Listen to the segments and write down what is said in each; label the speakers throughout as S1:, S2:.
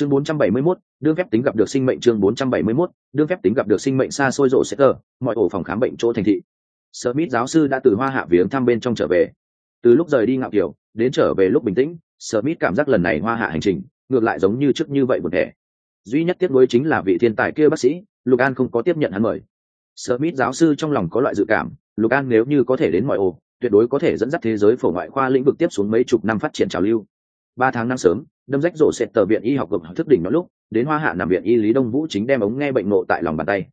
S1: chương 471, đương phép tính gặp được sinh mệnh chương 471, đương phép tính gặp được sinh mệnh xa xôi rộ sẽ tờ mọi ổ phòng khám bệnh chỗ thành thị. Smith giáo sư đã từ hoa hạ viếng thăm bên trong trở về. Từ lúc rời đi ngạo kiểu đến trở về lúc bình tĩnh smith cảm giác lần này hoa hạ hành trình ngược lại giống như trước như vậy một thể duy nhất tiếc nuối chính là vị thiên tài kia bác sĩ lục an không có tiếp nhận hắn mời. Smith giáo sư trong lòng có loại dự cảm lục an nếu như có thể đến mọi ổ tuyệt đối có thể dẫn dắt thế giới phổ ngoại khoa lĩnh vực tiếp xuống mấy chục năm phát triển trào lưu. Ba tháng năm sớm đâm rách rổ xẹt tờ viện y học vực thức đỉnh nó lúc, đến hoa hạ nằm viện y lý đông vũ chính đem ống nghe bệnh nộ tại lòng bàn tay.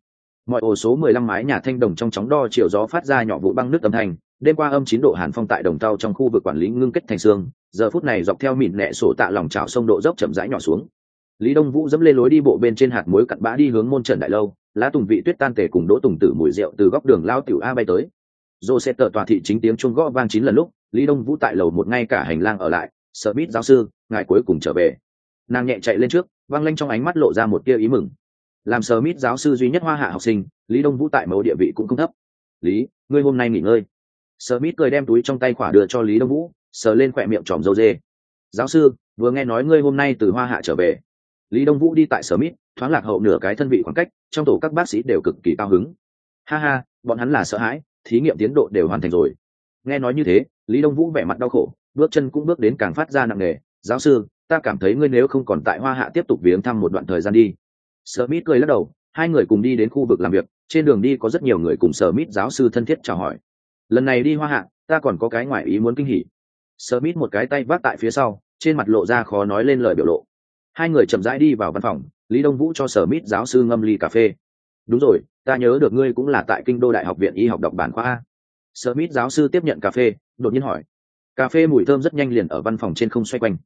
S1: Mọi ổ số mười lăm mái nhà thanh đồng trong chóng đo chiều gió phát ra nhỏ vụ băng nước âm thanh, đêm qua âm chín độ hàn phong tại đồng tàu trong khu vực quản lý ngưng kết thành xương, giờ phút này dọc theo mịn nẹ sổ tạ lòng trào sông độ dốc chậm rãi nhỏ xuống. Lý đông vũ dẫm lên lối đi bộ bên trên hạt muối cặn bã đi hướng môn trần đại lâu, lá tùng vị tuyết tan tể cùng đỗ tùng tử mùi rượu từ góc đường lao tiểu a bay tới. Dô sẽ tờ tòa thị chính tiếng chuông gõ vang chín lần lúc, lý đông vũ tại lầu một ngay cả hành lang ở lại, sợ bít giáo sư ngài cuối cùng trở về. Nàng nhẹ chạy lên trước văng lanh trong ánh mắt lộ ra một tia ý mừng. Làm sờ mít giáo sư duy nhất hoa hạ học sinh, lý đông vũ tại mẫu địa vị cũng không thấp. Lý, ngươi hôm nay nghỉ ngơi. Sờ mít cười đem túi trong tay khỏa đưa cho lý đông vũ, sờ lên khỏe miệng tròm dâu dê. Giáo sư, vừa nghe nói ngươi hôm nay từ hoa hạ trở về. Lý đông vũ đi tại sở mít, thoáng lạc hậu nửa cái thân vị khoảng cách, trong tổ các bác sĩ đều cực kỳ cao hứng. Ha ha, bọn hắn là sợ hãi, thí nghiệm tiến độ đều hoàn thành rồi. Nghe nói như thế, lý đông vũ vẻ mặt đau khổ, bước chân cũng bước đến càng phát ra nặng nề giáo sư, ta cảm thấy ngươi nếu không còn tại hoa hạ tiếp tục viếng thăm một đoạn thời gian đi. Sở mít cười lắc đầu, hai người cùng đi đến khu vực làm việc, trên đường đi có rất nhiều người cùng sở mít giáo sư thân thiết chào hỏi. Lần này đi hoa hạ, ta còn có cái ngoại ý muốn kinh hỉ. Sở mít một cái tay vác tại phía sau, trên mặt lộ ra khó nói lên lời biểu lộ. Hai người chậm rãi đi vào văn phòng, lý đông vũ cho sở mít giáo sư ngâm ly cà phê. Đúng rồi, ta nhớ được ngươi cũng là tại kinh đô đại học viện y học đọc bản khoa a. Sở mít giáo sư tiếp nhận cà phê, đột nhiên hỏi. Cà phê mùi thơm rất nhanh liền ở văn phòng trên không xoay quanh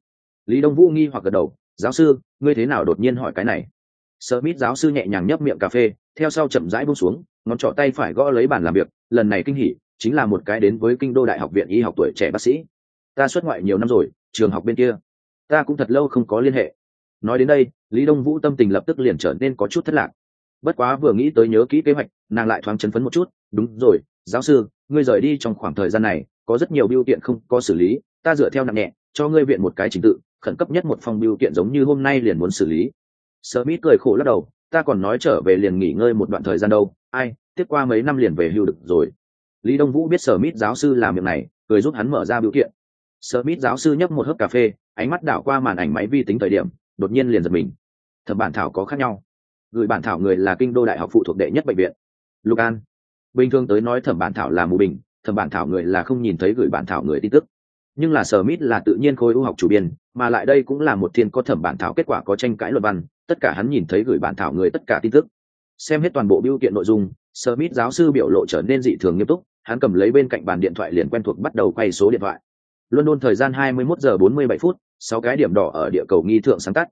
S1: lý đông vũ nghi hoặc gật đầu, giáo sư, ngươi thế nào đột nhiên hỏi cái này? Sợ mít giáo sư nhẹ nhàng nhấp miệng cà phê, theo sau chậm rãi buông xuống, ngón trỏ tay phải gõ lấy bàn làm việc, lần này kinh hỉ, chính là một cái đến với kinh đô đại học viện y học tuổi trẻ bác sĩ. Ta xuất ngoại nhiều năm rồi, trường học bên kia, ta cũng thật lâu không có liên hệ. Nói đến đây, lý đông vũ tâm tình lập tức liền trở nên có chút thất lạc. Bất quá vừa nghĩ tới nhớ kỹ kế hoạch, nàng lại thoáng chấn phấn một chút, đúng rồi, giáo sư, ngươi rời đi trong khoảng thời gian này, có rất nhiều biêu kiện không có xử lý, ta dựa theo nặng nhẹ cho ngươi viện một cái trình tự, khẩn cấp nhất một phòng biểu kiện giống như hôm nay liền muốn xử lý. Smith cười khổ lắc đầu, ta còn nói trở về liền nghỉ ngơi một đoạn thời gian đâu, ai, tiếp qua mấy năm liền về hưu được rồi. Lý đông vũ biết smith giáo sư làm việc này, cười giúp hắn mở ra biểu kiện. Smith giáo sư nhấp một hớp cà phê, ánh mắt đảo qua màn ảnh máy vi tính thời điểm, đột nhiên liền giật mình. Thẩm bản thảo có khác nhau. Gửi bản thảo người là kinh đô đại học phụ thuộc đệ nhất bệnh viện. Lục an. Bình thường tới nói thẩm bản thảo là mù bình, thẩm bản thảo người là không nhìn thấy gửi bản thảo người tin tức nhưng là sở mít là tự nhiên khối ưu học chủ biên, mà lại đây cũng là một thiên có thẩm bản thảo kết quả có tranh cãi luật văn, tất cả hắn nhìn thấy gửi bản thảo người tất cả tin tức. Xem hết toàn bộ biêu kiện nội dung, sở mít giáo sư biểu lộ trở nên dị thường nghiêm túc, hắn cầm lấy bên cạnh bàn điện thoại liền quen thuộc bắt đầu quay số điện thoại. London thời gian 21 giờ 47 phút, sáu cái điểm đỏ ở địa cầu nghi thượng sáng tắt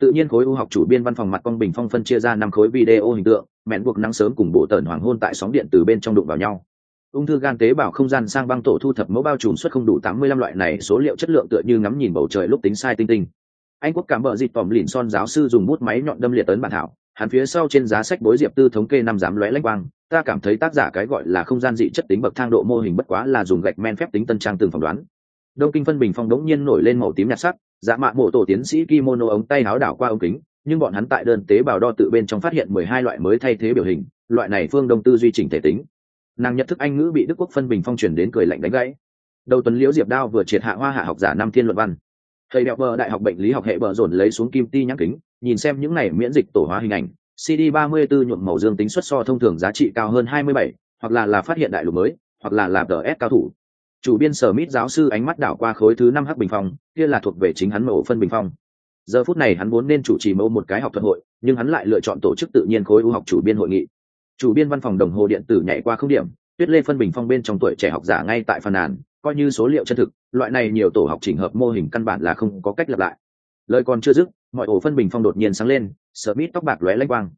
S1: tự nhiên khối ưu học chủ biên văn phòng mặt quang bình phong phân chia ra năm khối video hình tượng, mẹn buộc nắng sớm cùng bộ tần hoàng hôn tại sóng điện từ bên trong đụng vào nhau ung thư gan tế bào không gian sang băng tổ thu thập mẫu bao trùm suất không đủ 85 loại này, số liệu chất lượng tựa như ngắm nhìn bầu trời lúc tính sai tinh tinh. Anh quốc cảm bợ dịp tòm lìn son giáo sư dùng bút máy nhọn đâm liệt tấn bản thảo. Hắn phía sau trên giá sách bối diệp tư thống kê năm dám lóe lách quang. Ta cảm thấy tác giả cái gọi là không gian dị chất tính bậc thang độ mô hình bất quá là dùng gạch men phép tính tân trang từng phỏng đoán. Đông kinh phân bình phong đống nhiên nổi lên màu tím nhạt sắc. Dạ mạ mộ tổ tiến sĩ kimono ống tay áo đảo qua ống kính, nhưng bọn hắn tại đơn tế bào đo tự bên trong phát hiện mười hai loại mới thay thế biểu hình. Loại này phương đông tư duy chỉnh thể tính nàng nhận thức anh ngữ bị đức quốc phân bình phong chuyển đến cười lạnh đánh gãy. Đầu tuần liễu diệp đao vừa triệt hạ hoa hạ học giả năm thiên luận văn. Thầy đẹo bờ đại học bệnh lý học hệ bờ dồn lấy xuống kim ti nhãn kính, nhìn xem những này miễn dịch tổ hóa hình ảnh cd ba mươi 34 nhuộm màu dương tính xuất so thông thường giá trị cao hơn hai mươi bảy, hoặc là là phát hiện đại lục mới, hoặc là là ts cao thủ. Chủ biên sở mít giáo sư ánh mắt đảo qua khối thứ năm h bình phong, kia là thuộc về chính hắn mẫu phân bình phong. Giờ phút này hắn muốn nên chủ trì mẫu một cái học thuật hội, nhưng hắn lại lựa chọn tổ chức tự nhiên khối ưu học chủ biên hội nghị chủ biên văn phòng đồng hồ điện tử nhảy qua không điểm, tuyết lê phân bình phong bên trong tuổi trẻ học giả ngay tại phần nàn, coi như số liệu chân thực, loại này nhiều tổ học chỉnh hợp mô hình căn bản là không có cách lặp lại. Lời còn chưa dứt, mọi ổ phân bình phong đột nhiên sáng lên, sợ mít tóc bạc lóe lanh quang.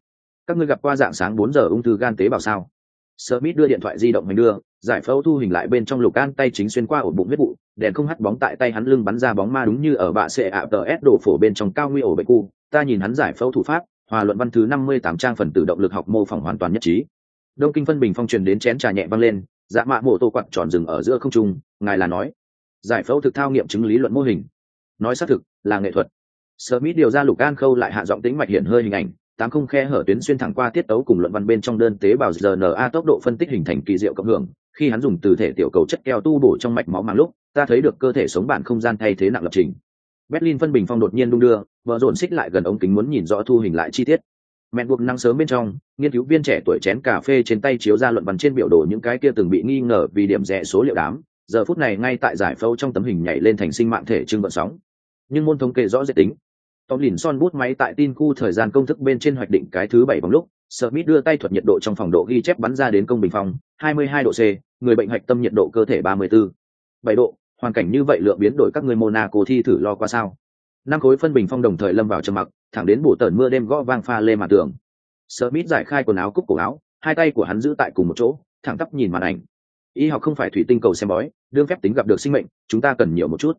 S1: Các ngươi gặp qua dạng sáng bốn giờ ung thư gan tế bào sao? Sợ mít đưa điện thoại di động hành đưa, giải phẫu thu hình lại bên trong lục gan tay chính xuyên qua ổ bụng huyết vụ, đèn không hắt bóng tại tay hắn lưng bắn ra bóng ma đúng như ở bạ sệ ạ tờ s đổ phổ bên trong cao nguy ổ bệnh cu. Ta nhìn hắn giải phẫu thủ pháp hòa luận văn thứ năm mươi tám trang phần tử động lực học mô phỏng hoàn toàn nhất trí. Đông kinh phân bình phong truyền đến chén trà nhẹ vang lên dạ mạ mộ tô quặn tròn rừng ở giữa không trung, ngài là nói. Giải phẫu thực thao nghiệm chứng lý luận mô hình. Nói xác thực, là nghệ thuật. Smith điều ra lục an khâu lại hạ giọng tĩnh mạch hiện hơi hình ảnh, tám không khe hở tuyến xuyên thẳng qua tiết tấu cùng luận văn bên trong đơn tế bào rna tốc độ phân tích hình thành kỳ diệu cộng hưởng, khi hắn dùng từ thể tiểu cầu chất keo tu bổ trong mạch máu mang lúc, ta thấy được cơ thể sống bản không gian thay thế nặng lập trình. Berlin phân bình phong đột nhiên đung đưa vợ dồn xích lại gần ống kính muốn nhìn rõ thu hình lại chi tiết mẹ buộc năng sớm bên trong nghiên cứu viên trẻ tuổi chén cà phê trên tay chiếu ra luận văn trên biểu đồ những cái kia từng bị nghi ngờ vì điểm rẻ số liệu đám giờ phút này ngay tại giải phẫu trong tấm hình nhảy lên thành sinh mạng thể trưng vận sóng nhưng môn thống kê rõ dễ tính Tom lìn son bút máy tại tin khu thời gian công thức bên trên hoạch định cái thứ bảy vòng lúc Smith đưa tay thuật nhiệt độ trong phòng độ ghi chép bắn ra đến công bình phong 22 độ C, người bệnh hạch tâm nhiệt độ cơ thể 34. 7 độ, hoàn cảnh như vậy lượng biến đổi các người Monaco thi thử lo qua sao? Năm khối phân bình phong đồng thời lâm vào trầm mặc, thẳng đến bổ tởn mưa đêm gõ vang pha lê mặt tường. Mít giải khai quần áo cúc cổ áo, hai tay của hắn giữ tại cùng một chỗ, thẳng tắp nhìn màn ảnh. Y học không phải thủy tinh cầu xem bói, đương phép tính gặp được sinh mệnh, chúng ta cần nhiều một chút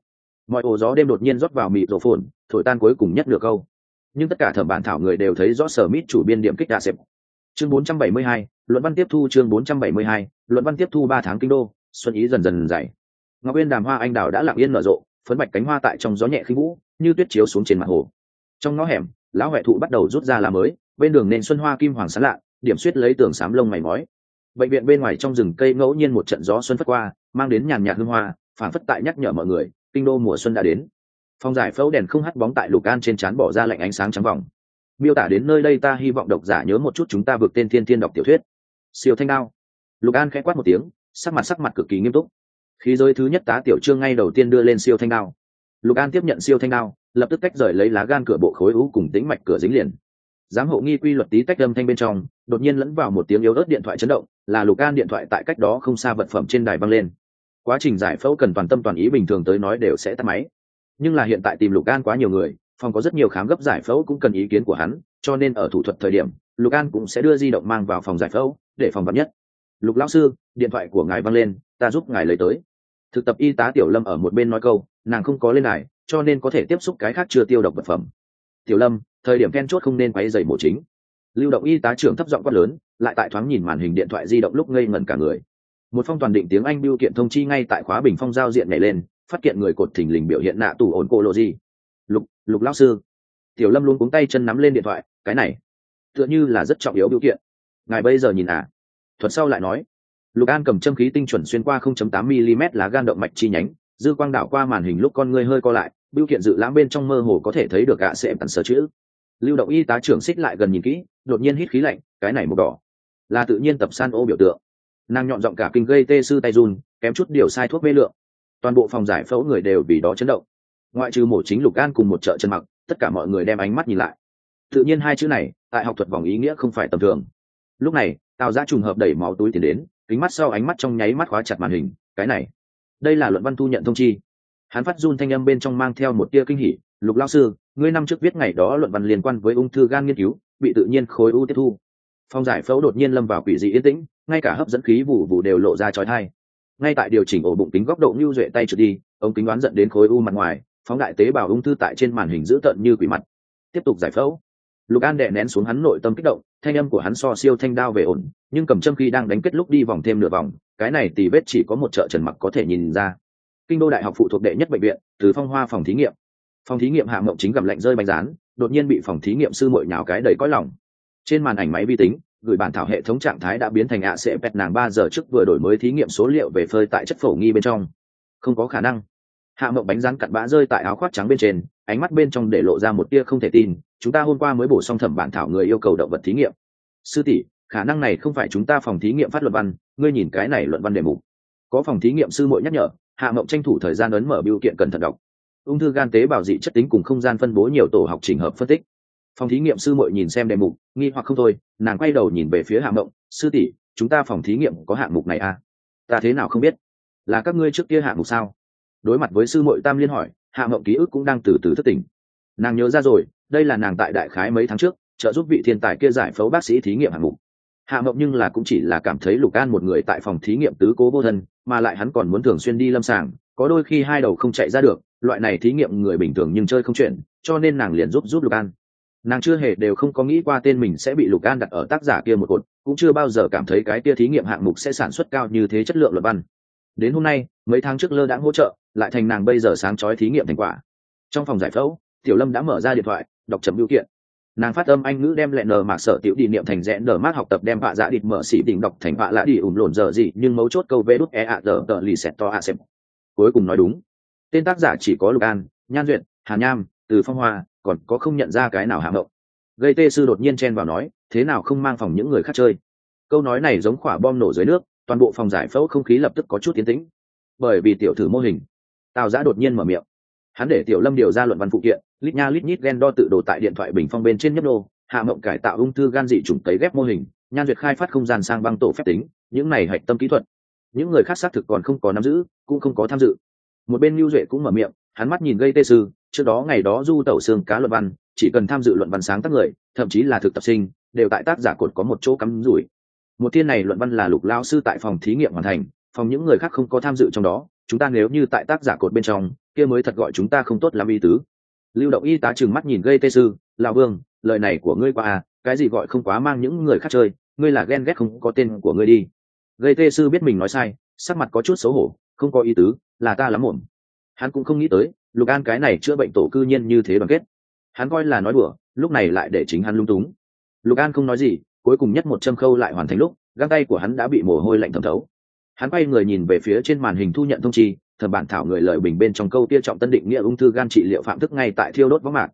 S1: mọi ổ gió đêm đột nhiên rót vào mịt rổ phồn thổi tan cuối cùng nhất được câu nhưng tất cả thẩm bản thảo người đều thấy rõ sở mít chủ biên điểm kích đa sẹp. chương 472, luận văn tiếp thu chương 472, luận văn tiếp thu ba tháng kinh đô xuân ý dần dần dày ngọc yên đàm hoa anh đào đã lặng yên nở rộ phấn bạch cánh hoa tại trong gió nhẹ khinh vũ như tuyết chiếu xuống trên mặt hồ. Trong ngõ hẻm, lão huệ thụ bắt đầu rút ra lá mới, bên đường nền xuân hoa kim hoàng sán lạ, điểm suýt lấy tường xám lông mày mói bệnh viện bên ngoài trong rừng cây ngẫu nhiên một trận gió xuân phất qua, mang đến nhàn nhạt hương hoa phản phất tại nhắc nhở mọi người, kinh đô mùa xuân đã đến. Phòng giải phẫu đèn không hắt bóng tại lục an trên trán bỏ ra lạnh ánh sáng trắng vòng. Miêu tả đến nơi đây ta hy vọng độc giả nhớ một chút chúng ta vượt tên thiên thiên đọc tiểu thuyết. Siêu thanh đao. Lục an khẽ quát một tiếng, sắc mặt sắc mặt cực kỳ nghiêm túc. Khí giới thứ nhất tá tiểu trương ngay đầu tiên đưa lên siêu thanh đao lục an tiếp nhận siêu thanh đao, lập tức tách rời lấy lá gan cửa bộ khối u cùng tính mạch cửa dính liền. Giám hộ nghi quy luật tí tách âm thanh bên trong, đột nhiên lẫn vào một tiếng yếu ớt điện thoại chấn động, là lục an điện thoại tại cách đó không xa vật phẩm trên đài băng lên. Quá trình giải phẫu cần toàn tâm toàn ý bình thường tới nói đều sẽ tắt máy. Nhưng là hiện tại tìm lục an quá nhiều người, phòng có rất nhiều khám gấp giải phẫu cũng cần ý kiến của hắn, cho nên ở thủ thuật thời điểm, lục an cũng sẽ đưa di động mang vào phòng giải phẫu để phòng vật nhất. Lục lão sư, điện thoại của ngài văng lên, ta giúp ngài lấy tới thực tập y tá tiểu lâm ở một bên nói câu, nàng không có lên này cho nên có thể tiếp xúc cái khác chưa tiêu độc vật phẩm. Tiểu lâm, thời điểm then chốt không nên quay dày mổ chính. Lưu động y tá trưởng thấp giọng quát lớn, lại tại thoáng nhìn màn hình điện thoại di động lúc ngây ngẩn cả người. Một phong toàn định tiếng anh biêu kiện thông chi ngay tại khóa bình phong giao diện này lên, phát kiện người cột thình lình biểu hiện nạ tủ ổn cô lộ gì. Lục lục lão sư. Tiểu lâm luôn cuống tay chân nắm lên điện thoại, cái này, tựa như là rất trọng yếu biểu kiện. Ngài bây giờ nhìn à? Thuật sau lại nói lục an cầm châm khí tinh chuẩn xuyên qua 0.8 mm lá gan động mạch chi nhánh, dư quang đảo qua màn hình lúc con ngươi hơi co lại, biểu kiện dự lãm bên trong mơ hồ có thể thấy được gạ sẽ tận sở chữ. Lưu động y tá trưởng xích lại gần nhìn kỹ, đột nhiên hít khí lạnh, cái này màu đỏ. Là tự nhiên tập san ô biểu tượng. Nàng nhọn giọng cả kinh gây tê sư tay run, kém chút điều sai thuốc mê lượng. Toàn bộ phòng giải phẫu người đều vì đó chấn động. Ngoại trừ mổ chính lục an cùng một chợ chân mặc, tất cả mọi người đem ánh mắt nhìn lại. Tự nhiên hai chữ này, tại học thuật vòng ý nghĩa không phải tầm thường. Lúc này, tào giã trùng hợp đẩy máu túi tiền đến kính mắt sau ánh mắt trong nháy mắt khóa chặt màn hình, cái này, đây là luận văn thu nhận thông chi. Hắn phát run thanh âm bên trong mang theo một tia kinh hỉ, lục lao sư, ngươi năm trước viết ngày đó luận văn liên quan với ung thư gan nghiên cứu, bị tự nhiên khối u tiếp thu. Phong giải phẫu đột nhiên lâm vào quỷ dị yên tĩnh, ngay cả hấp dẫn khí vụ vụ đều lộ ra trói thai ngay tại điều chỉnh ổ bụng tính góc độ ngưu duệ tay trượt đi, ông kính đoán dẫn đến khối u mặt ngoài, phóng đại tế bào ung thư tại trên màn hình dữ tợn như quỷ mặt. Tiếp tục giải phẫu. Lục an đệ nén xuống hắn nội tâm kích động, thanh âm của hắn so siêu thanh đao về ổn nhưng cầm châm khi đang đánh kết lúc đi vòng thêm nửa vòng, cái này tì vết chỉ có một chợ trần mặc có thể nhìn ra. Kinh đô đại học phụ thuộc đệ nhất bệnh viện, từ phong hoa phòng thí nghiệm. Phòng thí nghiệm hạ mộng chính gầm lạnh rơi bánh rán, đột nhiên bị phòng thí nghiệm sư mội nhào cái đầy cõi lòng. Trên màn ảnh máy vi tính, gửi bản thảo hệ thống trạng thái đã biến thành ạ sẽ pet nàng ba giờ trước vừa đổi mới thí nghiệm số liệu về phơi tại chất phổ nghi bên trong. Không có khả năng. Hạ mộng bánh rán cặn bã rơi tại áo khoác trắng bên trên, ánh mắt bên trong để lộ ra một tia không thể tin. Chúng ta hôm qua mới bổ xong thẩm bản thảo người yêu cầu động vật thí nghiệm. Sư tỷ khả năng này không phải chúng ta phòng thí nghiệm phát luận văn, ngươi nhìn cái này luận văn đề mục. Có phòng thí nghiệm sư muội nhắc nhở, hạ mộng tranh thủ thời gian ấn mở biểu kiện cần thận đọc. Ung thư gan tế bào dị chất tính cùng không gian phân bố nhiều tổ học trình hợp phân tích. Phòng thí nghiệm sư muội nhìn xem đề mục, nghi hoặc không thôi, nàng quay đầu nhìn về phía hạ mộng, sư tỷ, chúng ta phòng thí nghiệm có hạng mục này à? Ta thế nào không biết? Là các ngươi trước kia hạng mục sao? Đối mặt với sư muội tam liên hỏi, hạ mộng ký ức cũng đang từ từ thất tỉnh. Nàng nhớ ra rồi, đây là nàng tại đại khái mấy tháng trước, trợ giúp vị thiên tài kia giải phẫu bác sĩ thí nghiệm hạng mục hạ mộng nhưng là cũng chỉ là cảm thấy lục an một người tại phòng thí nghiệm tứ cố vô thân, mà lại hắn còn muốn thường xuyên đi lâm sàng, có đôi khi hai đầu không chạy ra được, loại này thí nghiệm người bình thường nhưng chơi không chuyện, cho nên nàng liền giúp giúp lục an. Nàng chưa hề đều không có nghĩ qua tên mình sẽ bị lục an đặt ở tác giả kia một cột, cũng chưa bao giờ cảm thấy cái kia thí nghiệm hạng mục sẽ sản xuất cao như thế chất lượng luật văn. Đến hôm nay, mấy tháng trước lơ đãng hỗ trợ, lại thành nàng bây giờ sáng chói thí nghiệm thành quả. Trong phòng giải phẫu, tiểu lâm đã mở ra điện thoại, đọc chấm biểu kiện nàng phát âm anh ngữ đem lẹ nờ mạc sở tiểu đi niệm thành rẽ nờ mát học tập đem vạ dạ địt mở xỉ đỉnh đọc thành vạ dạ lạ đi ủng lộn giờ gì, nhưng mấu chốt câu vê đút e ạ giờ tờ lì xẹt to a xem cuối cùng nói đúng. Tên tác giả chỉ có lục an, nhan duyệt, hà nham, từ phong hoa, còn có không nhận ra cái nào hạng hậu gây tê sư đột nhiên chen vào nói, thế nào không mang phòng những người khác chơi? Câu nói này giống quả bom nổ dưới nước, toàn bộ phòng giải phẫu không khí lập tức có chút tiến tĩnh. Bởi vì tiểu thử mô hình, tào giã đột nhiên mở miệng hắn để tiểu lâm điều ra luận văn phụ kiện, lít nha lít nhít ghen đo tự đồ tại điện thoại bình phong bên trên nhấp nô, hạ mộng cải tạo ung thư gan dị chủng tấy ghép mô hình, nhan duyệt khai phát không gian sang băng tổ phép tính, những này hạch tâm kỹ thuật. Những người khác xác thực còn không có nắm giữ, cũng không có tham dự. Một bên lưu duệ cũng mở miệng, hắn mắt nhìn gây tê sư, trước đó ngày đó du tẩu xương cá luận văn, chỉ cần tham dự luận văn sáng tác người, thậm chí là thực tập sinh, đều tại tác giả cột có một chỗ cắm rủi. Một thiên này luận văn là lục lao sư tại phòng thí nghiệm hoàn thành, phòng những người khác không có tham dự trong đó chúng ta nếu như tại tác giả cột bên trong, kia mới thật gọi chúng ta không tốt làm y tứ. Lưu động y tá trừng mắt nhìn gây tê sư lao vương, lời này của ngươi qua à cái gì gọi không quá mang những người khác chơi, ngươi là ghen ghét không có tên của ngươi đi. Gây tê sư biết mình nói sai, sắc mặt có chút xấu hổ, không có ý tứ, là ta lắm muộn. Hắn cũng không nghĩ tới, lục an cái này chữa bệnh tổ cư nhiên như thế đoàn kết. Hắn coi là nói đùa, lúc này lại để chính hắn lung túng. Lục an không nói gì, cuối cùng nhất một châm khâu lại hoàn thành lúc, găng tay của hắn đã bị mồ hôi lạnh thẩm thấu hắn quay người nhìn về phía trên màn hình thu nhận thông chi thẩm bản thảo người lợi bình bên trong câu tia trọng tân định nghĩa ung thư gan trị liệu phạm thức ngay tại thiêu đốt võng mạc.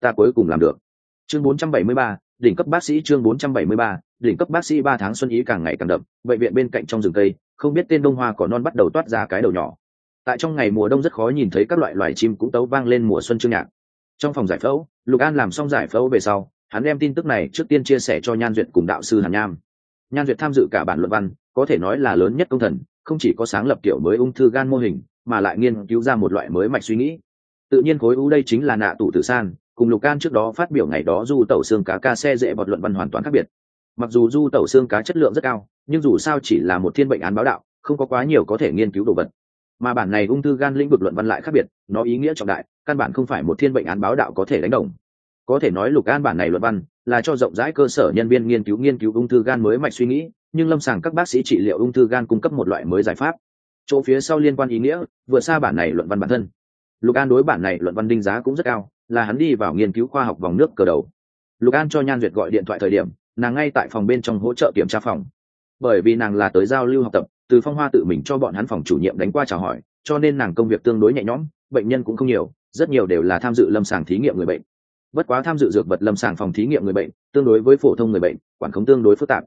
S1: Ta cuối cùng làm được. Chương 473, đỉnh cấp bác sĩ chương 473, đỉnh cấp bác sĩ ba tháng xuân ý càng ngày càng đậm bệnh viện bên cạnh trong rừng cây không biết tên đông hoa cỏ non bắt đầu toát ra cái đầu nhỏ. Tại trong ngày mùa đông rất khó nhìn thấy các loại loài chim cũng tấu vang lên mùa xuân chương nhạc. Trong phòng giải phẫu lục an làm xong giải phẫu về sau hắn đem tin tức này trước tiên chia sẻ cho nhan duyệt cùng đạo sư hàn nham nhan duyệt tham dự cả bản luận văn, có thể nói là lớn nhất công thần, không chỉ có sáng lập kiểu mới ung thư gan mô hình, mà lại nghiên cứu ra một loại mới mạch suy nghĩ. Tự nhiên khối u đây chính là nạ tủ tử san, cùng lục can trước đó phát biểu ngày đó du tẩu xương cá ca xe dễ bọt luận văn hoàn toàn khác biệt. Mặc dù du tẩu xương cá chất lượng rất cao, nhưng dù sao chỉ là một thiên bệnh án báo đạo, không có quá nhiều có thể nghiên cứu đồ vật. Mà bản này ung thư gan lĩnh vực luận văn lại khác biệt, nó ý nghĩa trọng đại, căn bản không phải một thiên bệnh án báo đạo có thể đánh đồng. Có thể nói lục an bản này luận văn là cho rộng rãi cơ sở nhân viên nghiên cứu nghiên cứu ung thư gan mới mạch suy nghĩ, nhưng lâm sàng các bác sĩ trị liệu ung thư gan cung cấp một loại mới giải pháp. Chỗ phía sau liên quan ý nghĩa, vượt xa bản này luận văn bản thân. Lục an đối bản này luận văn đinh giá cũng rất cao, là hắn đi vào nghiên cứu khoa học vòng nước cờ đầu. Lục an cho nhan duyệt gọi điện thoại thời điểm, nàng ngay tại phòng bên trong hỗ trợ kiểm tra phòng. Bởi vì nàng là tới giao lưu học tập, từ phong hoa tự mình cho bọn hắn phòng chủ nhiệm đánh qua chào hỏi, cho nên nàng công việc tương đối nhẹ nhõm, bệnh nhân cũng không nhiều, rất nhiều đều là tham dự lâm sàng thí nghiệm người bệnh bất quá tham dự dược vật lâm sàng phòng thí nghiệm người bệnh, tương đối với phổ thông người bệnh, quản khống tương đối phức tạp.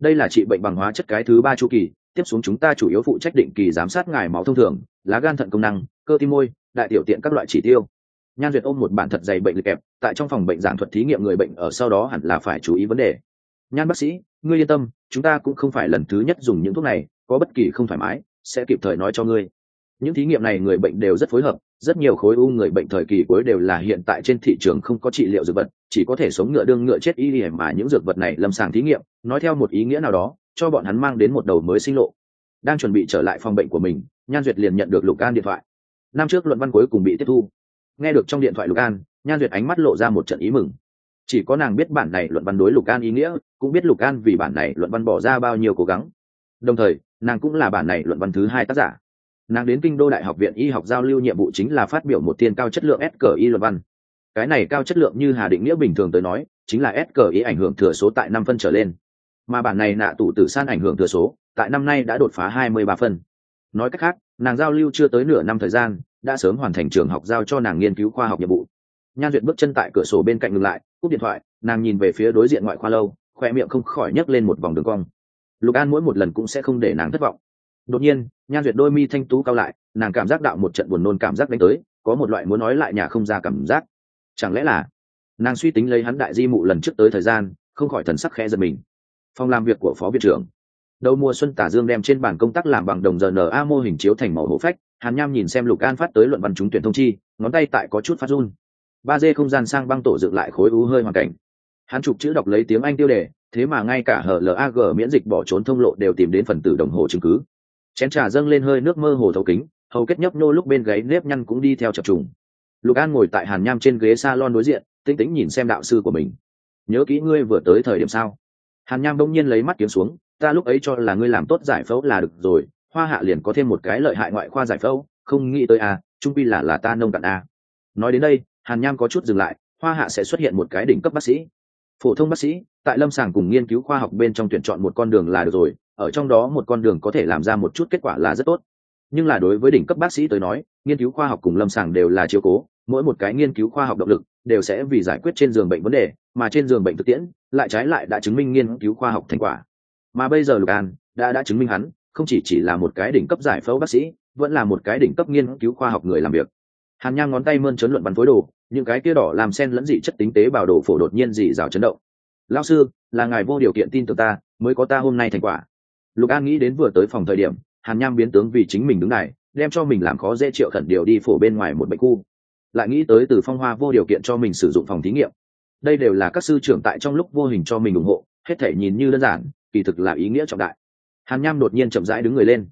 S1: Đây là trị bệnh bằng hóa chất cái thứ ba chu kỳ, tiếp xuống chúng ta chủ yếu phụ trách định kỳ giám sát ngài máu thông thường, lá gan thận công năng, cơ tim môi, đại tiểu tiện các loại chỉ tiêu. Nhan duyệt ôm một bản thật dày bệnh lịch kẹp, tại trong phòng bệnh giảng thuật thí nghiệm người bệnh ở sau đó hẳn là phải chú ý vấn đề. Nhan bác sĩ, ngươi yên tâm, chúng ta cũng không phải lần thứ nhất dùng những thuốc này, có bất kỳ không thoải mái, sẽ kịp thời nói cho ngươi. Những thí nghiệm này người bệnh đều rất phối hợp rất nhiều khối u người bệnh thời kỳ cuối đều là hiện tại trên thị trường không có trị liệu dược vật, chỉ có thể sống ngựa đương ngựa chết y ỉa mà những dược vật này lâm sàng thí nghiệm, nói theo một ý nghĩa nào đó, cho bọn hắn mang đến một đầu mới sinh lộ. Đang chuẩn bị trở lại phòng bệnh của mình, nhan duyệt liền nhận được lục an điện thoại. Năm trước luận văn cuối cùng bị tiếp thu. Nghe được trong điện thoại lục an, nhan duyệt ánh mắt lộ ra một trận ý mừng. Chỉ có nàng biết bản này luận văn đối lục an ý nghĩa, cũng biết lục an vì bản này luận văn bỏ ra bao nhiêu cố gắng. Đồng thời, nàng cũng là bản này luận văn thứ hai tác giả nàng đến kinh đô đại học viện y học giao lưu nhiệm vụ chính là phát biểu một tiên cao chất lượng s y luận văn. Cái này cao chất lượng như hà định nghĩa bình thường tới nói, chính là s y ảnh hưởng thừa số tại năm phân trở lên. Mà bản này nạ tụ tử san ảnh hưởng thừa số, tại năm nay đã đột phá hai mươi ba phân. Nói cách khác, nàng giao lưu chưa tới nửa năm thời gian, đã sớm hoàn thành trường học giao cho nàng nghiên cứu khoa học nhiệm vụ. Nhan duyệt bước chân tại cửa sổ bên cạnh ngừng lại, cúp điện thoại, nàng nhìn về phía đối diện ngoại khoa lâu, khoe miệng không khỏi nhấc lên một vòng đường cong. Lục an mỗi một lần cũng sẽ không để nàng thất vọng đột nhiên, nhan duyệt đôi mi thanh tú cao lại, nàng cảm giác đạo một trận buồn nôn cảm giác đánh tới, có một loại muốn nói lại nhà không ra cảm giác. Chẳng lẽ là nàng suy tính lấy hắn đại di mụ lần trước tới thời gian, không khỏi thần sắc khẽ giật mình. Phòng làm việc của phó viện trưởng. Đầu mùa xuân tả dương đem trên bàn công tác làm bằng đồng giờ na mô hình chiếu thành màu hổ phách, hàn nham nhìn xem lục an phát tới luận văn trúng tuyển thông chi, ngón tay tại có chút phát run. Ba d không gian sang băng tổ dựng lại khối u hơi hoàn cảnh. Hắn chụp chữ đọc lấy tiếng anh tiêu đề, thế mà ngay cả hở lag miễn dịch bỏ trốn thông lộ đều tìm đến phần tử đồng hồ chứng cứ chén trà dâng lên hơi nước mơ hồ thấu kính, hầu kết nhấp nô lúc bên gáy nếp nhăn cũng đi theo chập trùng. Lục an ngồi tại hàn nham trên ghế s a lon đối diện, tinh tĩnh nhìn xem đạo sư của mình. Nhớ kỹ ngươi vừa tới thời điểm sao? Hàn nham bỗng nhiên lấy mắt kiếm xuống, ta lúc ấy cho là ngươi làm tốt giải phẫu là được rồi, hoa hạ liền có thêm một cái lợi hại ngoại khoa giải phẫu, không nghĩ tới à trung pi là là ta nông cạn à. nói đến đây, hàn nham có chút dừng lại, hoa hạ sẽ xuất hiện một cái đỉnh cấp bác sĩ. Phổ thông bác sĩ, tại lâm sàng cùng nghiên cứu khoa học bên trong tuyển chọn một con đường là được rồi ở trong đó một con đường có thể làm ra một chút kết quả là rất tốt. Nhưng là đối với đỉnh cấp bác sĩ tới nói, nghiên cứu khoa học cùng lâm sàng đều là chiếu cố, mỗi một cái nghiên cứu khoa học động lực đều sẽ vì giải quyết trên giường bệnh vấn đề, mà trên giường bệnh thực tiễn lại trái lại đã chứng minh nghiên cứu khoa học thành quả. Mà bây giờ lục an đã đã chứng minh hắn, không chỉ chỉ là một cái đỉnh cấp giải phẫu bác sĩ, vẫn là một cái đỉnh cấp nghiên cứu khoa học người làm việc. Hàn nhang ngón tay mơn trớn luận bắn phối đồ, những cái kia đỏ làm sen lẫn dị chất tính tế bào đồ phổ đột nhiên dị rào chấn động. Lao sư, là ngài vô điều kiện tin tưởng ta, mới có ta hôm nay thành quả lục an nghĩ đến vừa tới phòng thời điểm, hàn nham biến tướng vì chính mình đứng này, đem cho mình làm khó dễ triệu khẩn điều đi phổ bên ngoài một bệnh khu. Lại nghĩ tới từ phong hoa vô điều kiện cho mình sử dụng phòng thí nghiệm. Đây đều là các sư trưởng tại trong lúc vô hình cho mình ủng hộ, hết thể nhìn như đơn giản, kỳ thực là ý nghĩa trọng đại. Hàn nham đột nhiên chậm rãi đứng người lên.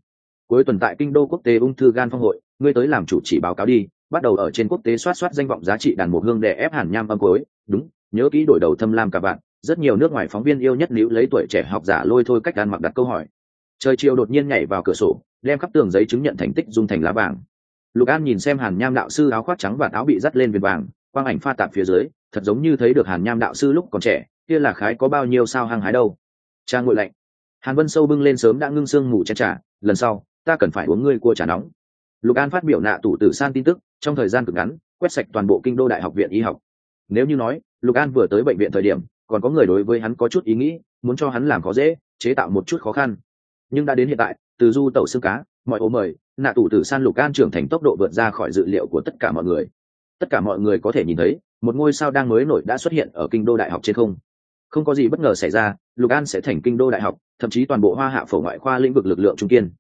S1: Cuối tuần tại kinh đô quốc tế ung thư gan phong hội, ngươi tới làm chủ chỉ báo cáo đi, bắt đầu ở trên quốc tế soát soát danh vọng giá trị đàn một hương để ép hàn nham âm cuối. Đúng, nhớ kỹ đổi đầu thâm lam cả bạn rất nhiều nước ngoài phóng viên yêu nhất níu lấy tuổi trẻ học giả lôi thôi cách ăn mặc đặt câu hỏi. Trời chiều đột nhiên nhảy vào cửa sổ, đem khắp tường giấy chứng nhận thành tích dung thành lá vàng. Lục an nhìn xem hàn nham đạo sư áo khoác trắng và áo bị dắt lên viền vàng, quang ảnh pha tạp phía dưới, thật giống như thấy được hàn nham đạo sư lúc còn trẻ, kia là khái có bao nhiêu sao hăng hái đâu. Cha ngội lạnh. Hàn vân sâu bưng lên sớm đã ngưng sương ngủ chen trà lần sau, ta cần phải uống ngươi cua trà nóng. Lục an phát biểu nạ tủ tử san tin tức, trong thời gian cực ngắn, quét sạch toàn bộ kinh đô đại học viện y học. Nếu như nói, lục an vừa tới bệnh viện thời điểm còn có người đối với hắn có chút ý nghĩ muốn cho hắn làm khó dễ chế tạo một chút khó khăn. Nhưng đã đến hiện tại từ du tẩu xương cá mọi ô mời nạ tủ tử san lục an trưởng thành tốc độ vượt ra khỏi dự liệu của tất cả mọi người. Tất cả mọi người có thể nhìn thấy một ngôi sao đang mới nổi đã xuất hiện ở kinh đô đại học trên không. Không có gì bất ngờ xảy ra lục an sẽ thành kinh đô đại học thậm chí toàn bộ hoa hạ phổ ngoại khoa lĩnh vực lực lượng trung kiên.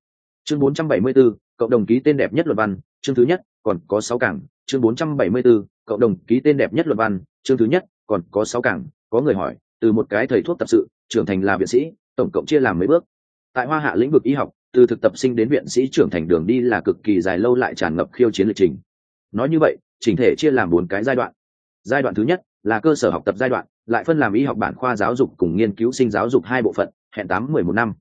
S1: Chương 474, cộng đồng ký tên đẹp nhất luật văn chương thứ nhất còn có sáu cảng. Chương 474, cộng đồng ký tên đẹp nhất luật văn chương thứ nhất còn có sáu cảng có người hỏi, từ một cái thầy thuốc tập sự, trưởng thành là viện sĩ, tổng cộng chia làm mấy bước? Tại hoa hạ lĩnh vực y học, từ thực tập sinh đến viện sĩ trưởng thành đường đi là cực kỳ dài lâu lại tràn ngập khiêu chiến lịch trình. Nói như vậy chỉnh thể chia làm bốn cái giai đoạn. Giai đoạn thứ nhất là cơ sở học tập giai đoạn, lại phân làm y học bản khoa giáo dục cùng nghiên cứu sinh giáo dục hai bộ phận, hẹn tám, mười một năm.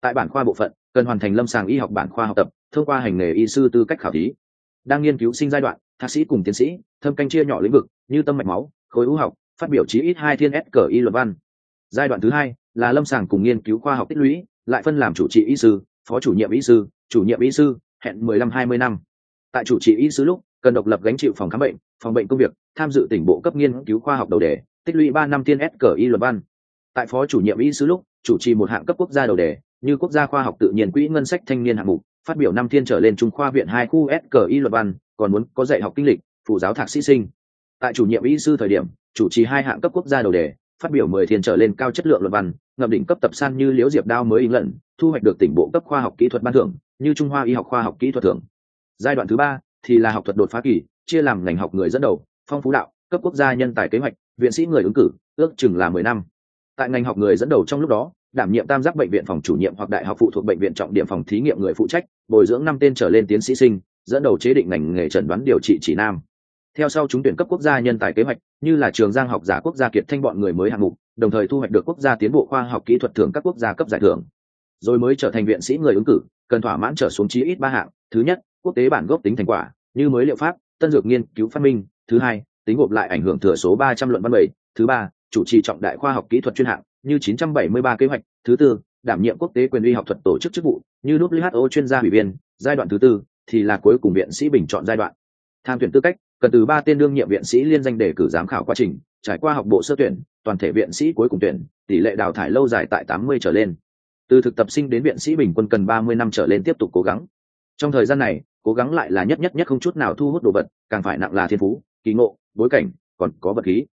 S1: Tại bản khoa bộ phận, cần hoàn thành lâm sàng y học bản khoa học tập, thông qua hành nghề y sư tư cách khảo thí. Đang nghiên cứu sinh giai đoạn, thạc sĩ cùng tiến sĩ, thâm canh chia nhỏ lĩnh vực, như tâm mạch máu, khối u học phát biểu chí ít hai thiên s cờ y luật văn. Giai đoạn thứ hai là lâm sàng cùng nghiên cứu khoa học tích lũy, lại phân làm chủ trị y sư, phó chủ nhiệm y sư, chủ nhiệm y sư, hẹn mười lăm hai mươi năm. Tại chủ trị y sư lúc, cần độc lập gánh chịu phòng khám bệnh, phòng bệnh công việc, tham dự tỉnh bộ cấp nghiên cứu khoa học đầu đề, tích lũy ba năm tiên s cờ y luật văn. Tại phó chủ nhiệm y sư lúc, chủ trì một hạng cấp quốc gia đầu đề, như quốc gia khoa học tự nhiên quỹ ngân sách thanh niên hạng mục, phát biểu năm thiên trở lên trung khoa viện hai khu s cờ y luật văn, còn muốn có dạy học kinh lịch, phụ giáo thạc sĩ sinh. Tại chủ nhiệm y sư thời điểm chủ trì hai hạng cấp quốc gia đầu đề, phát biểu mười thiên trở lên cao chất lượng luận văn ngập đỉnh cấp tập san như liễu diệp đao mới in lận, thu hoạch được tỉnh bộ cấp khoa học kỹ thuật ban thưởng, như trung hoa y học khoa học kỹ thuật thưởng. Giai đoạn thứ ba thì là học thuật đột phá kỳ, chia làm ngành học người dẫn đầu, phong phú đạo, cấp quốc gia nhân tài kế hoạch, viện sĩ người ứng cử, ước chừng là mười năm. Tại ngành học người dẫn đầu trong lúc đó, đảm nhiệm tam giác bệnh viện phòng chủ nhiệm hoặc đại học phụ thuộc bệnh viện trọng điểm phòng thí nghiệm người phụ trách, bồi dưỡng năm tên trở lên tiến sĩ sinh, dẫn đầu chế định ngành nghề chẩn đoán điều trị chỉ nam theo sau chúng tuyển cấp quốc gia nhân tài kế hoạch, như là trường giang học giả quốc gia kiệt thanh bọn người mới hạng mục, đồng thời thu hoạch được quốc gia tiến bộ khoa học kỹ thuật thưởng các quốc gia cấp giải thưởng. Rồi mới trở thành viện sĩ người ứng cử, cần thỏa mãn trở xuống chí ít ba hạng. Thứ nhất, quốc tế bản gốc tính thành quả, như mới liệu pháp, tân dược nghiên cứu phát minh. Thứ hai, tính gộp lại ảnh hưởng thừa số ba trăm luận văn bảy. Thứ ba, chủ trì trọng đại khoa học kỹ thuật chuyên hạng, như chín trăm bảy mươi ba kế hoạch. Thứ tư, đảm nhiệm quốc tế quyền uy học thuật tổ chức chức vụ, như who chuyên gia ủy viên. Giai đoạn thứ tư thì là cuối cùng viện sĩ bình chọn giai đoạn. Tham tuyển tư cách cần từ ba tên đương nhiệm viện sĩ liên danh để cử giám khảo quá trình, trải qua học bộ sơ tuyển, toàn thể viện sĩ cuối cùng tuyển, tỷ lệ đào thải lâu dài tại tám mươi trở lên. Từ thực tập sinh đến viện sĩ bình quân cần ba mươi năm trở lên tiếp tục cố gắng. Trong thời gian này, cố gắng lại là nhất nhất nhất không chút nào thu hút đồ vật, càng phải nặng là thiên phú, kỳ ngộ, bối cảnh, còn có vật khí.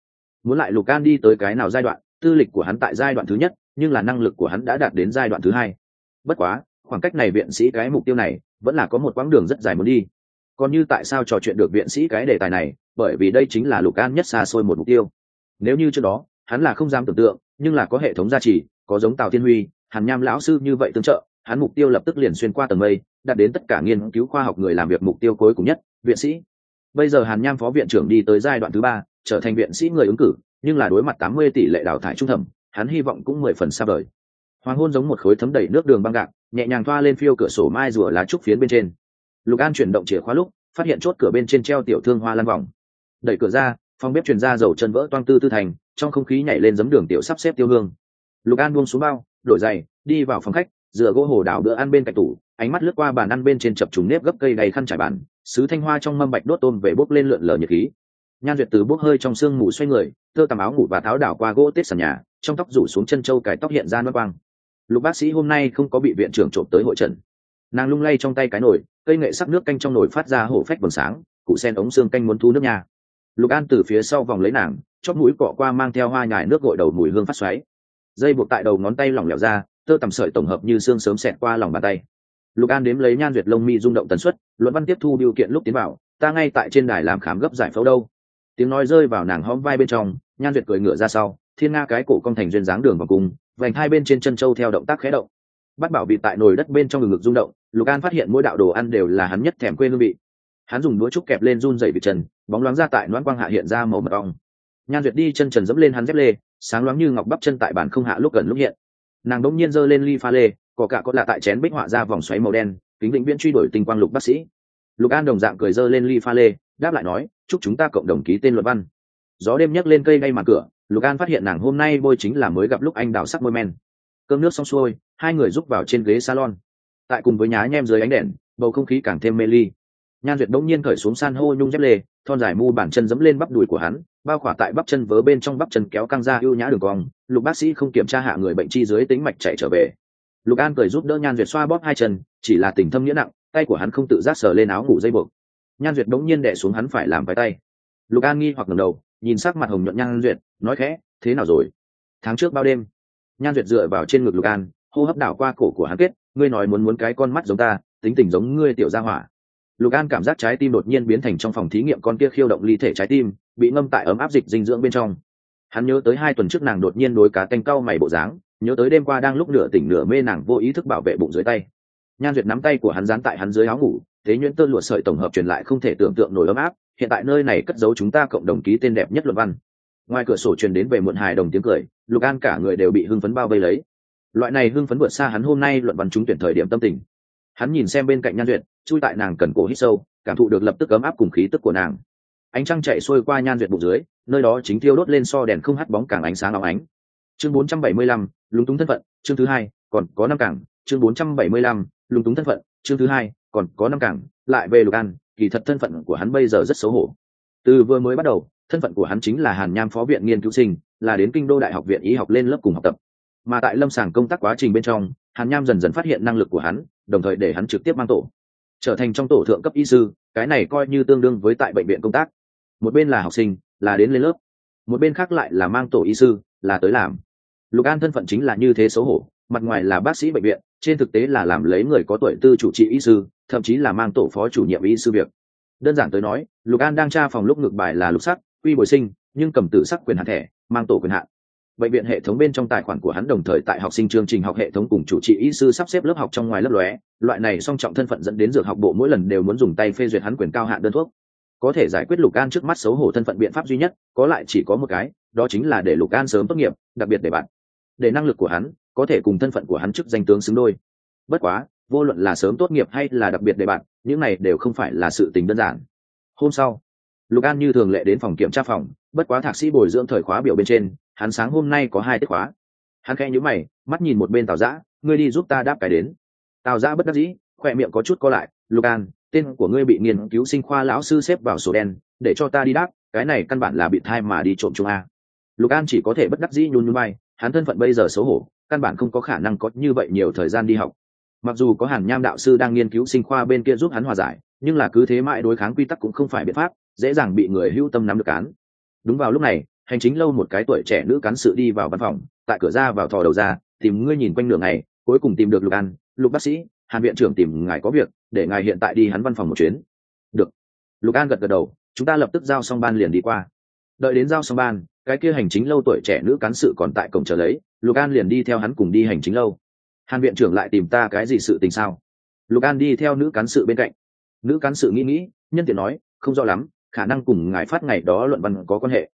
S1: Muốn lại lục can đi tới cái nào giai đoạn, tư lịch của hắn tại giai đoạn thứ nhất, nhưng là năng lực của hắn đã đạt đến giai đoạn thứ hai. Bất quá, khoảng cách này viện sĩ cái mục tiêu này, vẫn là có một quãng đường rất dài muốn đi còn như tại sao trò chuyện được viện sĩ cái đề tài này, bởi vì đây chính là lục an nhất xa xôi một mục tiêu. Nếu như trước đó, hắn là không dám tưởng tượng, nhưng là có hệ thống gia trì, có giống tào thiên huy, hàn nham lão sư như vậy tương trợ, hắn mục tiêu lập tức liền xuyên qua tầng mây, đạt đến tất cả nghiên cứu khoa học người làm việc mục tiêu cuối cùng nhất, viện sĩ. Bây giờ hàn nham phó viện trưởng đi tới giai đoạn thứ ba, trở thành viện sĩ người ứng cử, nhưng là đối mặt tám mươi tỷ lệ đào thải trung thẩm, hắn hy vọng cũng mười phần xa vời. Hoàng hôn giống một khối thấm đầy nước đường băng gạc, nhẹ nhàng thoa lên phiêu cửa sổ mai rùa lá trúc phiến bên trên lục an chuyển động chìa khóa lúc, phát hiện chốt cửa bên trên treo tiểu thương hoa lan vòng. Đẩy cửa ra, phòng bếp truyền ra dầu chân vỡ toang tư tư thành, trong không khí nhảy lên giấm đường tiểu sắp xếp tiêu hương. Lục an buông xuống bao, đổi giày, đi vào phòng khách, dựa gỗ hồ đảo bữa ăn bên cạnh tủ, ánh mắt lướt qua bàn ăn bên trên chập trùng nếp gấp cây đầy khăn trải bàn, sứ thanh hoa trong mâm bạch đốt tôm về bốc lên lượn lờ nhiệt khí. Nhan duyệt từ bốc hơi trong sương mù xoay người, thơ tầm áo ngủ và tháo đảo qua gỗ tết sàn nhà, trong tóc rủ xuống chân trâu cải tóc hiện ra nước quang. Lục bác sĩ hôm nay không có bị viện trưởng trộm tới hội trần nàng lung lay trong tay cái nồi cây nghệ sắc nước canh trong nồi phát ra hổ phách vầng sáng, cụ sen ống xương canh muốn thu nước nhà lục an từ phía sau vòng lấy nàng chót mũi cọ qua mang theo hoa nhài nước gội đầu mùi hương phát xoáy. Dây buộc tại đầu ngón tay lỏng lẻo ra, tơ tầm sợi tổng hợp như xương sớm xẹt qua lòng bàn tay. Lục an đếm lấy nhan duyệt lông mi rung động tần suất, luận văn tiếp thu điều kiện lúc tiến vào, ta ngay tại trên đài làm khám gấp giải phẫu đâu. Tiếng nói rơi vào nàng hõm vai bên trong, nhan duyệt cười ngựa ra sau, thiên nga cái cổ cong thành duyên dáng đường vào cùng vành hai bên trên chân châu theo động tác khé động bắt bảo bị tại nồi đất bên trong ngực ngực rung động, lục an phát hiện mỗi đạo đồ ăn đều là hắn nhất thèm quê hương vị. Hắn dùng đũa trúc kẹp lên run dày vịt trần, bóng loáng ra tại noãn quang hạ hiện ra màu mật ong. Nhan duyệt đi chân trần dẫm lên hắn dép lê, sáng loáng như ngọc bắp chân tại bàn không hạ lúc gần lúc hiện. Nàng đỗng nhiên giơ lên ly pha lê có cả có lạ tại chén bích họa ra vòng xoáy màu đen, kính định viễn truy đuổi tình quang lục bác sĩ. Lục an đồng dạng cười giơ lên ly pha lê, đáp lại nói, chúc chúng ta cộng đồng ký tên luật văn. Gió đêm nhấc lên cây ngay mặt cửa, lục an phát hiện nàng hôm nay bôi chính là mới gặp lúc anh đào sắc môi men. Cơm nước xong xuôi hai người rúc vào trên ghế salon. Tại cùng với nhá nhem dưới ánh đèn, bầu không khí càng thêm mê ly. Nhan duyệt đông nhiên khởi xuống san hô nhung dép lê, thon dài mu bản chân dẫm lên bắp đùi của hắn, bao khỏa tại bắp chân vớ bên trong bắp chân kéo căng ra ưu nhã đường cong, lục bác sĩ không kiểm tra hạ người bệnh chi dưới tính mạch chạy trở về. Lục an cười giúp đỡ nhan duyệt xoa bóp hai chân, chỉ là tình thâm nghĩa nặng, tay của hắn không tự giác sờ lên áo ngủ dây buộc. Nhan duyệt đống nhiên đẻ xuống hắn phải làm vai tay. Lục an nghi hoặc ngầm đầu, nhìn sắc mặt hồng nhuận nhan duyệt, nói khẽ, thế nào rồi? Tháng trước bao đêm? Nhan duyệt dựa vào trên ngực lục an hô hấp đảo qua cổ của hắn kết, ngươi nói muốn muốn cái con mắt giống ta, tính tình giống ngươi tiểu gia hỏa. Lục an cảm giác trái tim đột nhiên biến thành trong phòng thí nghiệm con kia khiêu động ly thể trái tim, bị ngâm tại ấm áp dịch dinh dưỡng bên trong. Hắn nhớ tới hai tuần trước nàng đột nhiên đối cá canh cau mày bộ dáng, nhớ tới đêm qua đang lúc nửa tỉnh nửa mê nàng vô ý thức bảo vệ bụng dưới tay. Nhan duyệt nắm tay của hắn dán tại hắn dưới áo ngủ, thế nhuyễn tơ lụa sợi tổng hợp truyền lại không thể tưởng tượng nổi ấm áp, hiện tại nơi này cất giấu chúng ta cộng đồng ký tên đẹp nhất luận văn. Ngoài cửa sổ truyền đến về muộn hài đồng tiếng cười, lục an cả người đều bị hưng phấn bao vây lấy loại này hưng phấn vượt xa hắn hôm nay luận văn trúng tuyển thời điểm tâm tình. Hắn nhìn xem bên cạnh nhan duyệt chui tại nàng cần cổ hít sâu cảm thụ được lập tức ấm áp cùng khí tức của nàng. Ánh trăng chạy xuôi qua nhan duyệt bụng dưới nơi đó chính thiêu đốt lên so đèn không hắt bóng càng ánh sáng óng ánh. Chương 475, lúng túng thân phận chương thứ hai còn có năm cảng. Chương 475, lúng túng thân phận chương thứ hai còn có năm cảng. Lại về lục an kỳ thật thân phận của hắn bây giờ rất xấu hổ. Từ vừa mới bắt đầu thân phận của hắn chính là hàn nham phó viện nghiên cứu sinh là đến kinh đô đại học viện y học lên lớp cùng học tập mà tại lâm sàng công tác quá trình bên trong, hàn nham dần dần phát hiện năng lực của hắn, đồng thời để hắn trực tiếp mang tổ. Trở thành trong tổ thượng cấp y sư, cái này coi như tương đương với tại bệnh viện công tác. Một bên là học sinh, là đến lên lớp. Một bên khác lại là mang tổ y sư, là tới làm. Lục an thân phận chính là như thế xấu hổ, mặt ngoài là bác sĩ bệnh viện, trên thực tế là làm lấy người có tuổi tư chủ trị y sư, thậm chí là mang tổ phó chủ nhiệm y sư việc. Đơn giản tới nói, lục an đang tra phòng lúc ngược bài là lục sắc quy bồi sinh, nhưng cầm tử sắc quyền hạn thẻ, mang tổ quyền hạn bệnh viện hệ thống bên trong tài khoản của hắn đồng thời tại học sinh chương trình học hệ thống cùng chủ trị y sư sắp xếp lớp học trong ngoài lớp lóe. Loại này song trọng thân phận dẫn đến dược học bộ mỗi lần đều muốn dùng tay phê duyệt hắn quyền cao hạn đơn thuốc. Có thể giải quyết lục an trước mắt xấu hổ thân phận biện pháp duy nhất, có lại chỉ có một cái, đó chính là để lục an sớm tốt nghiệp, đặc biệt để bạn. Để năng lực của hắn, có thể cùng thân phận của hắn trước danh tướng xứng đôi. Bất quá, vô luận là sớm tốt nghiệp hay là đặc biệt để bạn, những này đều không phải là sự tình đơn giản. Hôm sau, lục an như thường lệ đến phòng kiểm tra phòng, bất quá thạc sĩ bồi dưỡng thời khóa biểu bên trên hắn sáng hôm nay có hai tiết khóa. Hắn khẽ nhíu mày, mắt nhìn một bên tào giã ngươi đi giúp ta đáp cái đến. Tào giã bất đắc dĩ khoe miệng có chút co lại, lục an, tên của ngươi bị nghiên cứu sinh khoa lão sư xếp vào sổ đen, để cho ta đi đáp, cái này căn bản là bị thai mà đi trộm chung a. Lục an chỉ có thể bất đắc dĩ nhún nhún bay hắn thân phận bây giờ xấu hổ, căn bản không có khả năng có như vậy nhiều thời gian đi học. Mặc dù có hàn nham đạo sư đang nghiên cứu sinh khoa bên kia giúp hắn hòa giải, nhưng là cứ thế mãi đối kháng quy tắc cũng không phải biện pháp, dễ dàng bị người hưu tâm nắm được cán đúng vào lúc này hành chính lâu một cái tuổi trẻ nữ cán sự đi vào văn phòng, tại cửa ra vào thò đầu ra, tìm ngươi nhìn quanh nửa ngày, cuối cùng tìm được lục an, lục bác sĩ, hàn viện trưởng tìm ngài có việc, để ngài hiện tại đi hắn văn phòng một chuyến. Được. Lục an gật gật đầu, chúng ta lập tức giao xong ban liền đi qua. Đợi đến giao xong ban, cái kia hành chính lâu tuổi trẻ nữ cán sự còn tại cổng chờ lấy, lục an liền đi theo hắn cùng đi hành chính lâu. Hàn viện trưởng lại tìm ta cái gì sự tình sao? Lục an đi theo nữ cán sự bên cạnh. Nữ cán sự nghĩ nghĩ, nhân tiện nói, không rõ lắm, khả năng cùng ngài phát ngày đó luận văn có quan hệ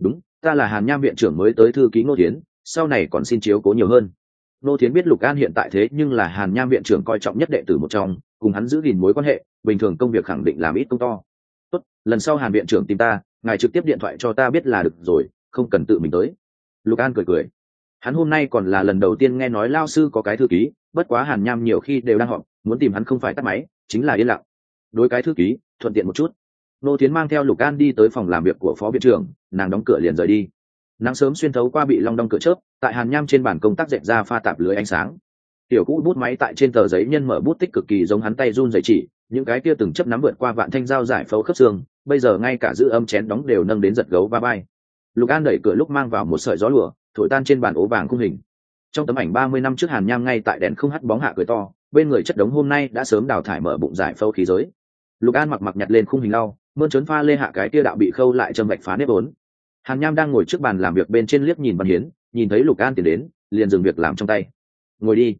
S1: đúng, ta là hàn nham viện trưởng mới tới thư ký ngô thiến, sau này còn xin chiếu cố nhiều hơn. Ngô thiến biết lục an hiện tại thế nhưng là hàn nham viện trưởng coi trọng nhất đệ tử một trong, cùng hắn giữ gìn mối quan hệ, bình thường công việc khẳng định làm ít công to. Tốt, lần sau hàn viện trưởng tìm ta, ngài trực tiếp điện thoại cho ta biết là được rồi, không cần tự mình tới. Lục an cười cười. Hắn hôm nay còn là lần đầu tiên nghe nói lao sư có cái thư ký, bất quá hàn nham nhiều khi đều đang họp, muốn tìm hắn không phải tắt máy, chính là yên lặng. Đối cái thư ký, thuận tiện một chút nô tiến mang theo lục an đi tới phòng làm việc của phó viện trưởng, nàng đóng cửa liền rời đi. Nắng sớm xuyên thấu qua bị long đong cửa chớp, tại hàn nham trên bàn công tác dẹp ra pha tạp lưới ánh sáng. Tiểu cũ bút máy tại trên tờ giấy nhân mở bút tích cực kỳ giống hắn tay run dày chỉ, những cái kia từng chấp nắm vượt qua vạn thanh dao giải phẫu khớp xương, bây giờ ngay cả giữ âm chén đóng đều nâng đến giật gấu ba bay lục an đẩy cửa lúc mang vào một sợi gió lửa thổi tan trên bàn ố vàng khung hình. Trong tấm ảnh ba mươi năm trước hàn nham ngay tại đèn không hắt bóng hạ cười to, bên người chất đống hôm nay đã sớm đào thải mở bụng giải phẫu khí giới. Lục an mặc mặc nhặt lên khung hình lau mơn trớn pha lê hạ cái kia đạo bị khâu lại châm vạch phá nếp ốn hàn nham đang ngồi trước bàn làm việc bên trên liếc nhìn văn hiến, nhìn thấy lục an tiến đến, liền dừng việc làm trong tay. Ngồi đi.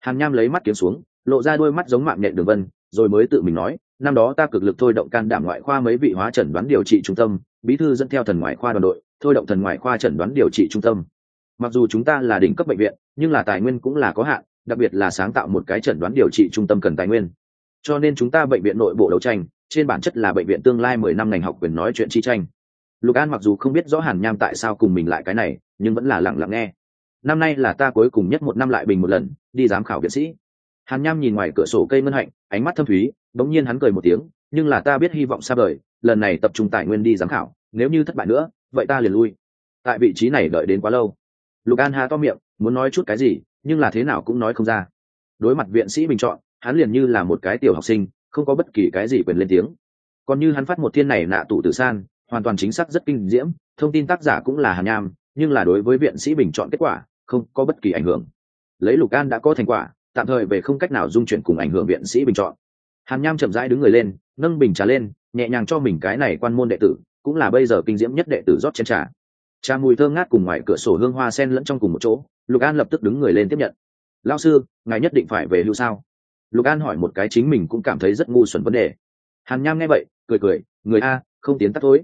S1: Hàn nham lấy mắt kiếm xuống, lộ ra đôi mắt giống mạng nhện đường vân, rồi mới tự mình nói, năm đó ta cực lực thôi động can đảm ngoại khoa mấy vị hóa chẩn đoán điều trị trung tâm, bí thư dẫn theo thần ngoại khoa đoàn đội, thôi động thần ngoại khoa chẩn đoán điều trị trung tâm. Mặc dù chúng ta là đỉnh cấp bệnh viện, nhưng là tài nguyên cũng là có hạn, đặc biệt là sáng tạo một cái chẩn đoán điều trị trung tâm cần tài nguyên. Cho nên chúng ta bệnh viện nội bộ đấu tranh trên bản chất là bệnh viện tương lai mười năm ngành học quyền nói chuyện chi tranh. Lục an mặc dù không biết rõ hàn nham tại sao cùng mình lại cái này, nhưng vẫn là lặng lặng nghe. Năm nay là ta cuối cùng nhất một năm lại bình một lần, đi giám khảo viện sĩ. Hàn nham nhìn ngoài cửa sổ cây ngân hạnh, ánh mắt thâm thúy, bỗng nhiên hắn cười một tiếng, nhưng là ta biết hy vọng xa vời, lần này tập trung tài nguyên đi giám khảo, nếu như thất bại nữa, vậy ta liền lui. Tại vị trí này đợi đến quá lâu. Lục an hà to miệng, muốn nói chút cái gì, nhưng là thế nào cũng nói không ra. Đối mặt viện sĩ bình chọn, hắn liền như là một cái tiểu học sinh không có bất kỳ cái gì quyền lên tiếng. Còn như hắn phát một thiên này nạ tụ tử san, hoàn toàn chính xác rất kinh diễm, thông tin tác giả cũng là hàn nham, nhưng là đối với viện sĩ bình chọn kết quả, không có bất kỳ ảnh hưởng. Lấy lục an đã có thành quả, tạm thời về không cách nào dung chuyển cùng ảnh hưởng viện sĩ bình chọn. Hàn nham chậm rãi đứng người lên, nâng bình trà lên, nhẹ nhàng cho mình cái này quan môn đệ tử, cũng là bây giờ kinh diễm nhất đệ tử rót chén trà. Trà mùi thơm ngát cùng ngoài cửa sổ hương hoa sen lẫn trong cùng một chỗ, lục an lập tức đứng người lên tiếp nhận. Lao sư, ngài nhất định phải về hưu sao? Lục an hỏi một cái chính mình cũng cảm thấy rất ngu xuẩn vấn đề. Hàn nham nghe vậy cười cười người a không tiến tắt tối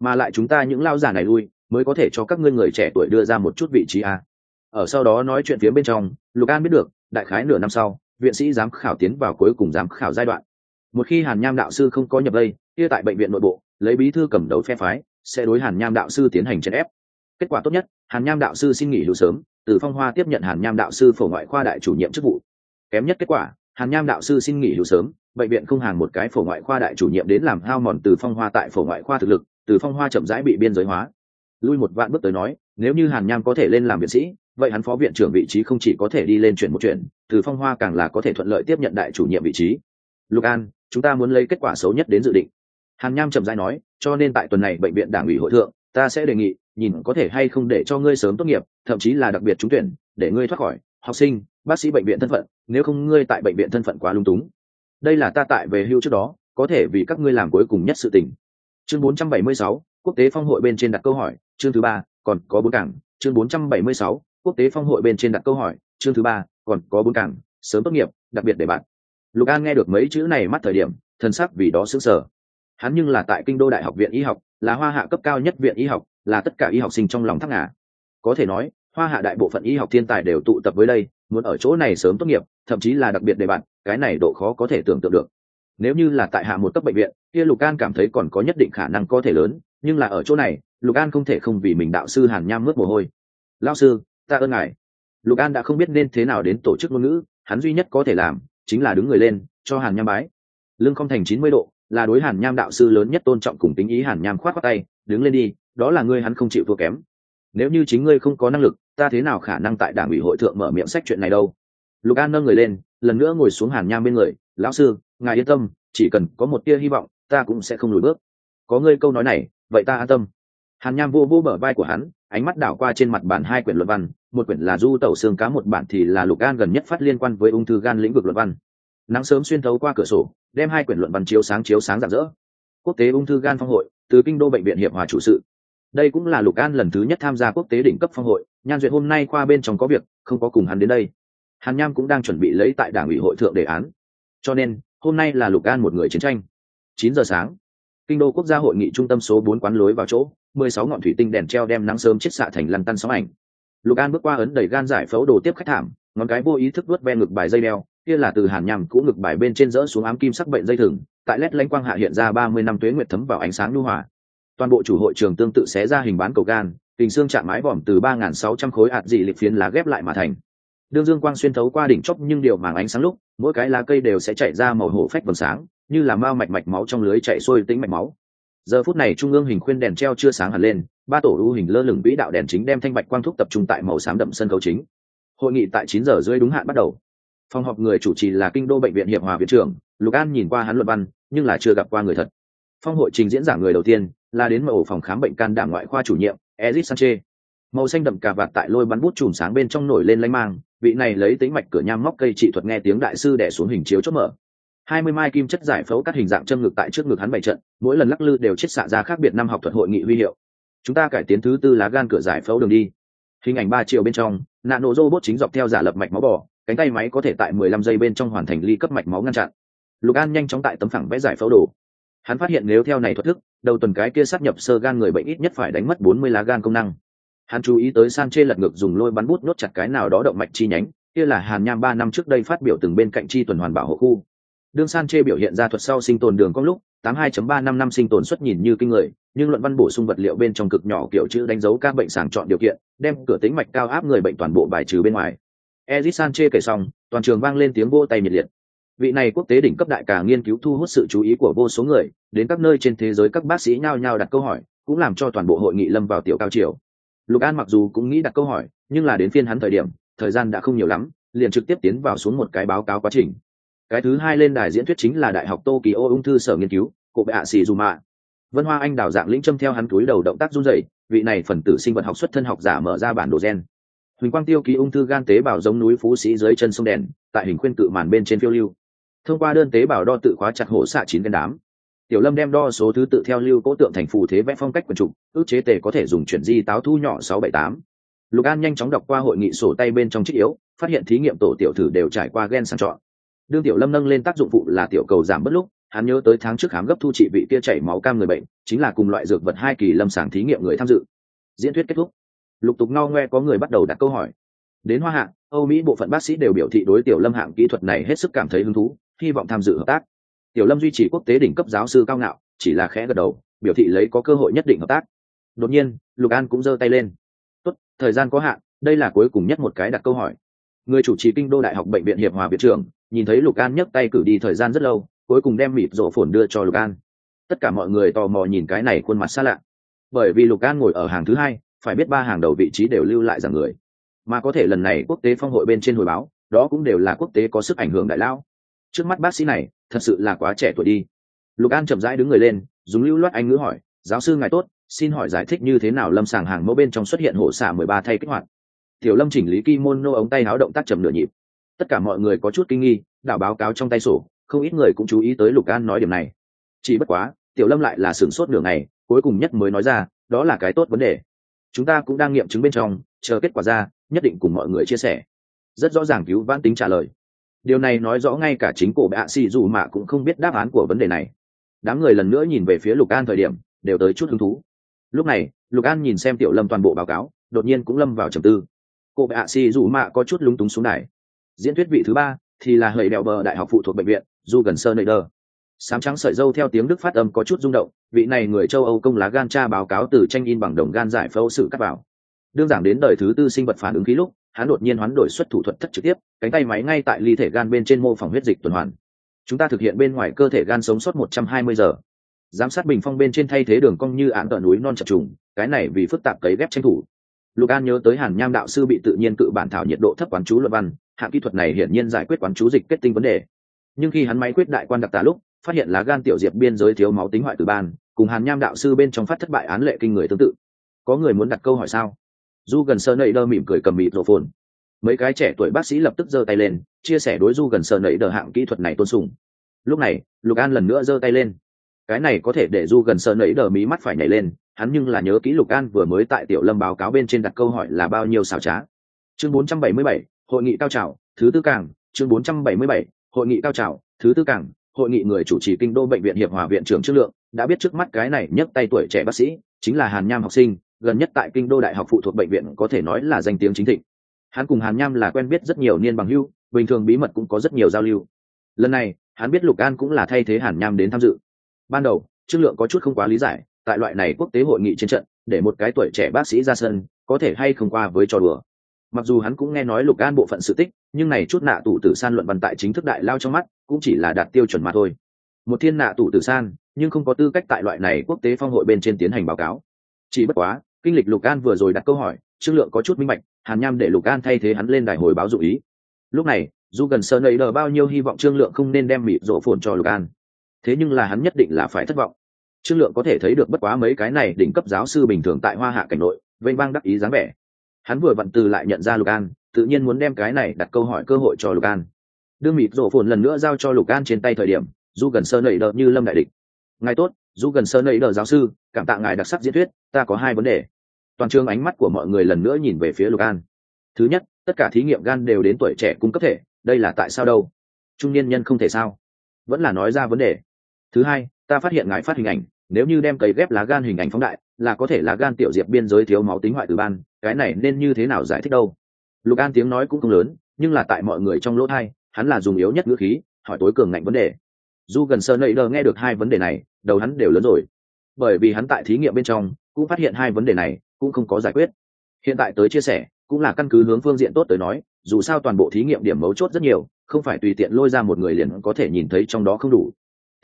S1: mà lại chúng ta những lao giả này lui mới có thể cho các ngươi người trẻ tuổi đưa ra một chút vị trí a. Ở sau đó nói chuyện phía bên trong lục an biết được đại khái nửa năm sau viện sĩ giám khảo tiến vào cuối cùng giám khảo giai đoạn. Một khi hàn nham đạo sư không có nhập lây, kia tại bệnh viện nội bộ lấy bí thư cầm đầu phe phái sẽ đối hàn nham đạo sư tiến hành chèn ép. Kết quả tốt nhất hàn nham đạo sư xin nghỉ hưu sớm từ phong hoa tiếp nhận hàn nham đạo sư phổ ngoại khoa đại chủ nhiệm chức vụ. Kém nhất kết quả hàn nham đạo sư xin nghỉ hưu sớm, bệnh viện không hàng một cái phổ ngoại khoa đại chủ nhiệm đến làm hao mòn từ phong hoa tại phổ ngoại khoa thực lực, từ phong hoa chậm rãi bị biên giới hóa. Lui một vạn bước tới nói, nếu như hàn nham có thể lên làm viện sĩ, vậy hắn phó viện trưởng vị trí không chỉ có thể đi lên chuyển một chuyện từ phong hoa càng là có thể thuận lợi tiếp nhận đại chủ nhiệm vị trí. Lục an, chúng ta muốn lấy kết quả xấu nhất đến dự định. Hàn nham chậm rãi nói, cho nên tại tuần này bệnh viện đảng ủy hội thượng, ta sẽ đề nghị, nhìn có thể hay không để cho ngươi sớm tốt nghiệp, thậm chí là đặc biệt trúng tuyển, để ngươi thoát khỏi, học sinh bác sĩ bệnh viện thân phận nếu không ngươi tại bệnh viện thân phận quá lung túng. Đây là ta tại về hưu trước đó có thể vì các ngươi làm cuối cùng nhất sự tình. Chương 476, quốc tế phong hội bên trên đặt câu hỏi chương thứ ba còn có bốn cảng. Chương 476, quốc tế phong hội bên trên đặt câu hỏi chương thứ ba còn có bốn cảng. Sớm tốt nghiệp đặc biệt để bạn. Lục an nghe được mấy chữ này mắt thời điểm thân sắc vì đó sững sờ. Hắn nhưng là tại kinh đô đại học viện y học là hoa hạ cấp cao nhất viện y học là tất cả y học sinh trong lòng thắc ngà có thể nói hoa hạ đại bộ phận y học thiên tài đều tụ tập với đây, muốn ở chỗ này sớm tốt nghiệp, thậm chí là đặc biệt đề bạn cái này độ khó có thể tưởng tượng được. Nếu như là tại hạ một cấp bệnh viện, kia lục an cảm thấy còn có nhất định khả năng có thể lớn, nhưng là ở chỗ này, lục an không thể không vì mình đạo sư hàn nham mướt mồ hôi. Lao sư, ta ơn ngài. Lục an đã không biết nên thế nào đến tổ chức ngôn ngữ, hắn duy nhất có thể làm, chính là đứng người lên, cho hàn nham bái. Lưng không thành chín mươi độ, là đối hàn nham đạo sư lớn nhất tôn trọng cùng tính ý hàn nham khoát khoát tay, đứng lên đi, đó là ngươi hắn không chịu thua kém nếu như chính ngươi không có năng lực, ta thế nào khả năng tại đảng ủy hội thượng mở miệng sách chuyện này đâu? Lục an nâng người lên, lần nữa ngồi xuống hàn nham bên người, lão sư, ngài yên tâm, chỉ cần có một tia hy vọng, ta cũng sẽ không lùi bước. Có ngươi câu nói này, vậy ta an tâm. Hàn nham vô vô bờ vai của hắn, ánh mắt đảo qua trên mặt bản hai quyển luận văn, một quyển là du tẩu xương cá, một bản thì là lục an gần nhất phát liên quan với ung thư gan lĩnh vực luận văn. Nắng sớm xuyên thấu qua cửa sổ, đem hai quyển luận văn chiếu sáng chiếu sáng rạng rỡ. Quốc tế ung thư gan phong hội, từ kinh đô bệnh viện hiệp hòa chủ sự đây cũng là lục an lần thứ nhất tham gia quốc tế đỉnh cấp phong hội, nhan duyệt hôm nay qua bên trong có việc, không có cùng hắn đến đây. Hàn nham cũng đang chuẩn bị lấy tại đảng ủy hội thượng đề án. Cho nên, hôm nay là lục an một người chiến tranh. Chín giờ sáng, kinh đô quốc gia hội nghị trung tâm số bốn quán lối vào chỗ, mười sáu ngọn thủy tinh đèn treo đem nắng sớm chiết xạ thành lăn tăn sóng ảnh. Lục an bước qua ấn đầy gan giải phẫu đồ tiếp khách thảm, ngón cái vô ý thức vớt ve ngực bài dây đeo, kia là từ hàn nhằm cũ ngực bài bên trên rỡ xuống ám kim sắc bệnh dây thừng, tại lét lánh quang hạ hiện ra ba mươi năm tuế nguyệt thấm vào ánh sáng lưu hòa toàn bộ chủ hội trường tương tự xé ra hình bán cầu gan, hình xương chạm mái vòm từ ba nghìn sáu trăm khối hạt dị lịch phiến lá ghép lại mà thành. Đương dương quang xuyên thấu qua đỉnh chóp nhưng điều màng ánh sáng lúc, mỗi cái lá cây đều sẽ chạy ra màu hổ phách vầng sáng, như là mao mạch mạch máu trong lưới chạy xuôi tính mạch máu. Giờ phút này trung ương hình khuyên đèn treo chưa sáng hẳn lên, ba tổ ưu hình lơ lửng vĩ đạo đèn chính đem thanh bạch quang thúc tập trung tại màu xám đậm sân khấu chính. Hội nghị tại chín giờ rưỡi đúng hạn bắt đầu. Phòng họp người chủ trì là kinh đô bệnh viện hiệp hòa viện trưởng, lục an nhìn qua hắn luận văn, nhưng là chưa gặp qua người thật. Phong hội trình diễn giảng người đầu tiên là đến mở phòng khám bệnh can đảm ngoại khoa chủ nhiệm ezit sanchez. Màu xanh đậm cà vạt tại lôi bắn bút chùm sáng bên trong nổi lên lanh mang, vị này lấy tính mạch cửa nham móc cây trị thuật nghe tiếng đại sư đẻ xuống hình chiếu chốt mở. Hai mươi mai kim chất giải phẫu cắt hình dạng châm ngực tại trước ngực hắn bảy trận, mỗi lần lắc lư đều chết xạ ra khác biệt năm học thuật hội nghị huy hiệu. Chúng ta cải tiến thứ tư lá gan cửa giải phẫu đường đi. Hình ảnh ba triệu bên trong nạn nổ robot chính dọc theo giả lập mạch máu bò, cánh tay máy có thể tại mười lăm giây bên trong hoàn thành ly cấp mạch máu ngăn chặn. Lục an nhanh chóng tại tấm phẳng vẽ giải phẫu đồ hắn phát hiện nếu theo này thuật thức, đầu tuần cái kia sát nhập sơ gan người bệnh ít nhất phải đánh mất bốn mươi lá gan công năng. Hắn chú ý tới san chê lật ngược dùng lôi bắn bút nốt chặt cái nào đó động mạch chi nhánh, kia là hàn nham ba năm trước đây phát biểu từng bên cạnh chi tuần hoàn bảo hộ khu. Đương san chê biểu hiện ra thuật sau sinh tồn đường có lúc, tám hai ba năm năm sinh tồn xuất nhìn như kinh người, nhưng luận văn bổ sung vật liệu bên trong cực nhỏ kiểu chữ đánh dấu các bệnh sàng chọn điều kiện, đem cửa tính mạch cao áp người bệnh toàn bộ bài trừ bên ngoài. Ezit sanche kể xong, toàn trường vang lên tiếng vô tay nhiệt liệt vị này quốc tế đỉnh cấp đại cả nghiên cứu thu hút sự chú ý của vô số người, đến các nơi trên thế giới các bác sĩ nhao nhao đặt câu hỏi, cũng làm cho toàn bộ hội nghị lâm vào tiểu cao chiều. Lục an mặc dù cũng nghĩ đặt câu hỏi, nhưng là đến phiên hắn thời điểm, thời gian đã không nhiều lắm, liền trực tiếp tiến vào xuống một cái báo cáo quá trình. Cái thứ hai lên đài diễn thuyết chính là đại học tokyo ung thư sở nghiên cứu cụ bệ ạ xì dù mạ. Vân hoa anh đào dạng lĩnh châm theo hắn túi đầu động tác run rẩy, vị này phần tử sinh vật học xuất thân học giả mở ra bản đồ gen. Huỳnh quang tiêu ký ung thư gan tế bào giống núi phú sĩ dưới chân sông đèn, tại hình khuyên cự màn bên trên phiêu lưu thông qua đơn tế bào đo tự khóa chặt hổ xạ chín cái đám. Tiểu lâm đem đo số thứ tự theo lưu cố tượng thành phù thế vẽ phong cách quần trục, ước chế tề có thể dùng chuyển di táo thu nhỏ sáu bảy tám. Lục an nhanh chóng đọc qua hội nghị sổ tay bên trong trích yếu, phát hiện thí nghiệm tổ tiểu thử đều trải qua gen sàng chọn. Đương tiểu lâm nâng lên tác dụng phụ là tiểu cầu giảm bất lúc, hắn nhớ tới tháng trước khám gấp thu trị vị kia chảy máu cam người bệnh, chính là cùng loại dược vật hai kỳ lâm sàng thí nghiệm người tham dự. Diễn thuyết kết thúc. Lục tục ngao ngoe có người bắt đầu đặt câu hỏi. Đến hoa hạng âu mỹ bộ phận bác sĩ đều biểu thị đối tiểu lâm hạng kỹ thuật này hết sức cảm thấy hứng thú hy vọng tham dự hợp tác. Tiểu lâm duy trì quốc tế đỉnh cấp giáo sư cao ngạo, chỉ là khẽ gật đầu, biểu thị lấy có cơ hội nhất định hợp tác. Đột nhiên, lục an cũng giơ tay lên. Tốt, thời gian có hạn, đây là cuối cùng nhất một cái đặt câu hỏi. Người chủ trì kinh đô đại học bệnh viện hiệp hòa viện trưởng, nhìn thấy lục an nhấc tay cử đi thời gian rất lâu, cuối cùng đem mịt rộ phồn đưa cho lục an. Tất cả mọi người tò mò nhìn cái này khuôn mặt xa lạ. Bởi vì lục an ngồi ở hàng thứ hai, phải biết ba hàng đầu vị trí đều lưu lại rằng người. Mà có thể lần này quốc tế phong hội bên trên hồi báo, đó cũng đều là quốc tế có sức ảnh hưởng đại lao trước mắt bác sĩ này thật sự là quá trẻ tuổi đi. Lục an chậm rãi đứng người lên, dùng lưu loát anh ngữ hỏi, giáo sư ngài tốt, xin hỏi giải thích như thế nào lâm sàng hàng mẫu bên trong xuất hiện hổ xả mười ba thay kích hoạt? Tiểu lâm chỉnh lý kimono ống tay áo động tác chậm nửa nhịp. Tất cả mọi người có chút kinh nghi, đảo báo cáo trong tay sổ, không ít người cũng chú ý tới lục an nói điểm này. Chỉ bất quá, tiểu lâm lại là sửng sốt nửa ngày, cuối cùng nhất mới nói ra, đó là cái tốt vấn đề. Chúng ta cũng đang nghiệm chứng bên trong, chờ kết quả ra, nhất định cùng mọi người chia sẻ. Rất rõ ràng cứu vãn tính trả lời điều này nói rõ ngay cả chính cổ bạ xì dù mạ cũng không biết đáp án của vấn đề này. Đám người lần nữa nhìn về phía lục an thời điểm, đều tới chút hứng thú. Lúc này, lục an nhìn xem tiểu lâm toàn bộ báo cáo, đột nhiên cũng lâm vào trầm tư. Cô bạ xì dù mạ có chút lúng túng xuống này diễn thuyết vị thứ ba thì là hầy đèo bờ đại học phụ thuộc bệnh viện, du gần sơ nơi đơ sám trắng sợi dâu theo tiếng đức phát âm có chút rung động, vị này người châu âu công lá gan cha báo cáo từ tranh in bằng đồng gan giải phẫu sự cắt vào đương giảng đến đời thứ tư sinh vật phản ứng khí lúc, hắn đột nhiên hoán đổi xuất thủ thuật thất trực tiếp, cánh tay máy ngay tại ly thể gan bên trên mô phỏng huyết dịch tuần hoàn. Chúng ta thực hiện bên ngoài cơ thể gan sống sót một trăm hai mươi giờ. Giám sát bình phong bên trên thay thế đường cong như ạn tợ núi non chập trùng, cái này vì phức tạp cấy ghép tranh thủ. Lục an nhớ tới hàn nham đạo sư bị tự nhiên cự bản thảo nhiệt độ thấp quán chú luật văn, hạng kỹ thuật này hiển nhiên giải quyết quán chú dịch kết tinh vấn đề. Nhưng khi hắn máy quyết đại quan đặc tả lúc, phát hiện lá gan tiểu diệp biên giới thiếu máu tính hoại tử ban, cùng hàn nham đạo sư bên trong phát thất bại án lệ kinh người tương tự. Có người muốn đặt câu hỏi sao? Du gần sơ nậy đơ mỉm cười cầm mịt rổ phồn. Mấy cái trẻ tuổi bác sĩ lập tức giơ tay lên chia sẻ đối du gần sơ nậy đờ hạng kỹ thuật này tôn sùng. Lúc này lục an lần nữa giơ tay lên. Cái này có thể để du gần sơ nấy đờ mí mắt phải nhảy lên hắn nhưng là nhớ kỹ lục an vừa mới tại tiểu lâm báo cáo bên trên đặt câu hỏi là bao nhiêu xào trá. Chương 477, hội nghị cao trào thứ tư cảng chương 477, hội nghị cao trào thứ tư cảng hội nghị người chủ trì kinh đô bệnh viện hiệp hòa viện trưởng trương lượng đã biết trước mắt cái này nhấc tay tuổi trẻ bác sĩ chính là hàn nham học sinh gần nhất tại kinh đô đại học phụ thuộc bệnh viện có thể nói là danh tiếng chính thịnh. Hắn cùng hàn nham là quen biết rất nhiều niên bằng hưu bình thường bí mật cũng có rất nhiều giao lưu. Lần này, hắn biết lục an cũng là thay thế hàn nham đến tham dự. Ban đầu trương lượng có chút không quá lý giải, tại loại này quốc tế hội nghị trên trận, để một cái tuổi trẻ bác sĩ ra sân, có thể hay không qua với trò đùa. Mặc dù hắn cũng nghe nói lục an bộ phận sự tích, nhưng này chút nạ tủ tử san luận văn tại chính thức đại lao trong mắt, cũng chỉ là đạt tiêu chuẩn mà thôi. Một thiên nạ tủ tử san, nhưng không có tư cách tại loại này quốc tế phong hội bên trên tiến hành báo cáo. Chỉ bất quá kinh lịch lục an vừa rồi đặt câu hỏi, trương lượng có chút minh bạch, hàn nham để lục an thay thế hắn lên đài hồi báo dụ ý. Lúc này, dù gần sơ nầy đờ bao nhiêu hy vọng trương lượng không nên đem mịt rộ phồn cho lục an. Thế nhưng là hắn nhất định là phải thất vọng. Trương lượng có thể thấy được bất quá mấy cái này đỉnh cấp giáo sư bình thường tại hoa hạ cảnh nội, vênh vang đắc ý dáng vẻ. Hắn vừa vặn từ lại nhận ra lục an, tự nhiên muốn đem cái này đặt câu hỏi cơ hội cho lục an. Đương mịt rộ phồn lần nữa giao cho lục an trên tay thời điểm, dù gần sơ nầy đờ như lâm đại địch. Ngài tốt, dù gần sơ nầy đờ giáo sư, cảm tạ ngài đặc sắc diễn thuyết, ta có hai vấn đề toàn trường ánh mắt của mọi người lần nữa nhìn về phía lục an. Thứ nhất, tất cả thí nghiệm gan đều đến tuổi trẻ cung cấp thể, đây là tại sao đâu? Trung niên nhân không thể sao? Vẫn là nói ra vấn đề. Thứ hai, ta phát hiện ngài phát hình ảnh, nếu như đem cấy ghép lá gan hình ảnh phóng đại, là có thể lá gan tiểu diệp biên giới thiếu máu tính hoại tử ban, cái này nên như thế nào giải thích đâu? Lục an tiếng nói cũng không lớn, nhưng là tại mọi người trong lỗ thai, hắn là dùng yếu nhất ngữ khí, hỏi tối cường ngạnh vấn đề. Dù gần sơ nậy đờ nghe được hai vấn đề này, đầu hắn đều lớn rồi. Bởi vì hắn tại thí nghiệm bên trong, cũng phát hiện hai vấn đề này cũng không có giải quyết. Hiện tại tới chia sẻ, cũng là căn cứ hướng phương diện tốt tới nói, dù sao toàn bộ thí nghiệm điểm mấu chốt rất nhiều, không phải tùy tiện lôi ra một người liền có thể nhìn thấy trong đó không đủ.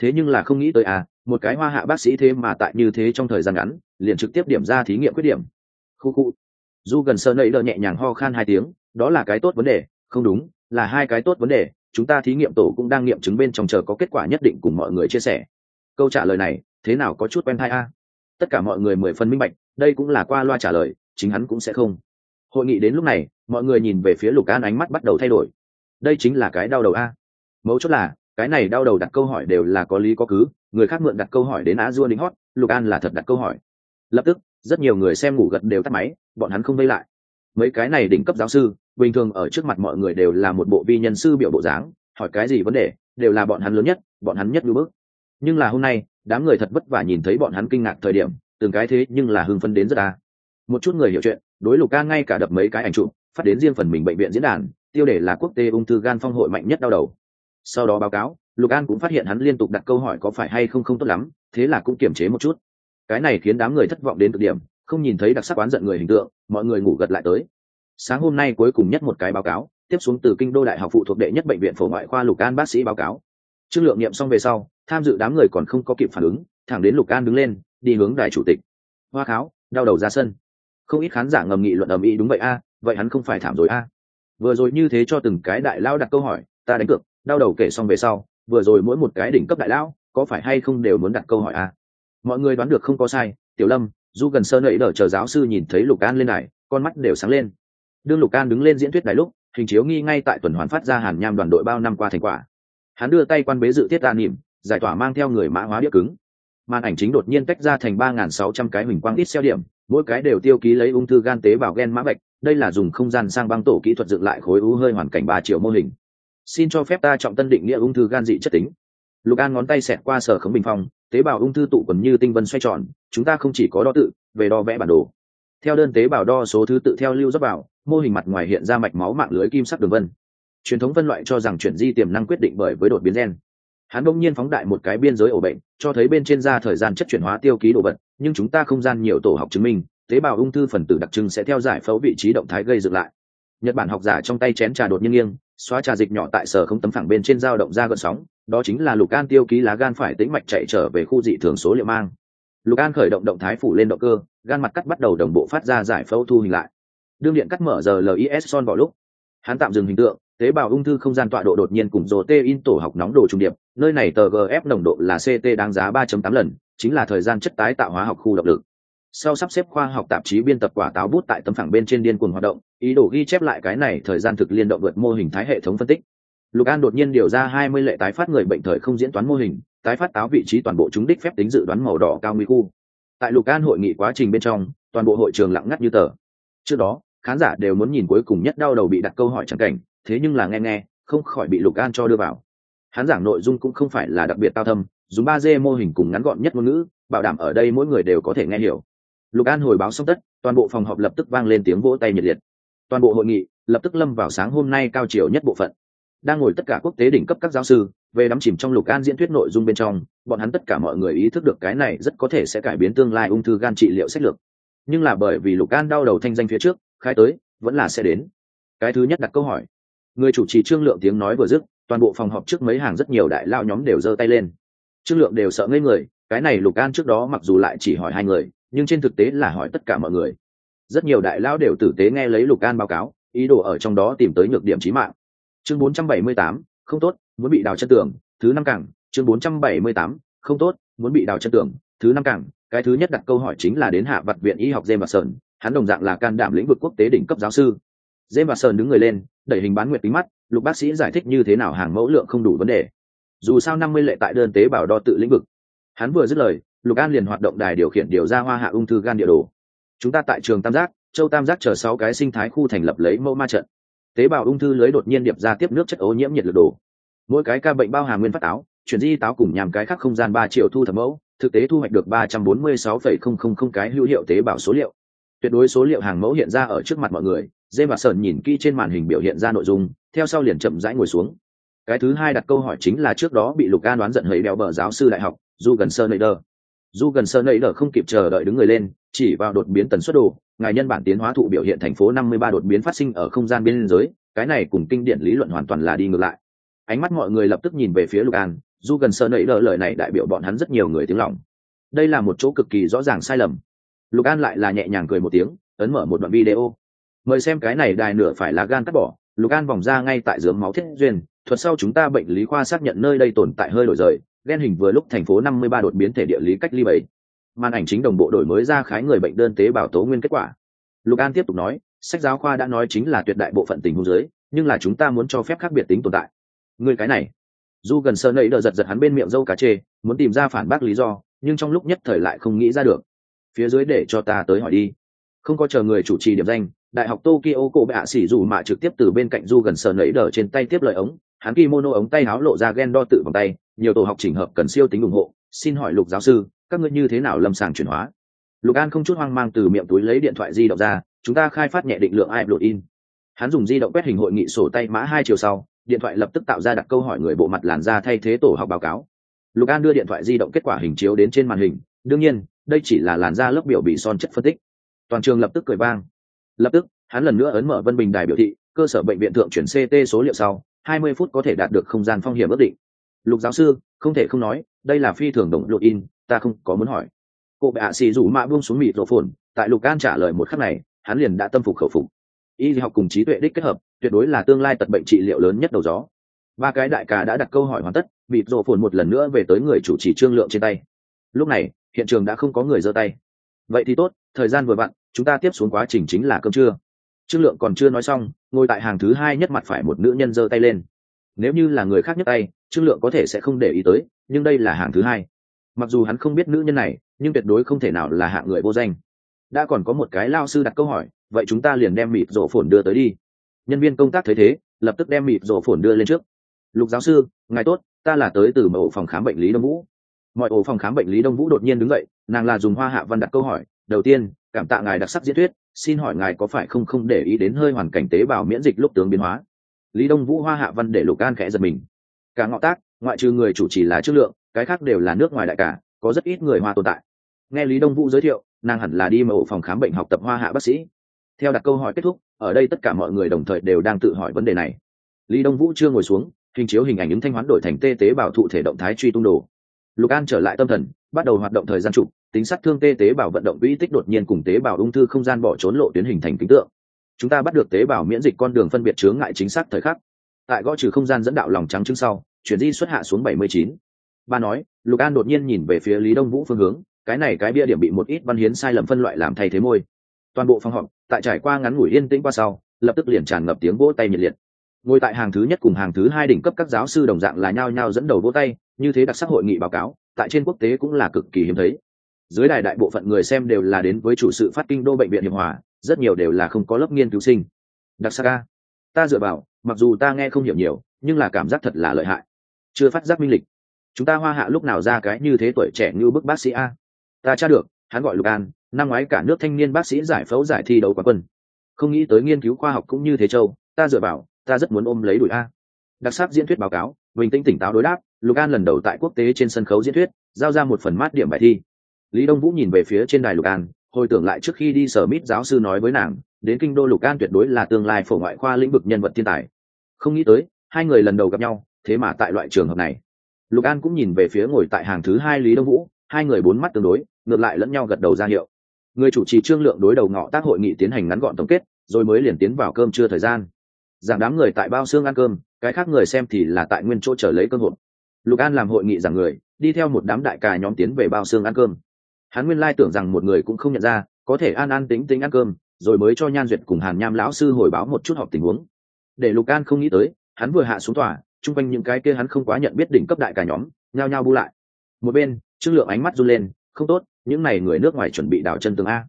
S1: Thế nhưng là không nghĩ tới à một cái hoa hạ bác sĩ thế mà tại như thế trong thời gian ngắn, liền trực tiếp điểm ra thí nghiệm quyết điểm. Khu khu. Du gần sơ nẫy đỡ nhẹ nhàng ho khan hai tiếng, đó là cái tốt vấn đề, không đúng, là hai cái tốt vấn đề, chúng ta thí nghiệm tổ cũng đang nghiệm chứng bên trong chờ có kết quả nhất định cùng mọi người chia sẻ. Câu trả lời này, thế nào có chút quen thai a? Tất cả mọi người mười phần minh bạch đây cũng là qua loa trả lời, chính hắn cũng sẽ không. Hội nghị đến lúc này, mọi người nhìn về phía lục an ánh mắt bắt đầu thay đổi. Đây chính là cái đau đầu a. Mấu chốt là, cái này đau đầu đặt câu hỏi đều là có lý có cứ, người khác mượn đặt câu hỏi đến á dua đính hót, lục an là thật đặt câu hỏi. Lập tức, rất nhiều người xem ngủ gật đều tắt máy, bọn hắn không vây lại. Mấy cái này đỉnh cấp giáo sư, bình thường ở trước mặt mọi người đều là một bộ vi nhân sư biểu bộ dáng, hỏi cái gì vấn đề, đều là bọn hắn lớn nhất, bọn hắn nhất lưu bước. Nhưng là hôm nay, đám người thật vất vả nhìn thấy bọn hắn kinh ngạc thời điểm từng cái thế nhưng là hưng phân đến rất ta một chút người hiểu chuyện, đối lục ca ngay cả đập mấy cái ảnh chụp, phát đến riêng phần mình bệnh viện diễn đàn, tiêu đề là quốc tế ung thư gan phong hội mạnh nhất đau đầu. Sau đó báo cáo, lục an cũng phát hiện hắn liên tục đặt câu hỏi có phải hay không không tốt lắm, thế là cũng kiềm chế một chút. Cái này khiến đám người thất vọng đến cực điểm, không nhìn thấy đặc sắc oán giận người hình tượng, mọi người ngủ gật lại tới. Sáng hôm nay cuối cùng nhất một cái báo cáo, tiếp xuống từ kinh đô đại học phụ thuộc đệ nhất bệnh viện phổ ngoại khoa lục an bác sĩ báo cáo. Trương lượng nghiệm xong về sau, tham dự đám người còn không có kịp phản ứng, thẳng đến lục an đứng lên đi hướng đài chủ tịch. Hoa kháo, đau đầu ra sân. Không ít khán giả ngầm nghị luận ầm ĩ, đúng vậy a, vậy hắn không phải thảm rồi a. Vừa rồi như thế cho từng cái đại lao đặt câu hỏi, ta đánh cược, đau đầu kể xong về sau, vừa rồi mỗi một cái đỉnh cấp đại lao, có phải hay không đều muốn đặt câu hỏi a? Mọi người đoán được không có sai, tiểu lâm, du gần sơ nậy đỡ chờ giáo sư nhìn thấy lục an lên này con mắt đều sáng lên. Đương lục an đứng lên diễn thuyết đài lúc, hình chiếu nghi ngay tại tuần hoàn phát ra hàn nham đoàn đội bao năm qua thành quả. Hắn đưa tay quan bế dự tiết đa nỉm, giải tỏa mang theo người mã hóa đĩa cứng màn ảnh chính đột nhiên tách ra thành ba nghìn sáu trăm cái huỳnh quang ít xeo điểm, mỗi cái đều tiêu ký lấy ung thư gan tế bào gen mã bạch đây là dùng không gian sang băng tổ kỹ thuật dựng lại khối u hơi hoàn cảnh ba triệu mô hình. Xin cho phép ta trọng tân định nghĩa ung thư gan dị chất tính. Lục an ngón tay xẹt qua sở khống bình phong, tế bào ung thư tụ quần như tinh vân xoay tròn, chúng ta không chỉ có đo tự, về đo vẽ bản đồ. Theo đơn tế bào đo số thứ tự theo lưu dốc vào, mô hình mặt ngoài hiện ra mạch máu mạng lưới kim sắc đường vân. Truyền thống phân loại cho rằng chuyển di tiềm năng quyết định bởi với đột biến gen hắn bỗng nhiên phóng đại một cái biên giới ổ bệnh, cho thấy bên trên da thời gian chất chuyển hóa tiêu ký đồ vật, nhưng chúng ta không gian nhiều tổ học chứng minh, tế bào ung thư phần tử đặc trưng sẽ theo giải phẫu vị trí động thái gây dựng lại. Nhật bản học giả trong tay chén trà đột nhiên nghiêng, xóa trà dịch nhỏ tại sở không tấm phẳng bên trên dao động ra gợn sóng, đó chính là lục an tiêu ký lá gan phải tĩnh mạch chạy trở về khu dị thường số liệu mang. Lục an khởi động động thái phủ lên động cơ, gan mặt cắt bắt đầu đồng bộ phát ra giải phẫu thu hình lại. Đương điện cắt mở giờ lis son vào lúc, hắn tạm dừng hình tượng tế bào ung thư không gian tọa độ đột nhiên cùng rồ tê in tổ học nóng đồ trung điệp, nơi này tờ gf nồng độ là ct đáng giá 3.8 lần, chính là thời gian chất tái tạo hóa học khu động lực. Sau sắp xếp khoa học tạp chí biên tập quả táo bút tại tấm phẳng bên trên điên cuồng hoạt động, ý đồ ghi chép lại cái này thời gian thực liên động vượt mô hình thái hệ thống phân tích. Lục an đột nhiên điều ra 20 lệ tái phát người bệnh thời không diễn toán mô hình, tái phát táo vị trí toàn bộ chúng đích phép tính dự đoán màu đỏ cao nguy khu. Tại lục an hội nghị quá trình bên trong, toàn bộ hội trường lặng ngắt như tờ. Trước đó, khán giả đều muốn nhìn cuối cùng nhất đau đầu bị đặt câu hỏi chẳng cảnh thế nhưng là nghe nghe, không khỏi bị lục an cho đưa vào. Hắn giảng nội dung cũng không phải là đặc biệt cao thâm, dùng ba d mô hình cùng ngắn gọn nhất ngôn ngữ, bảo đảm ở đây mỗi người đều có thể nghe hiểu. Lục an hồi báo xong tất, toàn bộ phòng họp lập tức vang lên tiếng vỗ tay nhiệt liệt. Toàn bộ hội nghị lập tức lâm vào sáng hôm nay cao chiều nhất bộ phận. Đang ngồi tất cả quốc tế đỉnh cấp các giáo sư, về đắm chìm trong lục an diễn thuyết nội dung bên trong, bọn hắn tất cả mọi người ý thức được cái này rất có thể sẽ cải biến tương lai ung thư gan trị liệu sách lược. Nhưng là bởi vì lục an đau đầu thanh danh phía trước, khai tới, vẫn là sẽ đến. Cái thứ nhất đặt câu hỏi người chủ trì trương lượng tiếng nói vừa dứt toàn bộ phòng họp trước mấy hàng rất nhiều đại lao nhóm đều giơ tay lên. Trương lượng đều sợ ngây người cái này lục an trước đó mặc dù lại chỉ hỏi hai người nhưng trên thực tế là hỏi tất cả mọi người. Rất nhiều đại lao đều tử tế nghe lấy lục an báo cáo ý đồ ở trong đó tìm tới nhược điểm trí mạng. Chương 478, không tốt muốn bị đào chân tường thứ năm cảng. Chương 478, không tốt muốn bị đào chân tường thứ năm cảng. Cái thứ nhất đặt câu hỏi chính là đến hạ Vật viện y học james sơn hắn đồng dạng là can đảm lĩnh vực quốc tế đỉnh cấp giáo sư james sơn đứng người lên, đẩy hình bán nguyệt tính mắt, lục bác sĩ giải thích như thế nào hàng mẫu lượng không đủ vấn đề. Dù sao năm mươi lệ tại đơn tế bào đo tự lĩnh vực. Hắn vừa dứt lời, lục an liền hoạt động đài điều khiển điều ra hoa hạ ung thư gan địa đồ. Chúng ta tại trường tam giác, châu tam giác chờ sáu cái sinh thái khu thành lập lấy mẫu ma trận. Tế bào ung thư lưới đột nhiên điệp ra tiếp nước chất ô nhiễm nhiệt lực đồ. Mỗi cái ca bệnh bao hà nguyên phát táo, chuyển di táo cùng nhằm cái khác không gian ba triệu thu thập mẫu, thực tế thu hoạch được ba trăm bốn mươi sáu phẩy không không không cái hữu hiệu tế bào số liệu. Tuyệt đối số liệu hàng mẫu hiện ra ở trước mặt mọi người dê và sơn nhìn kỹ trên màn hình biểu hiện ra nội dung, theo sau liền chậm rãi ngồi xuống. Cái thứ hai đặt câu hỏi chính là trước đó bị lục an đoán giận hấy đeo bờ giáo sư đại học du gần sơ nầy đờ. Du gần sơ nầy đờ không kịp chờ đợi đứng người lên, chỉ vào đột biến tần suất đồ, ngài nhân bản tiến hóa thụ biểu hiện thành phố năm mươi ba đột biến phát sinh ở không gian biên giới cái này cùng kinh điển lý luận hoàn toàn là đi ngược lại. Ánh mắt mọi người lập tức nhìn về phía lục an Du gần sơ nẫy đỡ lời này đại biểu bọn hắn rất nhiều người tiếng lòng. Đây là một chỗ cực kỳ rõ ràng sai lầm. Lục an lại là nhẹ nhàng cười một tiếng, ấn mở một đoạn video mời xem cái này đài nửa phải là gan cắt bỏ, lục an vòng ra ngay tại dướng máu thiết duyên, thuật sau chúng ta bệnh lý khoa xác nhận nơi đây tồn tại hơi đổi rời ghen hình vừa lúc thành phố năm mươi ba đột biến thể địa lý cách ly bảy. Màn ảnh chính đồng bộ đổi mới ra khái người bệnh đơn tế bào tố nguyên kết quả. Lục an tiếp tục nói, sách giáo khoa đã nói chính là tuyệt đại bộ phận tình huống giới nhưng là chúng ta muốn cho phép khác biệt tính tồn tại. Người cái này, dù gần sơ nẫy đờ giật giật hắn bên miệng dâu cá chê, muốn tìm ra phản bác lý do, nhưng trong lúc nhất thời lại không nghĩ ra được. Phía dưới để cho ta tới hỏi đi. Không có chờ người chủ trì điểm danh đại học tokyo cổ bệ hạ xỉ dù mà trực tiếp từ bên cạnh du gần sờ nẫy đờ trên tay tiếp lời ống. Hắn kimono ống tay háo lộ ra ghen đo tự bằng tay, nhiều tổ học chỉnh hợp cần siêu tính ủng hộ. Xin hỏi lục giáo sư, các ngươi như thế nào lâm sàng chuyển hóa? Lục an không chút hoang mang từ miệng túi lấy điện thoại di động ra, chúng ta khai phát nhẹ định lượng ai lột in hắn dùng di động quét hình hội nghị sổ tay mã hai chiều sau, điện thoại lập tức tạo ra đặt câu hỏi người bộ mặt làn da thay thế tổ học báo cáo. Lục an đưa điện thoại di động kết quả hình chiếu đến trên màn hình. Đương nhiên, đây chỉ là làn da lớp biểu bị son chất phân tích. Toàn trường lập tức cười vang lập tức, hắn lần nữa ấn mở vân bình đài biểu thị, cơ sở bệnh viện thượng chuyển ct số liệu sau 20 phút có thể đạt được không gian phong hiểm ước định. Lục giáo sư, không thể không nói, đây là phi thường đồng lộ in, ta không có muốn hỏi. Cô bệ ạ xì rủ mạ buông xuống mịt rổ phồn, tại lục an trả lời một khắc này, hắn liền đã tâm phục khẩu phục. Y học cùng trí tuệ đích kết hợp, tuyệt đối là tương lai tật bệnh trị liệu lớn nhất đầu gió. Ba cái đại ca đã đặt câu hỏi hoàn tất, mịt rổ phồn một lần nữa về tới người chủ trì trương lượng trên tay. Lúc này, hiện trường đã không có người giơ tay. Vậy thì tốt, thời gian vừa vặn chúng ta tiếp xuống quá trình chính là cơm trưa. Trương lượng còn chưa nói xong, ngồi tại hàng thứ hai nhất mặt phải một nữ nhân giơ tay lên. Nếu như là người khác nhất tay, trương lượng có thể sẽ không để ý tới, nhưng đây là hàng thứ hai. Mặc dù hắn không biết nữ nhân này, nhưng tuyệt đối không thể nào là hạng người vô danh. Đã còn có một cái lao sư đặt câu hỏi, vậy chúng ta liền đem mịt rổ phồn đưa tới đi. Nhân viên công tác thấy thế, lập tức đem mịt rổ phồn đưa lên trước. Lục giáo sư, ngài tốt, ta là tới từ ổ phòng khám bệnh lý đông vũ. Mọi ổ phòng khám bệnh lý đông vũ đột nhiên đứng dậy, nàng là dùng hoa hạ văn đặt câu hỏi đầu tiên, cảm tạ ngài đặc sắc diễn thuyết, xin hỏi ngài có phải không không để ý đến hơi hoàn cảnh tế bào miễn dịch lúc tướng biến hóa? Lý đông vũ hoa hạ văn để lục an khẽ giật mình. Cả ngọ tác, ngoại trừ người chủ trì là chất lượng, cái khác đều là nước ngoài đại cả, có rất ít người hoa tồn tại. Nghe lý đông vũ giới thiệu, nàng hẳn là đi mẫu phòng khám bệnh học tập hoa hạ bác sĩ. Theo đặt câu hỏi kết thúc, ở đây tất cả mọi người đồng thời đều đang tự hỏi vấn đề này. Lý đông vũ chưa ngồi xuống, hình chiếu hình ảnh ứng thanh hoán đổi thành tê tế bào thụ thể động thái truy tung đồ. Lục an trở lại tâm thần, bắt đầu hoạt động thời gian trục tính sát thương tê tế bào vận động quỹ tích đột nhiên cùng tế bào ung thư không gian bỏ trốn lộ tuyến hình thành kính tượng. Chúng ta bắt được tế bào miễn dịch con đường phân biệt chướng ngại chính xác thời khắc. Tại gõ trừ không gian dẫn đạo lòng trắng chứng sau, chuyển di xuất hạ xuống bảy mươi chín. Ba nói, lục an đột nhiên nhìn về phía lý đông vũ phương hướng, cái này cái bia điểm bị một ít văn hiến sai lầm phân loại làm thay thế môi. Toàn bộ phòng họp, tại trải qua ngắn ngủi yên tĩnh qua sau, lập tức liền tràn ngập tiếng vỗ tay nhiệt liệt. Ngồi tại hàng thứ nhất cùng hàng thứ hai đỉnh cấp các giáo sư đồng dạng là nhao nhao dẫn đầu vỗ tay, như thế đặc sắc hội nghị báo cáo, tại trên quốc tế cũng là cực kỳ hiếm thấy dưới đài đại bộ phận người xem đều là đến với chủ sự phát kinh đô bệnh viện hiệp hòa, rất nhiều đều là không có lớp nghiên cứu sinh. Đặc sắc ca ta dựa vào, mặc dù ta nghe không hiểu nhiều, nhưng là cảm giác thật là lợi hại. Chưa phát giác minh lịch. Chúng ta hoa hạ lúc nào ra cái như thế tuổi trẻ như bức bác sĩ a? Ta tra được, hắn gọi lục an, năm ngoái cả nước thanh niên bác sĩ giải phẫu giải thi đấu quán quân. Không nghĩ tới nghiên cứu khoa học cũng như thế châu, ta dựa vào, ta rất muốn ôm lấy đuổi a. Đặc sắc diễn thuyết báo cáo, bình tĩnh tỉnh táo đối đáp, lục an lần đầu tại quốc tế trên sân khấu diễn thuyết, giao ra một phần mát điểm bài thi lý đông vũ nhìn về phía trên đài lục an, hồi tưởng lại trước khi đi sở mít giáo sư nói với nàng, đến kinh đô lục an tuyệt đối là tương lai phổ ngoại khoa lĩnh vực nhân vật thiên tài. Không nghĩ tới, hai người lần đầu gặp nhau, thế mà tại loại trường hợp này. Lục an cũng nhìn về phía ngồi tại hàng thứ hai lý đông vũ, hai người bốn mắt tương đối, ngược lại lẫn nhau gật đầu ra hiệu. Người chủ trì trương lượng đối đầu ngọ tác hội nghị tiến hành ngắn gọn tổng kết, rồi mới liền tiến vào cơm trưa thời gian. Giảng đám người tại bao xương ăn cơm, cái khác người xem thì là tại nguyên chỗ trở lấy cơm hộp. Lục an làm hội nghị giảng người, đi theo một đám đại cà nhóm tiến về bao xương ăn cơm hắn nguyên lai tưởng rằng một người cũng không nhận ra, có thể an an tính tính ăn cơm, rồi mới cho nhan duyệt cùng hàn nham lão sư hồi báo một chút họp tình huống. Để lục an không nghĩ tới, hắn vừa hạ xuống tòa, chung quanh những cái kia hắn không quá nhận biết đỉnh cấp đại cả nhóm, nhao nhao bu lại. Một bên, trương lượng ánh mắt run lên, không tốt, những này người nước ngoài chuẩn bị đảo chân tường a.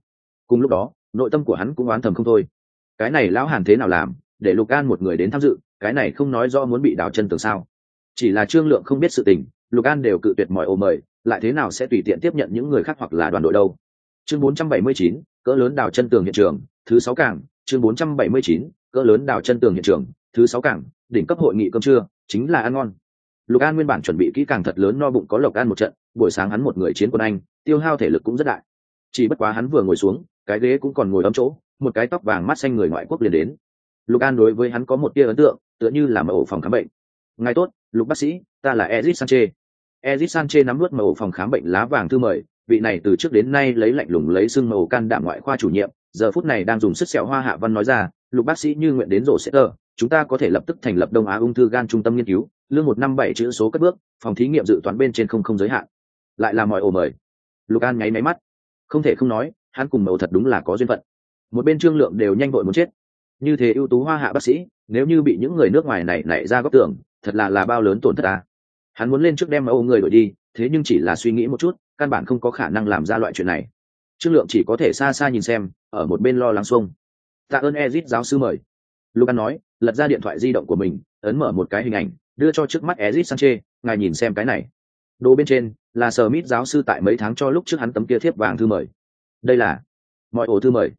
S1: Cùng lúc đó, nội tâm của hắn cũng oán thầm không thôi. Cái này lão hàn thế nào làm, để lục an một người đến tham dự, cái này không nói do muốn bị đảo chân tường sao? Chỉ là trương lượng không biết sự tình lục an đều cự tuyệt mọi ô mời lại thế nào sẽ tùy tiện tiếp nhận những người khác hoặc là đoàn đội đâu? Chương 479, cỡ lớn đào chân tường hiện trường thứ sáu cảng. Chương 479, cỡ lớn đào chân tường hiện trường thứ sáu cảng. Đỉnh cấp hội nghị cơm trưa chính là ăn ngon. Lục an nguyên bản chuẩn bị kỹ càng thật lớn no bụng có lộc an một trận buổi sáng hắn một người chiến quân anh tiêu hao thể lực cũng rất đại. Chỉ bất quá hắn vừa ngồi xuống cái ghế cũng còn ngồi ấm chỗ một cái tóc vàng mắt xanh người ngoại quốc liền đến. Lục an đối với hắn có một tia ấn tượng tựa như là mở ổ phòng khám bệnh. Ngài tốt lục bác sĩ ta là ezit sanche ezit sanche nắm nuốt mở ổ phòng khám bệnh lá vàng thư mời, vị này từ trước đến nay lấy lạnh lùng lấy xương màu can đảm ngoại khoa chủ nhiệm, giờ phút này đang dùng sức sẹo hoa hạ văn nói ra, lục bác sĩ như nguyện đến rổ sẽ tờ chúng ta có thể lập tức thành lập đông á ung thư gan trung tâm nghiên cứu, lương một năm bảy chữ số cất bước, phòng thí nghiệm dự toán bên trên không không giới hạn. Lại là mọi ổ mời. Lục an nháy máy mắt. Không thể không nói, hắn cùng màu thật đúng là có duyên phận. Một bên trương lượng đều nhanh vội muốn chết. Như thế ưu tú hoa hạ bác sĩ, nếu như bị những người nước ngoài này nảy ra góc tưởng, thật là là bao lớn tổn thất à hắn muốn lên trước đem âu người đổi đi, thế nhưng chỉ là suy nghĩ một chút, căn bản không có khả năng làm ra loại chuyện này. Trương lượng chỉ có thể xa xa nhìn xem, ở một bên lo lắng xuông. Tạ ơn ezit giáo sư mời. Lucan nói, lật ra điện thoại di động của mình, ấn mở một cái hình ảnh, đưa cho trước mắt ezit sanche ngài nhìn xem cái này. Đồ bên trên, là sờ mít giáo sư tại mấy tháng cho lúc trước hắn tấm kia thiếp vàng thư mời. Đây là mọi ổ thư mời.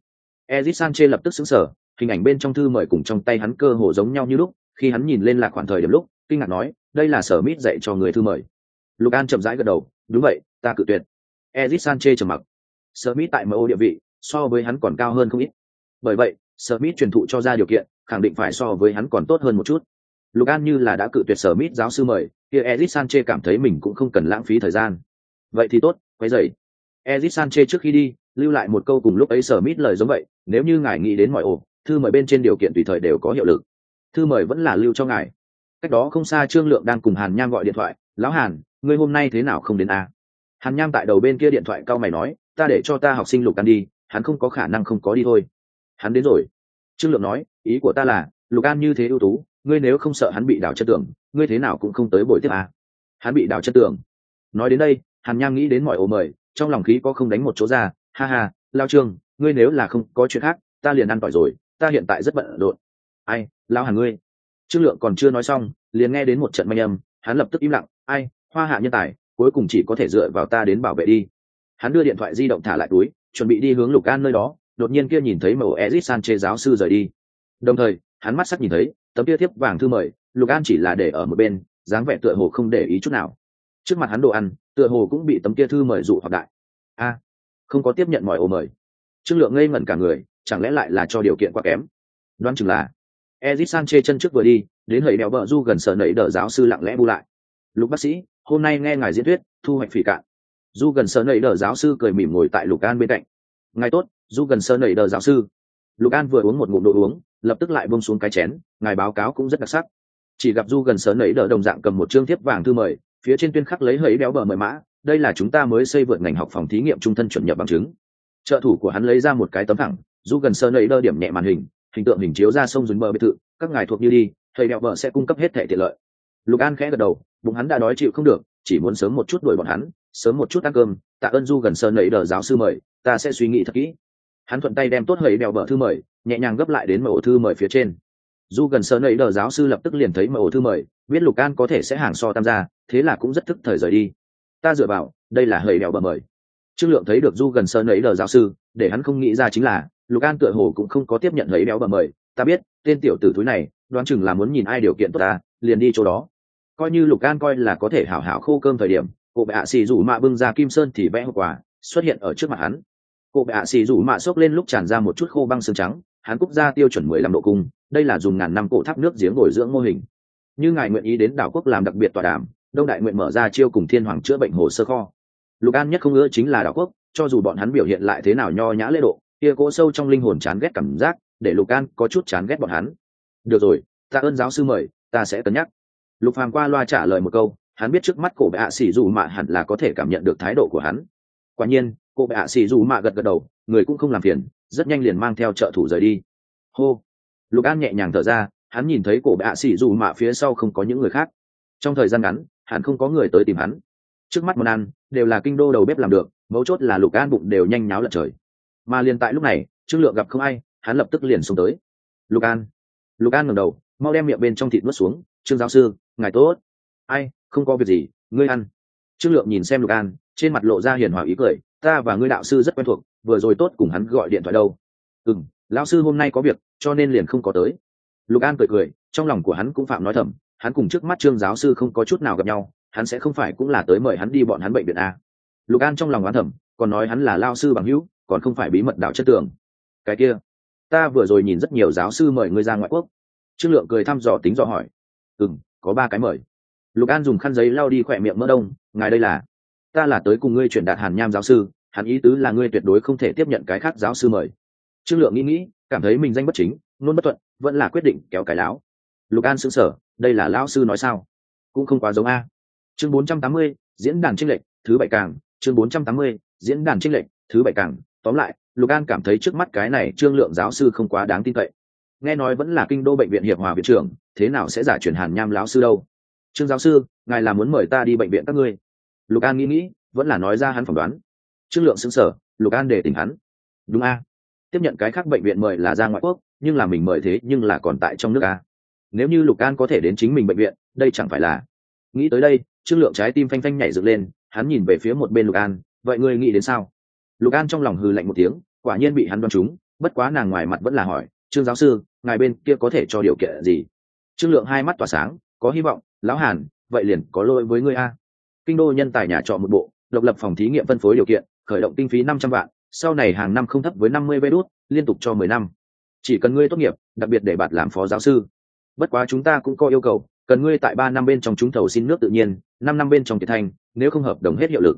S1: Ezit sanche lập tức xứng sở hình ảnh bên trong thư mời cùng trong tay hắn cơ hồ giống nhau như lúc, khi hắn nhìn lên là khoảng thời điểm lúc kinh ngạc nói, đây là sở mít dạy cho người thư mời. Lục an chậm rãi gật đầu, đúng vậy, ta cự tuyệt. Ezit sanche trầm mặc. Sở mít tại mo địa vị, so với hắn còn cao hơn không ít. Bởi vậy, sở mít truyền thụ cho ra điều kiện, khẳng định phải so với hắn còn tốt hơn một chút. Lục an như là đã cự tuyệt sở mít giáo sư mời, kia ezit sanche cảm thấy mình cũng không cần lãng phí thời gian. Vậy thì tốt quay dậy ezit sanche trước khi đi, lưu lại một câu cùng lúc ấy sở mít lời giống vậy, nếu như ngài nghĩ đến mọi ổ, thư mời bên trên điều kiện tùy thời đều có hiệu lực. Thư mời vẫn là lưu cho ngài cách đó không xa trương lượng đang cùng hàn nham gọi điện thoại, lão hàn, ngươi hôm nay thế nào không đến a à? hàn nham tại đầu bên kia điện thoại cao mày nói, ta để cho ta học sinh lục an đi, hắn không có khả năng không có đi thôi hắn đến rồi trương lượng nói, ý của ta là, lục an như thế ưu tú, ngươi nếu không sợ hắn bị đảo chất tưởng ngươi thế nào cũng không tới buổi tiếp à. hắn bị đảo chất tưởng nói đến đây, hàn nham nghĩ đến mọi ô mời, trong lòng khí có không đánh một chỗ ra, ha ha, lao trương, ngươi nếu là không có chuyện khác, ta liền ăn tỏi rồi, ta hiện tại rất bận rộn ai, lao hàn ngươi trương lượng còn chưa nói xong, liền nghe đến một trận manh âm, hắn lập tức im lặng, ai, hoa hạ nhân tài, cuối cùng chỉ có thể dựa vào ta đến bảo vệ đi. Hắn đưa điện thoại di động thả lại túi, chuẩn bị đi hướng lục an nơi đó, đột nhiên kia nhìn thấy màu ezit sanche giáo sư rời đi. Đồng thời, hắn mắt sắc nhìn thấy, tấm kia thiếp vàng thư mời, lục an chỉ là để ở một bên, dáng vẻ tựa hồ không để ý chút nào. Trước mặt hắn đồ ăn, tựa hồ cũng bị tấm kia thư mời dụ hoặc đại. A, không có tiếp nhận mọi ồ mời. Trương lượng ngây ngẩn cả người, chẳng lẽ lại là cho điều kiện quá kém? Đoán chừng là ezit sanche chân trước vừa đi, đến hầy đèo bờ du gần sở nảy đỡ giáo sư lặng lẽ bu lại. Lục bác sĩ, hôm nay nghe ngài diễn thuyết, thu hoạch phỉ cạn. Du gần sở nảy đỡ giáo sư cười mỉm ngồi tại lục an bên cạnh. Ngài tốt, du gần sở nảy đỡ giáo sư. Lục an vừa uống một ngụm đồ uống, lập tức lại buông xuống cái chén, ngài báo cáo cũng rất đặc sắc. Chỉ gặp du gần sở nảy đỡ đồng dạng cầm một chương thiếp vàng thư mời, phía trên tuyên khắc lấy hấy béo bờ mời mã, đây là chúng ta mới xây vượt ngành học phòng thí nghiệm trung thân chuẩn nhập bằng chứng. Trợ thủ của hắn lấy ra một cái tấm thẳng, du gần sở nảy đỡ điểm nhẹ màn hình hình tượng hình chiếu ra sông dùng bờ biệt thự, các ngài thuộc như đi, thầy đeo bờ sẽ cung cấp hết thẻ tiện lợi. Lục an khẽ gật đầu, bụng hắn đã đói chịu không được, chỉ muốn sớm một chút đuổi bọn hắn, sớm một chút ăn cơm, tạ ơn du gần sơn nầy đờ giáo sư mời, ta sẽ suy nghĩ thật kỹ. Hắn thuận tay đem tốt hầy đeo bờ thư mời, nhẹ nhàng gấp lại đến mẫu thư mời phía trên. Du gần sơn nầy đờ giáo sư lập tức liền thấy mẫu thư mời, biết lục an có thể sẽ hàng so tam gia, thế là cũng rất thức thời rời đi. Ta dựa vào, đây là hầy đeo bờ mời trương lượng thấy được du gần sơn ấy đờ giáo sư, để hắn không nghĩ ra chính là, lục an tựa hồ cũng không có tiếp nhận lấy béo bờ mời. Ta biết, tên tiểu tử thúi này, đoán chừng là muốn nhìn ai điều kiện tốt ta, liền đi chỗ đó. Coi như lục an coi là có thể hảo hảo khô cơm thời điểm, cô bệ ạ xì rủ mạ bưng ra kim sơn thì vẽ hậu quả xuất hiện ở trước mặt hắn. Cô bệ ạ xì rủ mạ xốc lên lúc tràn ra một chút khô băng xương trắng, hắn cúc ra tiêu chuẩn mười lăm độ cung, đây là dùng ngàn năm cổ tháp nước giếng bồi dưỡng mô hình. Như ngài nguyện ý đến đảo quốc làm đặc biệt tọa đàm, đông đại nguyện mở ra chiêu cùng thiên hoàng chữa bệnh hồ sơ kho lục an nhất không ngỡ chính là đảo quốc, cho dù bọn hắn biểu hiện lại thế nào nho nhã lễ độ, kia cỗ sâu trong linh hồn chán ghét cảm giác, để lục an có chút chán ghét bọn hắn. Được rồi, ta ơn giáo sư mời, ta sẽ cân nhắc. Lục phàm qua loa trả lời một câu, hắn biết trước mắt cổ bệ ạ xỉ dù mạ hẳn là có thể cảm nhận được thái độ của hắn. Quả nhiên, cổ bệ ạ xì dù mạ gật gật đầu, người cũng không làm phiền, rất nhanh liền mang theo trợ thủ rời đi. Hô. Lục an nhẹ nhàng thở ra, hắn nhìn thấy cổ bệ ạ xì dù mạ phía sau không có những người khác. Trong thời gian ngắn, hắn không có người tới tìm hắn trước mắt món ăn đều là kinh đô đầu bếp làm được, mấu chốt là lục an bụng đều nhanh nháo lật trời. Mà liền tại lúc này, trương lượng gặp không ai, hắn lập tức liền xuống tới. Lục an. Lục an ngẩng đầu, mau đem miệng bên trong thịt nuốt xuống, trương giáo sư, ngài tốt. Ai, không có việc gì, ngươi ăn. Trương lượng nhìn xem lục an, trên mặt lộ ra hiền hòa ý cười, ta và ngươi đạo sư rất quen thuộc, vừa rồi tốt cùng hắn gọi điện thoại đâu. Ừ m lão sư hôm nay có việc, cho nên liền không có tới. Lục an cười cười, trong lòng của hắn cũng phạm nói thầm, hắn cùng trước mắt trương giáo sư không có chút nào gặp nhau hắn sẽ không phải cũng là tới mời hắn đi bọn hắn bệnh viện a. Lục an trong lòng oán thầm, còn nói hắn là lao sư bằng hữu, còn không phải bí mật đạo chất tường. Cái kia, ta vừa rồi nhìn rất nhiều giáo sư mời ngươi ra ngoại quốc. Trương lượng cười thăm dò tính dò hỏi. Ừ m có ba cái mời. Lục an dùng khăn giấy lau đi khỏe miệng mỡ đông, ngài đây là, ta là tới cùng ngươi chuyển đạt hàn nham giáo sư, hắn ý tứ là ngươi tuyệt đối không thể tiếp nhận cái khác giáo sư mời. Trương lượng nghĩ nghĩ, cảm thấy mình danh bất chính luôn bất thuận, vẫn là quyết định kéo cái láo. Lục an xứng sở đây là lão sư nói sao? Cũng không quá giống a chương bốn trăm tám mươi, diễn đàn trinh lệnh thứ bảy càng. Chương bốn trăm tám mươi, diễn đàn trinh lệnh thứ bảy càng. Tóm lại, lục an cảm thấy trước mắt cái này trương lượng giáo sư không quá đáng tin cậy. Nghe nói vẫn là kinh đô bệnh viện hiệp hòa viện trưởng, thế nào sẽ giả chuyển hàn nham lão sư đâu? Trương giáo sư, ngài là muốn mời ta đi bệnh viện các ngươi. Lục an nghĩ nghĩ, vẫn là nói ra hắn phỏng đoán. Trương lượng xứng sở lục an để tỉnh hắn. Đúng a. Tiếp nhận cái khác bệnh viện mời là ra ngoại quốc, nhưng là mình mời thế nhưng là còn tại trong nước a. Nếu như lục an có thể đến chính mình bệnh viện, đây chẳng phải là. Nghĩ tới đây trương lượng trái tim phanh phanh nhảy dựng lên, hắn nhìn về phía một bên lục an, vậy ngươi nghĩ đến sao? Lục an trong lòng hừ lạnh một tiếng, quả nhiên bị hắn đoán trúng, bất quá nàng ngoài mặt vẫn là hỏi, trương giáo sư, ngài bên kia có thể cho điều kiện gì? Trương lượng hai mắt tỏa sáng, có hy vọng, lão hàn, vậy liền có lỗi với ngươi a. Kinh đô nhân tài nhà trọ một bộ, độc lập phòng thí nghiệm phân phối điều kiện, khởi động kinh phí năm trăm vạn, sau này hàng năm không thấp với năm mươi vé đốt liên tục cho mười năm. Chỉ cần ngươi tốt nghiệp, đặc biệt để bạn làm phó giáo sư. Bất quá chúng ta cũng có yêu cầu cần ngươi tại ba năm bên trong chúng thầu xin nước tự nhiên năm năm bên trong kiệt thành, nếu không hợp đồng hết hiệu lực.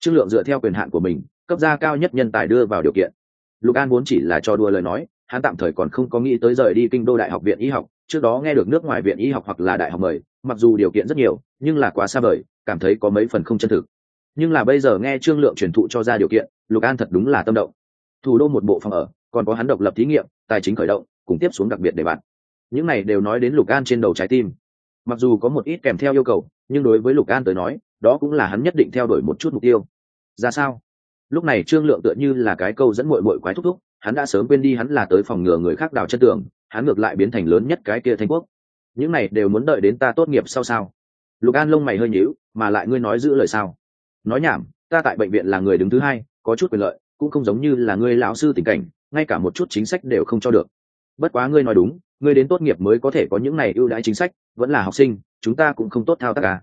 S1: Trương lượng dựa theo quyền hạn của mình cấp gia cao nhất nhân tài đưa vào điều kiện. Lục an vốn chỉ là cho đùa lời nói hắn tạm thời còn không có nghĩ tới rời đi kinh đô đại học viện y học trước đó nghe được nước ngoài viện y học hoặc là đại học mời mặc dù điều kiện rất nhiều nhưng là quá xa vời cảm thấy có mấy phần không chân thực. Nhưng là bây giờ nghe trương lượng truyền thụ cho ra điều kiện lục an thật đúng là tâm động. Thủ đô một bộ phòng ở còn có hắn độc lập thí nghiệm tài chính khởi động cùng tiếp xuống đặc biệt để bạn những này đều nói đến lục an trên đầu trái tim mặc dù có một ít kèm theo yêu cầu, nhưng đối với lục an tới nói, đó cũng là hắn nhất định theo đuổi một chút mục tiêu. Ra sao? Lúc này trương lượng tựa như là cái câu dẫn mội mội quái thúc thúc, hắn đã sớm quên đi hắn là tới phòng ngừa người khác đào chân tường, hắn ngược lại biến thành lớn nhất cái kia thanh quốc. Những này đều muốn đợi đến ta tốt nghiệp sau sao? Lục an lông mày hơi nhíu, mà lại ngươi nói giữ lời sao? Nói nhảm, ta tại bệnh viện là người đứng thứ hai, có chút quyền lợi, cũng không giống như là ngươi lão sư tình cảnh, ngay cả một chút chính sách đều không cho được. Bất quá ngươi nói đúng ngươi đến tốt nghiệp mới có thể có những này ưu đãi chính sách, vẫn là học sinh, chúng ta cũng không tốt thao tác cả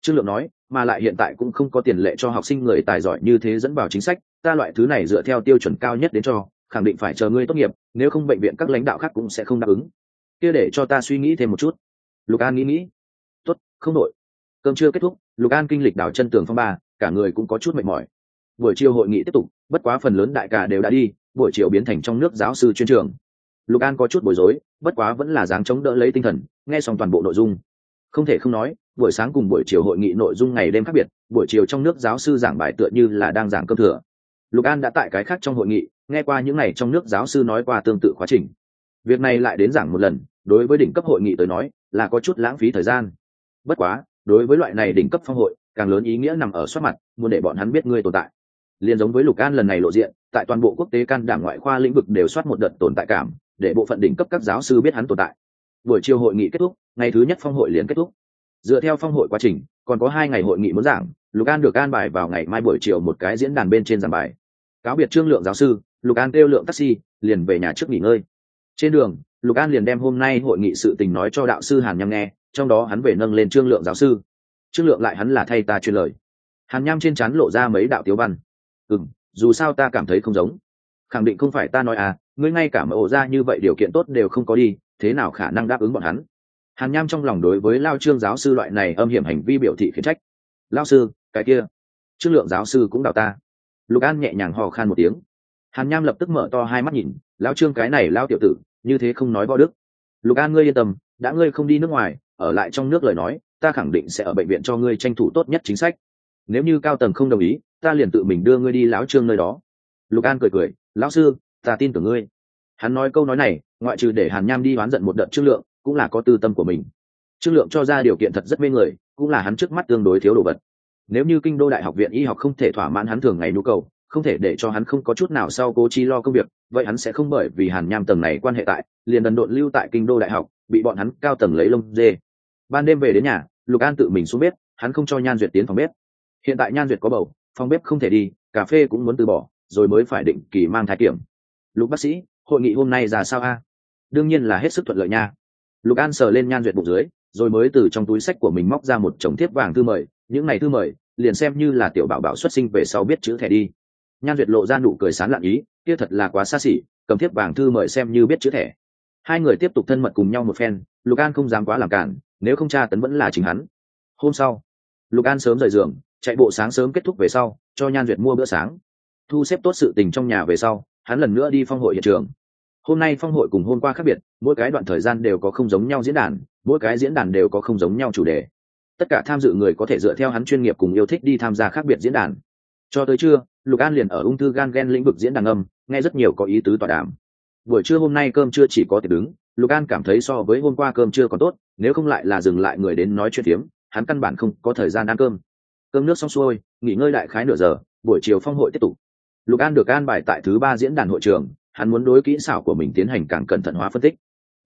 S1: trương lượng nói, mà lại hiện tại cũng không có tiền lệ cho học sinh người tài giỏi như thế dẫn vào chính sách, ta loại thứ này dựa theo tiêu chuẩn cao nhất đến cho, khẳng định phải chờ ngươi tốt nghiệp, nếu không bệnh viện các lãnh đạo khác cũng sẽ không đáp ứng. Kia để cho ta suy nghĩ thêm một chút. Lục an nghĩ nghĩ. Tốt, không đội cơm chưa kết thúc, lục an kinh lịch đảo chân tường phong ba, cả người cũng có chút mệt mỏi. Buổi chiều hội nghị tiếp tục, bất quá phần lớn đại cả đều đã đi, buổi chiều biến thành trong nước giáo sư chuyên trường lục an có chút bối rối, bất quá vẫn là dáng chống đỡ lấy tinh thần, nghe xong toàn bộ nội dung. Không thể không nói, buổi sáng cùng buổi chiều hội nghị nội dung ngày đêm khác biệt, buổi chiều trong nước giáo sư giảng bài tựa như là đang giảng cơm thừa. Lục an đã tại cái khác trong hội nghị, nghe qua những ngày trong nước giáo sư nói qua tương tự quá trình. Việc này lại đến giảng một lần, đối với đỉnh cấp hội nghị tới nói, là có chút lãng phí thời gian. Bất quá, đối với loại này đỉnh cấp phong hội, càng lớn ý nghĩa nằm ở soát mặt, muốn để bọn hắn biết ngươi tồn tại. Liền giống với lục an lần này lộ diện, tại toàn bộ quốc tế can đảm ngoại khoa lĩnh vực đều soát một đợt tồn tại cảm để bộ phận đỉnh cấp các giáo sư biết hắn tồn tại. Buổi chiều hội nghị kết thúc, ngày thứ nhất phong hội liền kết thúc. Dựa theo phong hội quá trình, còn có hai ngày hội nghị muốn giảng, lục an được an bài vào ngày mai buổi chiều một cái diễn đàn bên trên giảng bài. Cáo biệt trương lượng giáo sư, lục an kêu lượng taxi, liền về nhà trước nghỉ ngơi. Trên đường, lục an liền đem hôm nay hội nghị sự tình nói cho đạo sư hàn nham nghe, trong đó hắn về nâng lên trương lượng giáo sư. Trương lượng lại hắn là thay ta truyền lời. Hàn nham trên chắn lộ ra mấy đạo tiếu văn. Ừ m dù sao ta cảm thấy không giống. Khẳng định không phải ta nói à ngươi ngay cả mở ổ ra như vậy điều kiện tốt đều không có đi, thế nào khả năng đáp ứng bọn hắn? Hàn nham trong lòng đối với lao trương giáo sư loại này âm hiểm hành vi biểu thị khiển trách. Lao sư, cái kia, trương lượng giáo sư cũng đào ta. Lục an nhẹ nhàng hò khan một tiếng. Hàn nham lập tức mở to hai mắt nhìn, lao trương cái này lao tiểu tử, như thế không nói võ đức. Lục an ngươi yên tâm, đã ngươi không đi nước ngoài, ở lại trong nước lời nói, ta khẳng định sẽ ở bệnh viện cho ngươi tranh thủ tốt nhất chính sách. Nếu như cao tầng không đồng ý, ta liền tự mình đưa ngươi đi lão trương nơi đó. Lục an cười cười, lão sư ta tin tưởng ngươi. Hắn nói câu nói này, ngoại trừ để hàn nham đi oán giận một đợt trương lượng, cũng là có tư tâm của mình. Trương lượng cho ra điều kiện thật rất mê người, cũng là hắn trước mắt tương đối thiếu đồ vật. Nếu như kinh đô đại học viện y học không thể thỏa mãn hắn thường ngày nhu cầu, không thể để cho hắn không có chút nào sau cố chi lo công việc, vậy hắn sẽ không bởi vì hàn nham tầng này quan hệ tại, liền đần độn lưu tại kinh đô đại học, bị bọn hắn cao tầng lấy lông dê. Ban đêm về đến nhà, lục an tự mình xuống bếp, hắn không cho nhan duyệt tiến phòng bếp. Hiện tại nhan duyệt có bầu, phòng bếp không thể đi, cà phê cũng muốn từ bỏ, rồi mới phải định kỳ mang thai kiểm lục bác sĩ, hội nghị hôm nay ra sao a? Đương nhiên là hết sức thuận lợi nha. Lục an sờ lên nhan duyệt bụng dưới, rồi mới từ trong túi sách của mình móc ra một chồng thiếp vàng thư mời. Những ngày thư mời, liền xem như là tiểu bảo bảo xuất sinh về sau biết chữ thẻ đi. Nhan duyệt lộ ra nụ cười sán lạn ý, kia thật là quá xa xỉ, cầm thiếp vàng thư mời xem như biết chữ thẻ. Hai người tiếp tục thân mật cùng nhau một phen, lục an không dám quá làm cản, nếu không tra tấn vẫn là chính hắn. Hôm sau, lục an sớm rời giường, chạy bộ sáng sớm kết thúc về sau, cho nhan duyệt mua bữa sáng. Thu xếp tốt sự tình trong nhà về sau hắn lần nữa đi phong hội hiện trường. Hôm nay phong hội cùng hôm qua khác biệt, mỗi cái đoạn thời gian đều có không giống nhau diễn đàn, mỗi cái diễn đàn đều có không giống nhau chủ đề. Tất cả tham dự người có thể dựa theo hắn chuyên nghiệp cùng yêu thích đi tham gia khác biệt diễn đàn. Cho tới trưa, lục an liền ở ung thư gan ghen lĩnh vực diễn đàn âm, nghe rất nhiều có ý tứ tọa đàm. Buổi trưa hôm nay cơm trưa chỉ có thể đứng, lục an cảm thấy so với hôm qua cơm trưa còn tốt, nếu không lại là dừng lại người đến nói chuyện tiếng hắn căn bản không có thời gian ăn cơm. Cơm nước xong xuôi, nghỉ ngơi đại khái nửa giờ, buổi chiều phong hội tiếp tục lục an được an bài tại thứ ba diễn đàn hội trường, hắn muốn đối kỹ xảo của mình tiến hành càng cẩn thận hóa phân tích.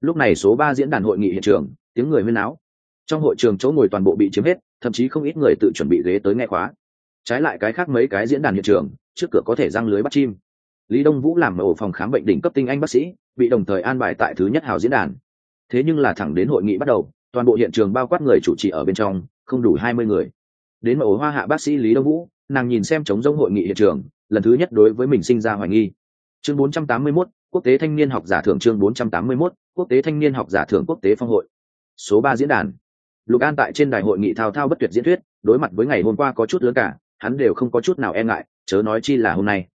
S1: Lúc này số ba diễn đàn hội nghị hiện trường, tiếng người huyên áo. Trong hội trường chỗ ngồi toàn bộ bị chiếm hết, thậm chí không ít người tự chuẩn bị ghế tới nghe khóa. Trái lại cái khác mấy cái diễn đàn hiện trường, trước cửa có thể răng lưới bắt chim. Lý đông vũ làm ở ổ phòng khám bệnh đỉnh cấp tinh anh bác sĩ, bị đồng thời an bài tại thứ nhất hào diễn đàn. Thế nhưng là thẳng đến hội nghị bắt đầu, toàn bộ hiện trường bao quát người chủ trì ở bên trong, không đủ hai mươi người. Đến ổ hoa hạ bác sĩ lý đông vũ, nàng nhìn xem chống rông hội nghị hiện trường lần thứ nhất đối với mình sinh ra hoài nghi. Chương 481, quốc tế thanh niên học giả thưởng chương 481, quốc tế thanh niên học giả thưởng quốc tế phong hội. Số ba diễn đàn. Lục an tại trên đài hội nghị thao thao bất tuyệt diễn thuyết đối mặt với ngày hôm qua có chút lớn cả hắn đều không có chút nào e ngại chớ nói chi là hôm nay.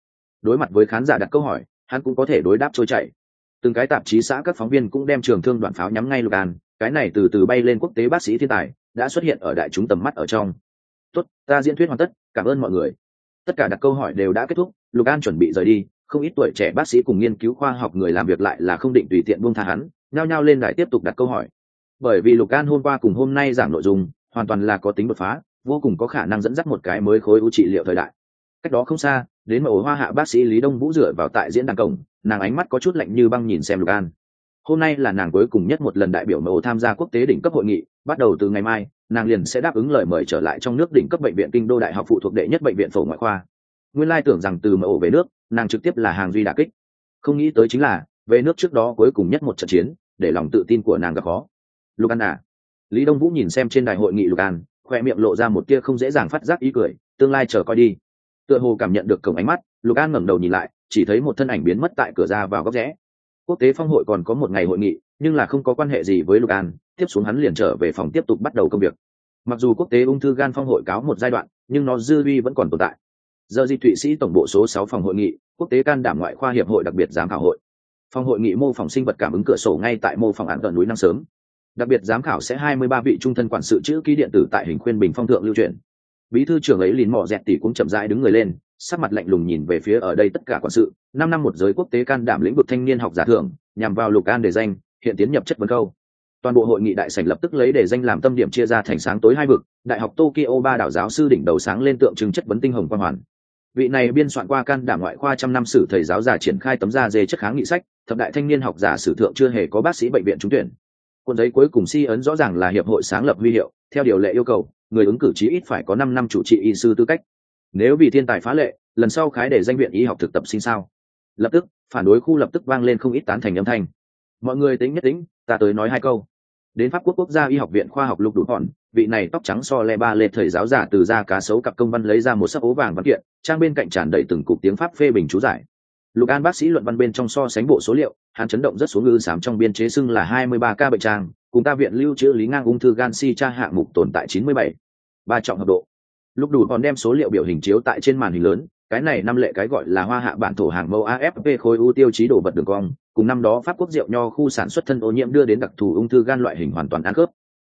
S1: Đối mặt với khán giả đặt câu hỏi hắn cũng có thể đối đáp trôi chảy. Từng cái tạp chí xã các phóng viên cũng đem trường thương đoạn pháo nhắm ngay lục an cái này từ từ bay lên quốc tế bác sĩ thiên tài đã xuất hiện ở đại chúng tầm mắt ở trong. Tốt ta diễn thuyết hoàn tất cảm ơn mọi người tất cả đặt câu hỏi đều đã kết thúc, lục an chuẩn bị rời đi, không ít tuổi trẻ bác sĩ cùng nghiên cứu khoa học người làm việc lại là không định tùy tiện buông tha hắn, nhao nhao lên lại tiếp tục đặt câu hỏi. Bởi vì lục an hôm qua cùng hôm nay giảng nội dung, hoàn toàn là có tính đột phá, vô cùng có khả năng dẫn dắt một cái mới khối ưu trị liệu thời đại. Cách đó không xa, đến mẫu hoa hạ bác sĩ lý đông vũ dựa vào tại diễn đàn cổng, nàng ánh mắt có chút lạnh như băng nhìn xem lục an hôm nay là nàng cuối cùng nhất một lần đại biểu mẫu tham gia quốc tế đỉnh cấp hội nghị, bắt đầu từ ngày mai, nàng liền sẽ đáp ứng lời mời trở lại trong nước đỉnh cấp bệnh viện kinh đô đại học phụ thuộc đệ nhất bệnh viện phổ ngoại khoa. Nguyên lai tưởng rằng từ mẫu về nước, nàng trực tiếp là hàng duy đà kích. Không nghĩ tới chính là, về nước trước đó cuối cùng nhất một trận chiến, để lòng tự tin của nàng gặp khó. Lục an à lý đông vũ nhìn xem trên đại hội nghị lục an, khoe miệng lộ ra một tia không dễ dàng phát giác ý cười, tương lai chờ coi đi. Tựa hồ cảm nhận được cổng ánh mắt, lục an ngẩng đầu nhìn lại, chỉ thấy một thân ảnh biến mất tại cửa ra vào góc rẽ quốc tế phong hội còn có một ngày hội nghị, nhưng là không có quan hệ gì với lục an. Tiếp xuống hắn liền trở về phòng tiếp tục bắt đầu công việc. Mặc dù quốc tế ung thư gan phong hội cáo một giai đoạn, nhưng nó dư vi vẫn còn tồn tại. Giờ di thụy sĩ tổng bộ số sáu phòng hội nghị, quốc tế can đảm ngoại khoa hiệp hội đặc biệt giám khảo hội. Phòng hội nghị mô phỏng sinh vật cảm ứng cửa sổ ngay tại mô phỏng án tận núi năng sớm. Đặc biệt giám khảo sẽ hai mươi ba vị trung thân quản sự chữ ký điện tử tại hình khuyên bình phong thượng lưu truyền. Bí thư trưởng ấy lìn mỏ dẹt tỷ cũng chậm rãi đứng người lên sắc mặt lạnh lùng nhìn về phía ở đây tất cả quản sự. Năm năm một giới quốc tế can đảm lĩnh vực thanh niên học giả thưởng, nhằm vào lục an để danh, hiện tiến nhập chất vấn câu. Toàn bộ hội nghị đại sảnh lập tức lấy để danh làm tâm điểm chia ra thành sáng tối hai vực, đại học tokyo ba đảo giáo sư đỉnh đầu sáng lên tượng trưng chất vấn tinh hồng quan hoàn. Vị này biên soạn qua can đảm ngoại khoa trăm năm sử thầy giáo giả triển khai tấm da dê chất kháng nghị sách, thập đại thanh niên học giả sử thượng chưa hề có bác sĩ bệnh viện trúng tuyển. Cuộn giấy cuối cùng si ấn rõ ràng là hiệp hội sáng lập huy hiệu, theo điều lệ yêu cầu, người ứng cử chí ít phải có năm năm chủ trị y sư tư cách nếu vì thiên tài phá lệ, lần sau khái để danh viện y học thực tập sinh sao? Lập tức, phản đối khu lập tức vang lên không ít tán thành âm thanh. Mọi người tính nhất tính, ta tới nói hai câu. Đến pháp quốc quốc gia y học viện khoa học lục đủ hòn, vị này tóc trắng so le ba lê thầy giáo giả từ ra cá sấu cặp công văn lấy ra một sấp ố vàng văn kiện, trang bên cạnh tràn đầy từng cục tiếng pháp phê bình chú giải. Lục an bác sĩ luận văn bên trong so sánh bộ số liệu, hắn chấn động rất xuống ngư sám trong biên chế xưng là hai mươi ba ca bệnh trang, cùng ta viện lưu trữ lý ngang ung thư gan si tra hạng mục tồn tại chín mươi bảy. Ba trọng hợp độ lúc đủ còn đem số liệu biểu hình chiếu tại trên màn hình lớn, cái này năm lệ cái gọi là hoa hạ bản thổ hàng mẫu afp khối ưu tiêu chí đồ vật đường cong, cùng năm đó pháp quốc rượu nho khu sản xuất thân ô nhiễm đưa đến đặc thù ung thư gan loại hình hoàn toàn ăn khớp.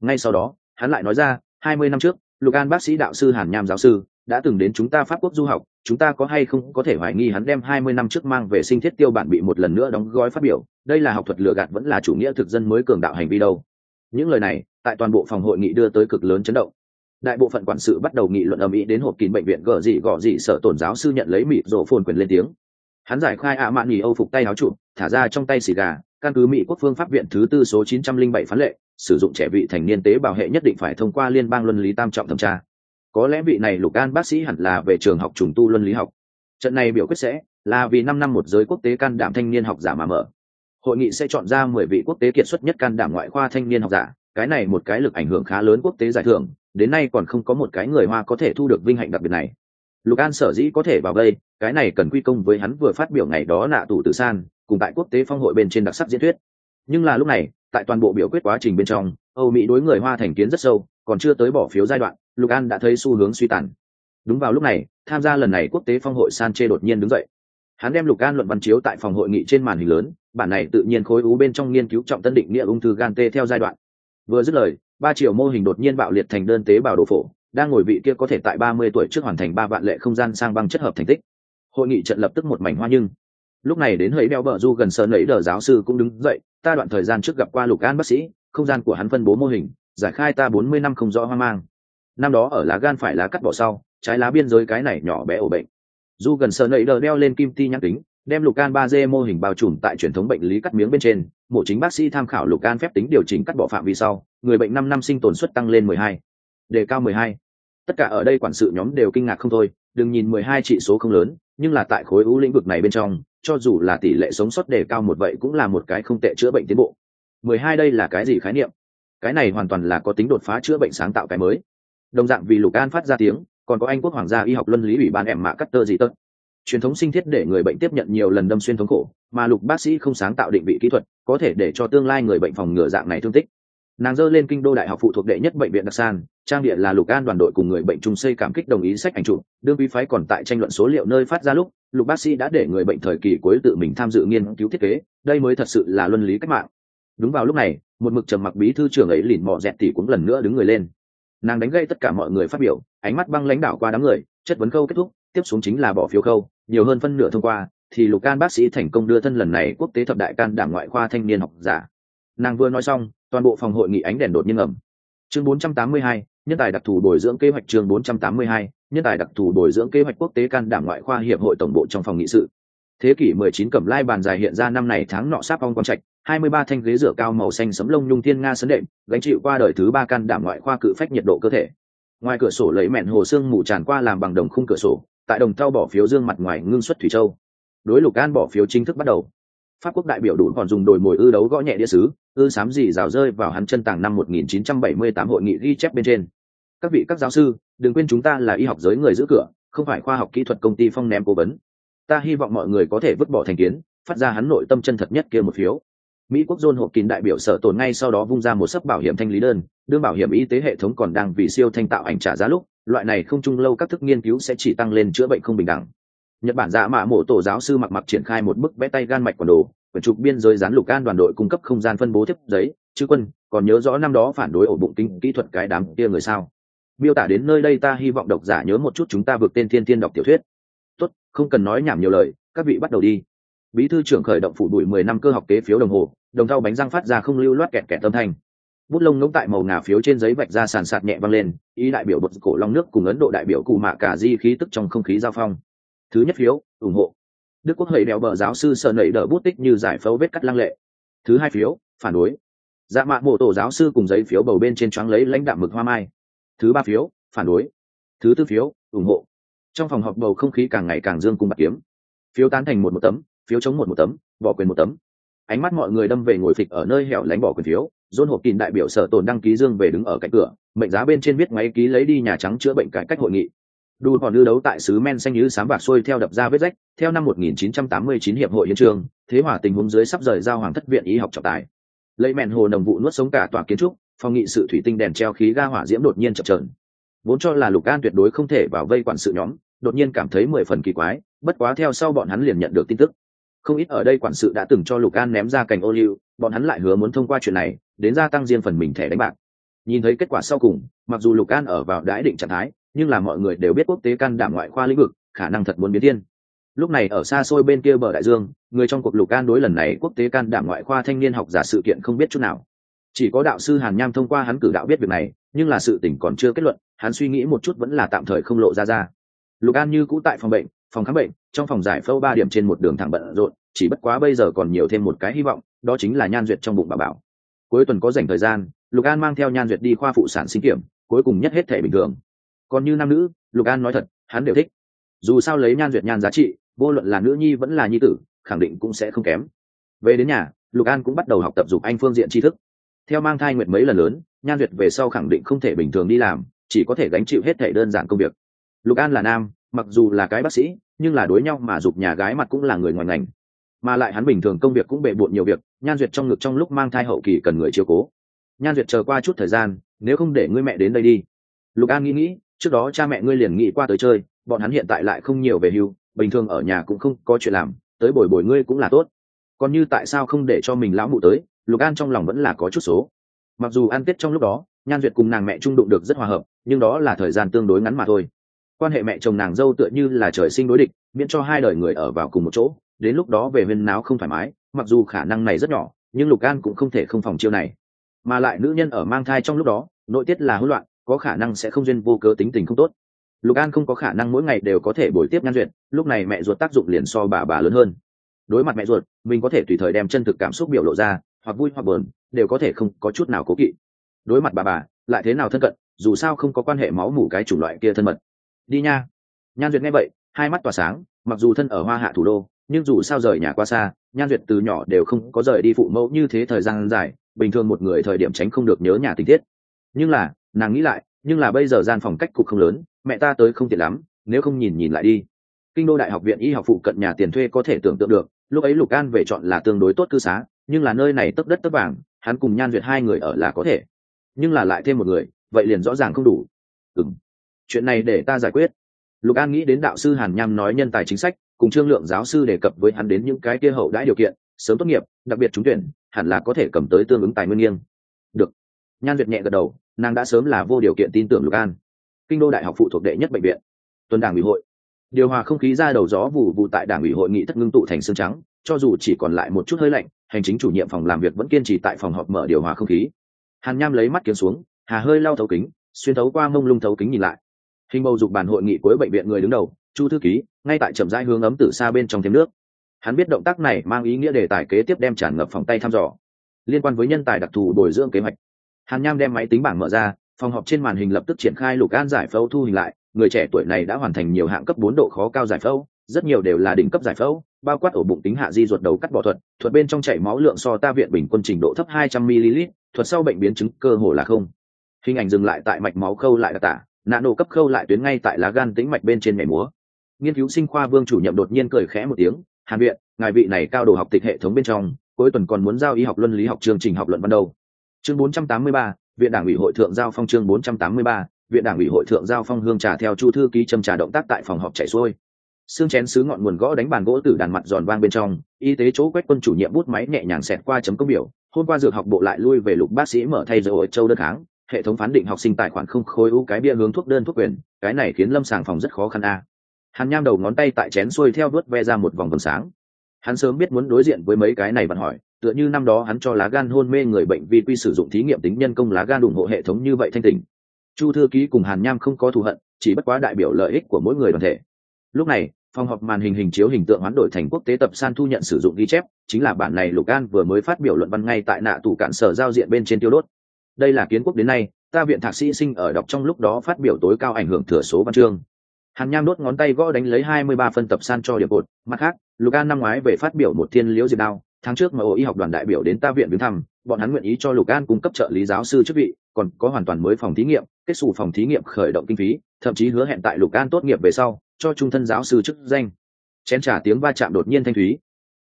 S1: Ngay sau đó, hắn lại nói ra, hai mươi năm trước, lục an bác sĩ đạo sư hàn nham giáo sư đã từng đến chúng ta pháp quốc du học, chúng ta có hay không có thể hoài nghi hắn đem hai mươi năm trước mang về sinh thiết tiêu bản bị một lần nữa đóng gói phát biểu, đây là học thuật lừa gạt vẫn là chủ nghĩa thực dân mới cường đạo hành vi đâu. Những lời này, tại toàn bộ phòng hội nghị đưa tới cực lớn chấn động đại bộ phận quản sự bắt đầu nghị luận ầm ĩ đến hộp kín bệnh viện gờ gì gọ gì. Sở tổn giáo sư nhận lấy mịt rổ phồn quyền lên tiếng. Hắn giải khai ạ mạn nghỉ âu phục tay áo trụ, thả ra trong tay xì gà, căn cứ mỹ quốc phương pháp viện thứ tư số 907 phán lệ, sử dụng trẻ vị thành niên tế bào hệ nhất định phải thông qua liên bang luân lý tam trọng thẩm tra. Có lẽ vị này lục an bác sĩ hẳn là về trường học trùng tu luân lý học. Trận này biểu quyết sẽ là vì năm năm một giới quốc tế can đảm thanh niên học giả mà mở. Hội nghị sẽ chọn ra mười vị quốc tế kiệt xuất nhất can đảm ngoại khoa thanh niên học giả. Cái này một cái lực ảnh hưởng khá lớn quốc tế giải thưởng đến nay còn không có một cái người hoa có thể thu được vinh hạnh đặc biệt này. Lục an sở dĩ có thể vào đây, cái này cần quy công với hắn vừa phát biểu ngày đó nạ tù tử san, cùng tại quốc tế phong hội bên trên đặc sắc diễn thuyết. Nhưng là lúc này, tại toàn bộ biểu quyết quá trình bên trong, âu mỹ đối người hoa thành kiến rất sâu, còn chưa tới bỏ phiếu giai đoạn, lục an đã thấy xu hướng suy tàn. Đúng vào lúc này, tham gia lần này quốc tế phong hội san chê đột nhiên đứng dậy. Hắn đem lục an luận văn chiếu tại phòng hội nghị trên màn hình lớn, bản này tự nhiên khối ú bên trong nghiên cứu trọng tân định nghĩa ung thư gan tê theo giai đoạn. Vừa dứt lời ba triệu mô hình đột nhiên bạo liệt thành đơn tế bào đồ phổ, đang ngồi vị kia có thể tại ba mươi tuổi trước hoàn thành ba vạn lệ không gian sang băng chất hợp thành tích. Hội nghị trận lập tức một mảnh hoa nhưng. Lúc này đến hơi đeo bờ du gần sơn lấy đờ giáo sư cũng đứng dậy, ta đoạn thời gian trước gặp qua lục an bác sĩ, không gian của hắn phân bố mô hình, giải khai ta bốn mươi năm không rõ hoang mang. Năm đó ở lá gan phải lá cắt bỏ sau, trái lá biên giới cái này nhỏ bé ổ bệnh. Du gần sơn lấy đờ đeo lên kim ti nhắc tính đem lục an ba d mô hình bao trùm tại truyền thống bệnh lý cắt miếng bên trên mộ chính bác sĩ tham khảo lục gan phép tính điều chỉnh cắt bỏ phạm vi sau, người bệnh năm năm sinh tồn suất tăng lên mười hai, đề cao mười hai. Tất cả ở đây quản sự nhóm đều kinh ngạc không thôi, đừng nhìn mười hai trị số không lớn, nhưng là tại khối u lĩnh vực này bên trong, cho dù là tỷ lệ sống sót đề cao một vậy cũng là một cái không tệ chữa bệnh tiến bộ. mười hai đây là cái gì khái niệm? Cái này hoàn toàn là có tính đột phá chữa bệnh sáng tạo cái mới. Đồng dạng vì lục an phát ra tiếng, còn có anh quốc hoàng gia y học luân lý ủy ban em mạ cắt tơ gì tớt truyền thống sinh thiết để người bệnh tiếp nhận nhiều lần đâm xuyên thống khổ, mà lục bác sĩ không sáng tạo định vị kỹ thuật, có thể để cho tương lai người bệnh phòng ngừa dạng này thương tích. Nàng dơ lên kinh đô đại học phụ thuộc đệ nhất bệnh viện đặc san, trang địa là lục an đoàn đội cùng người bệnh trung xây cảm kích đồng ý sách ảnh chụp, đương quý phái còn tại tranh luận số liệu nơi phát ra lúc, lục bác sĩ đã để người bệnh thời kỳ cuối tự mình tham dự nghiên cứu thiết kế, đây mới thật sự là luân lý cách mạng. Đúng vào lúc này, một mực trầm mặc bí thư trưởng ấy lìn mò dẹt tỉ cũng lần nữa đứng người lên. Nàng đánh gây tất cả mọi người phát biểu, ánh mắt băng lãnh đạo qua đám người, chất vấn câu kết thúc tiếp xuống chính là bỏ phiếu khâu nhiều hơn phân nửa thông qua thì lục can bác sĩ thành công đưa thân lần này quốc tế thập đại can đảm ngoại khoa thanh niên học giả. Nàng vừa nói xong toàn bộ phòng hội nghị ánh đèn đột nhiên ẩm chương 482, nhân tài đặc thù bồi dưỡng kế hoạch chương 482, nhân tài đặc thù bồi dưỡng kế hoạch quốc tế can đảm ngoại khoa hiệp hội tổng bộ trong phòng nghị sự. Thế kỷ 19 cẩm lai bàn dài hiện ra năm này tháng nọ sáp ong quang trạch 23 thanh ghế rửa cao màu xanh sấm lông nhung thiên nga sấn đệm gánh chịu qua đời thứ ba can đảm ngoại khoa cự phách nhiệt độ cơ thể. Ngoài cửa sổ lấy mẹn hồ xương mù tràn qua làm bằng đồng khung cửa sổ tại đồng thau bỏ phiếu dương mặt ngoài ngưng xuất thủy châu. Đối lục an bỏ phiếu chính thức bắt đầu. Pháp quốc đại biểu đủ còn dùng đồi mồi ư đấu gõ nhẹ đĩa sứ ư sám gì rào rơi vào hắn chân tàng năm 1978 hội nghị ghi chép bên trên. Các vị các giáo sư, đừng quên chúng ta là y học giới người giữ cửa, không phải khoa học kỹ thuật công ty phong ném cố vấn. Ta hy vọng mọi người có thể vứt bỏ thành kiến, phát ra hắn nội tâm chân thật nhất kia một phiếu. Mỹ quốc dôn hộp kín đại biểu sở tồn ngay sau đó vung ra một sấp bảo hiểm thanh lý đơn, đương bảo hiểm y tế hệ thống còn đang vì siêu thanh tạo ảnh trả giá lúc loại này không chung lâu các thức nghiên cứu sẽ chỉ tăng lên chữa bệnh không bình đẳng. Nhật bản dạ mạ mổ tổ giáo sư mặc mặc triển khai một bức vẽ tay gan mạch quần đồ, quyển trục biên giới dán lục an đoàn đội cung cấp không gian phân bố tiếp giấy, chữ quân, còn nhớ rõ năm đó phản đối ổ bụng kinh kỹ thuật cái đám kia người sao. Miêu tả đến nơi đây ta hy vọng độc giả nhớ một chút chúng ta vượt tên thiên thiên đọc tiểu thuyết. Tốt, không cần nói nhảm nhiều lời, các vị bắt đầu đi. Bí thư trưởng khởi động phủ đuổi mười năm cơ học kế phiếu đồng hồ, đồng thau bánh răng phát ra không lưu loát kẹt kẹt âm thanh bút lông ngỗng tại màu ngà phiếu trên giấy vạch ra sàn sạt nhẹ văng lên, ý đại biểu bột cổ long nước cùng ấn độ đại biểu cụ mạ cả di khí tức trong không khí giao phong. Thứ nhất phiếu, ủng hộ. Đức quốc hầy đèo bờ giáo sư sợ nẩy đỡ bút tích như giải phẫu vết cắt lăng lệ. Thứ hai phiếu, phản đối. Dạ mạ mộ tổ giáo sư cùng giấy phiếu bầu bên trên choáng lấy lãnh đạm mực hoa mai. Thứ ba phiếu, phản đối. Thứ tư phiếu, ủng hộ. Trong phòng họp bầu không khí càng ngày càng dương cung bạc kiếm. Phiếu tán thành một một tấm, phiếu chống một một tấm vỏ quyền một tấm ánh mắt mọi người đâm về ngồi phịch ở nơi hẻo lánh bỏ quyền phiếu, john hộp kín đại biểu sở tồn đăng ký dương về đứng ở cạnh cửa, mệnh giá bên trên viết máy ký lấy đi nhà trắng chữa bệnh cải cách hội nghị. Đu còn lưu đấu tại xứ men xanh như sám bạc xuôi theo đập ra vết rách, theo năm 1989 hiệp hội hiến trường, thế hỏa tình huống dưới sắp rời giao hoàng thất viện y học trọng tài. Lấy mẹn hồ nồng vụ nuốt sống cả tòa kiến trúc, phòng nghị sự thủy tinh đèn treo khí ga hỏa diễm đột nhiên chập trờn vốn cho là lục an tuyệt đối không thể vào vây quản sự nhóm, đột nhiên cảm thấy mười phần kỳ quái, bất quá theo sau bọn hắn liền nhận được tin tức không ít ở đây quản sự đã từng cho lục an ném ra cành ô liu, bọn hắn lại hứa muốn thông qua chuyện này, đến gia tăng riêng phần mình thẻ đánh bạc. Nhìn thấy kết quả sau cùng, mặc dù lục an ở vào đãi định trạng thái, nhưng là mọi người đều biết quốc tế can đảm ngoại khoa lĩnh vực, khả năng thật muốn biến thiên. Lúc này ở xa xôi bên kia bờ đại dương, người trong cuộc lục an đối lần này quốc tế can đảm ngoại khoa thanh niên học giả sự kiện không biết chút nào. Chỉ có đạo sư hàn nham thông qua hắn cử đạo biết việc này, nhưng là sự tỉnh còn chưa kết luận, hắn suy nghĩ một chút vẫn là tạm thời không lộ ra ra. Lục an như cũ tại phòng bệnh phòng khám bệnh, trong phòng giải phẫu ba điểm trên một đường thẳng bận rộn, chỉ bất quá bây giờ còn nhiều thêm một cái hy vọng, đó chính là nhan duyệt trong bụng bà bảo. Cuối tuần có dành thời gian, lục an mang theo nhan duyệt đi khoa phụ sản sinh kiểm, cuối cùng nhất hết thể bình thường. Còn như nam nữ, lục an nói thật, hắn đều thích. Dù sao lấy nhan duyệt nhan giá trị, vô luận là nữ nhi vẫn là nhi tử, khẳng định cũng sẽ không kém. Về đến nhà, lục an cũng bắt đầu học tập dục anh phương diện tri thức. Theo mang thai nguyện mấy lần lớn, nhan duyệt về sau khẳng định không thể bình thường đi làm, chỉ có thể gánh chịu hết thể đơn giản công việc. Lục an là nam mặc dù là cái bác sĩ, nhưng là đối nhau mà dục nhà gái mặt cũng là người ngoài ngành. Mà lại hắn bình thường công việc cũng bệ bộn nhiều việc, nhan duyệt trong ngực trong lúc mang thai hậu kỳ cần người chiều cố. Nhan duyệt chờ qua chút thời gian, nếu không để ngươi mẹ đến đây đi. Lục an nghĩ nghĩ, trước đó cha mẹ ngươi liền nghĩ qua tới chơi, bọn hắn hiện tại lại không nhiều về hưu, bình thường ở nhà cũng không có chuyện làm, tới bồi bồi ngươi cũng là tốt. Còn như tại sao không để cho mình lão mụ tới, lục an trong lòng vẫn là có chút số. Mặc dù ăn tết trong lúc đó, nhan duyệt cùng nàng mẹ trung đụng được rất hòa hợp, nhưng đó là thời gian tương đối ngắn mà thôi quan hệ mẹ chồng nàng dâu tựa như là trời sinh đối địch, miễn cho hai đời người ở vào cùng một chỗ, đến lúc đó về huyên náo không thoải mái, mặc dù khả năng này rất nhỏ, nhưng lục an cũng không thể không phòng chiêu này. Mà lại nữ nhân ở mang thai trong lúc đó, nội tiết là hỗn loạn, có khả năng sẽ không duyên vô cớ tính tình không tốt. Lục an không có khả năng mỗi ngày đều có thể bồi tiếp nhan duyệt, lúc này mẹ ruột tác dụng liền so bà bà lớn hơn. Đối mặt mẹ ruột, mình có thể tùy thời đem chân thực cảm xúc biểu lộ ra, hoặc vui hoặc bờn đều có thể không có chút nào cố kỵ. Đối mặt bà bà, lại thế nào thân cận, dù sao không có quan hệ máu mủ cái chủng loại kia thân mật đi nha. Nhan duyệt nghe vậy, hai mắt tỏa sáng, mặc dù thân ở hoa hạ thủ đô, nhưng dù sao rời nhà qua xa, nhan duyệt từ nhỏ đều không có rời đi phụ mẫu như thế thời gian dài, bình thường một người thời điểm tránh không được nhớ nhà tình tiết. Nhưng là, nàng nghĩ lại, nhưng là bây giờ gian phòng cách cục không lớn, mẹ ta tới không tiện lắm, nếu không nhìn nhìn lại đi. Kinh đô đại học viện y học phụ cận nhà tiền thuê có thể tưởng tượng được, lúc ấy lục an về chọn là tương đối tốt cư xá, nhưng là nơi này tấp đất tấp vàng, hắn cùng nhan duyệt hai người ở là có thể. Nhưng là lại thêm một người, vậy liền rõ ràng không đủ. Ừ chuyện này để ta giải quyết. Lục an nghĩ đến đạo sư hàn nham nói nhân tài chính sách, cùng trương lượng giáo sư đề cập với hắn đến những cái kia hậu đãi điều kiện, sớm tốt nghiệp, đặc biệt trúng tuyển, hẳn là có thể cầm tới tương ứng tài nguyên nghiêng. Được. Nhan duyệt nhẹ gật đầu, nàng đã sớm là vô điều kiện tin tưởng lục an. Kinh đô đại học phụ thuộc đệ nhất bệnh viện. Tuần đảng ủy hội. Điều hòa không khí ra đầu gió vụ vụ tại đảng ủy hội nghị thất ngưng tụ thành xương trắng, cho dù chỉ còn lại một chút hơi lạnh, hành chính chủ nhiệm phòng làm việc vẫn kiên trì tại phòng họp mở điều hòa không khí. Hàn nham lấy mắt kiếm xuống, hà hơi lau thấu kính, xuyên thấu qua mông lung thấu kính nhìn lại hình bầu dục bàn hội nghị cuối bệnh viện người đứng đầu, chu thư ký, ngay tại chậm rãi hướng ấm từ xa bên trong thêm nước. Hắn biết động tác này mang ý nghĩa đề tài kế tiếp đem tràn ngập phòng tay thăm dò. Liên quan với nhân tài đặc thù bồi dưỡng kế hoạch. Hàn nham đem máy tính bảng mở ra, phòng họp trên màn hình lập tức triển khai lục an giải phẫu thu hình lại. Người trẻ tuổi này đã hoàn thành nhiều hạng cấp bốn độ khó cao giải phẫu, rất nhiều đều là đỉnh cấp giải phẫu, bao quát ổ bụng tính hạ di ruột đầu cắt bỏ thuật. Thuật bên trong chảy máu lượng so ta viện bình quân trình độ thấp 200 ml thuật sau bệnh biến chứng cơ hồ là không. Hình ảnh dừng lại tại mạch máu khâu lại đặc tả nạ nổ cấp khâu lại tuyến ngay tại lá gan tĩnh mạch bên trên mẻ múa. Nghiên cứu sinh khoa vương chủ nhiệm đột nhiên cười khẽ một tiếng hàn viện ngài vị này cao đồ học tịch hệ thống bên trong cuối tuần còn muốn giao y học luân lý học chương trình học luận ban đầu chương 483, viện đảng ủy hội thượng giao phong chương 483, viện đảng ủy hội thượng giao phong hương trà theo chu thư ký châm trà động tác tại phòng họp chảy xuôi. Xương chén sứ ngọn nguồn gõ đánh bàn gỗ từ đàn mặt giòn vang bên trong y tế chỗ quét quân chủ nhiệm bút máy nhẹ nhàng xẹt qua chấm công biểu hôm qua dược học bộ lại lui về lục bác sĩ mở thay rồi châu đơn kháng hệ thống phán định học sinh tài khoản không khối u cái bia hướng thuốc đơn thuốc quyền, cái này khiến lâm sàng phòng rất khó khăn a. Hắn nham đầu ngón tay tại chén xuôi theo đuốt ve ra một vòng vầng sáng. Hắn sớm biết muốn đối diện với mấy cái này vẫn hỏi, tựa như năm đó hắn cho lá gan hôn mê người bệnh vi quy sử dụng thí nghiệm tính nhân công lá gan ủng hộ hệ thống như vậy thanh tình chu thư ký cùng hàn nham không có thù hận, chỉ bất quá đại biểu lợi ích của mỗi người đoàn thể. Lúc này, phòng họp màn hình hình chiếu hình tượng hoán đổi thành quốc tế tập san thu nhận sử dụng ghi chép, chính là bản này lục an vừa mới phát biểu luận văn ngay tại nạ tủ cạn sở giao diện bên trên tiêu đốt đây là kiến quốc đến nay, ta viện thạc sĩ sinh ở đọc trong lúc đó phát biểu tối cao ảnh hưởng thừa số văn chương. Hàn nham đốt ngón tay gõ đánh lấy hai mươi ba phân tập san cho điểm cột, mặt khác, lục an năm ngoái về phát biểu một thiên liễu diệt đao, tháng trước mà ổ y học đoàn đại biểu đến ta viện viếng thăm, bọn hắn nguyện ý cho lục an cung cấp trợ lý giáo sư chức vị, còn có hoàn toàn mới phòng thí nghiệm, kết xù phòng thí nghiệm khởi động kinh phí, thậm chí hứa hẹn tại lục an tốt nghiệp về sau, cho trung thân giáo sư chức danh. Chén trà tiếng va chạm đột nhiên thanh thúy.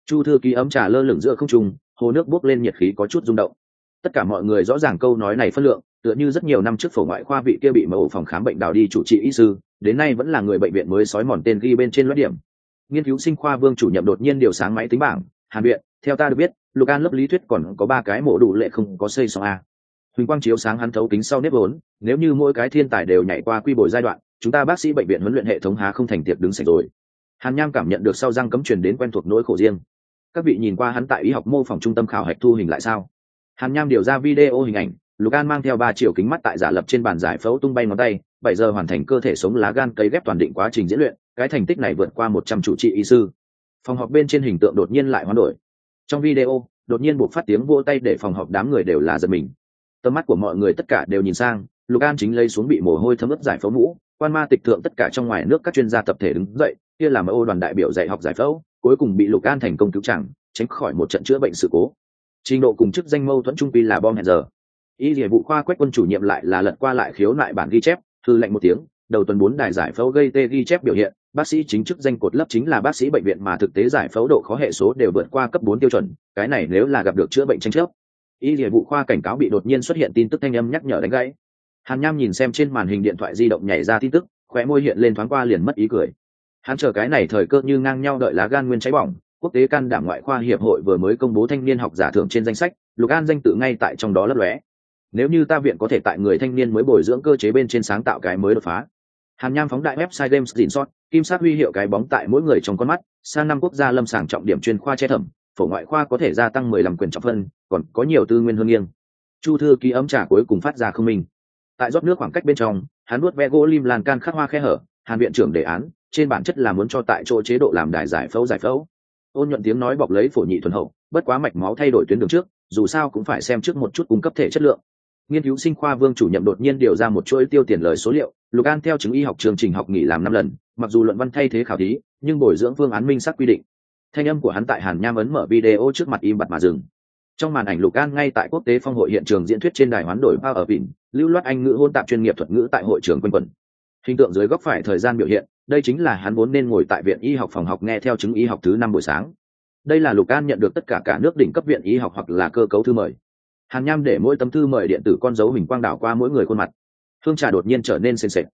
S1: Chu thư ký ấm trà lơ lửng giữa không trung, hồ nước bốc lên nhiệt khí có chút rung động tất cả mọi người rõ ràng câu nói này phân lượng, tựa như rất nhiều năm trước phổ ngoại khoa vị kia bị mẫu phòng khám bệnh đào đi chủ trị y sư, đến nay vẫn là người bệnh viện mới sói mòn tên ghi bên trên loát điểm. Nghiên cứu sinh khoa vương chủ nhiệm đột nhiên điều sáng máy tính bảng, hàn viện, theo ta được biết, lục an lớp lý thuyết còn có ba cái mổ đủ lệ không có xây xong a. Huỳnh quang chiếu sáng hắn thấu kính sau nếp vốn, nếu như mỗi cái thiên tài đều nhảy qua quy bồi giai đoạn, chúng ta bác sĩ bệnh viện huấn luyện hệ thống há không thành tiệc đứng sạch rồi. Hàn nham cảm nhận được sau răng cấm truyền đến quen thuộc nỗi khổ riêng. Các vị nhìn qua hắn tại y học mô phỏng trung tâm khảo hạch thu hình lại sao? Hàn nham điều ra video hình ảnh, lục an mang theo ba triệu kính mắt tại giả lập trên bàn giải phẫu tung bay ngón tay, bảy giờ hoàn thành cơ thể sống lá gan cấy ghép toàn định quá trình diễn luyện, cái thành tích này vượt qua một trăm chủ trị y sư. Phòng họp bên trên hình tượng đột nhiên lại hoán đổi. Trong video, đột nhiên buộc phát tiếng vô tay để phòng họp đám người đều là giật mình. Tầm mắt của mọi người tất cả đều nhìn sang, lục an chính lấy xuống bị mồ hôi thấm ướt giải phẫu mũ, quan ma tịch thượng tất cả trong ngoài nước các chuyên gia tập thể đứng dậy, kia là ô đoàn đại biểu dạy học giải phẫu, cuối cùng bị lục an thành công cứu chẳng tránh khỏi một trận chữa bệnh sự cố trình độ cùng chức danh mâu thuẫn trung pi là bom hẹn giờ. Y địa vụ khoa quét quân chủ nhiệm lại là lật qua lại khiếu nại bản ghi chép thư lệnh một tiếng, đầu tuần bốn đài giải phẫu gây tê ghi chép biểu hiện, bác sĩ chính chức danh cột lớp chính là bác sĩ bệnh viện mà thực tế giải phẫu độ khó hệ số đều vượt qua cấp bốn tiêu chuẩn, cái này nếu là gặp được chữa bệnh tranh chấp. Y địa vụ khoa cảnh cáo bị đột nhiên xuất hiện tin tức thanh âm nhắc nhở đánh gãy. Hàn nham nhìn xem trên màn hình điện thoại di động nhảy ra tin tức, khóe môi hiện lên thoáng qua liền mất ý cười. Hắn chờ cái này thời cơ như ngang nhau đợi lá gan nguyên cháy bỏng quốc tế can đảm ngoại khoa hiệp hội vừa mới công bố thanh niên học giả thưởng trên danh sách, lục an danh tự ngay tại trong đó lấp lóe. Nếu như ta viện có thể tại người thanh niên mới bồi dưỡng cơ chế bên trên sáng tạo cái mới đột phá. Hàn nham phóng đại website games dìn sót kim sát huy hiệu cái bóng tại mỗi người trong con mắt, sang năm quốc gia lâm sàng trọng điểm chuyên khoa che thẩm, phổ ngoại khoa có thể gia tăng mười lăm quyền trọng phân, còn có nhiều tư nguyên hơn nghiêng. Chu thư ký ấm trả cuối cùng phát ra không minh. Tại rót nước khoảng cách bên trong, hắn nuốt ve gỗ lim lan can khắc hoa khe hở, hàn viện trưởng đề án, trên bản chất là muốn cho tại chỗ chế độ làm đài giải phẫu giải phẫu ôn nhuận tiếng nói bọc lấy phổ nhị thuần hậu bất quá mạch máu thay đổi tuyến đường trước dù sao cũng phải xem trước một chút cung cấp thể chất lượng. Nghiên cứu sinh khoa vương chủ nhiệm đột nhiên điều ra một chuỗi tiêu tiền lời số liệu lục an theo chứng y học chương trình học nghỉ làm năm lần mặc dù luận văn thay thế khảo thí nhưng bồi dưỡng phương án minh xác quy định. Thanh âm của hắn tại hàn nham ấn mở video trước mặt im bặt mà dừng. Trong màn ảnh lục an ngay tại quốc tế phong hội hiện trường diễn thuyết trên đài hoán đổi ba ở vịn, lưu loát anh ngữ hôn tạp chuyên nghiệp thuật ngữ tại hội trường quân quẩn hình tượng dưới góc phải thời gian biểu hiện đây chính là hắn vốn nên ngồi tại viện y học phòng học nghe theo chứng y học thứ năm buổi sáng. Đây là lục an nhận được tất cả cả nước đỉnh cấp viện y học hoặc là cơ cấu thư mời. Hàn nham để mỗi tấm thư mời điện tử con dấu hình quang đảo qua mỗi người khuôn mặt. Hương trà đột nhiên trở nên sền sệt.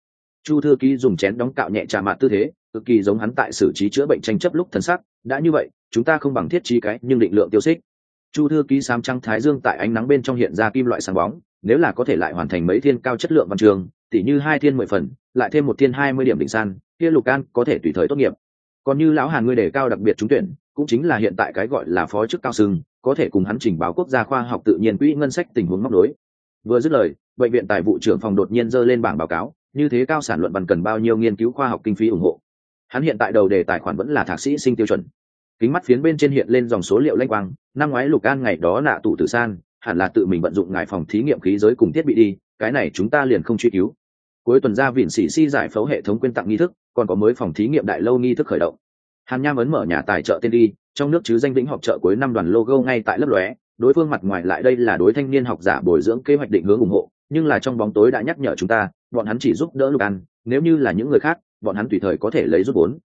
S1: Chu thư ký dùng chén đóng cạo nhẹ trà mạt tư thế, cực kỳ giống hắn tại xử trí chữa bệnh tranh chấp lúc thần sắc. Đã như vậy, chúng ta không bằng thiết trí cái, nhưng định lượng tiêu xích. Chu thư ký sám trăng thái dương tại ánh nắng bên trong hiện ra kim loại sáng bóng, nếu là có thể lại hoàn thành mấy thiên cao chất lượng văn trường, tỉ như hai thiên mười phần lại thêm một thiên hai mươi điểm định san, kia lục an có thể tùy thời tốt nghiệp. Còn như lão hàn ngươi đề cao đặc biệt trúng tuyển, cũng chính là hiện tại cái gọi là phó chức cao sưng có thể cùng hắn trình báo quốc gia khoa học tự nhiên quỹ ngân sách tình huống móc đối vừa dứt lời, bệnh viện tài vụ trưởng phòng đột nhiên dơ lên bảng báo cáo, như thế cao sản luận văn cần bao nhiêu nghiên cứu khoa học kinh phí ủng hộ. Hắn hiện tại đầu đề tài khoản vẫn là thạc sĩ sinh tiêu chuẩn. Kính mắt phiến bên trên hiện lên dòng số liệu lanh quang, năm ngoái lục an ngày đó nạ tụ tử san, hẳn là tự mình vận dụng ngài phòng thí nghiệm khí giới cùng thiết bị đi, cái này chúng ta liền không truy cứu cuối tuần ra vịn sĩ si giải phẫu hệ thống quyên tặng nghi thức, còn có mới phòng thí nghiệm đại lâu nghi thức khởi động. Hàn nham ấn mở nhà tài trợ tên đi, trong nước chứ danh vĩnh họp trợ cuối năm đoàn logo ngay tại lớp lóe, đối phương mặt ngoài lại đây là đối thanh niên học giả bồi dưỡng kế hoạch định hướng ủng hộ, nhưng là trong bóng tối đã nhắc nhở chúng ta, bọn hắn chỉ giúp đỡ lục ăn, nếu như là những người khác, bọn hắn tùy thời có thể lấy rút vốn.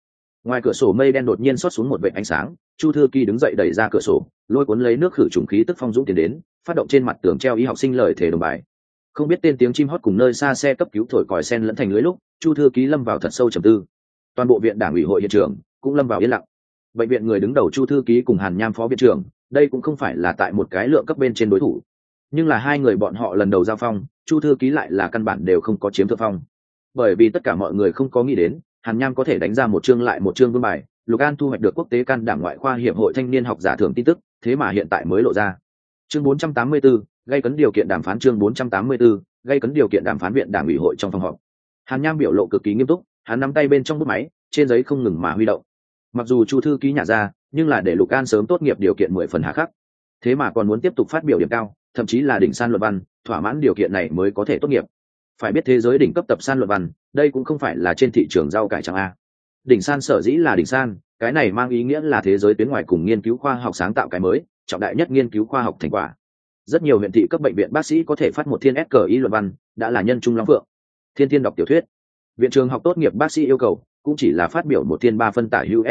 S1: Ngoài cửa sổ mây đen đột nhiên xót xuống một vệ ánh sáng, chu thư kỳ đứng dậy đẩy ra cửa sổ, lôi cuốn lấy nước khử trùng khí tức phong dũng tiến đến, phát động trên mặt tường treo y học sinh lời thể đồng bài không biết tên tiếng chim hót cùng nơi xa xe cấp cứu thổi còi sen lẫn thành lưới lúc chu thư ký lâm vào thật sâu trầm tư. Toàn bộ viện đảng ủy hội hiện trường cũng lâm vào yên lặng. Bệnh viện người đứng đầu chu thư ký cùng hàn nham phó viện trưởng đây cũng không phải là tại một cái lượng cấp bên trên đối thủ. Nhưng là hai người bọn họ lần đầu giao phong chu thư ký lại là căn bản đều không có chiếm thượng phong. Bởi vì tất cả mọi người không có nghĩ đến hàn nham có thể đánh ra một chương lại một chương vương bài lục an thu hoạch được quốc tế can đảm ngoại khoa hiệp hội thanh niên học giả thưởng tin tức thế mà hiện tại mới lộ ra. Chương 484, gây cấn điều kiện đàm phán chương 484, gây cấn điều kiện đàm phán viện đảng ủy hội trong phòng họp. Hàn nham biểu lộ cực kỳ nghiêm túc hắn nắm tay bên trong bút máy trên giấy không ngừng mà huy động. Mặc dù chu thư ký nhà ra nhưng là để lục an sớm tốt nghiệp điều kiện mười phần hạ khắc. Thế mà còn muốn tiếp tục phát biểu điểm cao thậm chí là đỉnh san luận văn thỏa mãn điều kiện này mới có thể tốt nghiệp. Phải biết thế giới đỉnh cấp tập san luận văn đây cũng không phải là trên thị trường rau cải chẳng a. Đỉnh san sở dĩ là đỉnh san cái này mang ý nghĩa là thế giới tuyến ngoài cùng nghiên cứu khoa học sáng tạo cái mới trọng đại nhất nghiên cứu khoa học thành quả rất nhiều huyện thị cấp bệnh viện bác sĩ có thể phát một thiên SKI luận văn, đã là nhân trung long phượng. Thiên thiên đọc tiểu thuyết. Viện trường học tốt nghiệp bác sĩ yêu cầu, cũng chỉ là phát biểu một thiên ba phân tả hữu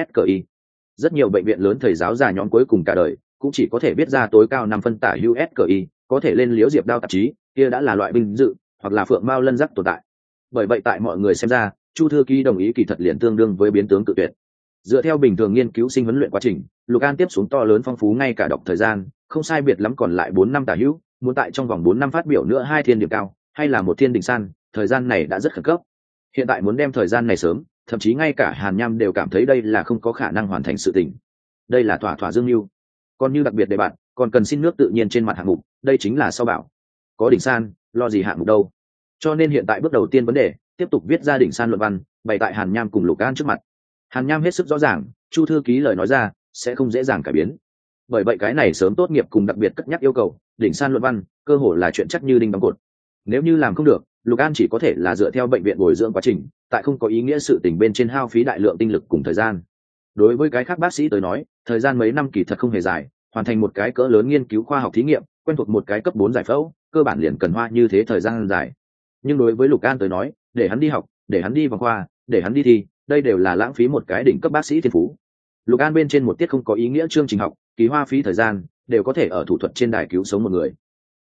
S1: rất nhiều bệnh viện lớn thầy giáo già nhóm cuối cùng cả đời, cũng chỉ có thể biết ra tối cao năm phân tả hữu có thể lên liếu diệp đao tạp chí, kia đã là loại binh dự, hoặc là phượng mao lân giác tồn tại. Bởi vậy tại mọi người xem ra, chu thư ký đồng ý kỳ thật liền tương đương với biến tướng tự tuyệt. Dựa theo bình thường nghiên cứu sinh huấn luyện quá trình, lục an tiếp xuống to lớn phong phú ngay cả đọc thời gian không sai biệt lắm còn lại bốn năm tả hữu, muốn tại trong vòng bốn năm phát biểu nữa hai thiên điểm cao, hay là một thiên đỉnh san, thời gian này đã rất khẩn cấp. Hiện tại muốn đem thời gian này sớm, thậm chí ngay cả hàn nham đều cảm thấy đây là không có khả năng hoàn thành sự tình. Đây là thỏa thỏa dương lưu. còn như đặc biệt để bạn, còn cần xin nước tự nhiên trên mặt hạng mục, đây chính là sao bảo. Có đỉnh san, lo gì hạng mục đâu. Cho nên hiện tại bước đầu tiên vấn đề, tiếp tục viết ra đỉnh san luận văn, bày tại hàn nham cùng lục an trước mặt. Hàn nham hết sức rõ ràng, chu thư ký lời nói ra, sẽ không dễ dàng cải biến bởi vậy cái này sớm tốt nghiệp cùng đặc biệt cất nhắc yêu cầu, đỉnh san luận văn, cơ hội là chuyện chắc như đinh đóng cột. Nếu như làm không được, lục an chỉ có thể là dựa theo bệnh viện bồi dưỡng quá trình, tại không có ý nghĩa sự tình bên trên hao phí đại lượng tinh lực cùng thời gian. Đối với cái khác bác sĩ tới nói, thời gian mấy năm kỳ thật không hề dài, hoàn thành một cái cỡ lớn nghiên cứu khoa học thí nghiệm, quen thuộc một cái cấp bốn giải phẫu, cơ bản liền cần hoa như thế thời gian dài. Nhưng đối với lục an tới nói, để hắn đi học, để hắn đi vào khoa để hắn đi thi, đây đều là lãng phí một cái đỉnh cấp bác sĩ thiên phú. Lục an bên trên một tiết không có ý nghĩa chương trình học kỳ hoa phí thời gian, đều có thể ở thủ thuật trên đài cứu sống một người.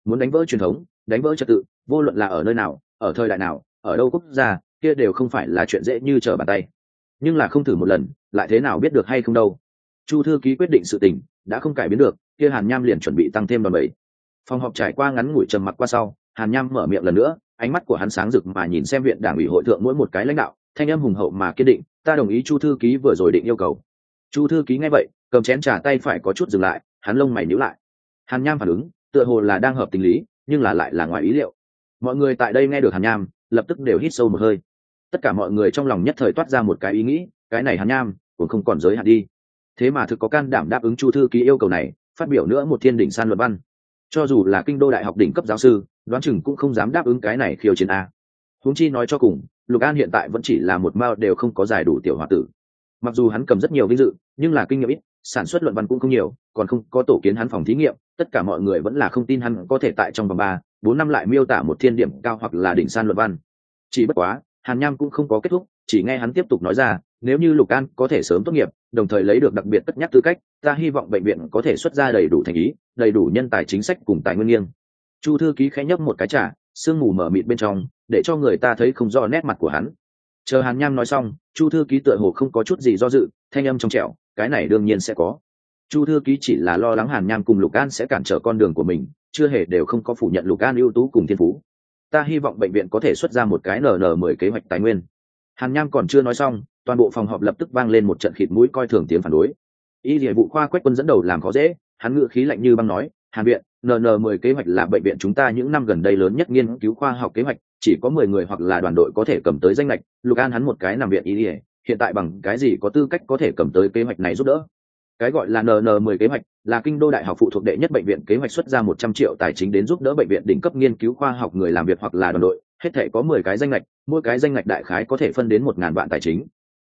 S1: Muốn đánh vỡ truyền thống, đánh vỡ trật tự, vô luận là ở nơi nào, ở thời đại nào, ở đâu quốc gia, kia đều không phải là chuyện dễ như trở bàn tay. Nhưng là không thử một lần, lại thế nào biết được hay không đâu. Chu thư ký quyết định sự tình, đã không cải biến được, kia hàn nham liền chuẩn bị tăng thêm đòn bẩy phòng họp trải qua ngắn ngủi trầm mặc qua sau, hàn nham mở miệng lần nữa, ánh mắt của hắn sáng rực mà nhìn xem viện đảng ủy hội thượng mỗi một cái lãnh đạo, thanh âm hùng hậu mà kiên định, ta đồng ý chu thư ký vừa rồi định yêu cầu. Chu thư ký nghe vậy cầm chén trà tay phải có chút dừng lại, hắn lông mày nhíu lại. Hàn nham phản ứng, tựa hồ là đang hợp tình lý, nhưng là lại là ngoài ý liệu. Mọi người tại đây nghe được hàn nham, lập tức đều hít sâu một hơi. Tất cả mọi người trong lòng nhất thời toát ra một cái ý nghĩ, cái này hàn nham, cũng không còn giới hạn đi. Thế mà thực có can đảm đáp ứng chu thư ký yêu cầu này, phát biểu nữa một thiên đỉnh san luật văn. Cho dù là kinh đô đại học đỉnh cấp giáo sư, đoán chừng cũng không dám đáp ứng cái này khiêu chiến a. Huống chi nói cho cùng, lục an hiện tại vẫn chỉ là một mao đều không có giải đủ tiểu h o a tử. Mặc dù hắn cầm rất nhiều vinh dự, nhưng là kinh nghiệm ít sản xuất luận văn cũng không nhiều, còn không có tổ kiến hắn phòng thí nghiệm, tất cả mọi người vẫn là không tin hắn có thể tại trong vòng ba, bốn năm lại miêu tả một thiên điểm cao hoặc là đỉnh san luận văn. Chỉ bất quá, hàn nham cũng không có kết thúc, chỉ nghe hắn tiếp tục nói ra, nếu như lục an có thể sớm tốt nghiệp, đồng thời lấy được đặc biệt tất nhắc tư cách, ta hy vọng bệnh viện có thể xuất ra đầy đủ thành ý, đầy đủ nhân tài chính sách cùng tài nguyên nghiêng. Chu thư ký khẽ nhấp một cái trả sương mù mở mịt bên trong, để cho người ta thấy không rõ nét mặt của hắn chờ hàn nham nói xong, chu thư ký tựa hồ không có chút gì do dự, thanh âm trong trẻo, cái này đương nhiên sẽ có. Chu thư ký chỉ là lo lắng hàn nham cùng lục an sẽ cản trở con đường của mình, chưa hề đều không có phủ nhận lục an ưu tú cùng thiên phú. Ta hy vọng bệnh viện có thể xuất ra một cái nn mười kế hoạch tài nguyên. Hàn nham còn chưa nói xong, toàn bộ phòng họp lập tức vang lên một trận khịt mũi coi thường tiếng phản đối. Y địa vụ khoa quách quân dẫn đầu làm khó dễ, hắn ngự khí lạnh như băng nói, hàn viện nn mười kế hoạch là bệnh viện chúng ta những năm gần đây lớn nhất nghiên cứu khoa học kế hoạch chỉ có mười người hoặc là đoàn đội có thể cầm tới danh lệch, lục an hắn một cái nằm viện y ỉa hiện tại bằng cái gì có tư cách có thể cầm tới kế hoạch này giúp đỡ? Cái gọi là nn mười kế hoạch là kinh đô đại học phụ thuộc đệ nhất bệnh viện kế hoạch xuất ra một trăm triệu tài chính đến giúp đỡ bệnh viện đỉnh cấp nghiên cứu khoa học người làm việc hoặc là đoàn đội, hết thể có mười cái danh lệch, mỗi cái danh lệch đại khái có thể phân đến một ngàn vạn tài chính.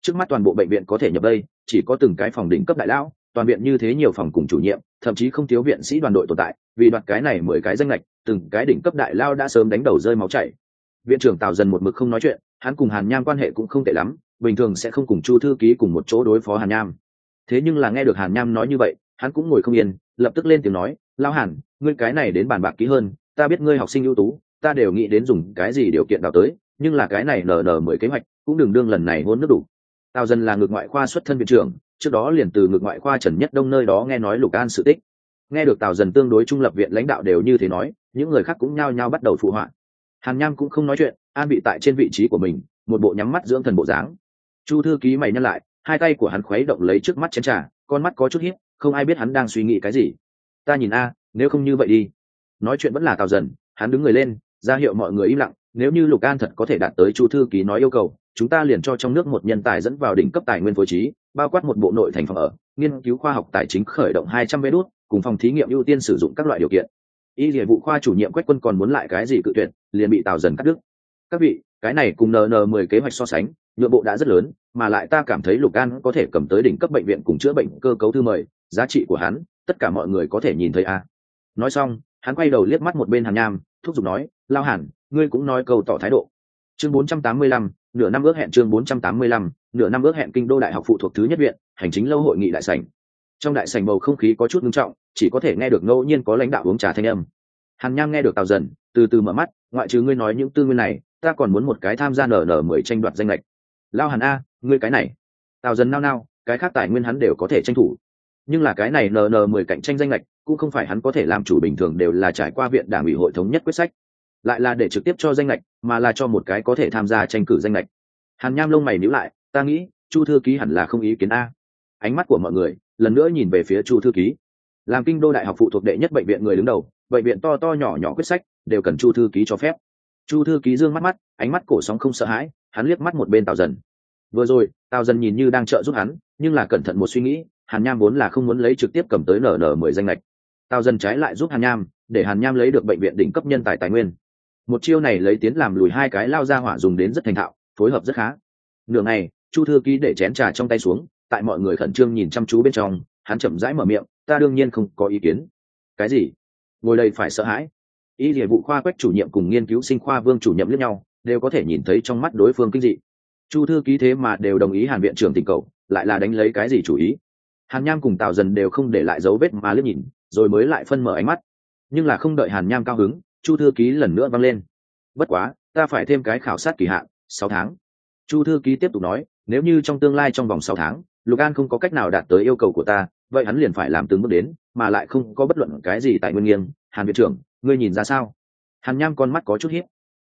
S1: Trước mắt toàn bộ bệnh viện có thể nhập đây, chỉ có từng cái phòng đỉnh cấp đại lão, toàn viện như thế nhiều phòng cùng chủ nhiệm, thậm chí không thiếu viện sĩ đoàn đội tồn tại, vì đoạt cái này mười cái danh lệch, từng cái đỉnh cấp đại lao đã sớm đánh đầu rơi máu chảy viện trưởng tào dần một mực không nói chuyện, hắn cùng hàn nham quan hệ cũng không tệ lắm, bình thường sẽ không cùng chu thư ký cùng một chỗ đối phó hàn nham. Thế nhưng là nghe được hàn nham nói như vậy, hắn cũng ngồi không yên, lập tức lên tiếng nói lao hàn, ngươi cái này đến bàn bạc kỹ hơn, ta biết ngươi học sinh ưu tú, ta đều nghĩ đến dùng cái gì điều kiện đào tới, nhưng là cái này nờ nờ mười kế hoạch, cũng đừng đương lần này hôn nước đủ. Tào dần là ngược ngoại khoa xuất thân viện trưởng, trước đó liền từ ngược ngoại khoa trần nhất đông nơi đó nghe nói lục an sự tích. Nghe được tào dần tương đối trung lập viện lãnh đạo đều như thế nói, những người khác cũng nhao nhao bắt đầu phụ họa hàn nham cũng không nói chuyện, an bị tại trên vị trí của mình, một bộ nhắm mắt dưỡng thần bộ dáng. Chu thư ký mày nhăn lại, hai tay của hắn khuấy động lấy trước mắt chén trà, con mắt có chút hiếp không ai biết hắn đang suy nghĩ cái gì. Ta nhìn a, nếu không như vậy đi. Nói chuyện vẫn là tào dần, hắn đứng người lên, ra hiệu mọi người im lặng, nếu như lục an thật có thể đạt tới chu thư ký nói yêu cầu, chúng ta liền cho trong nước một nhân tài dẫn vào đỉnh cấp tài nguyên phối trí, bao quát một bộ nội thành phòng ở, nghiên cứu khoa học tài chính khởi động hai trăm vé đốt cùng phòng thí nghiệm ưu tiên sử dụng các loại điều kiện y lìa vụ khoa chủ nhiệm quách quân còn muốn lại cái gì cự tuyệt liền bị tào dần cắt đứt. Các vị cái này cùng nn mười kế hoạch so sánh nhượng bộ đã rất lớn mà lại ta cảm thấy lục an có thể cầm tới đỉnh cấp bệnh viện cùng chữa bệnh cơ cấu thư mời giá trị của hắn tất cả mọi người có thể nhìn thấy a. Nói xong hắn quay đầu liếc mắt một bên hàn nham thúc giục nói lao hẳn ngươi cũng nói câu tỏ thái độ. Chương 485, nửa năm ước hẹn chương 485, nửa năm ước hẹn kinh đô đại học phụ thuộc thứ nhất viện hành chính lâu hội nghị đại sảnh trong đại sảnh bầu không khí có chút ngưng trọng, chỉ có thể nghe được ngẫu nhiên có lãnh đạo uống trà thanh âm. Hàn nham nghe được tào dần, từ từ mở mắt, ngoại trừ ngươi nói những tư nguyên này, ta còn muốn một cái tham gia nở nở mười tranh đoạt danh lệch. Lao hàn a, ngươi cái này. Tào dần nao nao, cái khác tài nguyên hắn đều có thể tranh thủ. Nhưng là cái này nờ nờ mười cạnh tranh danh lệch, cũng không phải hắn có thể làm chủ bình thường đều là trải qua viện đảng ủy hội thống nhất quyết sách. Lại là để trực tiếp cho danh lệch, mà là cho một cái có thể tham gia tranh cử danh lệch. Hàn nham lông mày nhíu lại, ta nghĩ, chu thư ký hẳn là không ý kiến a. Ánh mắt của mọi người lần nữa nhìn về phía chu thư ký. Làm kinh đô đại học phụ thuộc đệ nhất bệnh viện người đứng đầu, bệnh viện to to nhỏ nhỏ quyết sách, đều cần chu thư ký cho phép. Chu thư ký dương mắt mắt, ánh mắt cổ sóng không sợ hãi, hắn liếc mắt một bên tào dần. Vừa rồi, tào dần nhìn như đang trợ giúp hắn, nhưng là cẩn thận một suy nghĩ, hàn nham vốn là không muốn lấy trực tiếp cầm tới nở nở mười danh lệch tào dần trái lại giúp hàn nham, để hàn nham lấy được bệnh viện đỉnh cấp nhân tài tài nguyên. Một chiêu này lấy tiến làm lùi hai cái lao ra hỏa dùng đến rất thành thạo, phối hợp rất khá. Nửa ngày, chu thư ký để chén trà trong tay xuống tại mọi người khẩn trương nhìn chăm chú bên trong, hắn chậm rãi mở miệng, ta đương nhiên không có ý kiến. Cái gì? Ngồi đây phải sợ hãi. Y địa vụ khoa quách chủ nhiệm cùng nghiên cứu sinh khoa vương chủ nhiệm lẫn nhau, đều có thể nhìn thấy trong mắt đối phương kinh dị. Chu thư ký thế mà đều đồng ý hàn viện trưởng tình cầu, lại là đánh lấy cái gì chủ ý? Hàn nham cùng tào dần đều không để lại dấu vết mà lướt nhìn, rồi mới lại phân mở ánh mắt. Nhưng là không đợi hàn nham cao hứng, chu thư ký lần nữa văng lên. Bất quá, ta phải thêm cái khảo sát kỳ hạn, sáu tháng. Chu thư ký tiếp tục nói, nếu như trong tương lai trong vòng sáu tháng lục an không có cách nào đạt tới yêu cầu của ta, vậy hắn liền phải làm từng bước đến, mà lại không có bất luận cái gì tại nguyên nghiêng. Hàn viện trưởng, ngươi nhìn ra sao? Hàn nham con mắt có chút hiếp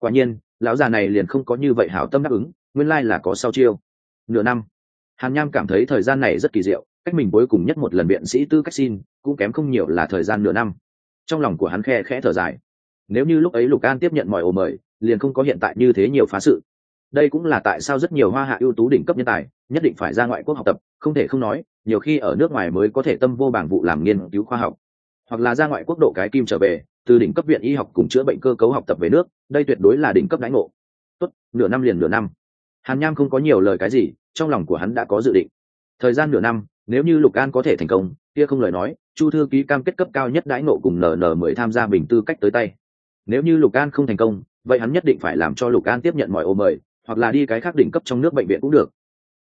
S1: quả nhiên, lão già này liền không có như vậy hảo tâm đáp ứng, nguyên lai là có sau chiêu. Nửa năm, hàn nham cảm thấy thời gian này rất kỳ diệu, cách mình cuối cùng nhất một lần biện sĩ tư cách xin, cũng kém không nhiều là thời gian nửa năm. Trong lòng của hắn khe khẽ thở dài. Nếu như lúc ấy lục an tiếp nhận mọi ồ mời, liền không có hiện tại như thế nhiều phá sự đây cũng là tại sao rất nhiều hoa hạ ưu tú đỉnh cấp nhân tài nhất định phải ra ngoại quốc học tập, không thể không nói, nhiều khi ở nước ngoài mới có thể tâm vô bảng vụ làm nghiên cứu khoa học. Hoặc là ra ngoại quốc độ cái kim trở về, từ đỉnh cấp viện y học cùng chữa bệnh cơ cấu học tập về nước, đây tuyệt đối là đỉnh cấp đánh ngộ. Tốt, nửa năm liền nửa năm. Hàn nham không có nhiều lời cái gì, trong lòng của hắn đã có dự định. Thời gian nửa năm, nếu như lục an có thể thành công, kia không lời nói, chu thư ký cam kết cấp cao nhất đãi nộ cùng nn mười tham gia bình tư cách tới tay. Nếu như lục an không thành công, vậy hắn nhất định phải làm cho lục an tiếp nhận mọi ô mời hoặc là đi cái khác đỉnh cấp trong nước bệnh viện cũng được.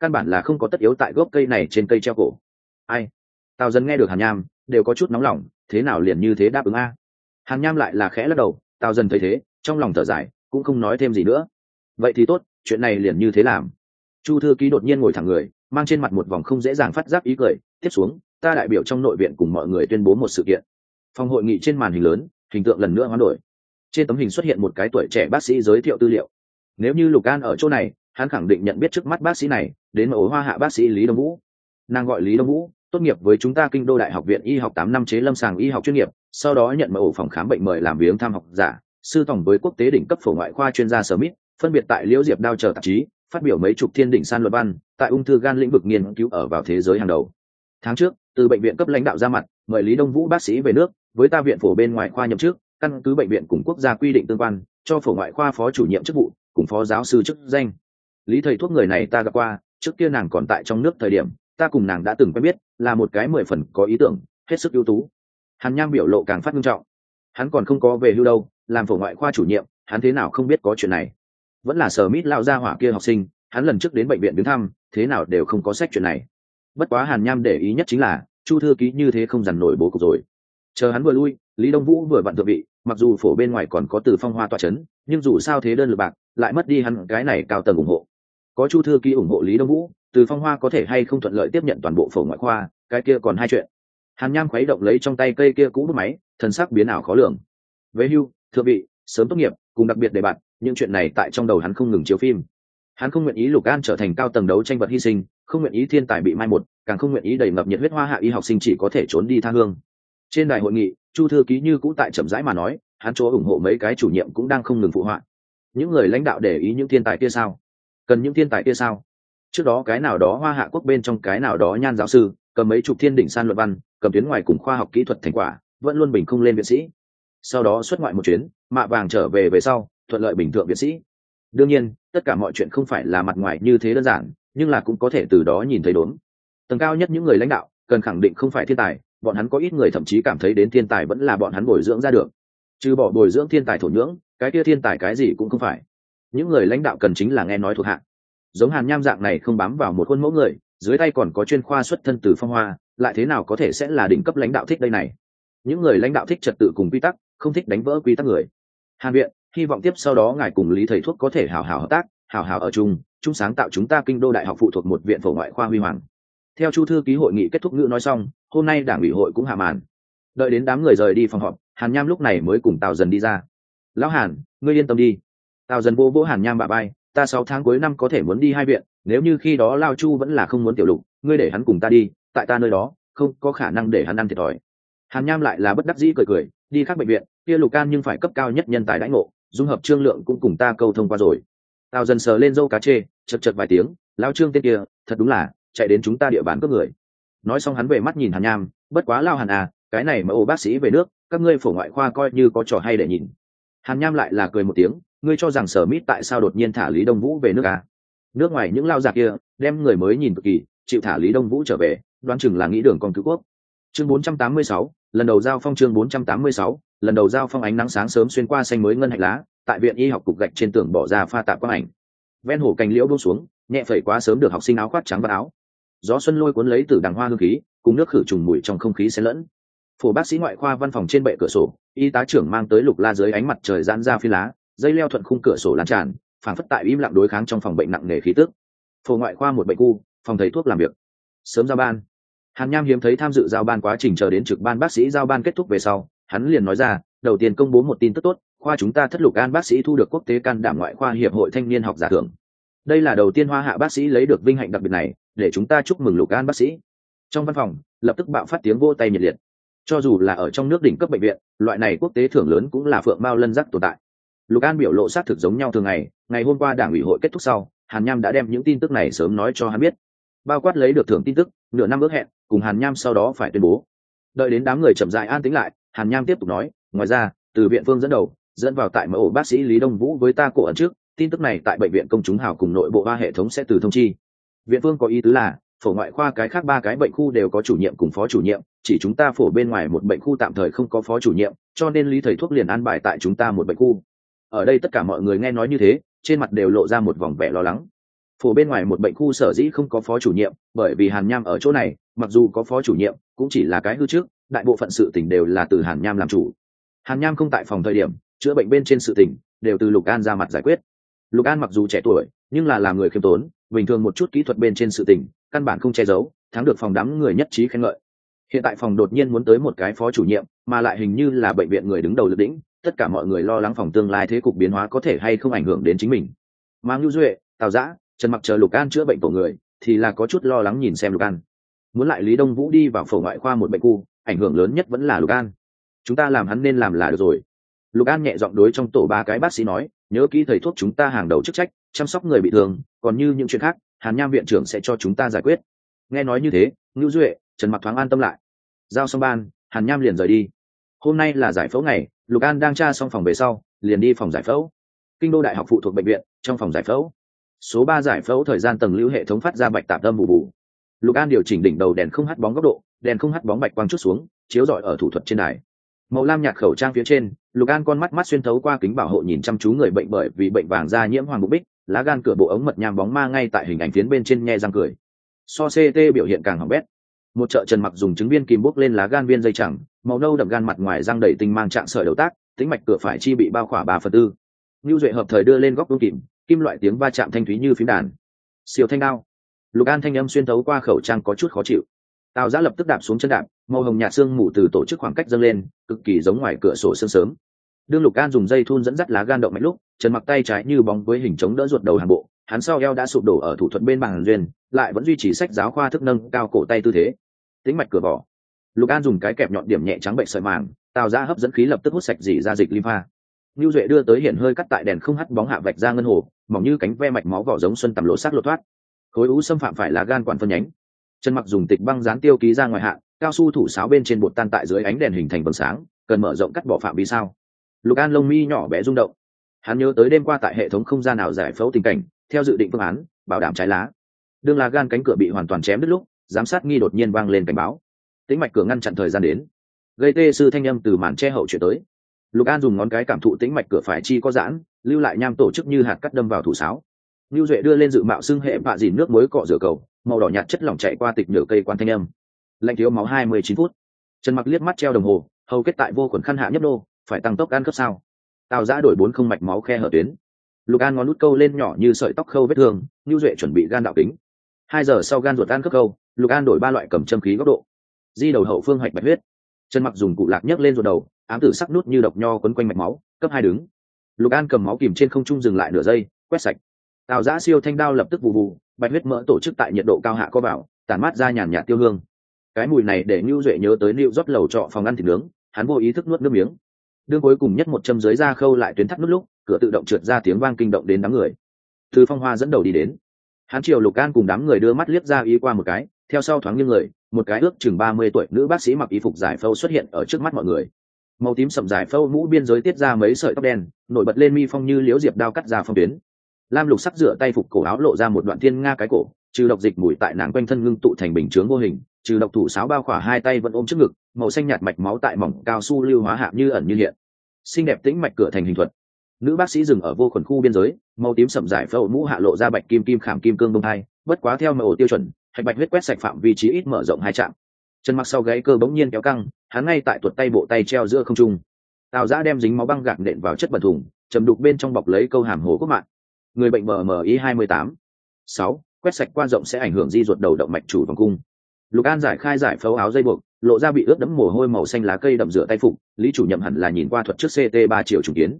S1: Căn bản là không có tất yếu tại gốc cây này trên cây treo cổ. Ai? Tào dân nghe được hàn nham, đều có chút nóng lòng, thế nào liền như thế đáp ứng a? Hàn nham lại là khẽ lắc đầu, tào dân thấy thế, trong lòng thở dài, cũng không nói thêm gì nữa. Vậy thì tốt, chuyện này liền như thế làm. Chu thư ký đột nhiên ngồi thẳng người, mang trên mặt một vòng không dễ dàng phát giác ý cười, tiếp xuống, ta đại biểu trong nội viện cùng mọi người tuyên bố một sự kiện. Phòng hội nghị trên màn hình lớn, hình tượng lần nữa hoán đổi. Trên tấm hình xuất hiện một cái tuổi trẻ bác sĩ giới thiệu tư liệu nếu như lục an ở chỗ này, hắn khẳng định nhận biết trước mắt bác sĩ này, đến ổ hoa hạ bác sĩ lý đông vũ. Nàng gọi lý đông vũ, tốt nghiệp với chúng ta kinh đô đại học viện y học tám năm chế lâm sàng y học chuyên nghiệp, sau đó nhận mở ổ phòng khám bệnh mời làm viếng tham học giả, sư tổng với quốc tế đỉnh cấp phổ ngoại khoa chuyên gia smith phân biệt tại liễu diệp đao chờ tạp chí, phát biểu mấy chục thiên đỉnh san luật văn, tại ung thư gan lĩnh vực nghiên cứu ở vào thế giới hàng đầu. Tháng trước, từ bệnh viện cấp lãnh đạo ra mặt, mời lý đông vũ bác sĩ về nước, với ta viện phổ bên ngoài khoa nhậm trước căn cứ bệnh viện cùng quốc gia quy định tương quan, cho phổ ngoại khoa phó chủ nhiệm chức vụ cùng phó giáo sư chức danh. Lý thầy thuốc người này ta gặp qua, trước kia nàng còn tại trong nước thời điểm, ta cùng nàng đã từng quen biết, là một cái mười phần có ý tưởng, hết sức ưu tú. Hàn nham biểu lộ càng phát nghiêm trọng. Hắn còn không có về hưu đâu, làm phổ ngoại khoa chủ nhiệm, hắn thế nào không biết có chuyện này. Vẫn là sở mít lao ra hỏa kia học sinh, hắn lần trước đến bệnh viện đứng thăm, thế nào đều không có sách chuyện này. Bất quá hàn nham để ý nhất chính là, chu thư ký như thế không dằn nổi bố cục rồi. Chờ hắn vừa lui, lý đông vũ vừa vặn thượng vị mặc dù phổ bên ngoài còn có từ phong hoa tọa chấn, nhưng dù sao thế đơn lực bạc lại mất đi hắn cái này cao tầng ủng hộ. Có chu thư ký ủng hộ lý đông vũ từ phong hoa có thể hay không thuận lợi tiếp nhận toàn bộ phổ ngoại khoa cái kia còn hai chuyện. Hàn nham khuấy động lấy trong tay cây kia cũ bút máy thần sắc biến ảo khó lường. Với hưu thượng vị sớm tốt nghiệp cùng đặc biệt đề bạt những chuyện này tại trong đầu hắn không ngừng chiếu phim. Hắn không nguyện ý lục an trở thành cao tầng đấu tranh vật hy sinh không nguyện ý thiên tài bị mai một càng không nguyện ý đầy ngập nhiệt huyết hoa hạ y học sinh chỉ có thể trốn đi tha hương. Trên đài hội nghị chu thư ký như cũ tại chậm rãi mà nói, hắn chỗ ủng hộ mấy cái chủ nhiệm cũng đang không ngừng phụ họa. Những người lãnh đạo để ý những thiên tài kia sao? Cần những thiên tài kia sao? Trước đó cái nào đó hoa hạ quốc bên trong cái nào đó nhan giáo sư, cầm mấy chục thiên đỉnh san luận văn, cầm tuyến ngoài cùng khoa học kỹ thuật thành quả, vẫn luôn bình không lên viện sĩ. Sau đó xuất ngoại một chuyến, mạ vàng trở về về sau, thuận lợi bình thượng viện sĩ. Đương nhiên, tất cả mọi chuyện không phải là mặt ngoài như thế đơn giản, nhưng là cũng có thể từ đó nhìn thấy đốn. Tầng cao nhất những người lãnh đạo, cần khẳng định không phải thiên tài bọn hắn có ít người thậm chí cảm thấy đến thiên tài vẫn là bọn hắn bồi dưỡng ra được. Trừ bỏ bồi dưỡng thiên tài thổ nhưỡng, cái kia thiên tài cái gì cũng không phải. Những người lãnh đạo cần chính là nghe nói thuộc hạ. Giống hàn nham dạng này không bám vào một khuôn mẫu người, dưới tay còn có chuyên khoa xuất thân từ phong hoa, lại thế nào có thể sẽ là đỉnh cấp lãnh đạo thích đây này? Những người lãnh đạo thích trật tự cùng quy tắc, không thích đánh vỡ quy tắc người. Hàn viện, hy vọng tiếp sau đó ngài cùng lý thầy thuốc có thể hào hào hợp tác, hào hào ở chung chung sáng tạo chúng ta kinh đô đại học phụ thuộc một viện phổ ngoại khoa huy hoàng. Theo chu thư ký hội nghị kết thúc ngữ nói xong hôm nay đảng ủy hội cũng hạ màn. Đợi đến đám người rời đi phòng họp, hàn nham lúc này mới cùng tào dần đi ra. Lão hàn, ngươi yên tâm đi. Tào dần vô vỗ hàn nham bà bay ta sáu tháng cuối năm có thể muốn đi hai viện, nếu như khi đó lao chu vẫn là không muốn tiểu lục, ngươi để hắn cùng ta đi, tại ta nơi đó, không có khả năng để hắn ăn thiệt thòi. Hàn nham lại là bất đắc dĩ cười cười, đi khác bệnh viện, kia lục can nhưng phải cấp cao nhất nhân tài đãi ngộ, dung hợp trương lượng cũng cùng ta câu thông qua rồi. Tào dần sờ lên dâu cá chê, chật chật vài tiếng lao trương tên kia, thật đúng là chạy đến chúng ta địa bàn cướp người nói xong hắn về mắt nhìn hàn nham bất quá lao hàn à cái này mà ô bác sĩ về nước các ngươi phổ ngoại khoa coi như có trò hay để nhìn. Hàn nham lại là cười một tiếng ngươi cho rằng sở mít tại sao đột nhiên thả lý đông vũ về nước à? nước ngoài những lao già kia đem người mới nhìn cực kỳ chịu thả lý đông vũ trở về đoán chừng là nghĩ đường con cứu quốc. Chương 486, lần đầu giao phong chương 486, lần đầu giao phong ánh nắng sáng sớm xuyên qua xanh mới ngân hạnh lá tại viện y học cục gạch trên tường bỏ ra pha tạp quang ảnh. Ven hồ cành liễu buông xuống nhẹ phẩy quá sớm được học sinh áo khoác trắng và áo gió xuân lôi cuốn lấy từ đằng hoa hương khí, cùng nước khử trùng mùi trong không khí xen lẫn. Phổ bác sĩ ngoại khoa văn phòng trên bệ cửa sổ, y tá trưởng mang tới lục la dưới ánh mặt trời giãn ra phi lá, dây leo thuận khung cửa sổ lan tràn, phản phất tại im lặng đối kháng trong phòng bệnh nặng nề khí tức. Phổ ngoại khoa một bệnh khu, phòng thầy thuốc làm việc. Sớm giao ban. Hàn nham hiếm thấy tham dự giao ban quá trình chờ đến trực ban bác sĩ giao ban kết thúc về sau, hắn liền nói ra, đầu tiên công bố một tin tức tốt, khoa chúng ta thất lục an bác sĩ thu được quốc tế can đảm ngoại khoa hiệp hội thanh niên học giả thưởng. Đây là đầu tiên hoa hạ bác sĩ lấy được vinh hạnh đặc biệt này để chúng ta chúc mừng lục an bác sĩ. Trong văn phòng, lập tức bạo phát tiếng vô tay nhiệt liệt. Cho dù là ở trong nước đỉnh cấp bệnh viện, loại này quốc tế thưởng lớn cũng là phượng mao lân giác tồn tại. Lục an biểu lộ xác thực giống nhau thường ngày ngày hôm qua đảng ủy hội kết thúc sau, hàn nham đã đem những tin tức này sớm nói cho hắn biết. Bao quát lấy được thưởng tin tức, nửa năm ước hẹn, cùng hàn nham sau đó phải tuyên bố. Đợi đến đám người chậm dại an tính lại, hàn nham tiếp tục nói, ngoài ra, từ viện phương dẫn đầu, dẫn vào tại mẫu bác sĩ lý đông vũ với ta cổ ẩn trước, tin tức này tại bệnh viện công chúng hào cùng nội bộ ba hệ thống sẽ từ thông chi viện phương có ý tứ là, phổ ngoại khoa cái khác ba cái bệnh khu đều có chủ nhiệm cùng phó chủ nhiệm, chỉ chúng ta phổ bên ngoài một bệnh khu tạm thời không có phó chủ nhiệm, cho nên lý thầy thuốc liền an bài tại chúng ta một bệnh khu. Ở đây tất cả mọi người nghe nói như thế, trên mặt đều lộ ra một vòng vẻ lo lắng. Phổ bên ngoài một bệnh khu sở dĩ không có phó chủ nhiệm, bởi vì hàn nham ở chỗ này, mặc dù có phó chủ nhiệm, cũng chỉ là cái hư trước, đại bộ phận sự tỉnh đều là từ hàn nham làm chủ. Hàn nham không tại phòng thời điểm, chữa bệnh bên trên sự tỉnh đều từ lục an ra mặt giải quyết. Lục an mặc dù trẻ tuổi, nhưng là làm người khiêm tốn bình thường một chút kỹ thuật bên trên sự tỉnh căn bản không che giấu, thắng được phòng đám người nhất trí khen ngợi. Hiện tại phòng đột nhiên muốn tới một cái phó chủ nhiệm, mà lại hình như là bệnh viện người đứng đầu lực đỉnh tất cả mọi người lo lắng phòng tương lai thế cục biến hóa có thể hay không ảnh hưởng đến chính mình. Mang nhu duệ, tào giã, trần mặc chờ lục an chữa bệnh tổ người, thì là có chút lo lắng nhìn xem lục an. Muốn lại lý đông vũ đi vào phổ ngoại khoa một bệnh khu, ảnh hưởng lớn nhất vẫn là lục an. Chúng ta làm hắn nên làm là được rồi. Lục an nhẹ giọng đối trong tổ ba cái bác sĩ nói, nhớ kỹ thầy thuốc chúng ta hàng đầu chức trách chăm sóc người bị thương, còn như những chuyện khác, hàn nham viện trưởng sẽ cho chúng ta giải quyết. Nghe nói như thế, ngưu duệ, trần mặc thoáng an tâm lại. Giao xong ban, hàn nham liền rời đi. Hôm nay là giải phẫu ngày, lục an đang tra xong phòng về sau, liền đi phòng giải phẫu. Kinh đô đại học phụ thuộc bệnh viện, trong phòng giải phẫu. Số ba giải phẫu thời gian tầng lưu hệ thống phát ra bạch tạp tâm bù bù lục an điều chỉnh đỉnh đầu đèn không hắt bóng góc độ, đèn không hắt bóng bạch quang chút xuống, chiếu rọi ở thủ thuật trên đài. Màu lam nhạt khẩu trang phía trên, lục an con mắt mắt xuyên thấu qua kính bảo hộ nhìn chăm chú người bệnh bởi vì bệnh vàng da nhiễm hoàng mục bích lá gan cửa bộ ống mật nham bóng ma ngay tại hình ảnh tiến bên trên nhe răng cười. So ct biểu hiện càng hỏng bét. Một chợ trần mặc dùng trứng viên kìm bốc lên lá gan viên dây chẳng, màu nâu đậm gan mặt ngoài răng đầy tinh mang trạng sợi đầu tác, tính mạch cửa phải chi bị bao khỏa ba phần tư. Lưu duệ hợp thời đưa lên góc đuông kìm, kim loại tiếng va chạm thanh thúy như phím đàn. Siêu thanh đao. Lục an thanh âm xuyên thấu qua khẩu trang có chút khó chịu. Tào giã lập tức đạp xuống chân đạp, màu hồng nhạt xương mù từ tổ chức khoảng cách dâng lên, cực kỳ giống ngoài cửa sổ sương sớm đương lục an dùng dây thun dẫn dắt lá gan động mạnh lúc trần mặc tay trái như bóng với hình chống đỡ ruột đầu hàng bộ hắn sau eo đã sụp đổ ở thủ thuật bên bàn duyên lại vẫn duy trì sách giáo khoa thức nâng cao cổ tay tư thế tính mạch cửa vỏ lục an dùng cái kẹp nhọn điểm nhẹ trắng bệnh sợi màng tạo ra hấp dẫn khí lập tức hút sạch dỉ ra dịch lympha Nưu Duệ đưa tới hiện hơi cắt tại đèn không hắt bóng hạ vạch ra ngân hồ, mỏng như cánh ve mạch máu vỏ giống xuân tầm lộ sát lộ thoát. Khối u xâm phạm phải là gan quản phân nhánh. Trần Mặc dùng tịch băng dán tiêu ký ra ngoài hạ, cao su thủ sáo bên trên bột tan tại dưới ánh đèn hình thành vầng sáng, cần mở rộng cắt bỏ phạm vi sao? Lục An lông mi nhỏ bé rung động. hắn nhớ tới đêm qua tại hệ thống không gian nào giải phẫu tình cảnh, theo dự định phương án, bảo đảm trái lá. Đương là gan cánh cửa bị hoàn toàn chém đứt lúc, giám sát nghi đột nhiên vang lên cảnh báo. Tính mạch cửa ngăn chặn thời gian đến. Gây tê sư thanh âm từ màn che hậu chuyển tới. Lục an dùng ngón cái cảm thụ tính mạch cửa phải chi có giãn, lưu lại nham tổ chức như hạt cắt đâm vào thủ sáo. Lưu duệ đưa lên dự mạo xưng hệ vạ dìn nước muối cọ rửa cầu, màu đỏ nhạt chất lỏng chạy qua tịch nửa cây quan thanh âm. Lạnh thiếu máu hai mươi chín phút. Trần mặc liếc mắt treo đồng hồ, hầu kết tại vô khuẩn khăn hạ nhấp đô phải tăng tốc gan cấp sao? Tào giã đổi bốn không mạch máu khe hở tuyến. Lục an ngón nút câu lên nhỏ như sợi tóc khâu vết thương lưu duệ chuẩn bị gan đạo kính. Hai giờ sau gan ruột gan cấp câu lục an đổi ba loại cầm châm khí góc độ. Di đầu hậu phương hạch bạch huyết. Chân mặc dùng cụ lạc nhấc lên ruột đầu, ám tử sắc nút như độc nho quấn quanh mạch máu, cấp hai đứng. Lục an cầm máu kìm trên không trung dừng lại nửa giây, quét sạch. Tào giã siêu thanh đao lập tức vụ vụ, bạch huyết mỡ tổ chức tại nhiệt độ cao hạ có vào, tản mát ra nhàn nhạt tiêu hương. Cái mùi này để nhu duệ nhớ tới lưu rót lầu trọ phòng ăn thịt nướng, hắn vô ý thức nuốt nước miếng đương cuối cùng nhất một châm dưới da khâu lại tuyến thắt nút lúc, cửa tự động trượt ra tiếng vang kinh động đến đám người. Thư phong hoa dẫn đầu đi đến. Hắn triều lục an cùng đám người đưa mắt liếc ra ý qua một cái, theo sau thoáng như người, một cái ước chừng ba mươi tuổi nữ bác sĩ mặc y phục giải phâu xuất hiện ở trước mắt mọi người. Màu tím sậm giải phâu mũ biên giới tiết ra mấy sợi tóc đen, nổi bật lên mi phong như liếu diệp đao cắt ra phong tuyến. Lam lục sắc rửa tay phục cổ áo lộ ra một đoạn thiên nga cái cổ, trừ độc dịch mùi tại nàng quanh thân ngưng tụ thành bình chướng vô hình, trừ độc thủ sáo bao khỏa hai tay vẫn ôm trước ngực màu xanh nhạt mạch máu tại mỏng cao su lưu hóa hạ như ẩn như hiện. Xinh đẹp tĩnh mạch cửa thành hình thuật. Nữ bác sĩ dừng ở vô khuẩn khu biên giới, màu tím sậm giải phẫu mũ hạ lộ ra bạch kim kim khảm kim cương đông hai bất quá theo màu tiêu chuẩn, hạch bạch huyết quét sạch phạm vi trí ít mở rộng hai trạm. Chân mặc sau gáy cơ bỗng nhiên kéo căng, hắn ngay tại tuột tay bộ tay treo giữa không trung. Tào giã đem dính máu băng gạc nện vào chất bẩn thùng chầm đục bên trong bọc lấy câu hàm hồ quốc mạng. Người bệnh mờ mờ hai mươi tám. Sáu, quét sạch quan rộng sẽ ảnh hưởng di ruột đầu động mạch chủ vòng cung lục an giải khai giải phẫu áo dây buộc lộ ra bị ướt đẫm mồ hôi màu xanh lá cây đậm rửa tay phục lý chủ nhậm hẳn là nhìn qua thuật trước ct ba triệu trùng kiến.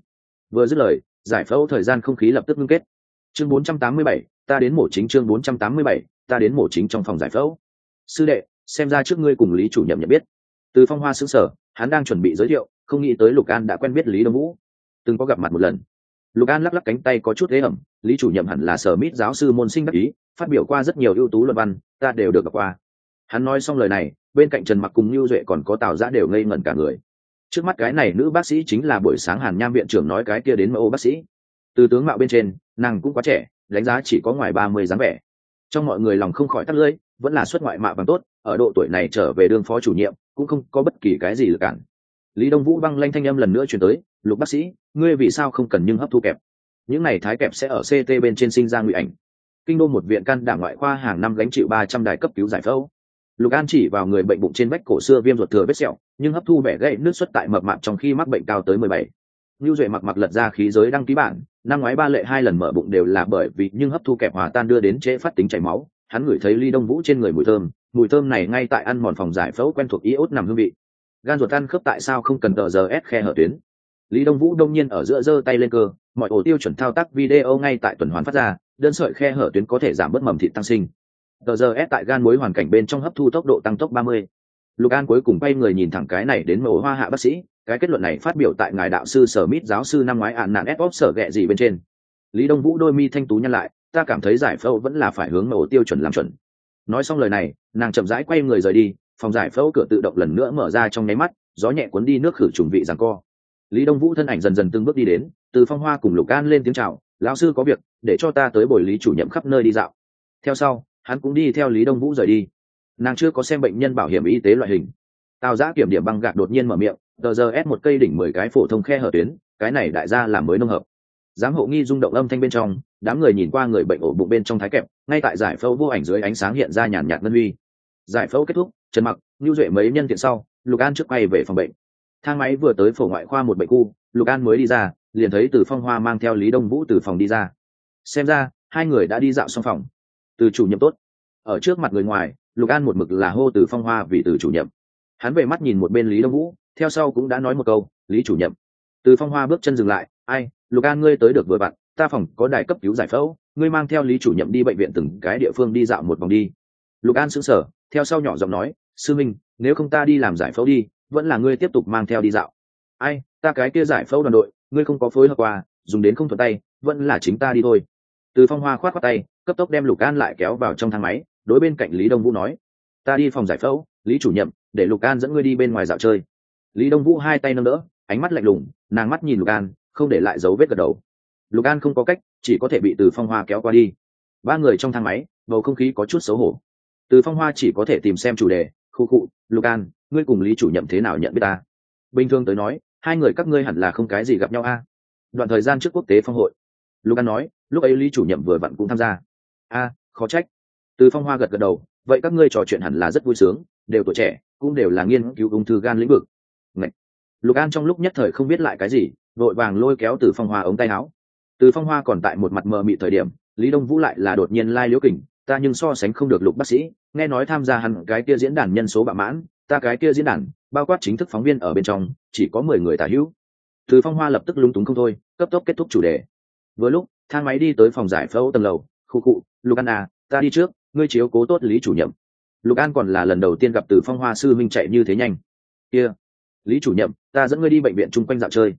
S1: Vừa dứt lời giải phẫu thời gian không khí lập tức ngưng kết. Chương 487, ta đến mổ chính chương 487, ta đến mổ chính trong phòng giải phẫu. Sư đệ xem ra trước ngươi cùng lý chủ nhậm nhận biết. Từ phong hoa xứng sở hắn đang chuẩn bị giới thiệu không nghĩ tới lục an đã quen biết lý đông vũ. Từng có gặp mặt một lần. Lục an lắc lắc cánh tay có chút ế ẩm lý chủ nhậm hẳn là sở mít giáo sư môn sinh đắc ý phát biểu qua rất nhiều ưu tú luận văn ta đều được gặp qua hắn nói xong lời này, bên cạnh trần mặc cùng lưu duệ còn có tào giã đều ngây ngẩn cả người. Trước mắt cái này nữ bác sĩ chính là buổi sáng hàn nham viện trưởng nói cái kia đến mẫu bác sĩ. Từ tướng mạo bên trên, nàng cũng quá trẻ, đánh giá chỉ có ngoài ba mươi dáng vẻ. Trong mọi người lòng không khỏi tắt lưỡi, vẫn là xuất ngoại mạ bằng tốt, ở độ tuổi này trở về đương phó chủ nhiệm, cũng không có bất kỳ cái gì lực cản. Lý đông vũ băng lanh thanh âm lần nữa chuyển tới, lục bác sĩ, ngươi vì sao không cần nhưng hấp thu kẹp? Những này thái kẹp sẽ ở ct bên trên sinh ra ngụy ảnh. Kinh đô một viện căn đảng ngoại khoa hàng năm gánh chịu ba trăm đài cấp cứu giải phẫu lục an chỉ vào người bệnh bụng trên vách cổ xưa viêm ruột thừa vết sẹo nhưng hấp thu vẻ gãy nước xuất tại mập mạp trong khi mắc bệnh cao tới mười bảy Lưu Duệ mặc mặc lật ra khí giới đăng ký bản, năm ngoái ba lệ hai lần mở bụng đều là bởi vì nhưng hấp thu kẹp hòa tan đưa đến trễ phát tính chảy máu. Hắn ngửi thấy Ly Đông Vũ trên người mùi thơm, mùi thơm này ngay tại ăn mòn phòng giải phẫu quen thuộc iốt nằm hương vị. Gan ruột ăn khớp tại sao không cần tờ giờ ép khe hở tuyến. Lý Đông Vũ đông nhiên ở giữa giơ tay lên cơ, mọi ổ tiêu chuẩn thao tác video ngay tại tuần hoàn phát ra, đơn sợi khe hở tuyến có thể giảm bớt mầm thịt tăng sinh tờ giờ ép tại gan mối hoàn cảnh bên trong hấp thu tốc độ tăng tốc 30. lục an cuối cùng quay người nhìn thẳng cái này đến mẫu hoa hạ bác sĩ, cái kết luận này phát biểu tại ngài đạo sư sở mít giáo sư năm ngoái ạn nạn ép sở ghẹ gì bên trên. Lý đông vũ đôi mi thanh tú nhăn lại, ta cảm thấy giải phẫu vẫn là phải hướng mẫu tiêu chuẩn làm chuẩn. Nói xong lời này, nàng chậm rãi quay người rời đi, phòng giải phẫu cửa tự động lần nữa mở ra trong nháy mắt, gió nhẹ cuốn đi nước khử trùng vị rằng co. Lý đông vũ thân ảnh dần dần từng bước đi đến, từ phong hoa cùng lục an lên tiếng chào, lão sư có việc, để cho ta tới bồi lý chủ nhiệm khắp nơi đi dạo. Theo sau hắn cũng đi theo lý đông vũ rời đi. Nàng chưa có xem bệnh nhân bảo hiểm y tế loại hình. Tào giã kiểm điểm băng gạc đột nhiên mở miệng, tờ giờ ép một cây đỉnh mười cái phổ thông khe hở tuyến, cái này đại gia làm mới nông hợp. Giám hộ nghi rung động âm thanh bên trong, đám người nhìn qua người bệnh ổ bụng bên trong thái kẹp, ngay tại giải phẫu vô ảnh dưới ánh sáng hiện ra nhàn nhạt ngân huy. Giải phẫu kết thúc, trần mặc ngưu duệ mấy nhân tiện sau, lục an trước quay về phòng bệnh. Thang máy vừa tới phổ ngoại khoa một bệnh khu, lục an mới đi ra, liền thấy từ phong hoa mang theo lý đông vũ từ phòng đi ra. Xem ra, hai người đã đi dạo xong phòng từ chủ nhiệm tốt. Ở trước mặt người ngoài, lục an một mực là hô từ phong hoa vì từ chủ nhiệm. Hắn về mắt nhìn một bên lý đông vũ, theo sau cũng đã nói một câu, lý chủ nhiệm. Từ phong hoa bước chân dừng lại, ai, lục an ngươi tới được vừa vặn, ta phòng có đài cấp cứu giải phẫu, ngươi mang theo lý chủ nhiệm đi bệnh viện từng cái địa phương đi dạo một vòng đi. Lục an sững sờ, theo sau nhỏ giọng nói, sư minh, nếu không ta đi làm giải phẫu đi, vẫn là ngươi tiếp tục mang theo đi dạo. Ai, ta cái kia giải phẫu đoàn đội, ngươi không có phối hợp qua, dùng đến không thuận tay, vẫn là chính ta đi thôi. Từ phong hoa khoát khoát tay cấp tốc đem lục an lại kéo vào trong thang máy, đối bên cạnh lý đông vũ nói, ta đi phòng giải phẫu, lý chủ nhiệm, để lục an dẫn ngươi đi bên ngoài dạo chơi. Lý đông vũ hai tay nâng đỡ, ánh mắt lạnh lùng, nàng mắt nhìn lục an, không để lại dấu vết gật đầu. Lục an không có cách, chỉ có thể bị từ phong hoa kéo qua đi. Ba người trong thang máy, bầu không khí có chút xấu hổ. Từ phong hoa chỉ có thể tìm xem chủ đề, khu cụ lục an, ngươi cùng lý chủ nhậm thế nào nhận biết ta? Bình thường tới nói, hai người các ngươi hẳn là không cái gì gặp nhau a. Đoạn thời gian trước quốc tế phong hội. Lục an nói, lúc ấy lý chủ nhậm vừa vặn cũng tham gia a, khó trách. Từ phong hoa gật gật đầu, vậy các ngươi trò chuyện hẳn là rất vui sướng, đều tuổi trẻ, cũng đều là nghiên cứu ung thư gan lĩnh vực. Ngậy. lục an trong lúc nhất thời không biết lại cái gì, vội vàng lôi kéo từ phong hoa ống tay áo. Từ phong hoa còn tại một mặt mờ mị thời điểm, lý đông vũ lại là đột nhiên lai liễu kình, ta nhưng so sánh không được lục bác sĩ, nghe nói tham gia hẳn cái kia diễn đàn nhân số bạ mãn, ta cái kia diễn đàn, bao quát chính thức phóng viên ở bên trong, chỉ có mười người tả hữu. Từ phong hoa lập tức lung túng không thôi, cấp tốc kết thúc chủ đề. Vừa lúc, thang máy đi tới phòng giải phẫu tầng lầu khu cụ lục an à ta đi trước, ngươi chiếu cố tốt lý chủ nhiệm. Lục an còn là lần đầu tiên gặp từ phong hoa sư minh chạy như thế nhanh. Kia、yeah. lý chủ nhiệm, ta dẫn ngươi đi bệnh viện chung quanh dạo chơi.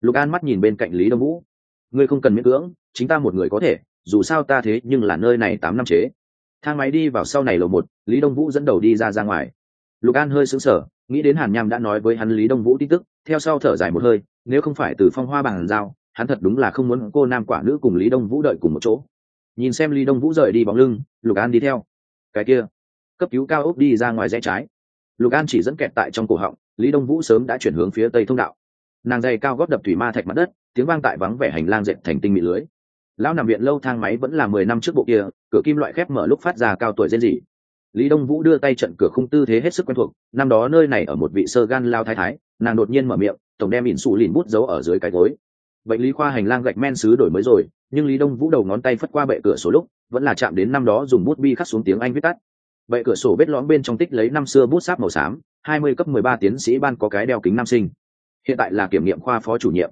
S1: Lục an mắt nhìn bên cạnh lý đông vũ. Ngươi không cần miễn cưỡng, chính ta một người có thể, dù sao ta thế nhưng là nơi này tám năm chế. Thang máy đi vào sau này lầu một, lý đông vũ dẫn đầu đi ra ra ngoài. Lục an hơi sững sờ, nghĩ đến hàn nham đã nói với hắn lý đông vũ tin tức, theo sau thở dài một hơi, nếu không phải từ phong hoa bằng giao, hắn thật đúng là không muốn cô nam quả nữ cùng lý đông vũ đợi cùng một chỗ nhìn xem lý đông vũ rời đi bóng lưng, lục an đi theo. Cái kia, cấp cứu cao ốc đi ra ngoài rẽ trái. Lục an chỉ dẫn kẹt tại trong cổ họng, lý đông vũ sớm đã chuyển hướng phía tây thông đạo. Nàng dày cao góp đập thủy ma thạch mặt đất, tiếng vang tại vắng vẻ hành lang dệt thành tinh mỹ lưới. Lão nằm viện lâu thang máy vẫn là mười năm trước bộ kia, cửa kim loại khép mở lúc phát ra cao tuổi rên rỉ. Lý đông vũ đưa tay trận cửa khung tư thế hết sức quen thuộc, năm đó nơi này ở một vị sơ gan lao thái thái, nàng đột nhiên mở miệng, tổng đem ỉn xù lìn bút giấu ở dưới cái gối bệnh lý khoa hành lang gạch men xứ đổi mới rồi, nhưng lý đông vũ đầu ngón tay phất qua bệ cửa sổ lúc, vẫn là chạm đến năm đó dùng bút bi khắc xuống tiếng anh viết tắt. Bệ cửa sổ vết lõm bên trong tích lấy năm xưa bút sáp màu xám, hai mươi cấp mười ba tiến sĩ ban có cái đeo kính nam sinh. Hiện tại là kiểm nghiệm khoa phó chủ nhiệm.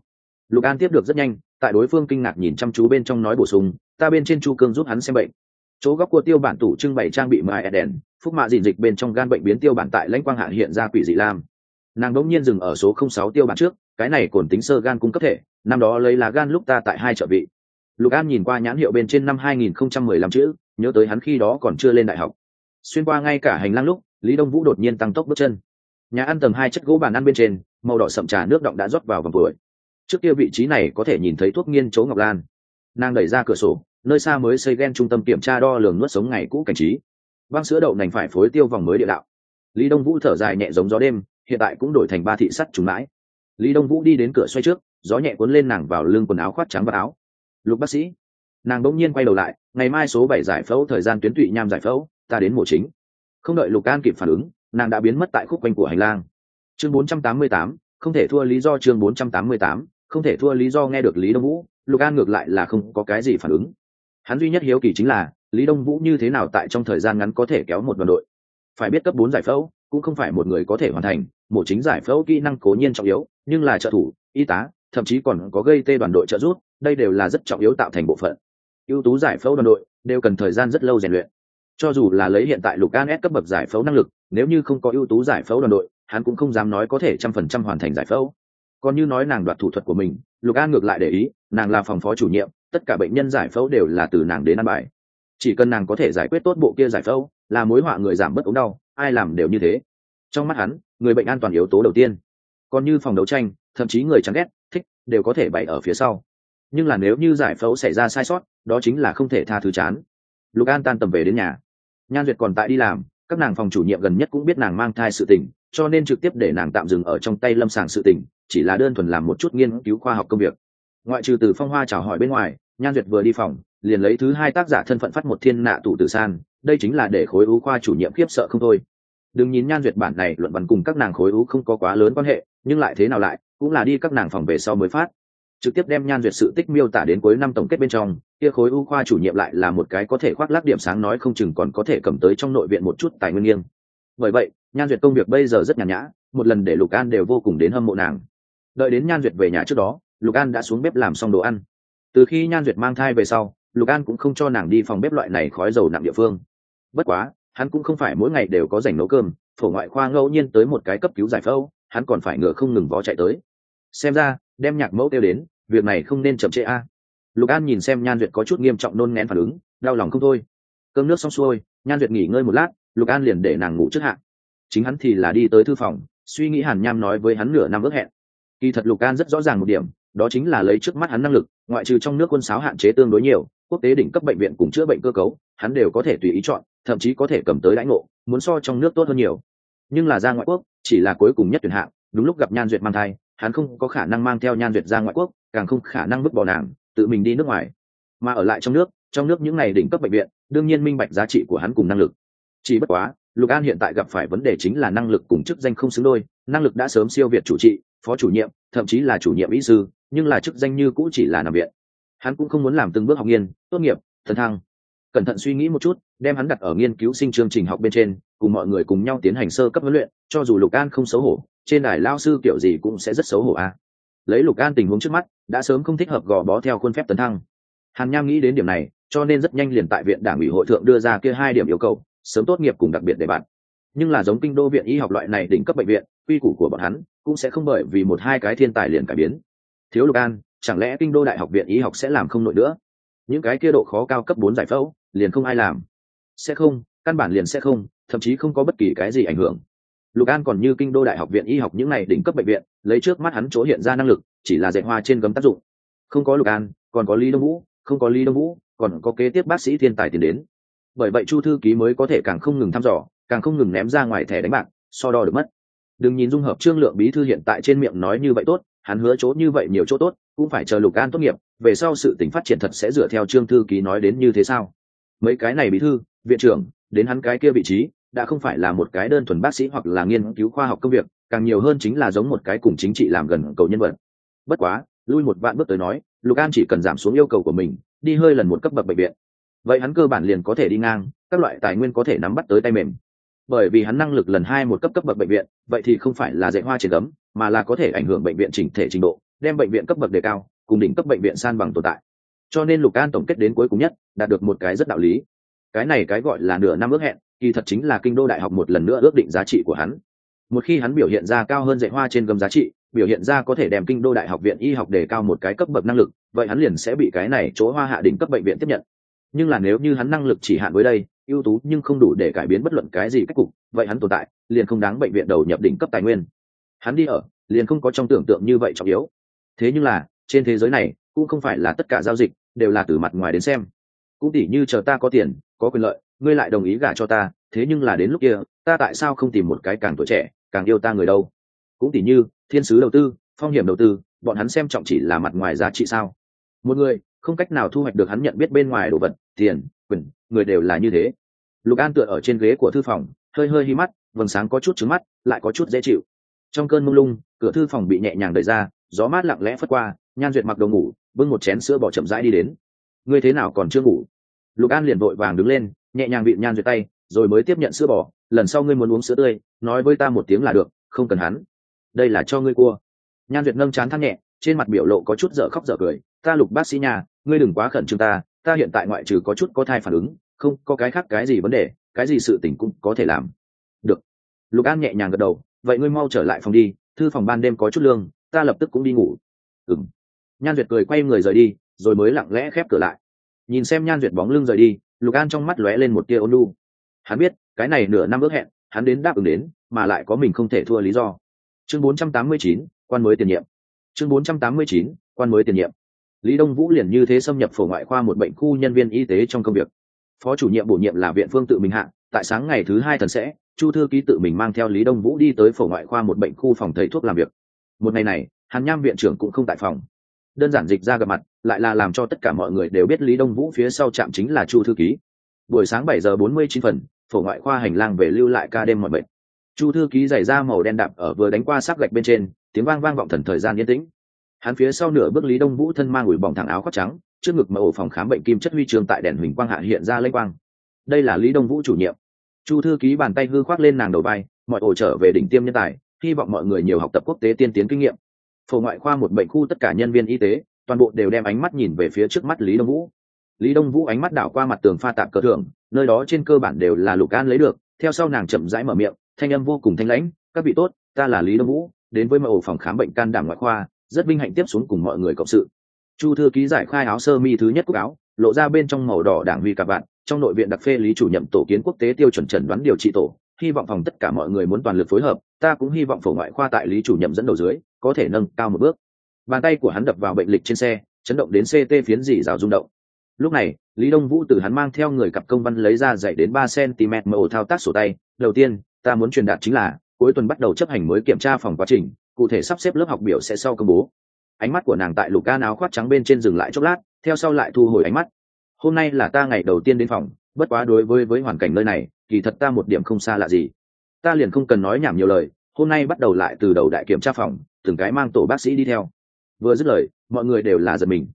S1: Lục an tiếp được rất nhanh, tại đối phương kinh ngạc nhìn chăm chú bên trong nói bổ sung, ta bên trên chu cương giúp hắn xem bệnh. Chỗ góc của tiêu bản tủ trưng bày trang bị mài đèn, phúc mạ dìn dịch bên trong gan bệnh biến tiêu bản tại lãnh quang hạ hiện ra quỷ dị lam. Nàng đống nhiên dừng ở số không sáu tiêu bản trước cái này cồn tính sơ gan cung cấp thể, năm đó lấy là gan lúc ta tại hai trợ vị. Lục an nhìn qua nhãn hiệu bên trên năm 2015 chữ, nhớ tới hắn khi đó còn chưa lên đại học. Xuyên qua ngay cả hành lang lúc, lý đông vũ đột nhiên tăng tốc bước chân. Nhà ăn tầng hai chất gỗ bàn ăn bên trên, màu đỏ sậm trà nước động đã rót vào vòng tuổi. Trước kia vị trí này có thể nhìn thấy thuốc nghiên chấu ngọc lan. Nàng đẩy ra cửa sổ, nơi xa mới xây ghen trung tâm kiểm tra đo lường nuốt sống ngày cũ cảnh trí. Băng sữa đậu nành phải phối tiêu vòng mới địa đạo. Lý đông vũ thở dài nhẹ giống gió đêm, hiện tại cũng đổi thành ba thị sắt trùng mãi lý đông vũ đi đến cửa xoay trước gió nhẹ cuốn lên nàng vào lưng quần áo khoác trắng và áo. Lục bác sĩ. Nàng bỗng nhiên quay đầu lại ngày mai số bảy giải phẫu thời gian tuyến tụy nham giải phẫu ta đến mổ chính. Không đợi lục an kịp phản ứng nàng đã biến mất tại khúc quanh của hành lang. Chương 488, không thể thua lý do chương 488, không thể thua lý do nghe được lý đông vũ lục an ngược lại là không có cái gì phản ứng. Hắn duy nhất hiếu kỳ chính là lý đông vũ như thế nào tại trong thời gian ngắn có thể kéo một đoàn đội? Phải biết cấp bốn giải phẫu cũng không phải một người có thể hoàn thành mổ chính giải phẫu kỹ năng cố nhiên trọng yếu, nhưng là trợ thủ, y tá, thậm chí còn có gây tê đoàn đội trợ giúp, đây đều là rất trọng yếu tạo thành bộ phận. Ưu tú giải phẫu đoàn đội đều cần thời gian rất lâu rèn luyện. Cho dù là lấy hiện tại lục an s cấp bậc giải phẫu năng lực, nếu như không có ưu tú giải phẫu đoàn đội, hắn cũng không dám nói có thể trăm phần trăm hoàn thành giải phẫu. Còn như nói nàng đoạt thủ thuật của mình, lục an ngược lại để ý, nàng là phòng phó chủ nhiệm, tất cả bệnh nhân giải phẫu đều là từ nàng đến ăn bài. Chỉ cần nàng có thể giải quyết tốt bộ kia giải phẫu, là mối họa người giảm bớt ống đau, ai làm đều như thế. Trong mắt hắn người bệnh an toàn yếu tố đầu tiên. Còn như phòng đấu tranh, thậm chí người chán ghét, thích, đều có thể bày ở phía sau. Nhưng là nếu như giải phẫu xảy ra sai sót, đó chính là không thể tha thứ chán. Lục an tan tầm về đến nhà. Nhan duyệt còn tại đi làm, các nàng phòng chủ nhiệm gần nhất cũng biết nàng mang thai sự tình, cho nên trực tiếp để nàng tạm dừng ở trong tay lâm sàng sự tình, chỉ là đơn thuần làm một chút nghiên cứu khoa học công việc. Ngoại trừ từ phong hoa chào hỏi bên ngoài, nhan duyệt vừa đi phòng, liền lấy thứ hai tác giả thân phận phát một thiên nạ tụ tử san, đây chính là để khối ưu khoa chủ nhiệm khiếp sợ không thôi đừng nhìn nhan duyệt bản này luận văn cùng các nàng khối u không có quá lớn quan hệ, nhưng lại thế nào lại, cũng là đi các nàng phòng về sau mới phát. Trực tiếp đem nhan duyệt sự tích miêu tả đến cuối năm tổng kết bên trong, kia khối u khoa chủ nhiệm lại là một cái có thể khoác lác điểm sáng nói không chừng còn có thể cầm tới trong nội viện một chút tài nguyên nghiêng. Bởi vậy, nhan duyệt công việc bây giờ rất nhàn nhã, một lần để lục an đều vô cùng đến hâm mộ nàng. Đợi đến nhan duyệt về nhà trước đó, lục an đã xuống bếp làm xong đồ ăn. Từ khi nhan duyệt mang thai về sau, lục an cũng không cho nàng đi phòng bếp loại này khói dầu nặng địa phương. Bất quá hắn cũng không phải mỗi ngày đều có dành nấu cơm, phổ ngoại khoa ngẫu nhiên tới một cái cấp cứu giải phẫu, hắn còn phải ngựa không ngừng vó chạy tới. Xem ra, đem nhạc mẫu kêu đến, việc này không nên chậm trễ a. Lục an nhìn xem nhan duyệt có chút nghiêm trọng nôn nén phản ứng, đau lòng không thôi. Cơm nước xong xuôi, nhan duyệt nghỉ ngơi một lát, lục an liền để nàng ngủ trước hạn chính hắn thì là đi tới thư phòng, suy nghĩ hàn nham nói với hắn nửa năm ước hẹn. Kỳ thật lục an rất rõ ràng một điểm, đó chính là lấy trước mắt hắn năng lực, ngoại trừ trong nước quân sáo hạn chế tương đối nhiều quốc tế đỉnh cấp bệnh viện cùng chữa bệnh cơ cấu, hắn đều có thể tùy ý chọn, thậm chí có thể cầm tới lãnh ngộ, muốn so trong nước tốt hơn nhiều. Nhưng là ra ngoại quốc, chỉ là cuối cùng nhất tuyển hạng, đúng lúc gặp nhan duyệt mang thai, hắn không có khả năng mang theo nhan duyệt ra ngoại quốc, càng không khả năng vứt bỏ nàng, tự mình đi nước ngoài. Mà ở lại trong nước trong nước những ngày đỉnh cấp bệnh viện, đương nhiên minh bạch giá trị của hắn cùng năng lực. Chỉ bất quá, lục an hiện tại gặp phải vấn đề chính là năng lực cùng chức danh không xứng đôi, năng lực đã sớm siêu việt chủ trị, phó chủ nhiệm, thậm chí là chủ nhiệm ý sư, nhưng là chức danh như cũ chỉ là nằm viện hắn cũng không muốn làm từng bước học nghiên, tốt nghiệp, thần thăng. Cẩn thận suy nghĩ một chút, đem hắn đặt ở nghiên cứu sinh chương trình học bên trên, cùng mọi người cùng nhau tiến hành sơ cấp huấn luyện, cho dù lục an không xấu hổ, trên đài lao sư kiểu gì cũng sẽ rất xấu hổ a. Lấy lục an tình huống trước mắt, đã sớm không thích hợp gò bó theo khuôn phép tấn thăng. Hàn nham nghĩ đến điểm này, cho nên rất nhanh liền tại viện đảng ủy hội thượng đưa ra kia hai điểm yêu cầu, sớm tốt nghiệp cùng đặc biệt để bạn. Nhưng là giống kinh đô viện y học loại này đỉnh cấp bệnh viện, quy củ của bọn hắn cũng sẽ không bởi vì một hai cái thiên tài liền cải biến. Thiếu lục an chẳng lẽ kinh đô đại học viện y học sẽ làm không nổi nữa? Những cái kia độ khó cao cấp bốn giải phẫu, liền không ai làm. Sẽ không, căn bản liền sẽ không, thậm chí không có bất kỳ cái gì ảnh hưởng. Lục an còn như kinh đô đại học viện y học những này đỉnh cấp bệnh viện, lấy trước mắt hắn chỗ hiện ra năng lực, chỉ là dạy hoa trên gấm tác dụng. Không có lục an, còn có lý đông vũ, không có lý đông vũ, còn có kế tiếp bác sĩ thiên tài tiến đến. Bởi vậy chu thư ký mới có thể càng không ngừng thăm dò, càng không ngừng ném ra ngoài thẻ đánh bạc, so đo được mất. Đừng nhìn dung hợp trương lượng bí thư hiện tại trên miệng nói như vậy tốt hắn hứa chỗ như vậy nhiều chỗ tốt, cũng phải chờ lục an tốt nghiệp, về sau sự tỉnh phát triển thật sẽ dựa theo trương thư ký nói đến như thế sao? Mấy cái này bí thư, viện trưởng, đến hắn cái kia vị trí, đã không phải là một cái đơn thuần bác sĩ hoặc là nghiên cứu khoa học công việc, càng nhiều hơn chính là giống một cái cùng chính trị làm gần cầu nhân vật. Bất quá, lui một vạn bước tới nói, lục an chỉ cần giảm xuống yêu cầu của mình, đi hơi lần một cấp bậc bệnh viện. Vậy hắn cơ bản liền có thể đi ngang, các loại tài nguyên có thể nắm bắt tới tay mềm bởi vì hắn năng lực lần hai một cấp cấp bậc bệnh viện, vậy thì không phải là dạy hoa trên cấm mà là có thể ảnh hưởng bệnh viện chỉnh thể trình độ, đem bệnh viện cấp bậc đề cao, cùng đỉnh cấp bệnh viện san bằng tồn tại. Cho nên lục an tổng kết đến cuối cùng nhất, đạt được một cái rất đạo lý. Cái này cái gọi là nửa năm ước hẹn, kỳ thật chính là kinh đô đại học một lần nữa ước định giá trị của hắn. Một khi hắn biểu hiện ra cao hơn dạy hoa trên gầm giá trị, biểu hiện ra có thể đem kinh đô đại học viện y học đề cao một cái cấp bậc năng lực, vậy hắn liền sẽ bị cái này chỗ hoa hạ đỉnh cấp bệnh viện tiếp nhận nhưng là nếu như hắn năng lực chỉ hạn với đây, ưu tú nhưng không đủ để cải biến bất luận cái gì cách cục, vậy hắn tồn tại, liền không đáng bệnh viện đầu nhập đỉnh cấp tài nguyên. Hắn đi ở, liền không có trong tưởng tượng như vậy trọng yếu. Thế nhưng là, trên thế giới này, cũng không phải là tất cả giao dịch, đều là từ mặt ngoài đến xem. Cũng tỉ như chờ ta có tiền, có quyền lợi, ngươi lại đồng ý gả cho ta, thế nhưng là đến lúc kia, ta tại sao không tìm một cái càng tuổi trẻ, càng yêu ta người đâu? Cũng tỉ như, thiên sứ đầu tư, phong hiểm đầu tư, bọn hắn xem trọng chỉ là mặt ngoài giá trị sao? Một người không cách nào thu hoạch được hắn nhận biết bên ngoài đồ vật, tiền, quyền, người đều là như thế. Lục an tựa ở trên ghế của thư phòng, hơi hơi hi mắt, vầng sáng có chút trứng mắt, lại có chút dễ chịu. Trong cơn mông lung, cửa thư phòng bị nhẹ nhàng đẩy ra, gió mát lặng lẽ phất qua, nhan duyệt mặc đầu ngủ, bưng một chén sữa bỏ chậm rãi đi đến. Ngươi thế nào còn chưa ngủ? Lục an liền vội vàng đứng lên, nhẹ nhàng bị nhan duyệt tay, rồi mới tiếp nhận sữa bò, lần sau ngươi muốn uống sữa tươi, nói với ta một tiếng là được, không cần hắn. Đây là cho ngươi cua. Nhan duyệt nâng chán thắt nhẹ, trên mặt biểu lộ có chút dở khóc dở cười. Ta lục bác sĩ nhà ngươi đừng quá khẩn trương ta ta hiện tại ngoại trừ có chút có thai phản ứng không có cái khác cái gì vấn đề cái gì sự tình cũng có thể làm. Được. Lục an nhẹ nhàng gật đầu vậy ngươi mau trở lại phòng đi thư phòng ban đêm có chút lương ta lập tức cũng đi ngủ. Ừng nhan duyệt cười quay người rời đi rồi mới lặng lẽ khép cửa lại. Nhìn xem nhan duyệt bóng lưng rời đi lục an trong mắt lóe lên một tia ôn lu hắn biết cái này nửa năm ước hẹn hắn đến đáp ứng đến mà lại có mình không thể thua lý do. Chương 489, quan mới tiền nhiệm. Chương 489, quan mới tiền nhiệm lý đông vũ liền như thế xâm nhập phổ ngoại khoa một bệnh khu nhân viên y tế trong công việc. Phó chủ nhiệm bổ nhiệm là viện phương tự mình hạ, tại sáng ngày thứ hai thần sẽ, chu thư ký tự mình mang theo lý đông vũ đi tới phổ ngoại khoa một bệnh khu phòng thầy thuốc làm việc. Một ngày này, hàn nham viện trưởng cũng không tại phòng. Đơn giản dịch ra gặp mặt, lại là làm cho tất cả mọi người đều biết lý đông vũ phía sau trạm chính là chu thư ký. Buổi sáng bảy giờ bốn mươi chín phần, phổ ngoại khoa hành lang về lưu lại ca đêm mọi bệnh. Chu thư ký giày ra màu đen đạp ở vừa đánh qua sắc gạch bên trên, tiếng vang vang vọng thần thời gian yên tĩnh hắn phía sau nửa bước lý đông vũ thân mang ủi bỏng thẳng áo khoác trắng, trước ngực mà ổ phòng khám bệnh kim chất huy trường tại đèn huỳnh quang hạ hiện ra lênh quang. Đây là lý đông vũ chủ nhiệm. Chu thư ký bàn tay hư khoác lên nàng đầu vai, mọi ổ trở về đỉnh tiêm nhân tài, hy vọng mọi người nhiều học tập quốc tế tiên tiến kinh nghiệm. Phổ ngoại khoa một bệnh khu tất cả nhân viên y tế, toàn bộ đều đem ánh mắt nhìn về phía trước mắt lý đông vũ. Lý đông vũ ánh mắt đảo qua mặt tường pha tạm cờ thường nơi đó trên cơ bản đều là lục an lấy được, theo sau nàng chậm rãi mở miệng, thanh âm vô cùng thanh lãnh, các vị tốt, ta là lý đông vũ, đến với mẫu phòng khám bệnh can đảm ngoại khoa rất vinh hạnh tiếp xuống cùng mọi người cộng sự. Chu thư ký giải khai áo sơ mi thứ nhất quốc áo, lộ ra bên trong màu đỏ đảng huy cả bạn trong nội viện đặc phê lý chủ nhiệm tổ kiến quốc tế tiêu chuẩn chẩn đoán điều trị tổ. Hy vọng phòng tất cả mọi người muốn toàn lực phối hợp, ta cũng hy vọng phổ ngoại khoa tại lý chủ nhiệm dẫn đầu dưới, có thể nâng cao một bước. Bàn tay của hắn đập vào bệnh lịch trên xe, chấn động đến ct phiến dì rào rung động. Lúc này, lý đông vũ từ hắn mang theo người cặp công văn lấy ra dạy đến ba cm mẫu thao tác sổ tay. Đầu tiên, ta muốn truyền đạt chính là, cuối tuần bắt đầu chấp hành mới kiểm tra phòng quá trình cụ thể sắp xếp lớp học biểu sẽ sau công bố. Ánh mắt của nàng tại lục ca áo khoác trắng bên trên dừng lại chốc lát, theo sau lại thu hồi ánh mắt. Hôm nay là ta ngày đầu tiên đến phòng, bất quá đối với với hoàn cảnh nơi này, kỳ thật ta một điểm không xa lạ gì. Ta liền không cần nói nhảm nhiều lời, hôm nay bắt đầu lại từ đầu đại kiểm tra phòng, từng cái mang tổ bác sĩ đi theo. Vừa dứt lời, mọi người đều là giật mình.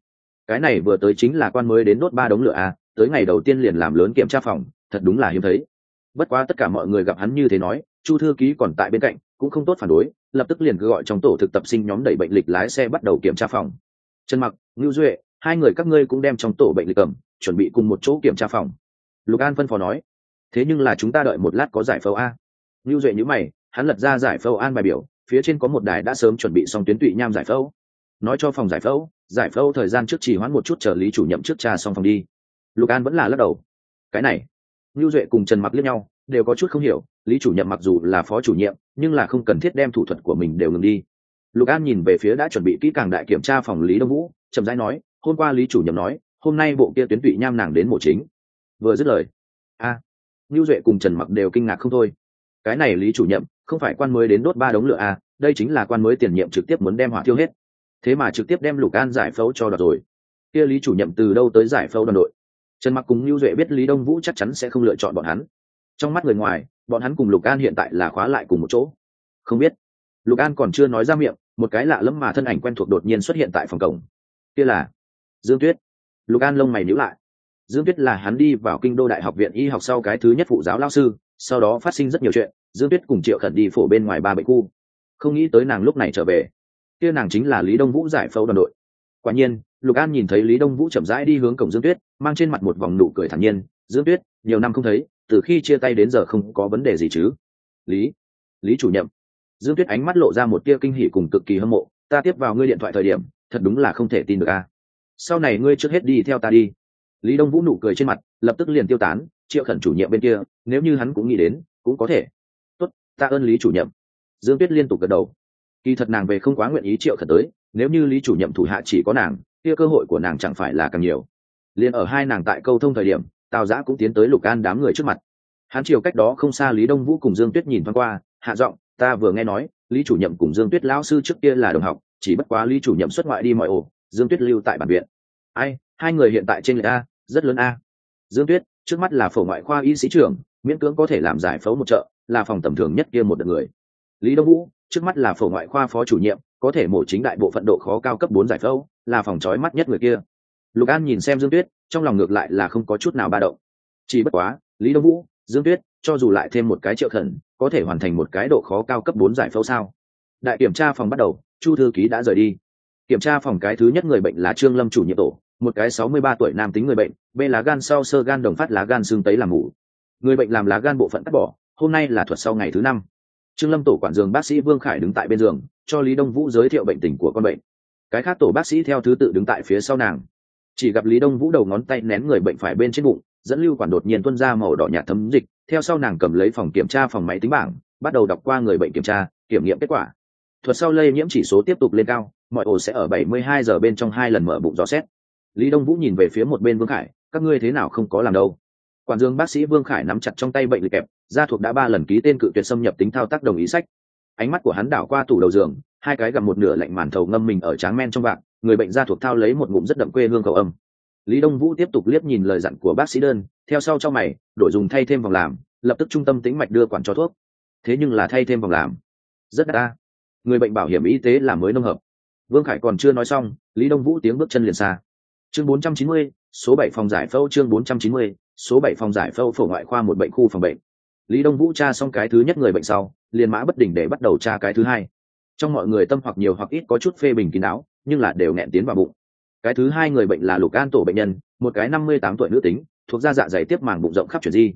S1: Cái này vừa tới chính là quan mới đến đốt ba đống lửa a tới ngày đầu tiên liền làm lớn kiểm tra phòng, thật đúng là hiếm thấy. Bất quá tất cả mọi người gặp hắn như thế nói, chu thư ký còn tại bên cạnh, cũng không tốt phản đối lập tức liền cứ gọi trong tổ thực tập sinh nhóm đẩy bệnh lịch lái xe bắt đầu kiểm tra phòng. Trần mặc, ngưu duệ, hai người các ngươi cũng đem trong tổ bệnh lịch cầm, chuẩn bị cùng một chỗ kiểm tra phòng. Lục an phân phó nói, thế nhưng là chúng ta đợi một lát có giải phẫu a. Ngưu duệ nhữ mày, hắn lật ra giải phẫu an bài biểu, phía trên có một đài đã sớm chuẩn bị xong tuyến tụy nham giải phẫu. Nói cho phòng giải phẫu giải phẫu thời gian trước chỉ hoãn một chút chờ lý chủ nhiệm trước trà xong phòng đi. Lục an vẫn là lắc đầu. Cái này. Ngưu duệ cùng trần mặc liếc nhau, đều có chút không hiểu, lý chủ nhiệm mặc dù là phó chủ nhiệm nhưng là không cần thiết đem thủ thuật của mình đều ngừng đi. Lục an nhìn về phía đã chuẩn bị kỹ càng đại kiểm tra phòng lý đông vũ chậm rãi nói hôm qua lý chủ nhầm nói hôm nay bộ kia tuyến tụy nham nàng đến mổ chính. Vừa dứt lời a à, duệ cùng trần mặc đều kinh ngạc không thôi. Cái này lý chủ Nhậm không phải quan mới đến đốt ba đống lửa a à, đây chính là quan mới tiền nhiệm trực tiếp muốn đem hỏa thiêu hết. Thế mà trực tiếp đem lục an giải phẫu cho đoạt rồi. Kia lý chủ Nhậm từ đâu tới giải phẫu đoàn đội? Trần mặc cùng lưu duệ biết lý đông vũ chắc chắn sẽ không lựa chọn bọn hắn. Trong mắt người ngoài bọn hắn cùng lục an hiện tại là khóa lại cùng một chỗ. Không biết. Lục an còn chưa nói ra miệng, một cái lạ lẫm mà thân ảnh quen thuộc đột nhiên xuất hiện tại phòng cổng. Kia là dương tuyết. Lục an lông mày nhíu lại. Dương tuyết là hắn đi vào kinh đô đại học viện y học sau cái thứ nhất phụ giáo lao sư, sau đó phát sinh rất nhiều chuyện, dương tuyết cùng triệu khẩn đi phổ bên ngoài ba bệnh khu. Không nghĩ tới nàng lúc này trở về. Kia nàng chính là lý đông vũ giải phẫu đoàn đội. Quả nhiên, lục an nhìn thấy lý đông vũ chậm rãi đi hướng cổng dương tuyết, mang trên mặt một vòng nụ cười thản nhiên. Dương tuyết, nhiều năm không thấy từ khi chia tay đến giờ không có vấn đề gì chứ? Lý lý chủ nhiệm, dương tuyết ánh mắt lộ ra một tia kinh hỉ cùng cực kỳ hâm mộ. Ta tiếp vào ngươi điện thoại thời điểm, thật đúng là không thể tin được a sau này ngươi trước hết đi theo ta đi. Lý đông vũ nụ cười trên mặt, lập tức liền tiêu tán, triệu khẩn chủ nhiệm bên kia, nếu như hắn cũng nghĩ đến, cũng có thể. Tốt, ta ơn lý chủ nhiệm. Dương tuyết liên tục gật đầu. Kỳ thật nàng về không quá nguyện ý triệu khẩn tới, nếu như lý chủ nhiệm thủ hạ chỉ có nàng, kia cơ hội của nàng chẳng phải là càng nhiều. Liền ở hai nàng tại câu thông thời điểm tào giã cũng tiến tới lục an đám người trước mặt. Hắn chiều cách đó không xa lý đông vũ cùng dương tuyết nhìn thoáng qua, hạ giọng, ta vừa nghe nói, lý chủ nhiệm cùng dương tuyết lão sư trước kia là đồng học, chỉ bất quá lý chủ nhiệm xuất ngoại đi mọi ổ, dương tuyết lưu tại bản viện. Ai, hai người hiện tại trên lệ a, rất lớn a. Dương tuyết, trước mắt là phổ ngoại khoa y sĩ trưởng, miễn cưỡng có thể làm giải phẫu một chợ, là phòng tầm thường nhất kia một đợt người. Lý đông vũ, trước mắt là phổ ngoại khoa phó chủ nhiệm, có thể mổ chính đại bộ phận độ khó cao cấp bốn giải phẫu, là phòng trói mắt nhất người kia. Lục an nhìn xem dương tuyết trong lòng ngược lại là không có chút nào ba động. Chỉ bất quá, lý đông vũ, dương tuyết, cho dù lại thêm một cái triệu thần có thể hoàn thành một cái độ khó cao cấp bốn giải phẫu sao? Đại kiểm tra phòng bắt đầu, chu thư ký đã rời đi. Kiểm tra phòng cái thứ nhất người bệnh là trương lâm chủ nhiệm tổ, một cái sáu mươi ba tuổi nam tính người bệnh, b lá gan sau sơ gan đồng phát lá gan xương tấy làm ngủ người bệnh làm lá gan bộ phận cắt bỏ, hôm nay là thuật sau ngày thứ năm. Trương lâm tổ quản giường bác sĩ vương khải đứng tại bên giường, cho lý đông vũ giới thiệu bệnh tình của con bệnh. Cái khác tổ bác sĩ theo thứ tự đứng tại phía sau nàng chỉ gặp lý đông vũ đầu ngón tay nén người bệnh phải bên trên bụng, dẫn lưu quản đột nhiên tuân ra màu đỏ nhạt thấm dịch, theo sau nàng cầm lấy phòng kiểm tra phòng máy tính bảng, bắt đầu đọc qua người bệnh kiểm tra, kiểm nghiệm kết quả. Thuật sau lây nhiễm chỉ số tiếp tục lên cao, mọi ổ sẽ ở 72 giờ bên trong hai lần mở bụng dò xét. Lý đông vũ nhìn về phía một bên vương khải, các ngươi thế nào không có làm đâu. Quản dương bác sĩ vương khải nắm chặt trong tay bệnh lịch kẹp da thuộc đã ba lần ký tên cự tuyệt xâm nhập tính thao tác đồng ý sách. Ánh mắt của hắn đảo qua tủ đầu giường, hai cái gặp một nửa lạnh màn thầu ngâm mình ở tráng men trong vạc người bệnh ra thuộc thao lấy một ngụm rất đậm quê hương cầu âm. Lý đông vũ tiếp tục liếc nhìn lời dặn của bác sĩ đơn theo sau cho mày đổi dùng thay thêm vòng làm lập tức trung tâm tính mạch đưa quản cho thuốc. Thế nhưng là thay thêm vòng làm. Rất đa người bệnh bảo hiểm y tế là mới nông hợp. Vương khải còn chưa nói xong lý đông vũ tiếng bước chân liền xa. Chương 490, số bảy phòng giải phẫu chương 490, số bảy phòng giải phẫu phổ ngoại khoa một bệnh khu phòng bệnh. Lý đông vũ tra xong cái thứ nhất người bệnh sau liền mã bất đỉnh để bắt đầu tra cái thứ hai. Trong mọi người tâm hoặc nhiều hoặc ít có chút phê bình kín đáo nhưng là đều nghẹn tiến vào bụng. Cái thứ hai người bệnh là lục an tổ bệnh nhân, một cái năm mươi tám tuổi nữ tính, thuộc da dạ dày tiếp màng bụng rộng khắp chuyển di.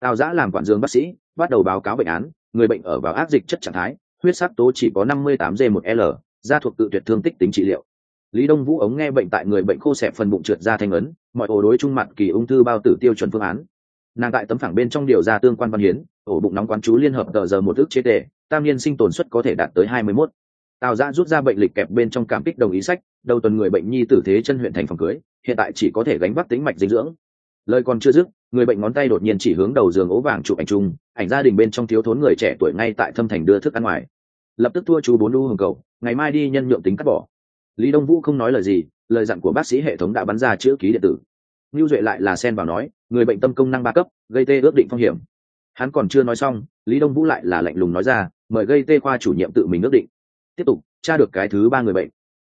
S1: Tào giã làm quản dương bác sĩ, bắt đầu báo cáo bệnh án, người bệnh ở vào áp dịch chất trạng thái, huyết sắc tố chỉ có năm mươi tám g một l, da thuộc tự tuyệt thương tích tính trị liệu. Lý đông vũ ống nghe bệnh tại người bệnh khô xẹp phần bụng trượt ra thanh ấn, mọi ổ đối trung mặt kỳ ung thư bao tử tiêu chuẩn phương án. Nàng tại tấm phẳng bên trong điều ra tương quan văn hiến, ổ bụng nóng quán chú liên hợp tờ giờ một ước chế tệ tam niên sinh tồn suất có thể đạt tới hai mươi 21 tào giã rút ra bệnh lịch kẹp bên trong cảm kích đồng ý sách, đầu tuần người bệnh nhi tử thế chân huyện thành phòng cưới, hiện tại chỉ có thể gánh vác tính mạch dinh dưỡng. Lời còn chưa dứt, người bệnh ngón tay đột nhiên chỉ hướng đầu giường ố vàng chụp ảnh chung, ảnh gia đình bên trong thiếu thốn người trẻ tuổi ngay tại thâm thành đưa thức ăn ngoài. Lập tức thua chú bốn đu hồng cầu, ngày mai đi nhân nhượng tính cắt bỏ. Lý đông vũ không nói lời gì, lời dặn của bác sĩ hệ thống đã bắn ra chữ ký điện tử. Lưu duệ lại là sen vào nói, người bệnh tâm công năng ba cấp, gây tê ước định phong hiểm. Hắn còn chưa nói xong, lý đông vũ lại là lạnh lùng nói ra, mời gây tê khoa chủ nhiệm tự mình ước định tiếp tục, tra được cái thứ ba người bệnh.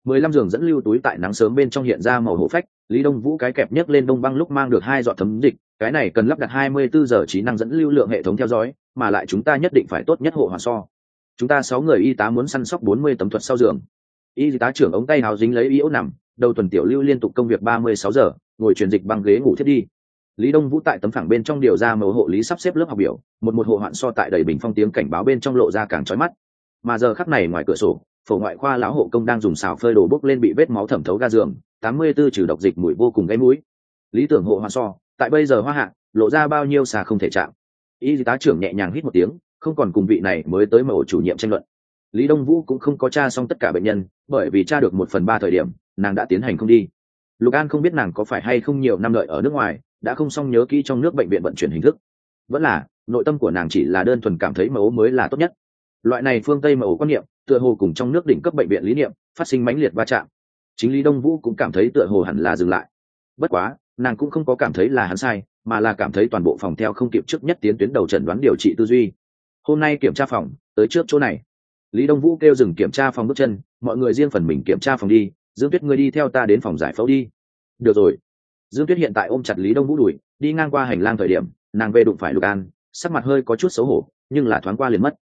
S1: mười lăm giường dẫn lưu túi tại nắng sớm bên trong hiện ra màu hổ phách, lý đông vũ cái kẹp nhấc lên đông băng lúc mang được hai giọt thấm dịch, cái này cần lắp đặt hai mươi bốn giờ trí năng dẫn lưu lượng hệ thống theo dõi, mà lại chúng ta nhất định phải tốt nhất hộ hòa so. Chúng ta sáu người y tá muốn săn sóc bốn mươi tấm thuật sau giường. Y tá trưởng ống tay hào dính lấy iễu nằm, đầu tuần tiểu lưu liên tục công việc ba mươi sáu giờ, ngồi truyền dịch băng ghế ngủ thiết đi. Lý đông vũ tại tấm phẳng bên trong điều ra mẫu hộ lý sắp xếp lớp học biểu, một một hộ hoạn so tại đầy bình phong tiếng cảnh báo bên trong lộ ra càng trói mắt mà giờ khắc này ngoài cửa sổ, phổ ngoại khoa lão hộ công đang dùng xào phơi đồ bốc lên bị vết máu thẩm thấu ga giường, tám mươi 84 trừ độc dịch mùi vô cùng gáy mũi. Lý tưởng hộ hoa so, tại bây giờ hoa hạ, lộ ra bao nhiêu xà không thể chạm. Y tá trưởng nhẹ nhàng hít một tiếng, không còn cùng vị này mới tới mẫu chủ nhiệm tranh luận. Lý đông vũ cũng không có tra xong tất cả bệnh nhân, bởi vì tra được một phần ba thời điểm, nàng đã tiến hành không đi. Lục an không biết nàng có phải hay không nhiều năm đợi ở nước ngoài, đã không xong nhớ kỹ trong nước bệnh viện vận chuyển hình thức. Vẫn là, nội tâm của nàng chỉ là đơn thuần cảm thấy mẫu mới là tốt nhất loại này phương tây mà ổ quan niệm, tựa hồ cùng trong nước đỉnh cấp bệnh viện lý niệm, phát sinh mãnh liệt va chạm. Chính lý đông vũ cũng cảm thấy tựa hồ hẳn là dừng lại. Bất quá, nàng cũng không có cảm thấy là hắn sai, mà là cảm thấy toàn bộ phòng theo không kịp trước nhất tiến tuyến đầu trần đoán điều trị tư duy. Hôm nay kiểm tra phòng, tới trước chỗ này. Lý đông vũ kêu dừng kiểm tra phòng bước chân, mọi người riêng phần mình kiểm tra phòng đi, dương tuyết ngươi đi theo ta đến phòng giải phẫu đi. Được rồi. Dương tuyết hiện tại ôm chặt lý đông vũ đùi, đi ngang qua hành lang thời điểm, nàng về đụng phải lục an, sắc mặt hơi có chút xấu hổ, nhưng là thoáng qua liền mất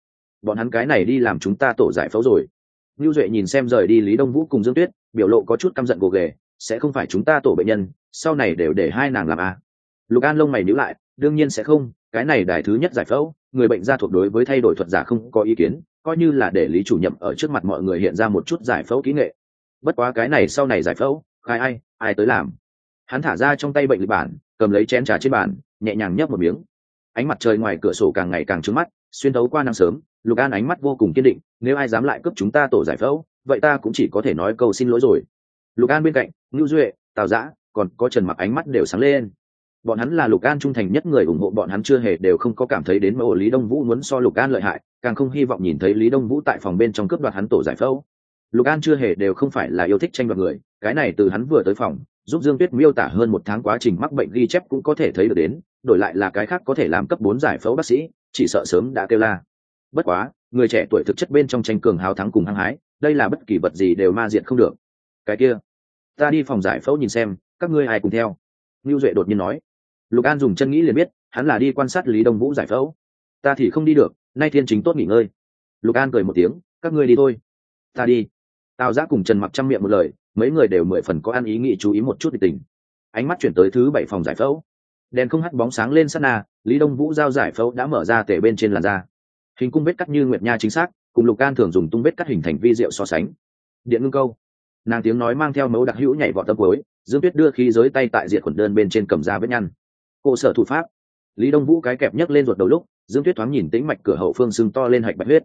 S1: bọn hắn cái này đi làm chúng ta tổ giải phẫu rồi. Lưu duệ nhìn xem rời đi lý đông vũ cùng dương tuyết, biểu lộ có chút căm giận gồ ghề, sẽ không phải chúng ta tổ bệnh nhân, sau này đều để hai nàng làm à. lục an lông mày nhíu lại, đương nhiên sẽ không, cái này đài thứ nhất giải phẫu, người bệnh gia thuộc đối với thay đổi thuật giả không có ý kiến, coi như là để lý chủ nhậm ở trước mặt mọi người hiện ra một chút giải phẫu kỹ nghệ. Bất quá cái này sau này giải phẫu, khai ai ai tới làm. Hắn thả ra trong tay bệnh lịch bản, cầm lấy chén trà trên bàn, nhẹ nhàng nhấp một miếng ánh mặt trời ngoài cửa sổ càng ngày càng trướng mắt, xuyên thấu qua năm sớm, lục an ánh mắt vô cùng kiên định, nếu ai dám lại cướp chúng ta tổ giải phẫu, vậy ta cũng chỉ có thể nói câu xin lỗi rồi. Lục an bên cạnh ngưu duệ, tào giã còn có trần mặc ánh mắt đều sáng lên. Bọn hắn là lục an trung thành nhất người ủng hộ bọn hắn chưa hề đều không có cảm thấy đến mẫu lý đông vũ muốn so lục an lợi hại, càng không hy vọng nhìn thấy lý đông vũ tại phòng bên trong cướp đoạt hắn tổ giải phẫu. Lục an chưa hề đều không phải là yêu thích tranh đoạt người, cái này từ hắn vừa tới phòng, giúp dương tuyết miêu tả hơn một tháng quá trình mắc bệnh ghi chép cũng có thể thấy được đến đổi lại là cái khác có thể làm cấp bốn giải phẫu bác sĩ, chỉ sợ sớm đã kêu la. Bất quá, người trẻ tuổi thực chất bên trong tranh cường hào thắng cùng hăng hái, đây là bất kỳ vật gì đều ma diện không được. Cái kia, ta đi phòng giải phẫu nhìn xem, các ngươi ai cùng theo? Lưu duệ đột nhiên nói. Lục an dùng chân nghĩ liền biết, hắn là đi quan sát lý đông vũ giải phẫu. Ta thì không đi được, nay thiên chính tốt nghỉ ngơi. Lục an cười một tiếng, các ngươi đi thôi. Ta đi. Tào giã cùng trần mặc chăm miệng một lời, mấy người đều mười phần có ăn ý nghĩ chú ý một chút định tình. Ánh mắt chuyển tới thứ bảy phòng giải phẫu đèn không hắt bóng sáng lên sát na, lý đông vũ giao giải phẫu đã mở ra tể bên trên làn da. Hình cung vết cắt như nguyệt nha chính xác, cùng lục Can thường dùng tung vết cắt hình thành vi diệu so sánh. Điện ngưng câu. Nàng tiếng nói mang theo mẫu đặc hữu nhảy vọt tâm cuối, dương tuyết đưa khí giới tay tại diện khuẩn đơn bên trên cầm ra vết nhăn. Cô sở thủ pháp. Lý đông vũ cái kẹp nhấc lên ruột đầu lúc, dương tuyết thoáng nhìn tĩnh mạch cửa hậu phương sưng to lên hạch bạch huyết.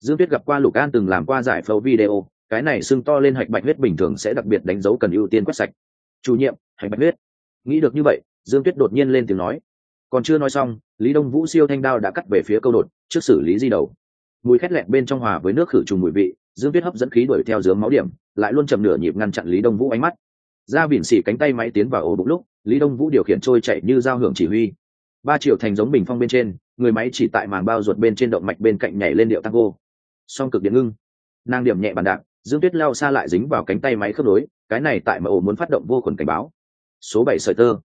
S1: Dương tuyết gặp qua lục an từng làm qua giải phẫu video, cái này sưng to lên hạch bạch huyết bình thường sẽ đặc biệt đánh dấu cần ưu tiên quét sạch. Chủ nhiệm, hạch bạch huyết. Nghĩ được như vậy dương tuyết đột nhiên lên tiếng nói. Còn chưa nói xong, lý đông vũ siêu thanh đao đã cắt về phía câu đột, trước xử lý di đầu. Mùi khét lẹn bên trong hòa với nước khử trùng mùi vị, dương tuyết hấp dẫn khí đuổi theo dướng máu điểm, lại luôn chầm nửa nhịp ngăn chặn lý đông vũ ánh mắt. Ra biển xỉ cánh tay máy tiến vào ổ bụng lúc, lý đông vũ điều khiển trôi chạy như giao hưởng chỉ huy. Ba triệu thành giống bình phong bên trên, người máy chỉ tại màn bao ruột bên trên động mạch bên cạnh nhảy lên điệu tango. Song cực điện ngưng. Nàng điểm nhẹ bàn đạp dương tuyết lao xa lại dính vào cánh tay máy khớp nối, cái này tại mà ổ muốn phát động vô khuẩn cảnh báo. Số bảy sợi tơ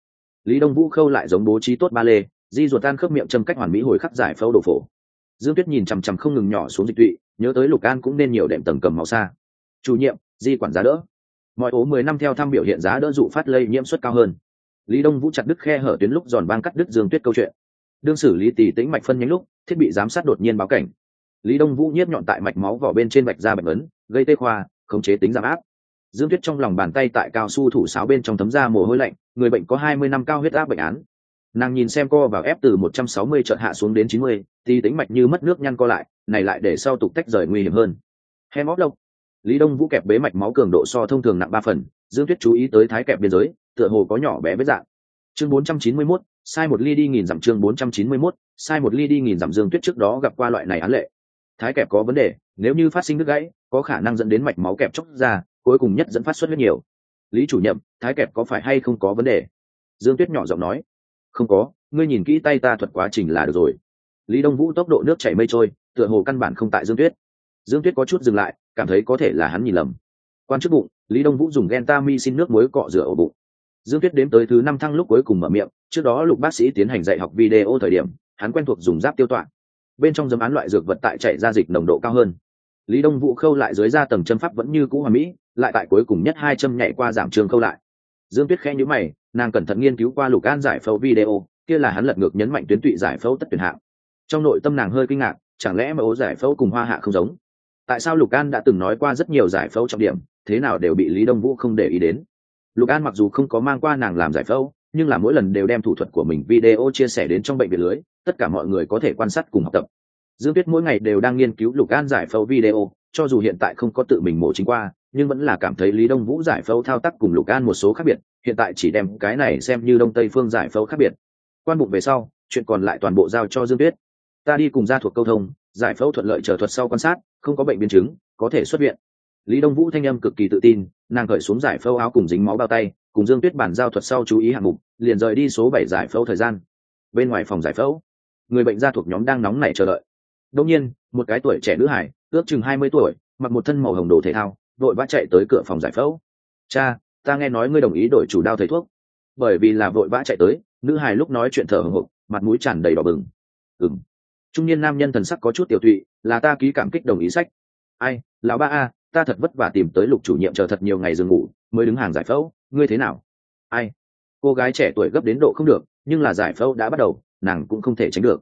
S1: lý đông vũ khâu lại giống bố trí tốt ba lê, di ruột tan khớp miệng châm cách hoàn mỹ hồi khắc giải phẫu đồ phổ. Dương tuyết nhìn chằm chằm không ngừng nhỏ xuống dịch tụy, nhớ tới lục an cũng nên nhiều đệm tầng cầm màu xa. Chủ nhiệm, di quản giá đỡ. Mọi ố mười năm theo thăm biểu hiện giá đỡ dụ phát lây nhiễm suất cao hơn. Lý đông vũ chặt đứt khe hở tuyến lúc giòn băng cắt đứt dương tuyết câu chuyện. Đương xử lý tỷ tĩnh mạch phân nhánh lúc, thiết bị giám sát đột nhiên báo cảnh. Lý đông vũ nhiếp nhọn tại mạch máu vỏ bên trên mạch da bệnh ấn, gây tê khoa, khống chế tính giảm áp. Dương tuyết trong lòng bàn tay tại cao su thủ sáo bên trong tấm da mồ hôi lạnh người bệnh có hai mươi năm cao huyết áp bệnh án. Nàng nhìn xem co vào ép từ một trăm sáu mươi chợt hạ xuống đến chín mươi thì tính mạch như mất nước nhăn co lại này lại để sau tục tách rời nguy hiểm hơn. Hem óc độc. Lý đông vũ kẹp bế mạch máu cường độ so thông thường nặng ba phần dương tuyết chú ý tới thái kẹp biên giới tựa hồ có nhỏ bé vết dạng. Chương bốn trăm chín mươi 491, sai một ly đi nghìn dặm chương bốn trăm chín mươi 491, sai một ly đi nghìn dặm dương tuyết trước đó gặp qua loại này án lệ. Thái kẹp có vấn đề nếu như phát sinh đứt gãy có khả năng dẫn đến mạch máu kẹp chóc ra cuối cùng nhất dẫn phát xuất huyết nhiều lý chủ nhiệm, thái kẹp có phải hay không có vấn đề? Dương tuyết nhỏ giọng nói. Không có, ngươi nhìn kỹ tay ta thuật quá trình là được rồi. Lý đông vũ tốc độ nước chảy mây trôi, tựa hồ căn bản không tại dương tuyết. Dương tuyết có chút dừng lại, cảm thấy có thể là hắn nhìn lầm. Quan chức bụng, lý đông vũ dùng ghen ta mi xin nước muối cọ rửa ổ bụng. Dương tuyết đếm tới thứ năm thăng lúc cuối cùng mở miệng, trước đó lục bác sĩ tiến hành dạy học video thời điểm, hắn quen thuộc dùng giáp tiêu tọa. Bên trong dấm án loại dược vật tại chạy ra dịch nồng độ cao hơn. Lý đông vũ khâu lại dưới da tầng châm pháp vẫn như cũ hòa mỹ lại tại cuối cùng nhất hai châm nhảy qua giảm trường khâu lại. Dương tuyết khẽ nhữ mày, nàng cẩn thận nghiên cứu qua lục an giải phẫu video, kia là hắn lật ngược nhấn mạnh tuyến tụy giải phẫu tất tuyển hạng. Trong nội tâm nàng hơi kinh ngạc, chẳng lẽ mà ố giải phẫu cùng hoa hạ không giống? Tại sao lục an đã từng nói qua rất nhiều giải phẫu trọng điểm, thế nào đều bị lý đông vũ không để ý đến? Lục an mặc dù không có mang qua nàng làm giải phẫu, nhưng là mỗi lần đều đem thủ thuật của mình video chia sẻ đến trong bệnh viện lưới, tất cả mọi người có thể quan sát cùng học tập. Dương tuyết mỗi ngày đều đang nghiên cứu lục an giải phẫu video, cho dù hiện tại không có tự mình mổ chính qua nhưng vẫn là cảm thấy lý đông vũ giải phẫu thao tác cùng lục an một số khác biệt, hiện tại chỉ đem cái này xem như đông tây phương giải phẫu khác biệt. Quan bụng về sau, chuyện còn lại toàn bộ giao cho dương tuyết. Ta đi cùng gia thuộc câu thông, giải phẫu thuận lợi chờ thuật sau quan sát, không có bệnh biến chứng, có thể xuất viện. Lý đông vũ thanh âm cực kỳ tự tin, nàng cởi xuống giải phẫu áo cùng dính máu bao tay, cùng dương tuyết bản giao thuật sau chú ý hạng mục, liền rời đi số bảy giải phẫu thời gian. Bên ngoài phòng giải phẫu, người bệnh gia thuộc nhóm đang nóng nảy chờ đợi. Đông nhiên, một cái tuổi trẻ nữ hải, ước chừng hai mươi tuổi, mặc một thân màu hồng đồ thể thao vội vã chạy tới cửa phòng giải phẫu. Cha, ta nghe nói ngươi đồng ý đổi chủ đao thầy thuốc. Bởi vì là vội vã chạy tới, nữ hài lúc nói chuyện thở hồng hộc mặt mũi tràn đầy đỏ bừng. Ừng trung niên nam nhân thần sắc có chút tiểu thụy là ta ký cảm kích đồng ý sách. Ai, lão ba a, ta thật vất vả tìm tới lục chủ nhiệm chờ thật nhiều ngày giường ngủ, mới đứng hàng giải phẫu, ngươi thế nào? Ai. Cô gái trẻ tuổi gấp đến độ không được, nhưng là giải phẫu đã bắt đầu, nàng cũng không thể tránh được.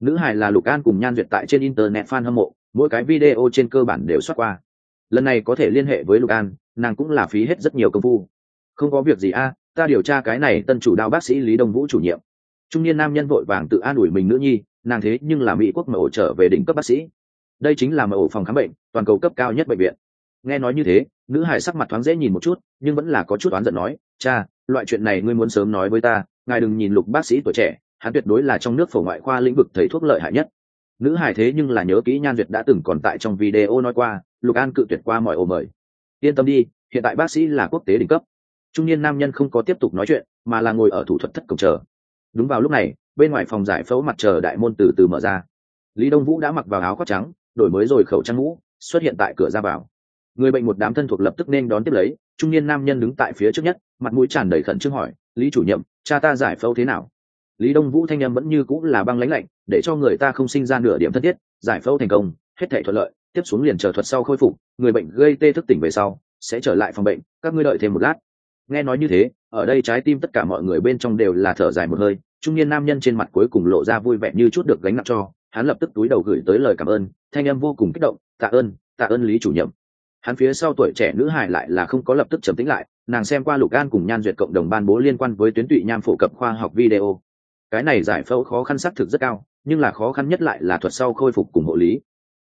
S1: Nữ hài là lục an cùng nhan duyệt tại trên internet fan hâm mộ, mỗi cái video trên cơ bản đều xuất qua lần này có thể liên hệ với lục an, nàng cũng là phí hết rất nhiều công phu. Không có việc gì a, ta điều tra cái này tân chủ đao bác sĩ lý đông vũ chủ nhiệm. Trung niên nam nhân vội vàng tự an ủi mình nữ nhi, nàng thế nhưng là mỹ quốc mà ổ trở về đỉnh cấp bác sĩ. Đây chính là mở ổ phòng khám bệnh, toàn cầu cấp cao nhất bệnh viện. Nghe nói như thế, nữ hải sắc mặt thoáng dễ nhìn một chút, nhưng vẫn là có chút oán giận nói, cha, loại chuyện này ngươi muốn sớm nói với ta, ngài đừng nhìn lục bác sĩ tuổi trẻ, hắn tuyệt đối là trong nước phổ ngoại khoa lĩnh vực thầy thuốc lợi hại nhất nữ hải thế nhưng là nhớ kỹ nhan duyệt đã từng còn tại trong video nói qua, lục an cự tuyệt qua mọi ô mời. Yên tâm đi, hiện tại bác sĩ là quốc tế đỉnh cấp. Trung niên nam nhân không có tiếp tục nói chuyện, mà là ngồi ở thủ thuật thất cổng chờ. Đúng vào lúc này, bên ngoài phòng giải phẫu mặt trời đại môn từ từ mở ra. Lý đông vũ đã mặc vào áo khoác trắng, đổi mới rồi khẩu trang mũ xuất hiện tại cửa ra vào. Người bệnh một đám thân thuộc lập tức nên đón tiếp lấy, trung niên nam nhân đứng tại phía trước nhất, mặt mũi tràn đầy khẩn trương hỏi, lý chủ nhiệm, cha ta giải phẫu thế nào? Lý đông vũ thanh em vẫn như cũng là băng lãnh lạnh, để cho người ta không sinh ra nửa điểm thân thiết, giải phẫu thành công, hết thể thuận lợi, tiếp xuống liền chờ thuật sau khôi phục, người bệnh gây tê thức tỉnh về sau, sẽ trở lại phòng bệnh, các ngươi đợi thêm một lát. Nghe nói như thế, ở đây trái tim tất cả mọi người bên trong đều là thở dài một hơi, trung niên nam nhân trên mặt cuối cùng lộ ra vui vẻ như chút được gánh nặng cho, hắn lập tức túi đầu gửi tới lời cảm ơn, thanh em vô cùng kích động, tạ ơn tạ ơn lý chủ nhiệm. Hắn phía sau tuổi trẻ nữ hải lại là không có lập tức trầm tĩnh lại, nàng xem qua lục an cùng nhan duyệt cộng đồng ban bố liên quan với tuyến tụy nham phổ cập khoa học video cái này giải phẫu khó khăn xác thực rất cao, nhưng là khó khăn nhất lại là thuật sau khôi phục cùng hộ lý.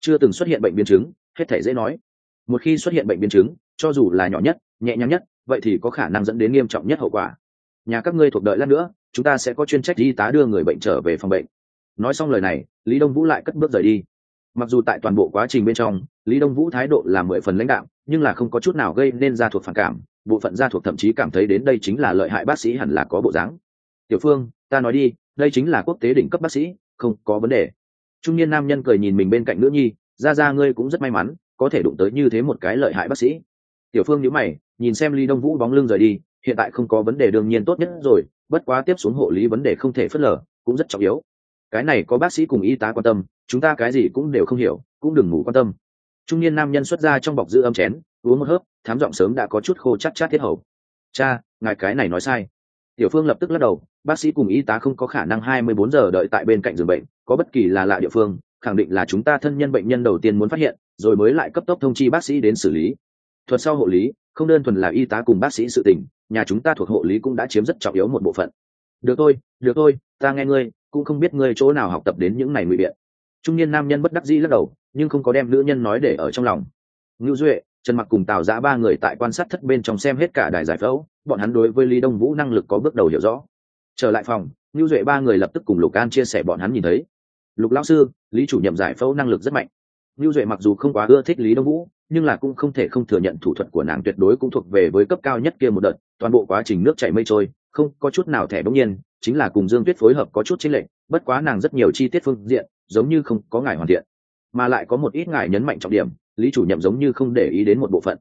S1: Chưa từng xuất hiện bệnh biến chứng, hết thể dễ nói. Một khi xuất hiện bệnh biến chứng, cho dù là nhỏ nhất, nhẹ nhàng nhất, vậy thì có khả năng dẫn đến nghiêm trọng nhất hậu quả. Nhà các ngươi thuộc đợi lát nữa, chúng ta sẽ có chuyên trách y tá đưa người bệnh trở về phòng bệnh. Nói xong lời này, lý đông vũ lại cất bước rời đi. Mặc dù tại toàn bộ quá trình bên trong, lý đông vũ thái độ là mười phần lãnh đạo nhưng là không có chút nào gây nên gia thuộc phản cảm, bộ phận gia thuộc thậm chí cảm thấy đến đây chính là lợi hại bác sĩ hẳn là có bộ dáng tiểu phương, ta nói đi, đây chính là quốc tế đỉnh cấp bác sĩ, không có vấn đề. Trung niên nam nhân cười nhìn mình bên cạnh nữ nhi, ra ra ngươi cũng rất may mắn, có thể đụng tới như thế một cái lợi hại bác sĩ. Tiểu phương nhíu mày, nhìn xem lý đông vũ bóng lưng rời đi, hiện tại không có vấn đề đương nhiên tốt nhất rồi, bất quá tiếp xuống hộ lý vấn đề không thể phớt lờ, cũng rất trọng yếu. Cái này có bác sĩ cùng y tá quan tâm, chúng ta cái gì cũng đều không hiểu, cũng đừng ngủ quan tâm. Trung niên nam nhân xuất ra trong bọc giữ âm chén, uống một hớp, thám giọng sớm đã có chút khô chắc chát thiết hầu. Cha, ngài cái này nói sai tiểu phương lập tức lắc đầu, bác sĩ cùng y tá không có khả năng hai mươi bốn giờ đợi tại bên cạnh giường bệnh, có bất kỳ là lạ địa phương, khẳng định là chúng ta thân nhân bệnh nhân đầu tiên muốn phát hiện, rồi mới lại cấp tốc thông chi bác sĩ đến xử lý. Thuật sau hộ lý, không đơn thuần là y tá cùng bác sĩ sự tình, nhà chúng ta thuộc hộ lý cũng đã chiếm rất trọng yếu một bộ phận. Được thôi được thôi, ta nghe ngươi, cũng không biết ngươi chỗ nào học tập đến những này ngụy biện. Trung niên nam nhân bất đắc dĩ lắc đầu, nhưng không có đem nữ nhân nói để ở trong lòng. Ngưu duệ trần mặc cùng tào giã ba người tại quan sát thất bên trong xem hết cả đài giải phẫu, bọn hắn đối với lý đông vũ năng lực có bước đầu hiểu rõ. Trở lại phòng ngưu duệ ba người lập tức cùng lục an chia sẻ bọn hắn nhìn thấy. Lục lão sư, lý chủ nhiệm giải phẫu năng lực rất mạnh. Ngưu duệ mặc dù không quá ưa thích lý đông vũ, nhưng là cũng không thể không thừa nhận thủ thuật của nàng tuyệt đối cũng thuộc về với cấp cao nhất kia một đợt, toàn bộ quá trình nước chảy mây trôi, không có chút nào thẻ bỗng nhiên, chính là cùng dương tuyết phối hợp có chút chính lệ bất quá nàng rất nhiều chi tiết phương diện, giống như không có ngài hoàn thiện, mà lại có một ít ngài nhấn mạnh trọng điểm lý chủ nhậm giống như không để ý đến một bộ phận.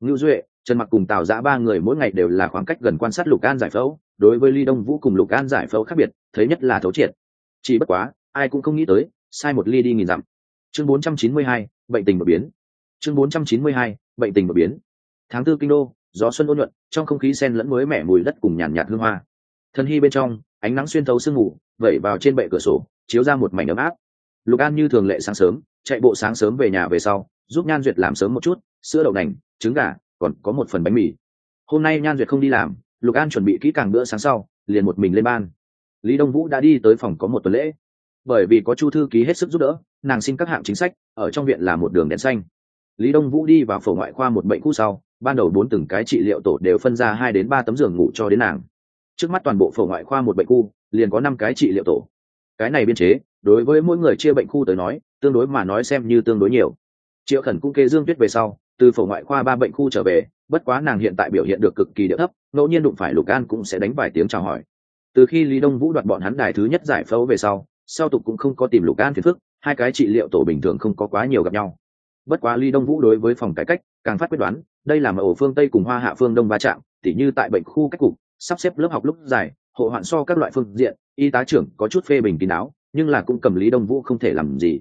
S1: Ngưu duệ trần mặc cùng tào giã ba người mỗi ngày đều là khoảng cách gần quan sát lục an giải phẫu đối với ly đông vũ cùng lục an giải phẫu khác biệt thấy nhất là thấu triệt. Chỉ bất quá ai cũng không nghĩ tới sai một ly đi nghìn dặm. Chương 492, bệnh tình đột biến. Chương 492, bệnh tình đột biến. Tháng tư kinh đô gió xuân ôn nhuận trong không khí sen lẫn mới mẻ mùi đất cùng nhàn nhạt hương hoa. Thân hy bên trong ánh nắng xuyên thấu sương mù vẩy vào trên bệ cửa sổ chiếu ra một mảnh ấm áp. Lục an như thường lệ sáng sớm chạy bộ sáng sớm về nhà về sau giúp nhan duyệt làm sớm một chút, sữa đậu nành, trứng gà, còn có một phần bánh mì. Hôm nay nhan duyệt không đi làm, lục an chuẩn bị kỹ càng bữa sáng sau, liền một mình lên ban. Lý đông vũ đã đi tới phòng có một tuần lễ. Bởi vì có chu thư ký hết sức giúp đỡ, nàng xin các hạng chính sách, ở trong viện là một đường đèn xanh. Lý đông vũ đi vào phổ ngoại khoa một bệnh khu sau, ban đầu bốn từng cái trị liệu tổ đều phân ra hai đến ba tấm giường ngủ cho đến nàng. Trước mắt toàn bộ phổ ngoại khoa một bệnh khu, liền có năm cái trị liệu tổ. Cái này biên chế, đối với mỗi người chia bệnh khu tới nói, tương đối mà nói xem như tương đối nhiều triệu khẩn cũng kê dương tuyết về sau, từ phổ ngoại khoa ba bệnh khu trở về, bất quá nàng hiện tại biểu hiện được cực kỳ địa thấp, ngẫu nhiên đụng phải lục an cũng sẽ đánh vài tiếng chào hỏi. Từ khi lý đông vũ đoạt bọn hắn đài thứ nhất giải phẫu về sau sau tục cũng không có tìm lục an phiền phức, hai cái trị liệu tổ bình thường không có quá nhiều gặp nhau. Bất quá lý đông vũ đối với phòng cải cách, càng phát quyết đoán, đây là mở ổ phương tây cùng hoa hạ phương đông va chạm, tỉ như tại bệnh khu cách cục, sắp xếp lớp học lúc dài, hộ hoạn so các loại phương diện, y tá trưởng có chút phê bình kín đáo, nhưng là cũng cầm lý đông vũ không thể làm gì.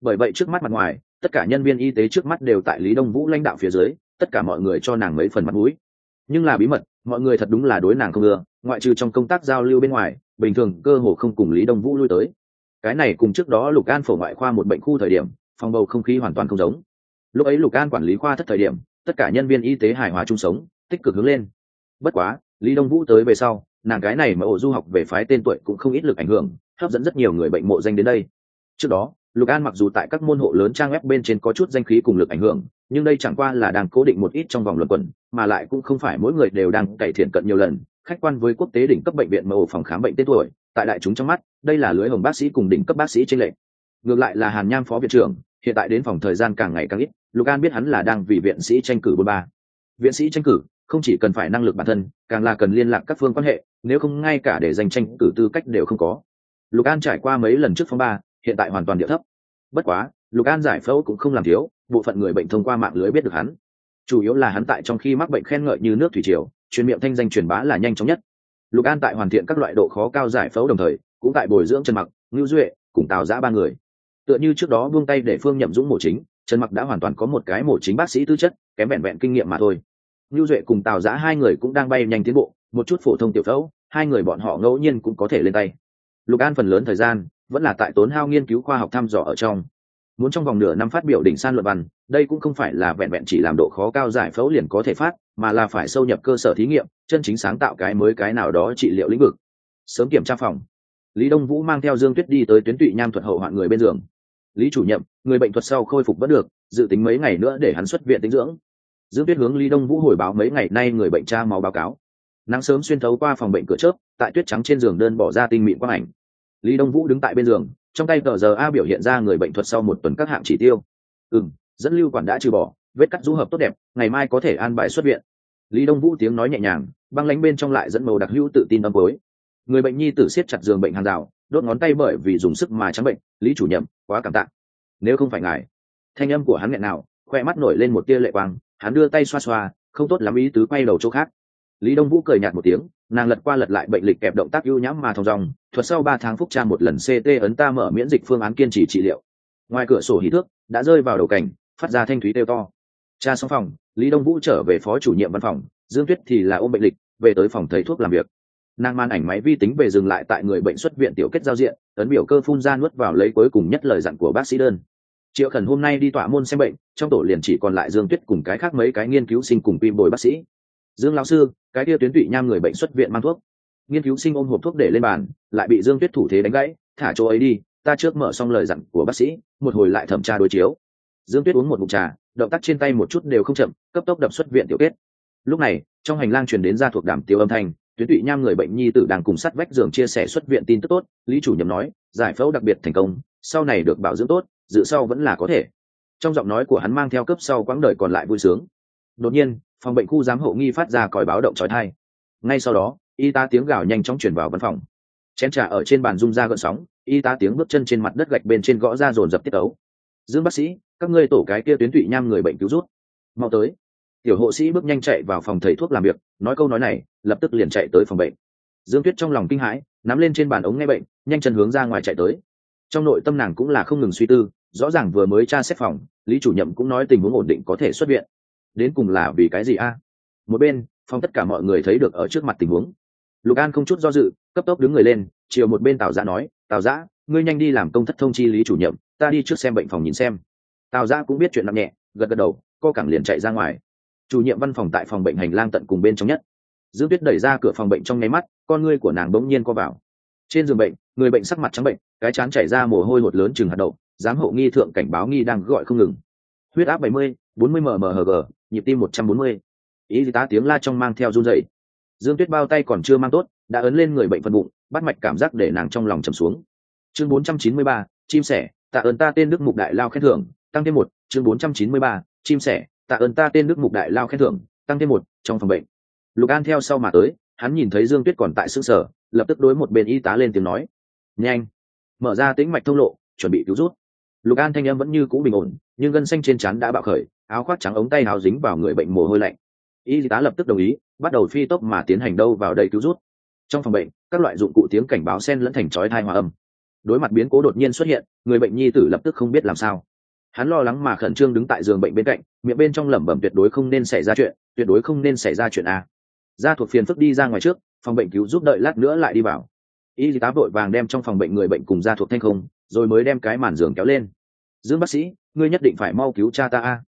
S1: Bởi vậy trước mắt mặt ngoài tất cả nhân viên y tế trước mắt đều tại lý đông vũ lãnh đạo phía dưới, tất cả mọi người cho nàng mấy phần mặt mũi. Nhưng là bí mật, mọi người thật đúng là đối nàng không ưa, ngoại trừ trong công tác giao lưu bên ngoài, bình thường cơ hồ không cùng lý đông vũ lui tới. Cái này cùng trước đó lục an phổ ngoại khoa một bệnh khu thời điểm, phòng bầu không khí hoàn toàn không giống. Lúc ấy lục an quản lý khoa thất thời điểm, tất cả nhân viên y tế hài hòa chung sống, tích cực hướng lên. Bất quá, lý đông vũ tới về sau, nàng cái này mà ổ du học về phái tên tuổi cũng không ít lực ảnh hưởng, hấp dẫn rất nhiều người bệnh mộ danh đến đây. Trước đó lục an mặc dù tại các môn hộ lớn trang web bên trên có chút danh khí cùng lực ảnh hưởng, nhưng đây chẳng qua là đang cố định một ít trong vòng luận quẩn mà lại cũng không phải mỗi người đều đang cải thiện cận nhiều lần. Khách quan với quốc tế đỉnh cấp bệnh viện mẫu phòng khám bệnh tên tuổi, tại đại chúng trong mắt, đây là lưới hồng bác sĩ cùng đỉnh cấp bác sĩ trên lệ ngược lại là hàn nham phó viện trưởng, hiện tại đến phòng thời gian càng ngày càng ít, lục an biết hắn là đang vì viện sĩ tranh cử bốn ba. Viện sĩ tranh cử, không chỉ cần phải năng lực bản thân, càng là cần liên lạc các phương quan hệ, nếu không ngay cả để giành tranh cử tư cách đều không có. Lục an trải qua mấy lần trước phong ba hiện tại hoàn toàn địa thấp. Bất quá, lục an giải phẫu cũng không làm thiếu, bộ phận người bệnh thông qua mạng lưới biết được hắn. Chủ yếu là hắn tại trong khi mắc bệnh khen ngợi như nước thủy triều, truyền miệng thanh danh truyền bá là nhanh chóng nhất. Lục an tại hoàn thiện các loại độ khó cao giải phẫu đồng thời, cũng tại bồi dưỡng trần mặc, ngưu duệ cùng tào giã ba người. Tựa như trước đó buông tay để phương nhậm dũng mổ chính, trần mặc đã hoàn toàn có một cái mổ chính bác sĩ tư chất, kém vẹn vẹn kinh nghiệm mà thôi. Ngưu duệ cùng tào giã hai người cũng đang bay nhanh tiến bộ, một chút phổ thông tiểu phẫu, hai người bọn họ ngẫu nhiên cũng có thể lên tay. Lục an phần lớn thời gian vẫn là tại tốn hao nghiên cứu khoa học thăm dò ở trong. Muốn trong vòng nửa năm phát biểu đỉnh san luận văn, đây cũng không phải là vẹn vẹn chỉ làm độ khó cao giải phẫu liền có thể phát, mà là phải sâu nhập cơ sở thí nghiệm, chân chính sáng tạo cái mới cái nào đó trị liệu lĩnh vực. Sớm kiểm tra phòng. Lý đông vũ mang theo dương tuyết đi tới tuyến tụy nham thuật hậu hoạn người bên giường. Lý chủ nhiệm, người bệnh thuật sau khôi phục vẫn được, dự tính mấy ngày nữa để hắn xuất viện tính dưỡng. Dương tuyết hướng lý đông vũ hồi báo mấy ngày nay người bệnh tra máu báo cáo. Nắng sớm xuyên thấu qua phòng bệnh cửa chớp, tại tuyết trắng trên giường đơn bỏ ra tinh mịn quang ảnh lý đông vũ đứng tại bên giường, trong tay tờ giờ a biểu hiện ra người bệnh thuật sau một tuần các hạng chỉ tiêu. Ừ m dẫn lưu quản đã trừ bỏ, vết cắt du hợp tốt đẹp, ngày mai có thể an bài xuất viện. Lý đông vũ tiếng nói nhẹ nhàng, băng lánh bên trong lại dẫn màu đặc hữu tự tin âm cối người bệnh nhi tử siết chặt giường bệnh hàng rào, đốt ngón tay bởi vì dùng sức mà trắng bệnh, lý chủ nhiệm, quá cảm tạ. Nếu không phải ngài, thanh âm của hắn nghẹn nào, khoe mắt nổi lên một tia lệ quang, hắn đưa tay xoa xoa, không tốt lắm ý tứ quay đầu chỗ khác lý đông vũ cười nhạt một tiếng, nàng lật qua lật lại bệnh lịch kẹp động tác ưu nhãm mà thong dòng thuật sau ba tháng phúc tra một lần ct ấn ta mở miễn dịch phương án kiên trì trị liệu. Ngoài cửa sổ hí thước, đã rơi vào đầu cảnh, phát ra thanh thúy têu to. Cha xong phòng, lý đông vũ trở về phó chủ nhiệm văn phòng, dương tuyết thì là ôm bệnh lịch, về tới phòng thầy thuốc làm việc. Nàng man ảnh máy vi tính về dừng lại tại người bệnh xuất viện tiểu kết giao diện, ấn biểu cơ phun ra nuốt vào lấy cuối cùng nhất lời dặn của bác sĩ đơn. Triệu khẩn hôm nay đi tỏa môn xem bệnh, trong tổ liền chỉ còn lại dương tuyết cùng cái khác mấy cái nghiên cứu sinh cùng pin bồi bác sĩ dương lão sư, cái kia tuyến tụy nham người bệnh xuất viện mang thuốc. Nghiên cứu sinh ôm hộp thuốc để lên bàn, lại bị dương tuyết thủ thế đánh gãy, thả chỗ ấy đi, ta trước mở xong lời dặn của bác sĩ, một hồi lại thẩm tra đối chiếu. Dương tuyết uống một mục trà, động tác trên tay một chút đều không chậm, cấp tốc đập xuất viện tiểu kết. Lúc này, trong hành lang truyền đến ra thuộc đàm tiêu âm thanh, tuyến tụy nham người bệnh nhi tử đang cùng sắt vách giường chia sẻ xuất viện tin tức tốt, lý chủ nhầm nói, giải phẫu đặc biệt thành công, sau này được bảo dưỡng tốt, dự sau vẫn là có thể. Trong giọng nói của hắn mang theo cấp sau quãng đời còn lại vui sướng. Đột nhiên phòng bệnh khu giám hộ nghi phát ra còi báo động trói thai ngay sau đó, y tá tiếng gào nhanh chóng chuyển vào văn phòng. Chén trà ở trên bàn rung ra gợn sóng, y tá tiếng bước chân trên mặt đất gạch bên trên gõ ra dồn dập tiết ấu. Dương bác sĩ, các ngươi tổ cái kia tuyến tụy nham người bệnh cứu rút. Mau tới. Tiểu hộ sĩ bước nhanh chạy vào phòng thầy thuốc làm việc, nói câu nói này, lập tức liền chạy tới phòng bệnh. Dương tuyết trong lòng kinh hãi, nắm lên trên bàn ống nghe bệnh, nhanh chân hướng ra ngoài chạy tới. Trong nội tâm nàng cũng là không ngừng suy tư, rõ ràng vừa mới tra xét phòng, lý chủ nhiệm cũng nói tình huống ổn định có thể xuất viện đến cùng là vì cái gì a? Một bên, phong tất cả mọi người thấy được ở trước mặt tình huống. Lục an không chút do dự, cấp tốc đứng người lên, chiều một bên tào giã nói, tào giã, ngươi nhanh đi làm công thất thông chi lý chủ nhiệm, ta đi trước xem bệnh phòng nhìn xem. Tào giã cũng biết chuyện nặng nhẹ, gật gật đầu, co cẳng liền chạy ra ngoài. Chủ nhiệm văn phòng tại phòng bệnh hành lang tận cùng bên trong nhất. Dương tuyết đẩy ra cửa phòng bệnh trong nháy mắt, con ngươi của nàng bỗng nhiên co vào. Trên giường bệnh, người bệnh sắc mặt trắng bệnh, cái chán chảy ra mồ hôi hột lớn chừng hạt đậu, giám hộ nghi thượng cảnh báo nghi đang gọi không ngừng huyết áp 70, 40 mmhg nhịp tim 140. ý tá tiếng la trong mang theo run rẩy. dương tuyết bao tay còn chưa mang tốt đã ấn lên người bệnh phần bụng bắt mạch cảm giác để nàng trong lòng trầm xuống chương 493, chim sẻ tạ ơn ta tên đức mục đại lao khen thưởng tăng thêm một chương 493, chim sẻ tạ ơn ta tên đức mục đại lao khen thưởng tăng thêm một trong phòng bệnh lục an theo sau mà tới hắn nhìn thấy dương tuyết còn tại sững sở lập tức đối một bên y tá lên tiếng nói nhanh mở ra tĩnh mạch thông lộ chuẩn bị cứu rút lục an thanh em vẫn như cũ bình ổn, nhưng gân xanh trên chắn đã bạo khởi, áo khoác trắng ống tay áo dính vào người bệnh mồ hôi lạnh. Y tá lập tức đồng ý, bắt đầu phi tốc mà tiến hành đâu vào đây cứu rút. Trong phòng bệnh, các loại dụng cụ tiếng cảnh báo sen lẫn thành chói thai hòa âm. Đối mặt biến cố đột nhiên xuất hiện, người bệnh nhi tử lập tức không biết làm sao. Hắn lo lắng mà khẩn trương đứng tại giường bệnh bên cạnh, miệng bên trong lẩm bẩm tuyệt đối không nên xảy ra chuyện, tuyệt đối không nên xảy ra chuyện a. Gia thuộc phiền phức đi ra ngoài trước, phòng bệnh cứu giúp đợi lát nữa lại đi vào. Y tá vội vàng đem trong phòng bệnh người bệnh cùng gia thuộc thanh không rồi mới đem cái màn giường kéo lên. Dương bác sĩ, ngươi nhất định phải mau cứu cha ta a.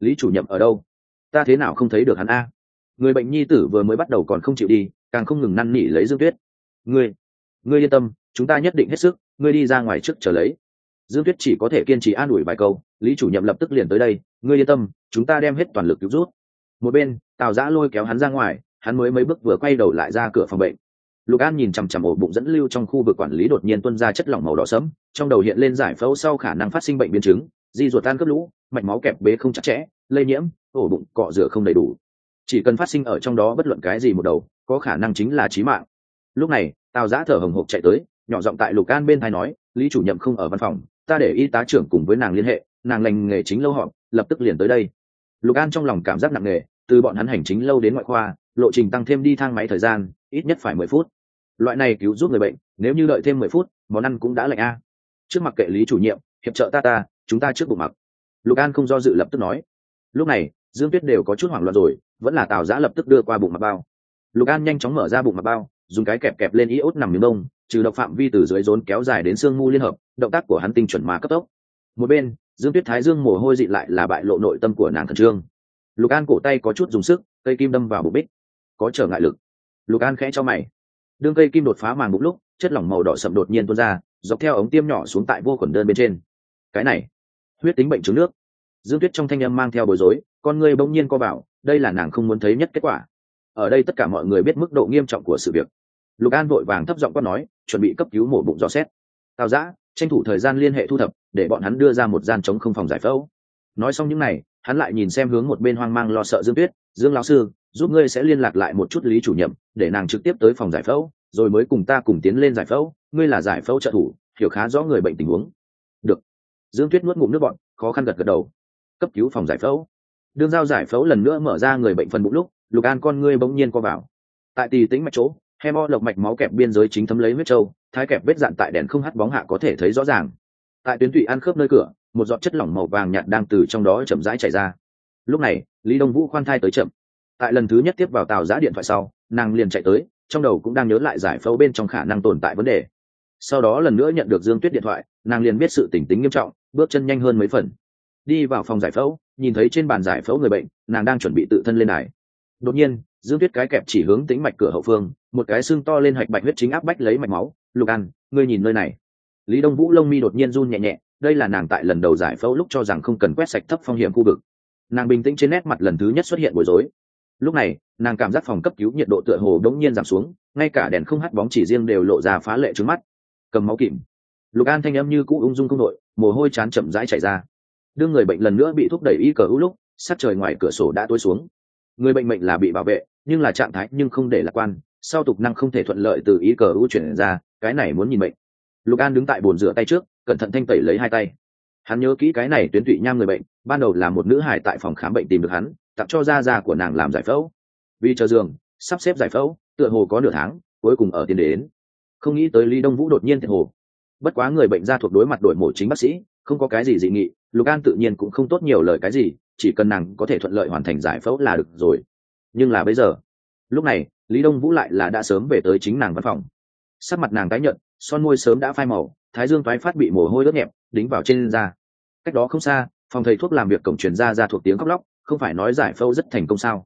S1: Lý chủ nhiệm ở đâu? Ta thế nào không thấy được hắn a? Người bệnh nhi tử vừa mới bắt đầu còn không chịu đi, càng không ngừng năn nỉ lấy dương tuyết. Ngươi ngươi yên tâm, chúng ta nhất định hết sức, ngươi đi ra ngoài trước chờ lấy. Dương tuyết chỉ có thể kiên trì an ủi vài câu, lý chủ nhiệm lập tức liền tới đây, ngươi yên tâm, chúng ta đem hết toàn lực cứu rút một bên, tào giã lôi kéo hắn ra ngoài, hắn mới mấy bước vừa quay đầu lại ra cửa phòng bệnh lục an nhìn chằm chằm ổ bụng dẫn lưu trong khu vực quản lý đột nhiên tuân ra chất lỏng màu đỏ sẫm, trong đầu hiện lên giải phẫu sau khả năng phát sinh bệnh biến chứng, di ruột tan cấp lũ, mạch máu kẹp bế không chặt chẽ, lây nhiễm, ổ bụng, cọ rửa không đầy đủ. Chỉ cần phát sinh ở trong đó bất luận cái gì một đầu, có khả năng chính là trí mạng. Lúc này, tào giã thở hồng hộc chạy tới, nhỏ giọng tại lục an bên thai nói, lý chủ nhiệm không ở văn phòng, ta để y tá trưởng cùng với nàng liên hệ, nàng lành nghề chính lâu họ lập tức liền tới đây. Lục an trong lòng cảm giác nặng nề, từ bọn hắn hành chính lâu đến ngoại khoa, lộ trình tăng thêm đi thang máy thời gian, ít nhất phải mười phút loại này cứu giúp người bệnh nếu như đợi thêm mười phút món ăn cũng đã lạnh a. Trước mặt kệ lý chủ nhiệm hiệp trợ ta ta chúng ta trước bụng mặc. Lục an không do dự lập tức nói. Lúc này dương tuyết đều có chút hoảng loạn rồi vẫn là tào giã lập tức đưa qua bụng mặc bao. Lục an nhanh chóng mở ra bụng mặc bao dùng cái kẹp kẹp lên iốt nằm miếng bông, trừ độc phạm vi từ dưới rốn kéo dài đến xương mu liên hợp động tác của hắn tinh chuẩn mà cấp tốc. Một bên dương tuyết thái dương mồ hôi dị lại là bại lộ nội tâm của nàng khẩn trương. Lục an cổ tay có chút dùng sức cây kim đâm vào bụng bích. Có trở ngại lực. Lục an khẽ cho mày đương cây kim đột phá màng bụng lúc, chất lỏng màu đỏ sậm đột nhiên tuôn ra, dọc theo ống tiêm nhỏ xuống tại vô khuẩn đơn bên trên. Cái này, huyết tính bệnh trứng nước. Dương tuyết trong thanh âm mang theo bối rối, con người bỗng nhiên co bảo đây là nàng không muốn thấy nhất kết quả. Ở đây tất cả mọi người biết mức độ nghiêm trọng của sự việc. Lục an vội vàng thấp giọng quát nói, chuẩn bị cấp cứu mổ bụng dò xét. Tào giã tranh thủ thời gian liên hệ thu thập, để bọn hắn đưa ra một gian chống không phòng giải phẫu. Nói xong những n à y hắn lại nhìn xem hướng một bên hoang mang lo sợ dương tuyết, dương lão sư giúp ngươi sẽ liên lạc lại một chút lý chủ nhiệm, để nàng trực tiếp tới phòng giải phẫu, rồi mới cùng ta cùng tiến lên giải phẫu, ngươi là giải phẫu trợ thủ, hiểu khá rõ người bệnh tình huống. Được. Dương tuyết nuốt ngụm nước bọn khó khăn gật gật đầu. Cấp cứu phòng giải phẫu. Đương giao giải phẫu lần nữa mở ra người bệnh phần bụng lúc, lục an con ngươi bỗng nhiên co vào. Tại tì tính mạch chỗ, hemo lộc mạch máu kẹp biên giới chính thấm lấy huyết trâu, thái kẹp vết dạn tại đèn không hắt bóng hạ có thể thấy rõ ràng. Tại tuyến tụy ăn khớp nơi cửa, một giọt chất lỏng màu vàng nhạt đang từ trong đó chậm rãi chảy ra. Lúc này, lý đông vũ khoan thai tới chậm tại lần thứ nhất tiếp vào tàu giã điện thoại sau, nàng liền chạy tới, trong đầu cũng đang nhớ lại giải phẫu bên trong khả năng tồn tại vấn đề. Sau đó lần nữa nhận được dương tuyết điện thoại, nàng liền biết sự tỉnh tính nghiêm trọng, bước chân nhanh hơn mấy phần. Đi vào phòng giải phẫu, nhìn thấy trên bàn giải phẫu người bệnh, nàng đang chuẩn bị tự thân lên đài. Đột nhiên, dương tuyết cái kẹp chỉ hướng tính mạch cửa hậu phương, một cái xương to lên hạch bạch huyết chính áp bách lấy mạch máu, lục ăn ngươi nhìn nơi này. Lý đông vũ lông mi đột nhiên run nhẹ nhẹ, đây là nàng tại lần đầu giải phẫu lúc cho rằng không cần quét sạch thấp phong hiểm khu vực. Nàng bình tĩnh trên nét mặt lần thứ nhất xuất hiện bối rối lúc này nàng cảm giác phòng cấp cứu nhiệt độ tựa hồ đống nhiên giảm xuống ngay cả đèn không hắt bóng chỉ riêng đều lộ ra phá lệ trước mắt. Cầm máu kìm. Lục an thanh âm như cũ ung dung không nội, mồ hôi chán chậm rãi chảy ra. Đưa người bệnh lần nữa bị thúc đẩy y cờ hữu lúc sát trời ngoài cửa sổ đã tối xuống. Người bệnh mệnh là bị bảo vệ nhưng là trạng thái nhưng không để lạc quan sau tục năng không thể thuận lợi từ ý cờ hữu chuyển ra cái này muốn nhìn bệnh. Lục an đứng tại bồn rửa tay trước cẩn thận thanh tẩy lấy hai tay. Hắn nhớ kỹ cái này tuyến tụy nham người bệnh ban đầu là một nữ hải tại phòng khám bệnh tìm được hắn tặng cho da da của nàng làm giải phẫu. Vì chờ giường, sắp xếp giải phẫu, tựa hồ có nửa tháng, cuối cùng ở tiền đến. Không nghĩ tới lý đông vũ đột nhiên thiệt hồ. Bất quá người bệnh gia thuộc đối mặt đổi mổ chính bác sĩ, không có cái gì dị nghị, lục an tự nhiên cũng không tốt nhiều lời cái gì, chỉ cần nàng có thể thuận lợi hoàn thành giải phẫu là được rồi. Nhưng là bây giờ, lúc này, lý đông vũ lại là đã sớm về tới chính nàng văn phòng. Sắc mặt nàng tái nhợt, son môi sớm đã phai màu, thái dương thoái phát bị mồ hôi đốt nhẹp, đính vào trên da. Cách đó không xa, phòng thầy thuốc làm việc cổng truyền ra ra thuộc tiếng khóc lóc không phải nói giải phẫu rất thành công sao?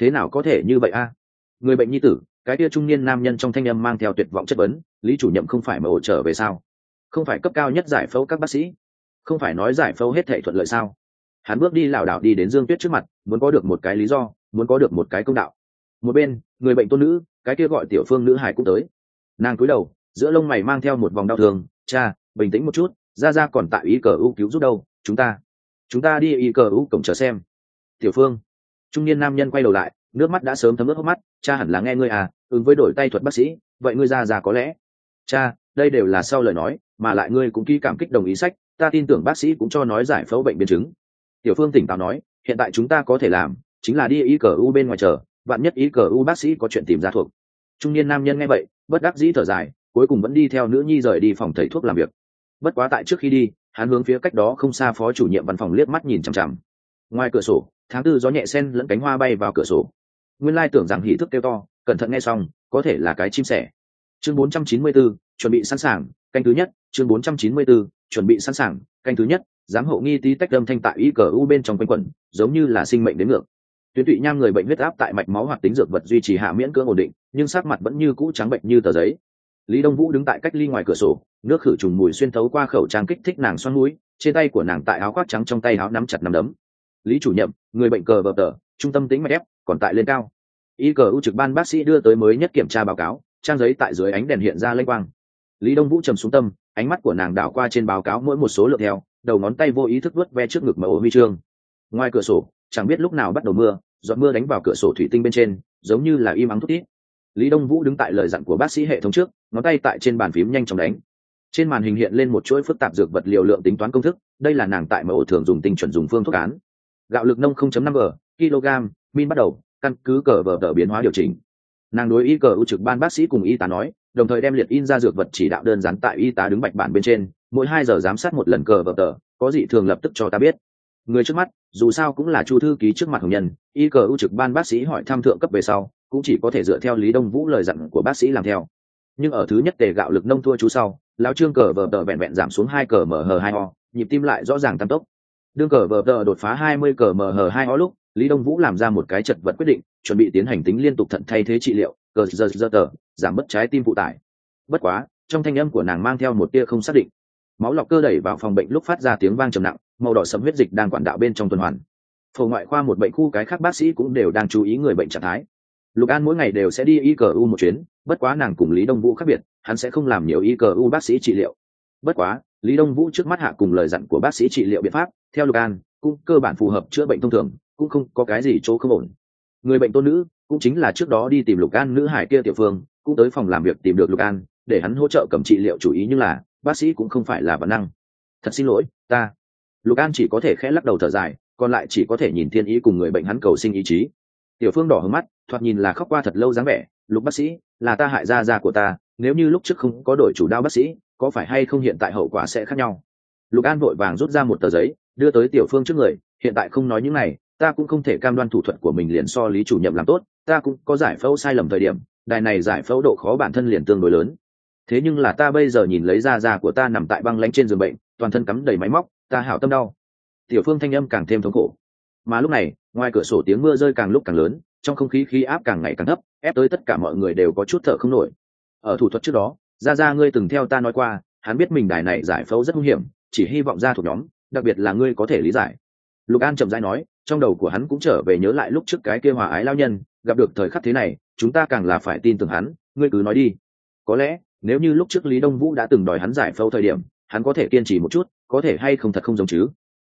S1: Thế nào có thể như vậy a? Người bệnh nhi tử, cái kia trung niên nam nhân trong thanh âm mang theo tuyệt vọng chất vấn, lý chủ nhiệm không phải mà ổ trở về sao? Không phải cấp cao nhất giải phẫu các bác sĩ? Không phải nói giải phẫu hết thể thuận lợi sao? Hắn bước đi lảo đảo đi đến dương tuyết trước mặt, muốn có được một cái lý do, muốn có được một cái công đạo. Một bên, người bệnh tôn nữ, cái kia gọi tiểu phương nữ hải cũng tới. Nàng cúi đầu, giữa lông mày mang theo một vòng đau thương, cha, bình tĩnh một chút ra ra còn tại ý cờ ưu cứu giúp đâu? Chúng ta chúng ta đi ý cờ ưu cổng chờ xem tiểu phương. Trung niên nam nhân quay đầu lại, nước mắt đã sớm thấm ướt hốc mắt, cha hẳn là nghe ngươi à ứng với đổi tay thuật bác sĩ, vậy ngươi ra ra có lẽ. Cha, đây đều là sau lời nói, mà lại ngươi cũng ký cảm kích đồng ý sách, ta tin tưởng bác sĩ cũng cho nói giải phẫu bệnh biến chứng. Tiểu phương tỉnh táo nói, hiện tại chúng ta có thể làm, chính là đi ý cờ u bên ngoài chờ, bạn nhất ý cờ u bác sĩ có chuyện tìm ra thuộc. Trung niên nam nhân nghe vậy, bất đắc dĩ thở dài, cuối cùng vẫn đi theo nữ nhi rời đi phòng thầy thuốc làm việc. Bất quá tại trước khi đi, hắn hướng phía cách đó không xa phó chủ nhiệm văn phòng liếc mắt nhìn chằm chằm. Ngoài cửa sổ tháng tư gió nhẹ sen lẫn cánh hoa bay vào cửa sổ. Nguyên lai tưởng rằng hỷ thức kêu to cẩn thận nghe xong có thể là cái chim sẻ. Chương 494, chuẩn bị sẵn sàng canh thứ nhất chương 494, chuẩn bị sẵn sàng canh thứ nhất giám hộ nghi tí tách âm thanh tại y cờ u bên trong quanh quẩn giống như là sinh mệnh đến ngược. Tuyến tụy nham người bệnh huyết áp tại mạch máu hoặc tính dược vật duy trì hạ miễn cưỡng ổn định nhưng sắc mặt vẫn như cũ trắng bệnh như tờ giấy. Lý đông vũ đứng tại cách ly ngoài cửa sổ nước khử trùng mùi xuyên thấu qua khẩu trang kích thích nàng xoăn mũi trên tay của nàng tại áo khoác trắng trong tay áo nắm chặt nắm đấm lý chủ nhiệm, người bệnh cờ vờ tờ, trung tâm tính mạch ép, còn tại lên cao. Y cờ u trực ban bác sĩ đưa tới mới nhất kiểm tra báo cáo, trang giấy tại dưới ánh đèn hiện ra lênh quang. Lý đông vũ trầm xuống tâm, ánh mắt của nàng đảo qua trên báo cáo mỗi một số lượng theo, đầu ngón tay vô ý thức vớt ve trước ngực mở ổ huy chương. Ngoài cửa sổ, chẳng biết lúc nào bắt đầu mưa, giọt mưa đánh vào cửa sổ thủy tinh bên trên, giống như là im ắng thút tít lý đông vũ đứng tại lời dặn của bác sĩ hệ thống trước, ngón tay tại trên bàn phím nhanh chóng đánh. Trên màn hình hiện lên một chuỗi phức tạp dược vật liều lượng tính toán công thức, đây là nàng tại mẫu thường dùng tinh chuẩn dùng phương thuốc án gạo lực nông 0.5 g kg, min bắt đầu, căn cứ cờ vở tờ biến hóa điều chỉnh. Nàng đối y cờ u trực ban bác sĩ cùng y tá nói, đồng thời đem liệt in ra dược vật chỉ đạo đơn giản tại y tá đứng bạch bản bên trên, mỗi hai giờ giám sát một lần cờ vở tờ, có gì thường lập tức cho ta biết. Người trước mắt, dù sao cũng là chu thư ký trước mặt hồng nhân, y cờ u trực ban bác sĩ hỏi tham thượng cấp về sau, cũng chỉ có thể dựa theo lý đông vũ lời dặn của bác sĩ làm theo. Nhưng ở thứ nhất tề gạo lực nông thua chú sau, lão trương cờ vờ tờ vẹn vẹn giảm xuống hai cờ mh hai o, nhịp tim lại rõ ràng tăng tốc đương cờ vờ tờ đột phá hai mươi cờ hờ hai ó lúc, lý đông vũ làm ra một cái chật vật quyết định, chuẩn bị tiến hành tính liên tục thận thay thế trị liệu, cờ giờ giờ tờ, giảm mất trái tim phụ tải. Bất quá, trong thanh âm của nàng mang theo một tia không xác định. Máu lọc cơ đẩy vào phòng bệnh lúc phát ra tiếng vang trầm nặng, màu đỏ sẫm huyết dịch đang quản đạo bên trong tuần hoàn. Phổ ngoại khoa một bệnh khu cái khác bác sĩ cũng đều đang chú ý người bệnh trạng thái. Lục an mỗi ngày đều sẽ đi y cờ u một chuyến, bất quá nàng cùng lý đông vũ khác biệt, hắn sẽ không làm nhiều y cờ u bác sĩ trị liệu. Bất quá, lý đông vũ trước mắt hạ cùng lời dặn của bác sĩ trị liệu biện pháp theo lục an, cũng cơ bản phù hợp chữa bệnh thông thường, cũng không có cái gì chỗ không ổn. Người bệnh tôn nữ cũng chính là trước đó đi tìm lục an nữ hải kia tiểu phương, cũng tới phòng làm việc tìm được lục an, để hắn hỗ trợ cầm trị liệu chủ ý nhưng là, bác sĩ cũng không phải là bản năng. Thật xin lỗi, ta. Lục an chỉ có thể khẽ lắc đầu thở dài, còn lại chỉ có thể nhìn thiên ý cùng người bệnh hắn cầu sinh ý chí. Tiểu phương đỏ hướng mắt, thoạt nhìn là khóc qua thật lâu dáng vẻ, lục bác sĩ, là ta hại ra da của ta, nếu như lúc trước không có đổi chủ đao bác sĩ, có phải hay không hiện tại hậu quả sẽ khác nhau? Lục an vội vàng rút ra một tờ giấy đưa tới tiểu phương trước người, hiện tại không nói những này, ta cũng không thể cam đoan thủ thuật của mình liền so lý chủ nhiệm làm tốt, ta cũng có giải phẫu sai lầm thời điểm, đài này giải phẫu độ khó bản thân liền tương đối lớn. Thế nhưng là ta bây giờ nhìn lấy da da của ta nằm tại băng lanh trên giường bệnh, toàn thân cắm đầy máy móc, ta hảo tâm đau. Tiểu phương thanh âm càng thêm thống khổ. Mà lúc này, ngoài cửa sổ tiếng mưa rơi càng lúc càng lớn, trong không khí khí áp càng ngày càng thấp, ép tới tất cả mọi người đều có chút thở không nổi. Ở thủ thuật trước đó ra ra ngươi từng theo ta nói qua, hắn biết mình đài này giải phẫu rất nguy hiểm, chỉ hy vọng ra thuộc nhóm đặc biệt là ngươi có thể lý giải. Lục an chậm rãi nói, trong đầu của hắn cũng trở về nhớ lại lúc trước cái kia hòa ái lao nhân, gặp được thời khắc thế này, chúng ta càng là phải tin tưởng hắn, ngươi cứ nói đi. Có lẽ, nếu như lúc trước lý đông vũ đã từng đòi hắn giải phẫu thời điểm, hắn có thể kiên trì một chút, có thể hay không thật không giống chứ?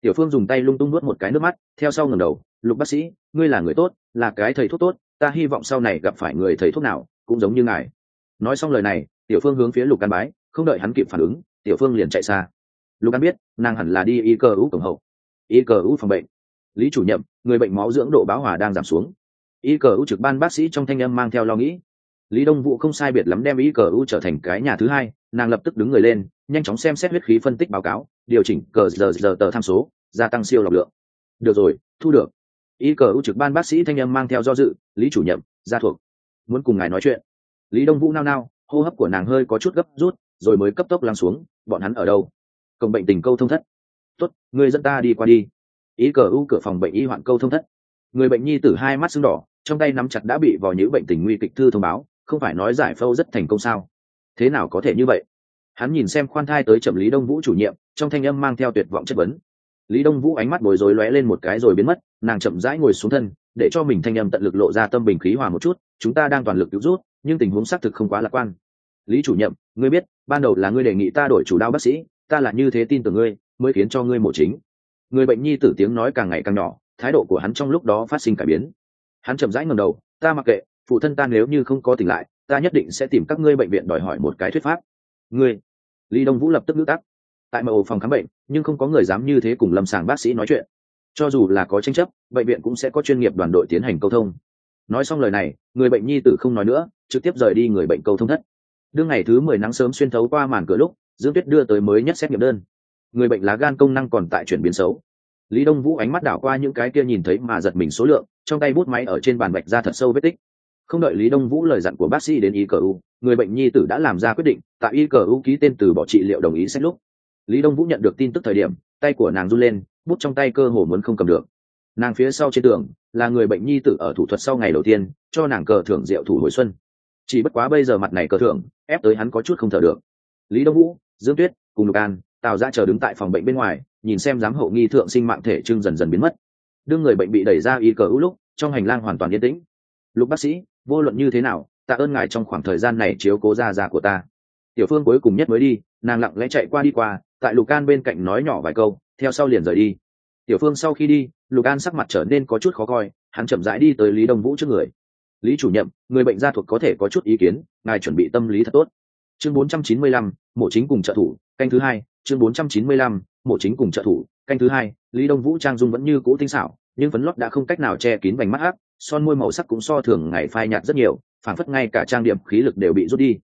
S1: Tiểu phương dùng tay lung tung nuốt một cái nước mắt, theo sau ngầm đầu, lục bác sĩ, ngươi là người tốt, là cái thầy thuốc tốt, ta hy vọng sau này gặp phải người thầy thuốc nào, cũng giống như ngài. Nói xong lời này, tiểu phương hướng phía lục căn bái, không đợi hắn kịp phản ứng, tiểu phương liền chạy xa lục an biết, nàng hẳn là đi y cơ u cổng hậu. Y cơ u phòng bệnh. Lý chủ nhiệm, người bệnh máu dưỡng độ báo hòa đang giảm xuống. Y cờ u trực ban bác sĩ trong thanh âm mang theo lo nghĩ. Lý đông vũ không sai biệt lắm đem y cờ u trở thành cái nhà thứ hai, nàng lập tức đứng người lên, nhanh chóng xem xét huyết khí phân tích báo cáo, điều chỉnh cờ giờ giờ tờ tham số, gia tăng siêu lọc lượng. Được rồi, thu được. Y cờ u trực ban bác sĩ thanh âm mang theo do dự, lý chủ nhiệm, gia thuộc. Muốn cùng ngài nói chuyện. Lý đông vũ nao nao, hô hấp của nàng hơi có chút gấp rút, rồi mới cấp tốc lắng xuống, bọn hắn ở đâu? Cộng bệnh tình câu thông thất. Tốt người dẫn ta đi qua đi. Ý cờ u cửa phòng bệnh y hoạn câu thông thất. Người bệnh nhi tử hai mắt sưng đỏ, trong tay nắm chặt đã bị vào những bệnh tình nguy kịch thư thông báo, không phải nói giải phẫu rất thành công sao? Thế nào có thể như vậy? Hắn nhìn xem khoan thai tới chậm lý đông vũ chủ nhiệm, trong thanh âm mang theo tuyệt vọng chất vấn. Lý đông vũ ánh mắt bối rối lóe lên một cái rồi biến mất, nàng chậm rãi ngồi xuống thân, để cho mình thanh âm tận lực lộ ra tâm bình khí hòa một chút, chúng ta đang toàn lực cứu rút, nhưng tình huống xác thực không quá lạc quan. Lý chủ nhiệm, ngươi biết, ban đầu là ngươi đề nghị ta đổi chủ đao bác sĩ ta là như thế tin tưởng ngươi, mới khiến cho ngươi mổ chính. Người bệnh nhi tử tiếng nói càng ngày càng nhỏ, thái độ của hắn trong lúc đó phát sinh cải biến. Hắn chậm rãi ngầm đầu, ta mặc kệ, phụ thân ta nếu như không có tỉnh lại, ta nhất định sẽ tìm các ngươi bệnh viện đòi hỏi một cái thuyết pháp. Ngươi? Lý đông vũ lập tức ngữ tắc tại màu phòng khám bệnh, nhưng không có người dám như thế cùng lâm sàng bác sĩ nói chuyện. Cho dù là có tranh chấp, bệnh viện cũng sẽ có chuyên nghiệp đoàn đội tiến hành câu thông. Nói xong lời này, người bệnh nhi tử không nói nữa, trực tiếp rời đi người bệnh câu thông thất. Đương ngày thứ mười nắng sớm xuyên thấu qua màn cửa lúc dương tuyết đưa tới mới nhất xét nghiệm đơn. Người bệnh lá gan công năng còn tại chuyển biến xấu. Lý đông vũ ánh mắt đảo qua những cái kia nhìn thấy mà giật mình số lượng, trong tay bút máy ở trên bàn bạch ra thật sâu vết tích. Không đợi lý đông vũ lời dặn của bác sĩ đến y cờ u, người bệnh nhi tử đã làm ra quyết định, tại y cờ u ký tên từ bỏ trị liệu đồng ý xét lúc. Lý đông vũ nhận được tin tức thời điểm, tay của nàng run lên, bút trong tay cơ hồ muốn không cầm được. Nàng phía sau trên tường, là người bệnh nhi tử ở thủ thuật sau ngày đầu tiên, cho nàng cờ thưởng rượu thủ hồi xuân. Chỉ bất quá bây giờ mặt này cờ thưởng, ép tới hắn có chút không thở được. Lý đông vũ dương tuyết, cùng lục an, tào ra chờ đứng tại phòng bệnh bên ngoài, nhìn xem giám hậu nghi thượng sinh mạng thể trưng dần dần biến mất. Đương người bệnh bị đẩy ra y cờ ưu lúc, trong hành lang hoàn toàn yên tĩnh. Lục bác sĩ, vô luận như thế nào, tạ ơn ngài trong khoảng thời gian này chiếu cố ra già của ta. Tiểu phương cuối cùng nhất mới đi, nàng lặng lẽ chạy qua đi qua, tại lục an bên cạnh nói nhỏ vài câu, theo sau liền rời đi. Tiểu phương sau khi đi, lục an sắc mặt trở nên có chút khó coi, hắn chậm rãi đi tới lý đông vũ trước người. Lý chủ nhiệm, người bệnh gia thuộc có thể có chút ý kiến, ngài chuẩn bị tâm lý thật tốt chương 495, mộ chính cùng trợ thủ canh thứ hai. Chương 495, mộ chính cùng trợ thủ canh thứ hai. Lý đông vũ trang dung vẫn như cũ tinh xảo nhưng phấn lót đã không cách nào che kín vành mắt hắc son môi màu sắc cũng so thường ngày phai nhạt rất nhiều phản phất ngay cả trang điểm khí lực đều bị rút đi.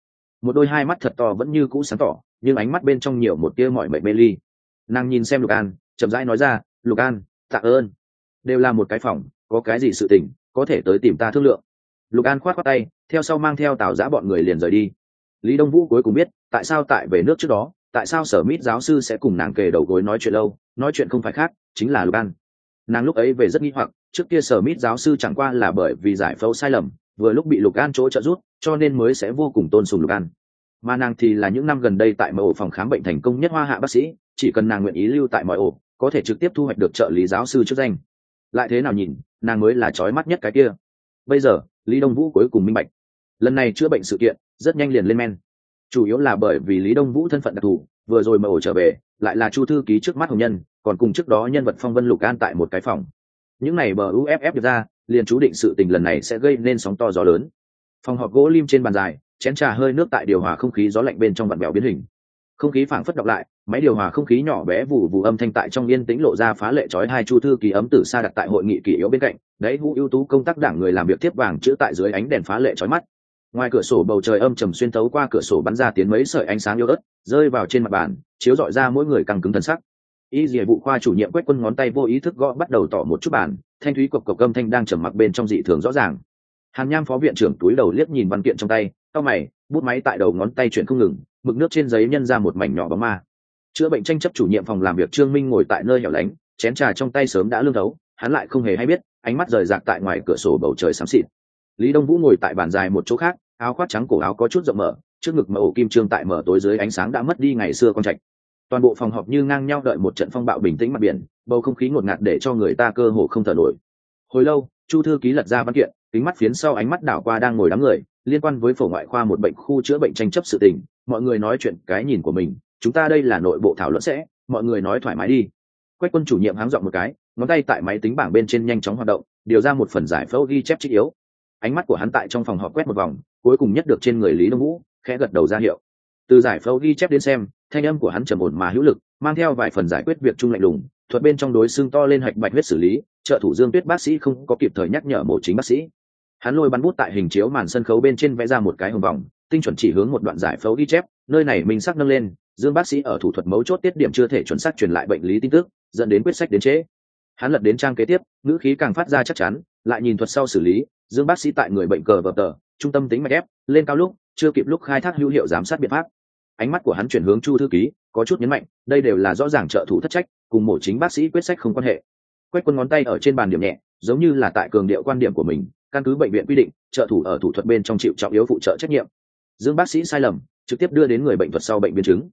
S1: Một đôi hai mắt thật to vẫn như cũ sáng tỏ nhưng ánh mắt bên trong nhiều một tia mọi mệnh mê ly. Nàng nhìn xem lục an chậm rãi nói ra lục an tạ ơn. Đều là một cái phòng có cái gì sự tình có thể tới tìm ta thương lượng. Lục an khoát khoát tay theo sau mang theo tào giã bọn người liền rời đi lý đông vũ cuối cùng biết tại sao tại về nước trước đó tại sao sở mít giáo sư sẽ cùng nàng kề đầu gối nói chuyện lâu nói chuyện không phải khác chính là lục an. Nàng lúc ấy về rất nghi hoặc trước kia sở mít giáo sư chẳng qua là bởi vì giải phẫu sai lầm vừa lúc bị lục an chỗ trợ rút, cho nên mới sẽ vô cùng tôn sùng lục an. Mà nàng thì là những năm gần đây tại mọi ổ phòng khám bệnh thành công nhất hoa hạ bác sĩ chỉ cần nàng nguyện ý lưu tại mọi ổ có thể trực tiếp thu hoạch được trợ lý giáo sư chức danh. Lại thế nào nhìn nàng mới là trói mắt nhất cái kia. Bây giờ lý đông vũ cuối cùng minh bạch. Lần này chữa bệnh sự kiện rất nhanh liền lên men. Chủ yếu là bởi vì lý đông vũ thân phận đặc thù, vừa rồi mở ổ trở về, lại là chu thư ký trước mắt hồng nhân, còn cùng trước đó nhân vật phong vân lục an tại một cái phòng. Những này bờ uff được ra, liền chú định sự tình lần này sẽ gây nên sóng to gió lớn. Phòng họp gỗ lim trên bàn dài, chén trà hơi nước tại điều hòa không khí gió lạnh bên trong vặn bèo biến hình. Không khí phảng phất đọc lại, máy điều hòa không khí nhỏ bé vụ vụ âm thanh tại trong yên tĩnh lộ ra phá lệ trói hai chu thư ký ấm tử xa đặt tại hội nghị kỷ yếu bên cạnh, đấy vũ ưu tú công tác đảng người làm việc tiếp vàng chữ tại dưới ánh đèn phá lệ trói mắt ngoài cửa sổ bầu trời âm trầm xuyên tấu qua cửa sổ bắn ra tiến mấy sợi ánh sáng yếu ớt, rơi vào trên mặt bàn, chiếu dọi ra mỗi người căng cứng thân sắc. Y dìa vụ khoa chủ nhiệm quét quân ngón tay vô ý thức gõ bắt đầu tỏ một chút bản thanh thúy cộc cộc âm thanh đang trầm mặc bên trong dị thường rõ ràng. Hàn nham phó viện trưởng túi đầu liếc nhìn văn kiện trong tay, cau mày, bút máy tại đầu ngón tay chuyển không ngừng, mực nước trên giấy nhân ra một mảnh nhỏ bóng ma. Chữa bệnh tranh chấp chủ nhiệm phòng làm việc trương minh ngồi tại nơi hẻo lánh, chén trà trong tay sớm đã lương thấu, hắn lại không hề hay biết, ánh mắt rời rạc tại ngoài cửa sổ bầu trời xám xịt lý đông vũ ngồi tại bàn dài một chỗ khác, áo khoác trắng cổ áo có chút rộng mở, trước ngực mở ổ kim trương tại mở tối dưới ánh sáng đã mất đi ngày xưa con trạch. Toàn bộ phòng họp như ngang nhau đợi một trận phong bạo bình tĩnh mặt biển, bầu không khí ngột ngạt để cho người ta cơ hồ không thở nổi. Hồi lâu, chu thư ký lật ra văn kiện, kính mắt phiến sau ánh mắt đảo qua đang ngồi đám người, liên quan với phổ ngoại khoa một bệnh khu chữa bệnh tranh chấp sự tình, mọi người nói chuyện cái nhìn của mình, chúng ta đây là nội bộ thảo luận sẽ, mọi người nói thoải mái đi. Quách quân chủ nhiệm háng dọn một cái, ngón tay tại máy tính bảng bên trên nhanh chóng hoạt động, điều ra một phần giải phẫu ghi chép trích yếu ánh mắt của hắn tại trong phòng họp quét một vòng, cuối cùng nhất được trên người lý đông vũ, khẽ gật đầu ra hiệu. Từ giải phẫu ghi chép đến xem, thanh âm của hắn trầm ổn mà hữu lực, mang theo vài phần giải quyết việc chung lạnh lùng, thuật bên trong đối xương to lên hạch bạch huyết xử lý, trợ thủ dương tuyết bác sĩ không có kịp thời nhắc nhở mổ chính bác sĩ. Hắn lôi bắn bút tại hình chiếu màn sân khấu bên trên vẽ ra một cái hồng vòng, tinh chuẩn chỉ hướng một đoạn giải phẫu ghi chép, nơi này mình sắc nâng lên, dương bác sĩ ở thủ thuật mấu chốt tiết điểm chưa thể chuẩn xác truyền lại bệnh lý tin tức, dẫn đến quyết sách đến trễ. Hắn lật đến trang kế tiếp, ngữ khí càng phát ra chắc chắn, lại nhìn thuật sau xử lý dương bác sĩ tại người bệnh cờ vợp tờ, trung tâm tính mạch ép, lên cao lúc, chưa kịp lúc khai thác hữu hiệu giám sát biện pháp. Ánh mắt của hắn chuyển hướng chu thư ký, có chút nhấn mạnh, đây đều là rõ ràng trợ thủ thất trách, cùng mổ chính bác sĩ quyết sách không quan hệ. Quét quân ngón tay ở trên bàn điểm nhẹ, giống như là tại cường điệu quan điểm của mình, căn cứ bệnh viện quy định, trợ thủ ở thủ thuật bên trong chịu trọng yếu phụ trợ trách nhiệm. Dương bác sĩ sai lầm, trực tiếp đưa đến người bệnh thuật sau bệnh biến chứng.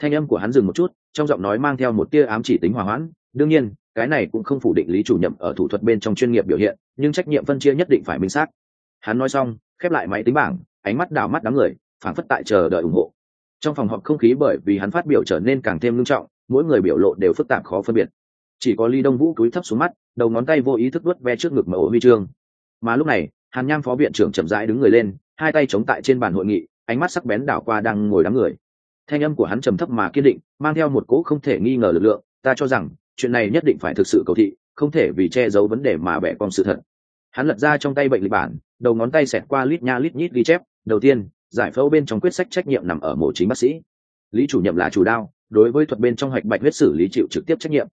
S1: Thanh âm của hắn dừng một chút, trong giọng nói mang theo một tia ám chỉ tính hòa hoãn, đương nhiên, cái này cũng không phủ định lý chủ nhậm ở thủ thuật bên trong chuyên nghiệp biểu hiện nhưng trách nhiệm phân chia nhất định phải minh xác. Hắn nói xong, khép lại máy tính bảng, ánh mắt đào mắt đám người phản phất tại chờ đợi ủng hộ. Trong phòng họp không khí bởi vì hắn phát biểu trở nên càng thêm nghiêm trọng, mỗi người biểu lộ đều phức tạp khó phân biệt. Chỉ có ly đông vũ cúi thấp xuống mắt, đầu ngón tay vô ý thức đuốt ve trước ngực mở ổ huy chương mà lúc này, hàn nham phó viện trưởng chậm rãi đứng người lên, hai tay chống tại trên bàn hội nghị, ánh mắt sắc bén đảo qua đang ngồi đám người. Thanh âm của hắn trầm thấp mà kiên định, mang theo một cỗ không thể nghi ngờ lực lượng, ta cho rằng, chuyện này nhất định phải thực sự cầu thị không thể vì che giấu vấn đề mà bẻ cong sự thật. Hắn lật ra trong tay bệnh lịch bản, đầu ngón tay xẹt qua lít nha lít nhít ghi chép, đầu tiên, giải phẫu bên trong quyết sách trách nhiệm nằm ở mổ chính bác sĩ. Lý chủ nhiệm là chủ đao, đối với thuật bên trong hạch bạch huyết xử lý chịu trực tiếp trách nhiệm.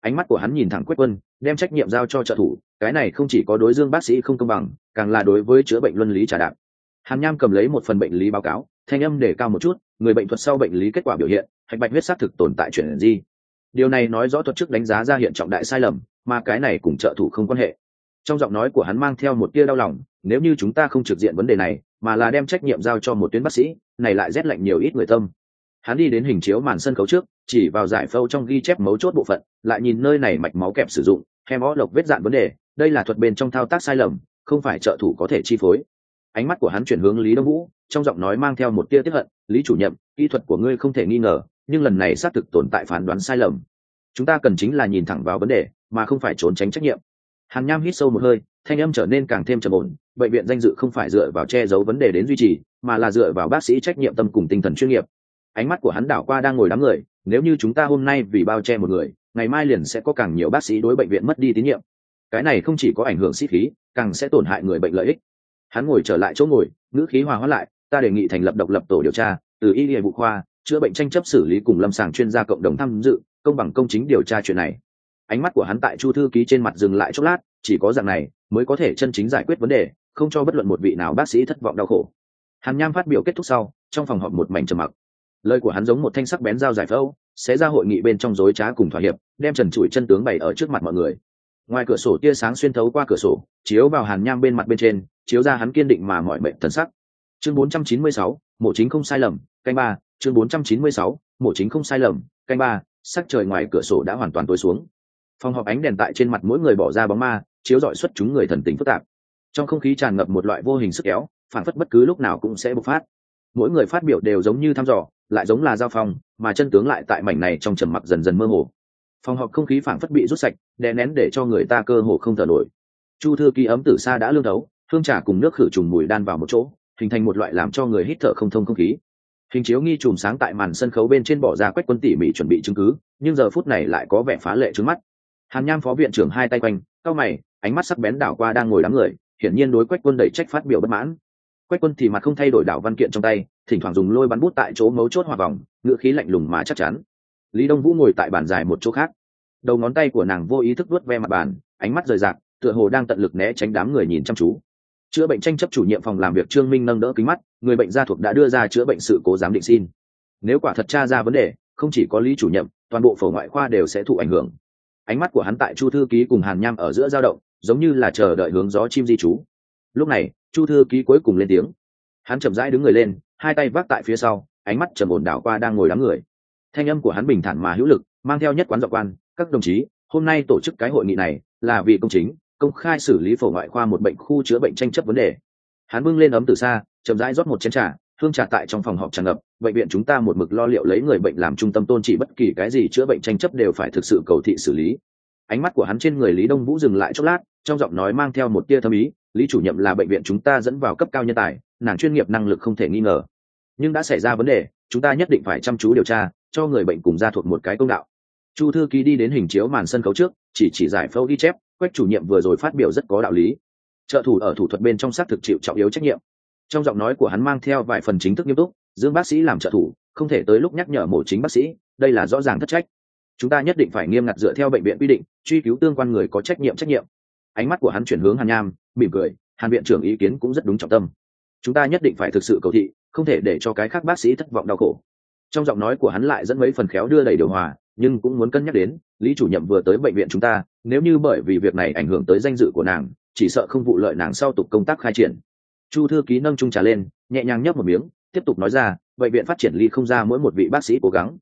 S1: Ánh mắt của hắn nhìn thẳng quyết quân, đem trách nhiệm giao cho trợ thủ, cái này không chỉ có đối dương bác sĩ không công bằng, càng là đối với chữa bệnh luân lý trả đạp. Hàn nham cầm lấy một phần bệnh lý báo cáo, thanh âm để cao một chút, người bệnh thuật sau bệnh lý kết quả biểu hiện, hạch bạch huyết xác thực tồn tại chuyển di. Điều này nói rõ thuật chức đánh giá ra hiện trọng đại sai lầm mà cái này cùng trợ thủ không quan hệ. Trong giọng nói của hắn mang theo một tia đau lòng, nếu như chúng ta không trực diện vấn đề này, mà là đem trách nhiệm giao cho một tuyến bác sĩ, này lại rét lạnh nhiều ít người tâm. Hắn đi đến hình chiếu màn sân khấu trước, chỉ vào giải phâu trong ghi chép mấu chốt bộ phận, lại nhìn nơi này mạch máu kẹp sử dụng hem ó lộc vết dạn vấn đề, đây là thuật bên trong thao tác sai lầm, không phải trợ thủ có thể chi phối. Ánh mắt của hắn chuyển hướng lý đông vũ, trong giọng nói mang theo một tia tiếp hận, lý chủ nhiệm, kỹ thuật của ngươi không thể nghi ngờ, nhưng lần này xác thực tồn tại phán đoán sai lầm. Chúng ta cần chính là nhìn thẳng vào vấn đề mà không phải trốn tránh trách nhiệm. Hàn nham hít sâu một hơi, thanh âm trở nên càng thêm trầm ổn, bệnh viện danh dự không phải dựa vào che giấu vấn đề đến duy trì, mà là dựa vào bác sĩ trách nhiệm tâm cùng tinh thần chuyên nghiệp. Ánh mắt của hắn đảo qua đang ngồi đám người, nếu như chúng ta hôm nay vì bao che một người, ngày mai liền sẽ có càng nhiều bác sĩ đối bệnh viện mất đi tín nhiệm. Cái này không chỉ có ảnh hưởng sĩ khí, càng sẽ tổn hại người bệnh lợi ích. Hắn ngồi trở lại chỗ ngồi, ngữ khí hòa hóa lại, ta đề nghị thành lập độc lập tổ điều tra, từ y hệ vụ khoa, chữa bệnh tranh chấp xử lý cùng lâm sàng chuyên gia cộng đồng tham dự, công bằng công chính điều tra chuyện này ánh mắt của hắn tại chu thư ký trên mặt dừng lại chốc lát chỉ có dạng này mới có thể chân chính giải quyết vấn đề không cho bất luận một vị nào bác sĩ thất vọng đau khổ. Hàn nham phát biểu kết thúc sau trong phòng họp một mảnh trầm mặc. Lời của hắn giống một thanh sắc bén dao giải phẫu sẽ ra hội nghị bên trong dối trá cùng thỏa hiệp đem trần trụi chân tướng bày ở trước mặt mọi người. Ngoài cửa sổ tia sáng xuyên thấu qua cửa sổ chiếu vào hàn nham bên mặt bên trên chiếu ra hắn kiên định mà mọi mệnh thần sắc. Chương 496, mộ chính không sai lầm canh ba. Chương 496, mộ chính không sai lầm canh ba. Sắc trời ngoài cửa sổ đã hoàn toàn tối xuống phòng họp ánh đèn tại trên mặt mỗi người bỏ ra bóng ma, chiếu rọi xuất chúng người thần tính phức tạp. Trong không khí tràn ngập một loại vô hình sức kéo, phản phất bất cứ lúc nào cũng sẽ bộc phát. Mỗi người phát biểu đều giống như thăm dò, lại giống là giao phong, mà chân tướng lại tại mảnh này trong trầm mặc dần dần mơ hồ. Phòng họp không khí phản phất bị rút sạch, đè nén để cho người ta cơ hồ không thở nổi. Chu thư ký ấm từ xa đã lương đấu hương trà cùng nước khử trùng mùi đan vào một chỗ, hình thành một loại làm cho người hít thở không thông không khí. Hình chiếu nghi chùm sáng tại màn sân khấu bên trên bỏ ra quách quân tỉ mỉ chuẩn bị chứng cứ, nhưng giờ phút này lại có vẻ phá lệ trước mắt hàn nham phó viện trưởng hai tay quanh cao mày, ánh mắt sắc bén đảo qua đang ngồi đám người, hiển nhiên đối quách quân đẩy trách phát biểu bất mãn. Quách quân thì mặt không thay đổi đảo văn kiện trong tay, thỉnh thoảng dùng lôi bắn bút tại chỗ mấu chốt hòa vòng ngựa khí lạnh lùng mà chắc chắn. Lý đông vũ ngồi tại bàn dài một chỗ khác. Đầu ngón tay của nàng vô ý thức vuốt ve mặt bàn, ánh mắt rời rạc, tựa hồ đang tận lực né tránh đám người nhìn chăm chú. Chữa bệnh tranh chấp chủ nhiệm phòng làm việc trương minh nâng đỡ kính mắt, người bệnh gia thuộc đã đưa ra chữa bệnh sự cố giám định xin. Nếu quả thật tra ra vấn đề, không chỉ có lý chủ nhiệm, toàn bộ phổ ngoại khoa đều sẽ thụ ảnh hưởng ánh mắt của hắn tại chu thư ký cùng hàn nham ở giữa dao động, giống như là chờ đợi hướng gió chim di trú. Lúc này, chu thư ký cuối cùng lên tiếng. Hắn chậm rãi đứng người lên, hai tay vác tại phía sau, ánh mắt trầm ổn đảo qua đang ngồi đám người. Thanh âm của hắn bình thản mà hữu lực, mang theo nhất quán dọc quan, các đồng chí, hôm nay tổ chức cái hội nghị này là vì công chính, công khai xử lý phổ ngoại khoa một bệnh khu chữa bệnh tranh chấp vấn đề. Hắn bưng lên ấm từ xa, chậm rãi rót một chén trà hương trà tại trong phòng họp tràn ngập, bệnh viện chúng ta một mực lo liệu lấy người bệnh làm trung tâm tôn trị bất kỳ cái gì chữa bệnh tranh chấp đều phải thực sự cầu thị xử lý. Ánh mắt của hắn trên người lý đông vũ dừng lại chốc lát, trong giọng nói mang theo một tia thâm ý, lý chủ nhiệm là bệnh viện chúng ta dẫn vào cấp cao nhân tài, nàng chuyên nghiệp năng lực không thể nghi ngờ. Nhưng đã xảy ra vấn đề, chúng ta nhất định phải chăm chú điều tra, cho người bệnh cùng ra thuộc một cái công đạo. Chu thư ký đi đến hình chiếu màn sân khấu trước, chỉ chỉ giải phẫu ghi chép, quách chủ nhiệm vừa rồi phát biểu rất có đạo lý. Trợ thủ ở thủ thuật bên trong xác thực chịu trọng yếu trách nhiệm trong giọng nói của hắn mang theo vài phần chính thức nghiêm túc dương bác sĩ làm trợ thủ, không thể tới lúc nhắc nhở mổ chính bác sĩ, đây là rõ ràng thất trách. Chúng ta nhất định phải nghiêm ngặt dựa theo bệnh viện quy định, truy cứu tương quan người có trách nhiệm trách nhiệm. Ánh mắt của hắn chuyển hướng hàn nham, mỉm cười, hàn viện trưởng ý kiến cũng rất đúng trọng tâm. Chúng ta nhất định phải thực sự cầu thị, không thể để cho cái khác bác sĩ thất vọng đau khổ. Trong giọng nói của hắn lại dẫn mấy phần khéo đưa đầy điều hòa, nhưng cũng muốn cân nhắc đến, lý chủ nhiệm vừa tới bệnh viện chúng ta, nếu như bởi vì việc này ảnh hưởng tới danh dự của nàng, chỉ sợ không vụ lợi nàng sau tục công tác khai triển chu thư ký nâng trung trà lên, nhẹ nhàng nhấp một miếng, tiếp tục nói ra, bệnh viện phát triển ly không ra mỗi một vị bác sĩ cố gắng.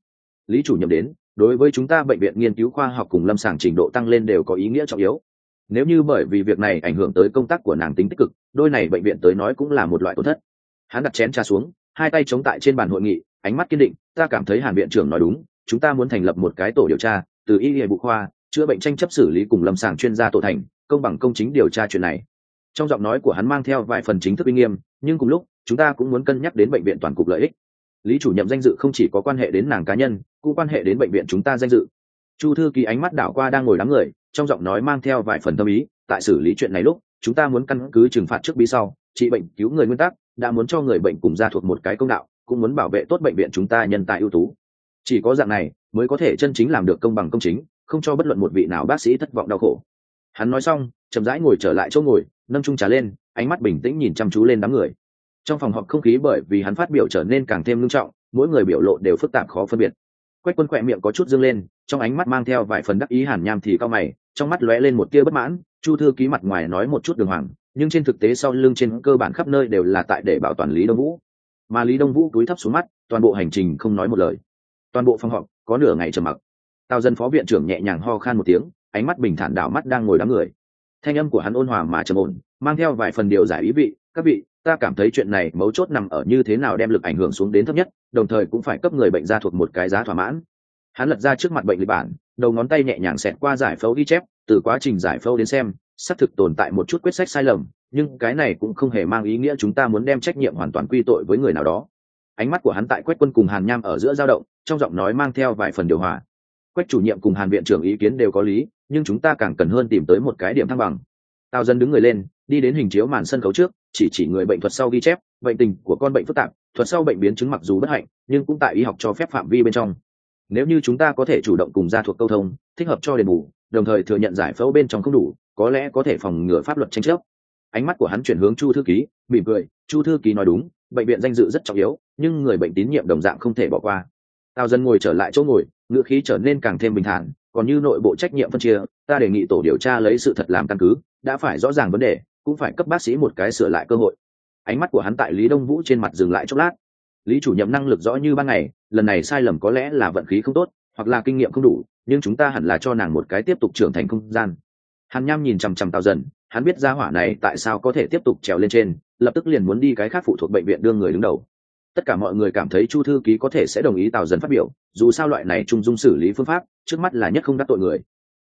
S1: Lý chủ nhiệm đến, đối với chúng ta bệnh viện nghiên cứu khoa học cùng lâm sàng trình độ tăng lên đều có ý nghĩa trọng yếu. Nếu như bởi vì việc này ảnh hưởng tới công tác của nàng tính tích cực, đôi này bệnh viện tới nói cũng là một loại tổn thất. Hắn đặt chén trà xuống, hai tay chống tại trên bàn hội nghị, ánh mắt kiên định, ta cảm thấy hàn viện trưởng nói đúng, chúng ta muốn thành lập một cái tổ điều tra, từ y hệ bộ khoa, chữa bệnh tranh chấp xử lý cùng lâm sàng chuyên gia tổ thành, công bằng công chính điều tra chuyện này trong giọng nói của hắn mang theo vài phần chính thức uy nghiêm, nhưng cùng lúc, chúng ta cũng muốn cân nhắc đến bệnh viện toàn cục lợi ích. Lý chủ nhiệm danh dự không chỉ có quan hệ đến nàng cá nhân, cũng quan hệ đến bệnh viện chúng ta danh dự. Chu thư ký ánh mắt đảo qua đang ngồi đám người, trong giọng nói mang theo vài phần tâm ý, tại xử lý chuyện này lúc, chúng ta muốn căn cứ trừng phạt trước bí sau, trị bệnh cứu người nguyên tắc, đã muốn cho người bệnh cùng ra thuộc một cái công đạo, cũng muốn bảo vệ tốt bệnh viện chúng ta nhân tài ưu tú. Chỉ có dạng này, mới có thể chân chính làm được công bằng công chính, không cho bất luận một vị nào bác sĩ thất vọng đau khổ. Hắn nói xong, chậm rãi ngồi trở lại chỗ ngồi nâng trung trà lên, ánh mắt bình tĩnh nhìn chăm chú lên đám người. Trong phòng họp không khí bởi vì hắn phát biểu trở nên càng thêm nghiêm trọng, mỗi người biểu lộ đều phức tạp khó phân biệt. Quách quân khỏe miệng có chút dâng lên, trong ánh mắt mang theo vài phần đắc ý hàn nham thì cao mày, trong mắt lóe lên một tia bất mãn, chu thư ký mặt ngoài nói một chút đường hoàng, nhưng trên thực tế sau lưng trên cơ bản khắp nơi đều là tại để bảo toàn lý đông vũ. Mà lý đông vũ cúi thấp xuống mắt, toàn bộ hành trình không nói một lời. Toàn bộ phòng họp, có nửa ngày trầm mặc. Tào dân phó viện trưởng nhẹ nhàng ho khan một tiếng, ánh mắt bình thản đảo mắt đang ngồi đám người thanh âm của hắn ôn hòa mà trầm ổn, mang theo vài phần điều giải ý vị. Các vị, ta cảm thấy chuyện này mấu chốt nằm ở như thế nào đem lực ảnh hưởng xuống đến thấp nhất, đồng thời cũng phải cấp người bệnh ra thuộc một cái giá thỏa mãn. Hắn lật ra trước mặt bệnh lịch bản, đầu ngón tay nhẹ nhàng xẹt qua giải phẫu ghi chép, từ quá trình giải phẫu đến xem, xác thực tồn tại một chút quyết sách sai lầm, nhưng cái này cũng không hề mang ý nghĩa chúng ta muốn đem trách nhiệm hoàn toàn quy tội với người nào đó. Ánh mắt của hắn tại quách quân cùng hàn nham ở giữa dao động, trong giọng nói mang theo vài phần điều hòa. Quách chủ nhiệm cùng hàn viện trưởng ý kiến đều có lý nhưng chúng ta càng cần hơn tìm tới một cái điểm thăng bằng. Tào dân đứng người lên, đi đến hình chiếu màn sân khấu trước, chỉ chỉ người bệnh thuật sau ghi chép, bệnh tình của con bệnh phức tạp, thuật sau bệnh biến chứng mặc dù bất hạnh, nhưng cũng tại y học cho phép phạm vi bên trong. Nếu như chúng ta có thể chủ động cùng gia thuộc câu thông, thích hợp cho đền bù, đồng thời thừa nhận giải phẫu bên trong không đủ, có lẽ có thể phòng ngừa pháp luật tranh chấp. Ánh mắt của hắn chuyển hướng chu thư ký, mỉm cười, chu thư ký nói đúng, bệnh viện danh dự rất trọng yếu, nhưng người bệnh tín nhiệm đồng dạng không thể bỏ qua. Tào dân ngồi trở lại chỗ ngồi, ngữ khí trở nên càng thêm bình thản còn như nội bộ trách nhiệm phân chia, ta đề nghị tổ điều tra lấy sự thật làm căn cứ, đã phải rõ ràng vấn đề, cũng phải cấp bác sĩ một cái sửa lại cơ hội. Ánh mắt của hắn tại lý đông vũ trên mặt dừng lại chốc lát. Lý chủ nhiệm năng lực rõ như ban ngày, lần này sai lầm có lẽ là vận khí không tốt, hoặc là kinh nghiệm không đủ, nhưng chúng ta hẳn là cho nàng một cái tiếp tục trưởng thành không gian. Hàn nham nhìn chằm chằm tào dần, hắn biết ra hỏa này tại sao có thể tiếp tục trèo lên trên, lập tức liền muốn đi cái khác phụ thuộc bệnh viện đương người đứng đầu tất cả mọi người cảm thấy chu thư ký có thể sẽ đồng ý tào dần phát biểu, dù sao loại này trung dung xử lý phương pháp, trước mắt là nhất không đắc tội người.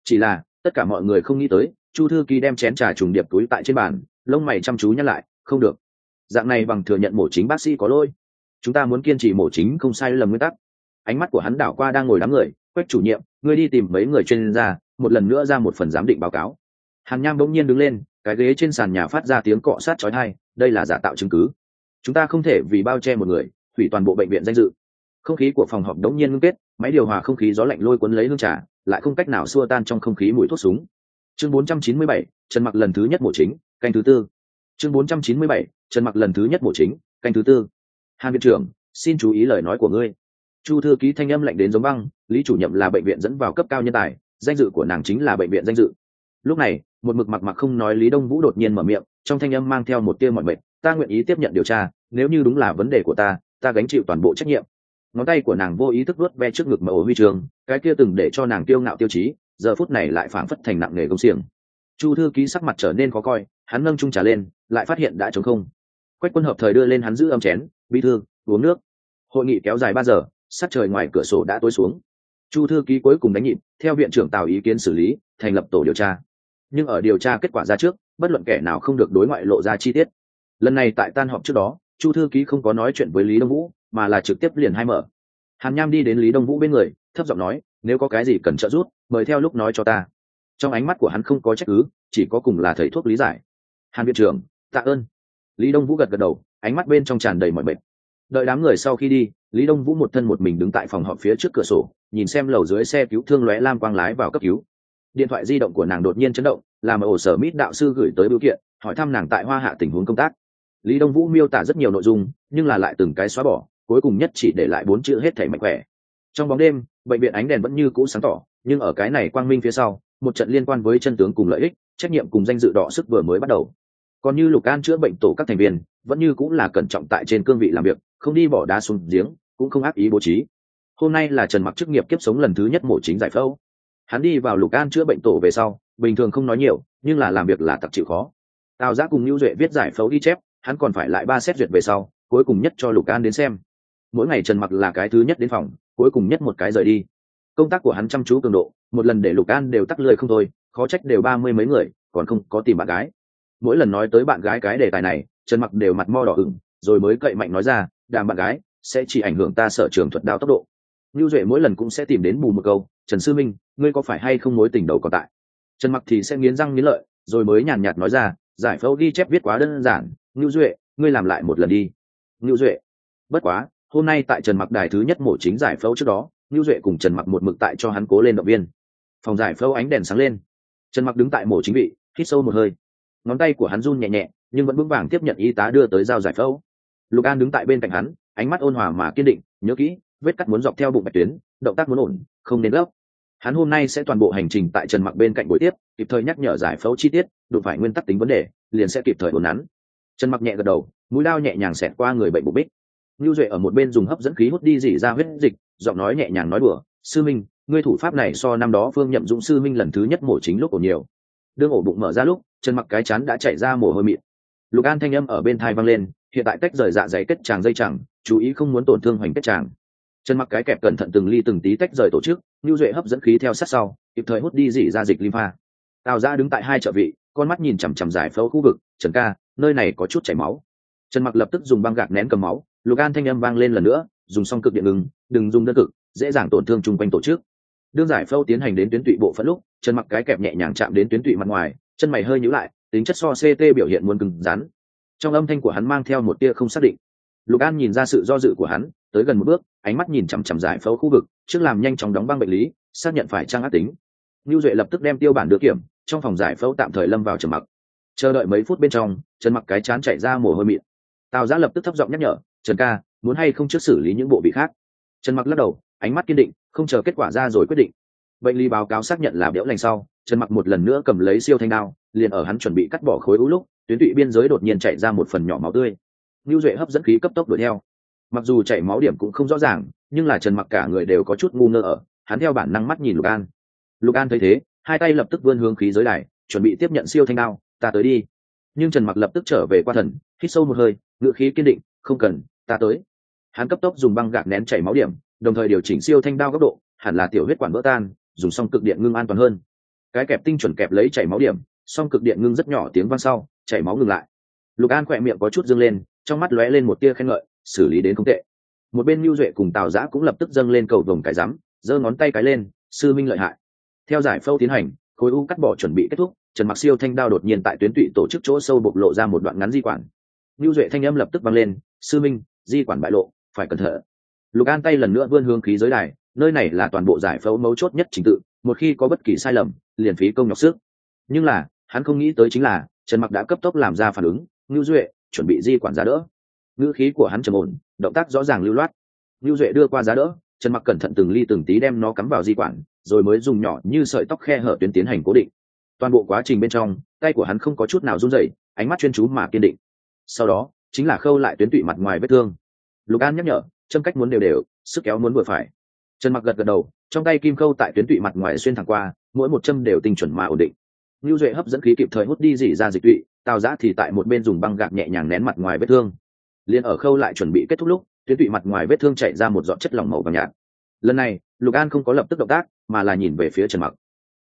S1: Chỉ là, tất cả mọi người không nghĩ tới, chu thư ký đem chén trà trùng điệp túi tại trên bàn, lông mày chăm chú nhắc lại, không được. Dạng này bằng thừa nhận mổ chính bác sĩ có lỗi. Chúng ta muốn kiên trì mổ chính không sai lầm nguyên tắc. Ánh mắt của hắn đảo qua đang ngồi đám người, quách chủ nhiệm, ngươi đi tìm mấy người chuyên gia, một lần nữa ra một phần giám định báo cáo. Hàn nham bỗng nhiên đứng lên, cái ghế trên sàn nhà phát ra tiếng cọ sát chói tai, đây là giả tạo chứng cứ chúng ta không thể vì bao che một người hủy toàn bộ bệnh viện danh dự. Không khí của phòng họp đống nhiên ngưng kết máy điều hòa không khí gió lạnh lôi cuốn lấy hương trà lại không cách nào xua tan trong không khí mùi thuốc súng. Chương 497, trần mặc lần thứ nhất mổ chính canh thứ tư. Chương 497, trần mặc lần thứ nhất mổ chính canh thứ tư. Hàn viện trưởng xin chú ý lời nói của ngươi. Chu thư ký thanh âm lạnh đến giống băng lý chủ nhiệm là bệnh viện dẫn vào cấp cao nhân tài danh dự của nàng chính là bệnh viện danh dự. Lúc này một mực mặc mặc không nói lý đông vũ đột nhiên mở miệng trong thanh âm mang theo một tia mọi mệt ta nguyện ý tiếp nhận điều tra, nếu như đúng là vấn đề của ta ta gánh chịu toàn bộ trách nhiệm. Ngón tay của nàng vô ý thức vuốt ve trước ngực màu huy trường, cái kia từng để cho nàng tiêu ngạo tiêu chí, giờ phút này lại phảng phất thành nặng nghề công xiềng. Chu thư ký sắc mặt trở nên khó coi, hắn nâng trung trà lên, lại phát hiện đã trống không. Quách quân hợp thời đưa lên hắn giữ âm chén bi thư, uống nước. Hội nghị kéo dài ba giờ sát trời ngoài cửa sổ đã tối xuống. Chu thư ký cuối cùng đánh nhịp, theo viện trưởng tào ý kiến xử lý, thành lập tổ điều tra. Nhưng ở điều tra kết quả ra trước, bất luận kẻ nào không được đối ngoại lộ ra chi tiết lần này tại tan họp trước đó, chu thư ký không có nói chuyện với lý đông vũ, mà là trực tiếp liền hai mở. Hàn nham đi đến lý đông vũ bên người, thấp giọng nói, nếu có cái gì cần trợ giúp, mời theo lúc nói cho ta. Trong ánh mắt của hắn không có trách cứ, chỉ có cùng là thầy thuốc lý giải. Hàn viện trưởng, tạ ơn. Lý đông vũ gật gật đầu, ánh mắt bên trong tràn đầy mọi bệnh đợi đám người sau khi đi, lý đông vũ một thân một mình đứng tại phòng họp phía trước cửa sổ, nhìn xem lầu dưới xe cứu thương lóe lam quang lái vào cấp cứu. Điện thoại di động của nàng đột nhiên chấn động, làm ở ổ sở mít đạo sư gửi tới biểu kiện, hỏi thăm nàng tại hoa hạ tình huống công tác lý đông vũ miêu tả rất nhiều nội dung, nhưng là lại từng cái xóa bỏ, cuối cùng nhất chỉ để lại bốn chữ hết thể mạnh khỏe. Trong bóng đêm, bệnh viện ánh đèn vẫn như cũ sáng tỏ, nhưng ở cái này quang minh phía sau, một trận liên quan với chân tướng cùng lợi ích, trách nhiệm cùng danh dự đỏ sức vừa mới bắt đầu. Còn như lục an chữa bệnh tổ các thành viên, vẫn như cũng là cẩn trọng tại trên cương vị làm việc, không đi bỏ đá xuống giếng, cũng không ác ý bố trí. Hôm nay là trần mặc chức nghiệp kiếp sống lần thứ nhất mổ chính giải phẫu. Hắn đi vào lục an chữa bệnh tổ về sau, bình thường không nói nhiều, nhưng là làm việc là tặc chịu khó. Tào giã cùng lưu duệ viết giải phẫu đi chép hắn còn phải lại ba xét duyệt về sau cuối cùng nhất cho lục an đến xem. Mỗi ngày trần mặc là cái thứ nhất đến phòng cuối cùng nhất một cái rời đi. Công tác của hắn chăm chú cường độ một lần để lục an đều tắc lười không thôi khó trách đều ba mươi mấy người còn không có tìm bạn gái. Mỗi lần nói tới bạn gái cái đề tài này trần mặc đều mặt mo đỏ ửng rồi mới cậy mạnh nói ra đàm bạn gái sẽ chỉ ảnh hưởng ta sở trường thuật đao tốc độ. Như Duệ mỗi lần cũng sẽ tìm đến bù một câu, "Trần sư minh, ngươi có phải hay không mối tình đầu còn tại?" Trần Mặc thì sẽ nghiến răng nghiến lợi, rồi mới nhàn nhạt nói ra, "Giải phẫu ghi chép viết quá đơn giản, ngưu Duệ, ngươi làm lại một lần đi." ngưu Duệ. Bất quá, hôm nay tại Trần Mặc đài thứ nhất mổ chính giải phẫu trước đó, ngưu Duệ cùng Trần Mặc một mực tại cho hắn cố lên động viên. Phòng giải phẫu ánh đèn sáng lên. Trần Mặc đứng tại mổ chính vị, hít sâu một hơi. Ngón tay của hắn run nhẹ nhẹ, nhưng vẫn vững vàng tiếp nhận y tá đưa tới dao giải phẫu. Lục An đứng tại bên cạnh hắn, ánh mắt ôn hòa mà kiên định, nhớ kỹ, vết cắt muốn dọc theo bụng bạch tuyến động tác muốn ổn không nên gấp hắn hôm nay sẽ toàn bộ hành trình tại trần mặc bên cạnh buổi tiếp kịp thời nhắc nhở giải phẫu chi tiết đụng phải nguyên tắc tính vấn đề liền sẽ kịp thời ổn nắn trần mặc nhẹ gật đầu, mũi lao nhẹ nhàng xẹt qua người bệnh bục bích. Lưu duệ ở một bên dùng hấp dẫn khí hút đi dỉ ra huyết dịch, giọng nói nhẹ nhàng nói đùa, sư minh, ngươi thủ pháp này so năm đó phương nhậm dũng sư minh lần thứ nhất mổ chính lúc ổ nhiều. Đương ổ bụng mở ra lúc trần mặc cái chắn đã chảy ra mồ hôi mịn. Lục an thanh âm ở bên thai văng lên, hiện tại tách rời dạ dày kết tràng dây chẳng, chú ý không muốn tổn thương hoành kết tràng. Chân mặc cái kẹp cẩn thận từng ly từng tí tách rời tổ chức lưu duệ hấp dẫn khí theo sát sau, kịp thời hút đi dỉ ra dịch lympha. Tào ra đứng tại hai trợ vị con mắt nhìn chằm chằm giải phẫu khu vực, trần ca, nơi này có chút chảy máu. Trần mặc lập tức dùng băng gạc nén cầm máu, lục an thanh âm vang lên lần nữa, dùng song cực điện ngừng, đừng dùng đơn cực, dễ dàng tổn thương chung quanh tổ chức. Đương giải phẫu tiến hành đến tuyến tụy bộ phận lúc, trần mặc cái kẹp nhẹ nhàng chạm đến tuyến tụy mặt ngoài, chân mày hơi nhíu lại, tính chất so ct biểu hiện muốn cứng rắn. Trong âm thanh của hắn mang theo một tia không xác định. Lục an nhìn ra sự do dự của hắn, tới gần một bước, ánh mắt nhìn chằm chằm giải phẫu khu vực, trước làm nhanh chóng đóng băng bệnh lý, xác nhận phải trang ác tính. Lưu duệ lập tức đem tiêu bản đưa kiểm trong phòng giải phẫu tạm thời lâm vào trầm mặc. Chờ đợi mấy phút bên trong trần mặc cái chán chạy ra mồ hôi mịn. Tào giã lập tức thấp giọng nhắc nhở trần ca muốn hay không trước xử lý những bộ vị khác? Trần mặc lắc đầu ánh mắt kiên định không chờ kết quả ra rồi quyết định. Bệnh lý báo cáo xác nhận là đẽo lành sau trần mặc một lần nữa cầm lấy siêu thanh đao liền ở hắn chuẩn bị cắt bỏ khối u lúc tuyến tụy biên giới đột nhiên chạy ra một phần nhỏ máu tươi. Lưu Duệ hấp dẫn khí cấp tốc đuổi theo. Mặc dù chảy máu điểm cũng không rõ ràng, nhưng là Trần Mặc cả người đều có chút ngu ngơ ở, hắn theo bản năng mắt nhìn Lục An. Lục An thấy thế, hai tay lập tức vươn hướng khí giới đài, chuẩn bị tiếp nhận siêu thanh đao, ta tới đi. Nhưng Trần Mặc lập tức trở về qua thần, hít sâu một hơi, ngựa khí kiên định, không cần, ta tới. Hắn cấp tốc dùng băng gạc nén chảy máu điểm, đồng thời điều chỉnh siêu thanh đao góc độ, hẳn là tiểu huyết quản vỡ tan, dùng xong cực điện ngưng an toàn hơn. Cái kẹp tinh chuẩn kẹp lấy chảy máu điểm, xong cực điện ngưng rất nhỏ tiếng vang sau, chảy máu ngừng lại. Lục An khỏe miệng có chút dương lên, trong mắt lóe lên một tia khen ngợi xử lý đến không tệ một bên lưu duệ cùng tào giã cũng lập tức dâng lên cầu vồng cái rắm giơ ngón tay cái lên sư minh lợi hại theo giải phẫu tiến hành, khối u cắt bỏ chuẩn bị kết thúc, trần mặc siêu thanh đao đột nhiên tại tuyến tụy tổ chức chỗ sâu bộc lộ ra một đoạn ngắn di quản. Lưu duệ thanh âm lập tức vang lên, sư minh, di quản bại lộ, phải cẩn thận. Lục an tay lần nữa vươn hướng khí giới đài, nơi này là toàn bộ giải phẫu mấu chốt nhất trình tự, một khi có bất kỳ sai lầm, liền phí công nhọc sức. Nhưng là, hắn không nghĩ tới chính là, trần mặc đã cấp tốc làm ra phản ứng ngưu duệ, chuẩn bị di quản giá đỡ. Ngữ khí của hắn trầm ổn, động tác rõ ràng lưu loát. Lưu duệ đưa qua giá đỡ, trần mặc cẩn thận từng ly từng tí đem nó cắm vào di quản rồi mới dùng nhỏ như sợi tóc khe hở tuyến tiến hành cố định. Toàn bộ quá trình bên trong, tay của hắn không có chút nào run rẩy, ánh mắt chuyên chú mà kiên định. Sau đó, chính là khâu lại tuyến tụy mặt ngoài vết thương. Lục an nhắc nhở, châm cách muốn đều đều, sức kéo muốn vừa phải. Trần mặc gật gật đầu, trong tay kim khâu tại tuyến tụy mặt ngoài xuyên thẳng qua, mỗi một châm đều tinh chuẩn mà ổn định. Lưu duệ hấp dẫn khí kịp thời hút đi dỉ ra dịch tụy, tào giã thì tại một bên dùng băng gạc nhẹ nhàng nén mặt ngoài vết thương. Liền ở khâu lại chuẩn bị kết thúc lúc, tuyến tụy mặt ngoài vết thương chạy ra một giọt chất lỏng màu vàng nhạt. Lần này, lục an không có lập tức động tác mà là nhìn về phía trần mặc.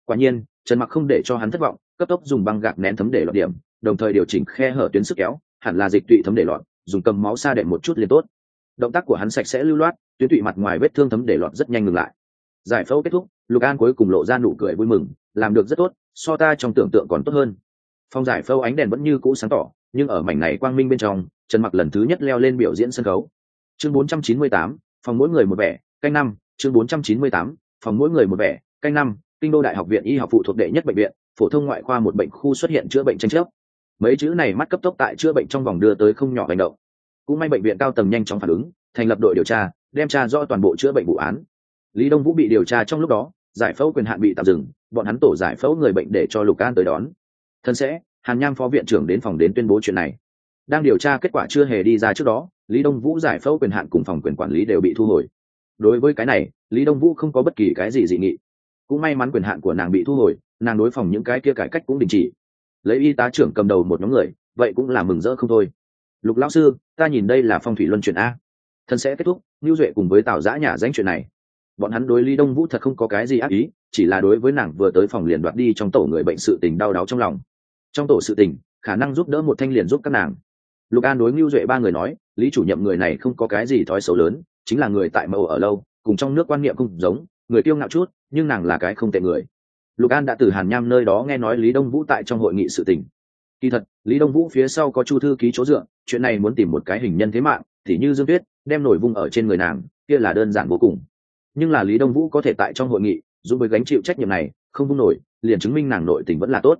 S1: Quả nhiên trần mặc không để cho hắn thất vọng cấp tốc dùng băng gạc nén thấm để lọt điểm đồng thời điều chỉnh khe hở tuyến sức kéo hẳn là dịch tụy thấm để lọt dùng cầm máu xa đệm một chút liền tốt. Động tác của hắn sạch sẽ lưu loát tuyến tụy mặt ngoài vết thương thấm để lọt rất nhanh ngừng lại. Giải phẫu kết thúc lục an cuối cùng lộ ra nụ cười vui mừng làm được rất tốt so ta trong tưởng tượng còn tốt hơn. Phòng giải phẫu ánh đèn vẫn như cũ sáng tỏ nhưng ở mảnh này quang minh bên trong trần mặc lần thứ nhất leo lên biểu diễn sân khấu. Chương 498, phòng mỗi người một vẻ canh năm chương 498, phòng mỗi người một vẻ, canh năm, kinh đô đại học viện y học phụ thuộc đệ nhất bệnh viện, phổ thông ngoại khoa một bệnh khu xuất hiện chữa bệnh tranh chấp. Mấy chữ này mắt cấp tốc tại chữa bệnh trong vòng đưa tới không nhỏ hành động. Cũng may bệnh viện cao tầng nhanh chóng phản ứng, thành lập đội điều tra, đem tra rõ toàn bộ chữa bệnh vụ án. Lý đông vũ bị điều tra trong lúc đó, giải phẫu quyền hạn bị tạm dừng, bọn hắn tổ giải phẫu người bệnh để cho lục an tới đón. Thân sẽ, hàn nham phó viện trưởng đến phòng đến tuyên bố chuyện này. Đang điều tra kết quả chưa hề đi ra trước đó, lý đông vũ giải phẫu quyền hạn cùng phòng quyền quản lý đều bị thu hồi đối với cái này, lý đông vũ không có bất kỳ cái gì dị nghị. Cũng may mắn quyền hạn của nàng bị thu hồi, nàng đối phòng những cái kia cải cách cũng đình chỉ. Lấy y tá trưởng cầm đầu một nhóm người, vậy cũng là mừng rỡ không thôi. Lục lão sư, ta nhìn đây là phong thủy luân chuyển a. Thân sẽ kết thúc ngưu duệ cùng với tào giã nhà danh chuyện này. Bọn hắn đối lý đông vũ thật không có cái gì ác ý, chỉ là đối với nàng vừa tới phòng liền đoạt đi trong tổ người bệnh sự tình đau đáu trong lòng. Trong tổ sự tình, khả năng giúp đỡ một thanh liền giúp các nàng. Lục an đối ngưu duệ ba người nói, lý chủ nhiệm người này không có cái gì thói xấu lớn chính là người tại mẫu ở lâu, cùng trong nước quan niệm không giống, người tiêu ngạo chút, nhưng nàng là cái không tệ người. Lục an đã từ hàn nham nơi đó nghe nói lý đông vũ tại trong hội nghị sự tình. Kỳ thật, lý đông vũ phía sau có chu thư ký chỗ dựa, chuyện này muốn tìm một cái hình nhân thế mạng, thì như dương tuyết, đem nổi vung ở trên người nàng, kia là đơn giản vô cùng. Nhưng là lý đông vũ có thể tại trong hội nghị, dù với gánh chịu trách nhiệm này, không vung nổi, liền chứng minh nàng nội tình vẫn là tốt.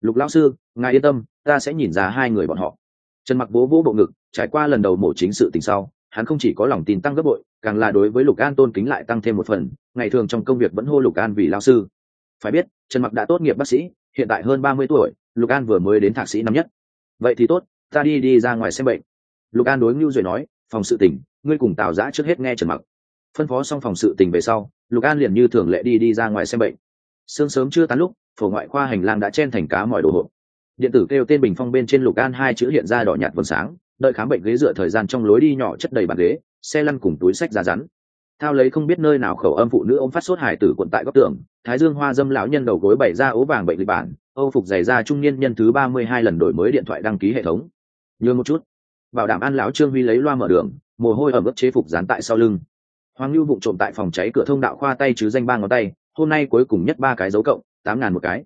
S1: Lục lão sư, ngài yên tâm, ta sẽ nhìn ra hai người bọn họ. Trần mặc bố vỗ bộ ngực, trải qua lần đầu mổ chính sự tình sau hắn không chỉ có lòng tin tăng gấp bội, càng là đối với lục an tôn kính lại tăng thêm một phần, ngày thường trong công việc vẫn hô lục an vì lao sư. Phải biết, trần mặc đã tốt nghiệp bác sĩ, hiện tại hơn ba mươi tuổi, lục an vừa mới đến thạc sĩ năm nhất. Vậy thì tốt, ta đi đi ra ngoài xem bệnh. Lục an đối ngưu duệ nói, phòng sự tỉnh ngươi cùng tào giã trước hết nghe trần mặc. Phân phó xong phòng sự tình về sau, lục an liền như thường lệ đi đi ra ngoài xem bệnh. Sương sớm chưa tán lúc, phổ ngoại khoa hành lang đã chen thành cá mỏi đồ hộp. Điện tử kêu tên bình phong bên trên lục an hai chữ hiện ra đỏ nhạt vầng sáng đợi khám bệnh ghế dựa thời gian trong lối đi nhỏ chất đầy bàn ghế, xe lăn cùng túi sách ra rắn. Thao lấy không biết nơi nào khẩu âm phụ nữ ôm phát sốt hải tử quận tại góc tường, thái dương hoa dâm lão nhân đầu gối bày ra ố vàng bệnh lịch bản, âu phục giày ra trung niên nhân thứ ba mươi hai lần đổi mới điện thoại đăng ký hệ thống. Nhường một chút. Bảo đảm an lão trương huy lấy loa mở đường, mồ hôi ở mức chế phục dán tại sau lưng. Hoàng lưu vụ trộm tại phòng cháy cửa thông đạo khoa tay chứ danh ba ngón tay, hôm nay cuối cùng nhất ba cái dấu cộng, tám ngàn một cái.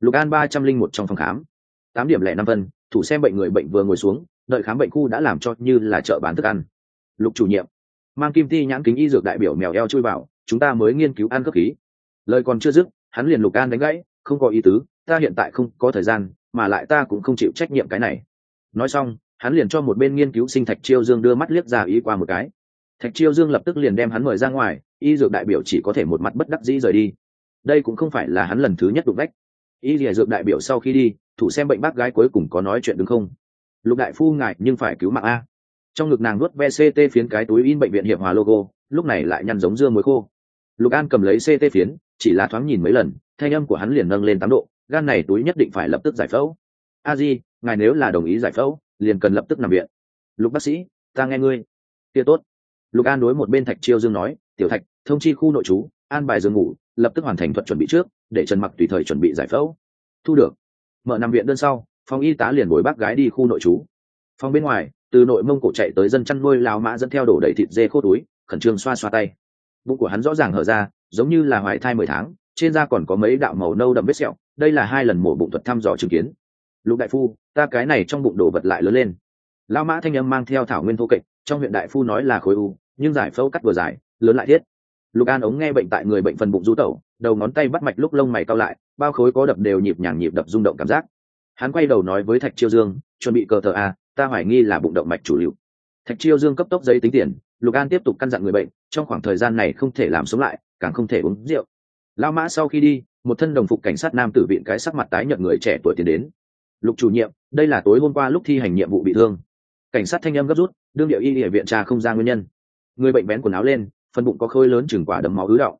S1: Lục an ba trăm linh một trong phòng khám. Tám điểm lẻ năm phân, thủ xem bệnh người bệnh vừa ngồi xuống đợi khám bệnh khu đã làm cho như là chợ bán thức ăn. Lục chủ nhiệm, mang kim ti nhãn kính y dược đại biểu mèo eo chui vào, chúng ta mới nghiên cứu ăn cấp khí. Lời còn chưa dứt, hắn liền lục an đánh gãy, không có ý tứ, ta hiện tại không có thời gian, mà lại ta cũng không chịu trách nhiệm cái này. Nói xong, hắn liền cho một bên nghiên cứu sinh thạch chiêu dương đưa mắt liếc ra ý qua một cái. Thạch chiêu dương lập tức liền đem hắn mời ra ngoài, y dược đại biểu chỉ có thể một mặt bất đắc dĩ rời đi. Đây cũng không phải là hắn lần thứ nhất đụng đách y dìa dược đại biểu sau khi đi, thủ xem bệnh bác gái cuối cùng có nói chuyện đúng không? Lục đại phu ngại nhưng phải cứu mạng a. Trong ngực nàng nuốt vct phiến cái túi in bệnh viện hiệp hòa logo, lúc này lại nhăn giống dưa muối khô. Lục an cầm lấy ct phiến, chỉ là thoáng nhìn mấy lần, thanh âm của hắn liền nâng lên tám độ, gan này túi nhất định phải lập tức giải phẫu. A di, ngài nếu là đồng ý giải phẫu, liền cần lập tức nằm viện. Lục bác sĩ, ta nghe ngươi. Kia tốt. Lục an đối một bên thạch chiêu dương nói, tiểu thạch, thông chi khu nội trú, an bài giường ngủ, lập tức hoàn thành thuật chuẩn bị trước, để trần mặc tùy thời chuẩn bị giải phẫu. Thu được. Mở nằm viện đơn sau phòng y tá liền bồi bác gái đi khu nội trú. Phòng bên ngoài từ nội mông cổ chạy tới dân chăn nuôi lao mã dẫn theo đổ đầy thịt dê khô túi khẩn trương xoa xoa tay. Bụng của hắn rõ ràng hở ra giống như là hoài thai mười tháng trên da còn có mấy đạo màu nâu đậm vết sẹo đây là hai lần mổ bụng thuật thăm dò chứng kiến. Lục đại phu ta cái này trong bụng đổ vật lại lớn lên. Lao mã thanh âm mang theo thảo nguyên thô kệch trong huyện đại phu nói là khối u nhưng giải phẫu cắt vừa giải, lớn lại thiết. Lục an ống nghe bệnh tại người bệnh phần bụng du tẩu đầu ngón tay bắt mạch lúc lông mày cao lại bao khối có đập đều nhịp nhàng nhịp đập rung động cảm giác hắn quay đầu nói với thạch chiêu dương, chuẩn bị cờ thờ a ta hoài nghi là bụng động mạch chủ liệu thạch chiêu dương cấp tốc giấy tính tiền, lục an tiếp tục căn dặn người bệnh, trong khoảng thời gian này không thể làm sống lại, càng không thể uống rượu. Lao mã sau khi đi, một thân đồng phục cảnh sát nam tử viện cái sắc mặt tái nhợt người trẻ tuổi tiến đến. Lục chủ nhiệm, đây là tối hôm qua lúc thi hành nhiệm vụ bị thương. Cảnh sát thanh âm gấp rút, đương điệu y địa viện trà không ra nguyên nhân. Người bệnh bén quần áo lên, phần bụng có khơi lớn chừng quả đấm máu ứ động.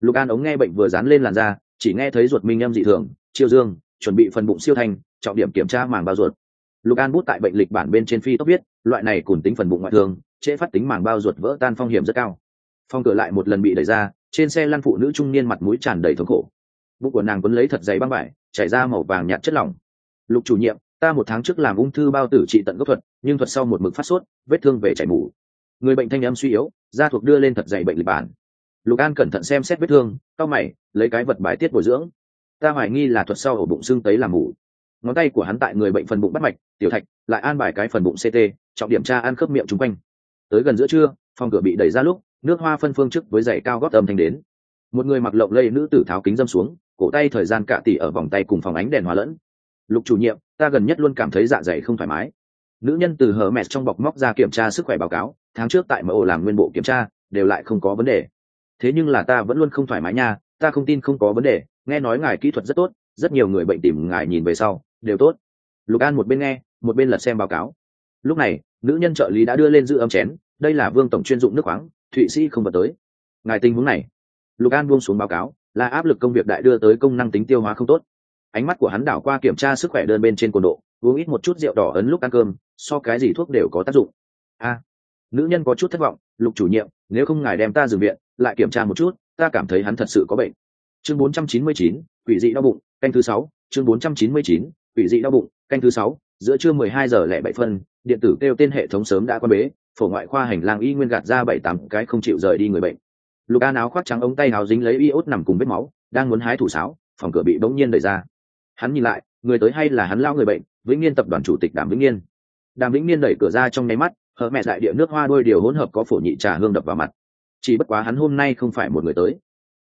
S1: Lục an ống nghe bệnh vừa dán lên làn da, chỉ nghe thấy ruột minh âm dị thường, chiêu dương chuẩn bị phần bụng siêu thanh, trọng điểm kiểm tra màng bao ruột. Lục an bút tại bệnh lịch bản bên trên phi tốc biết loại này cùng tính phần bụng ngoại thương, trễ phát tính màng bao ruột vỡ tan phong hiểm rất cao. Phong cửa lại một lần bị đẩy ra, trên xe lăn phụ nữ trung niên mặt mũi tràn đầy thống khổ. Bụng của nàng quấn lấy thật dày băng vải, chảy ra màu vàng nhạt chất lỏng. Lục chủ nhiệm, ta một tháng trước làm ung thư bao tử trị tận gốc thuật, nhưng thuật sau một mực phát sốt, vết thương về chảy mủ người bệnh thanh âm suy yếu, da thuộc đưa lên thật dày bệnh lịch bản. Lục an cẩn thận xem xét vết thương cao mày, lấy cái vật bài tiết bồi dưỡng ta hoài nghi là thuật sau ổ bụng xương tấy làm mủ. Ngón tay của hắn tại người bệnh phần bụng bắt mạch, tiểu thạch, lại an bài cái phần bụng ct trọng điểm tra ăn khớp miệng chung quanh. Tới gần giữa trưa, phòng cửa bị đẩy ra lúc, nước hoa phân phương chức với giày cao gót âm thanh đến. Một người mặc lộng lây nữ tử tháo kính dâm xuống, cổ tay thời gian cạ tỉ ở vòng tay cùng phòng ánh đèn hóa lẫn. Lục chủ nhiệm, ta gần nhất luôn cảm thấy dạ dày không thoải mái. Nữ nhân từ hở mẹt trong bọc móc ra kiểm tra sức khỏe báo cáo, tháng trước tại mở ổ làm nguyên bộ kiểm tra, đều lại không có vấn đề. Thế nhưng là ta vẫn luôn không thoải mái nha, ta không tin không có vấn đề nghe nói ngài kỹ thuật rất tốt, rất nhiều người bệnh tìm ngài nhìn về sau, đều tốt. Lục an một bên nghe, một bên lật xem báo cáo. Lúc này, nữ nhân trợ lý đã đưa lên giữ âm chén, đây là vương tổng chuyên dụng nước khoáng, thụy sĩ không vào tới. Ngài tình huống này. Lục an buông xuống báo cáo, là áp lực công việc đại đưa tới công năng tính tiêu hóa không tốt. Ánh mắt của hắn đảo qua kiểm tra sức khỏe đơn bên trên cồn độ, uống ít một chút rượu đỏ ấn lúc ăn cơm, so cái gì thuốc đều có tác dụng. A. Nữ nhân có chút thất vọng, lục chủ nhiệm, nếu không ngài đem ta dừng viện, lại kiểm tra một chút, ta cảm thấy hắn thật sự có bệnh chương 499, quỷ dị đau bụng canh thứ sáu. Chương 499, quỷ dị đau bụng canh thứ sáu. Giữa trưa 12 giờ lẻ bảy phân điện tử kêu tên hệ thống sớm đã quan bế. Phổ ngoại khoa hành lang y nguyên gạt ra bảy tám cái không chịu rời đi người bệnh. Lục an áo khoác trắng ống tay áo dính lấy iốt nằm cùng vết máu đang muốn hái thủ sáo phòng cửa bị bỗng nhiên đẩy ra. Hắn nhìn lại người tới hay là hắn lao người bệnh vĩnh niên tập đoàn chủ tịch đàm vĩnh niên. Đàm vĩnh niên đẩy cửa ra trong nháy mắt hở mẹ đại địa nước hoa đôi điều hỗn hợp có phổ nhị trà hương đập vào mặt. Chỉ bất quá hắn hôm nay không phải một người tới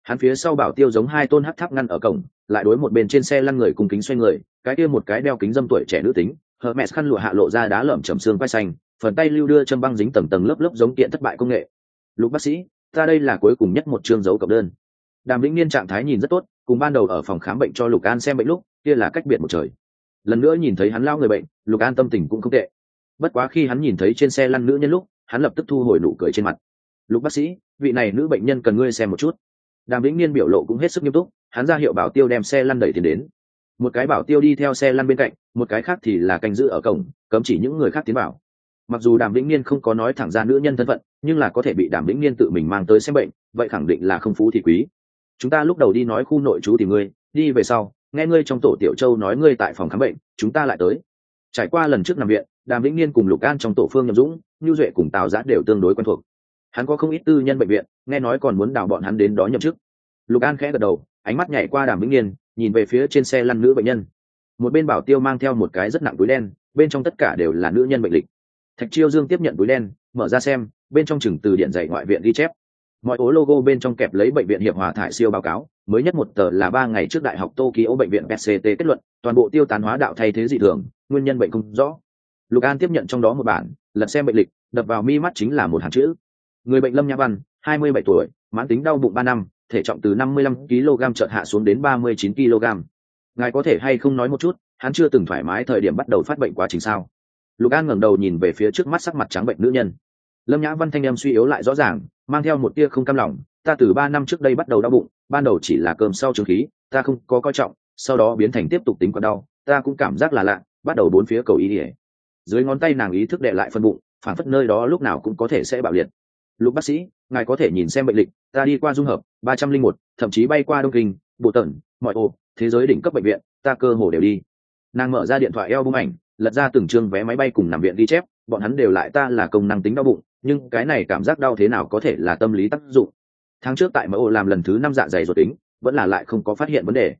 S1: hắn phía sau bảo tiêu giống hai tôn hắc tháp ngăn ở cổng, lại đối một bên trên xe lăn người cùng kính xoay người, cái kia một cái đeo kính dâm tuổi trẻ nữ tính hở mẹ khăn lụa hạ lộ ra đá lởm chầm xương quay xanh, phần tay lưu đưa châm băng dính tầng tầng lớp lớp giống kiện thất bại công nghệ. Lục bác sĩ, ta đây là cuối cùng nhất một chương dấu cộng đơn. Đàm vĩnh niên trạng thái nhìn rất tốt, cùng ban đầu ở phòng khám bệnh cho lục an xem bệnh lúc, kia là cách biệt một trời. Lần nữa nhìn thấy hắn lao người bệnh, lục an tâm tình cũng không tệ. Bất quá khi hắn nhìn thấy trên xe lăn nữ nhân lúc, hắn lập tức thu hồi nụ cười trên mặt. Lục bác sĩ, vị này nữ bệnh nhân cần ngươi xem một chút đàm vĩnh niên biểu lộ cũng hết sức nghiêm túc, hắn ra hiệu bảo tiêu đem xe lăn đẩy tiền đến. Một cái bảo tiêu đi theo xe lăn bên cạnh, một cái khác thì là canh giữ ở cổng, cấm chỉ những người khác tiến vào. Mặc dù đàm vĩnh niên không có nói thẳng ra nữ nhân thân phận, nhưng là có thể bị đàm vĩnh niên tự mình mang tới xem bệnh, vậy khẳng định là không phú thì quý. Chúng ta lúc đầu đi nói khu nội trú tìm ngươi, đi về sau, nghe ngươi trong tổ tiểu châu nói ngươi tại phòng khám bệnh, chúng ta lại tới. Trải qua lần trước nằm viện, đàm vĩnh niên cùng lục an trong tổ phương nhậm dũng như duệ cùng tào giã đều tương đối quen thuộc hắn có không ít tư nhân bệnh viện, nghe nói còn muốn đào bọn hắn đến đó nhậm chức. Lục an khẽ gật đầu, ánh mắt nhảy qua đàm vĩnh niên, nhìn về phía trên xe lăn nữ bệnh nhân. Một bên bảo tiêu mang theo một cái rất nặng túi đen, bên trong tất cả đều là nữ nhân bệnh lịch. Thạch chiêu dương tiếp nhận túi đen, mở ra xem, bên trong chừng từ điện dạy ngoại viện ghi chép. Mọi ố logo bên trong kẹp lấy bệnh viện hiệp hòa thải siêu báo cáo, mới nhất một tờ là ba ngày trước đại học tokyo bệnh viện pct kết luận, toàn bộ tiêu tán hóa đạo thay thế dị thường, nguyên nhân bệnh không rõ. Lục an tiếp nhận trong đó một bản, lật xem bệnh lịch, đập vào mi mắt chính là một hàng chữ người bệnh lâm nhã văn, hai mươi bảy tuổi, mãn tính đau bụng ba năm, thể trọng từ năm mươi lăm kg chợt hạ xuống đến ba mươi chín kg. Ngài có thể hay không nói một chút, hắn chưa từng thoải mái thời điểm bắt đầu phát bệnh quá trình sao? Lục an ngẩng đầu nhìn về phía trước mắt sắc mặt trắng bệnh nữ nhân. Lâm nhã văn thanh em suy yếu lại rõ ràng, mang theo một tia không cam lòng, ta từ ba năm trước đây bắt đầu đau bụng, ban đầu chỉ là cơm sau trường khí, ta không có coi trọng, sau đó biến thành tiếp tục tính còn đau, ta cũng cảm giác là lạ, bắt đầu bốn phía cầu ý ỉa dưới ngón tay nàng ý thức đệ lại phân bụng phản phất nơi đó lúc nào cũng có thể sẽ bạo liệt lục bác sĩ, ngài có thể nhìn xem bệnh lịch, ta đi qua dung hợp, ba trăm linh một, thậm chí bay qua đông kinh, bộ tần mọi ô, thế giới đỉnh cấp bệnh viện, ta cơ hồ đều đi. Nàng mở ra điện thoại eo bung ảnh, lật ra từng chương vé máy bay cùng nằm viện ghi chép, bọn hắn đều lại ta là công năng tính đau bụng, nhưng cái này cảm giác đau thế nào có thể là tâm lý tác dụng. Tháng trước tại mẫu làm lần thứ năm dạ dày ruột tính, vẫn là lại không có phát hiện vấn đề.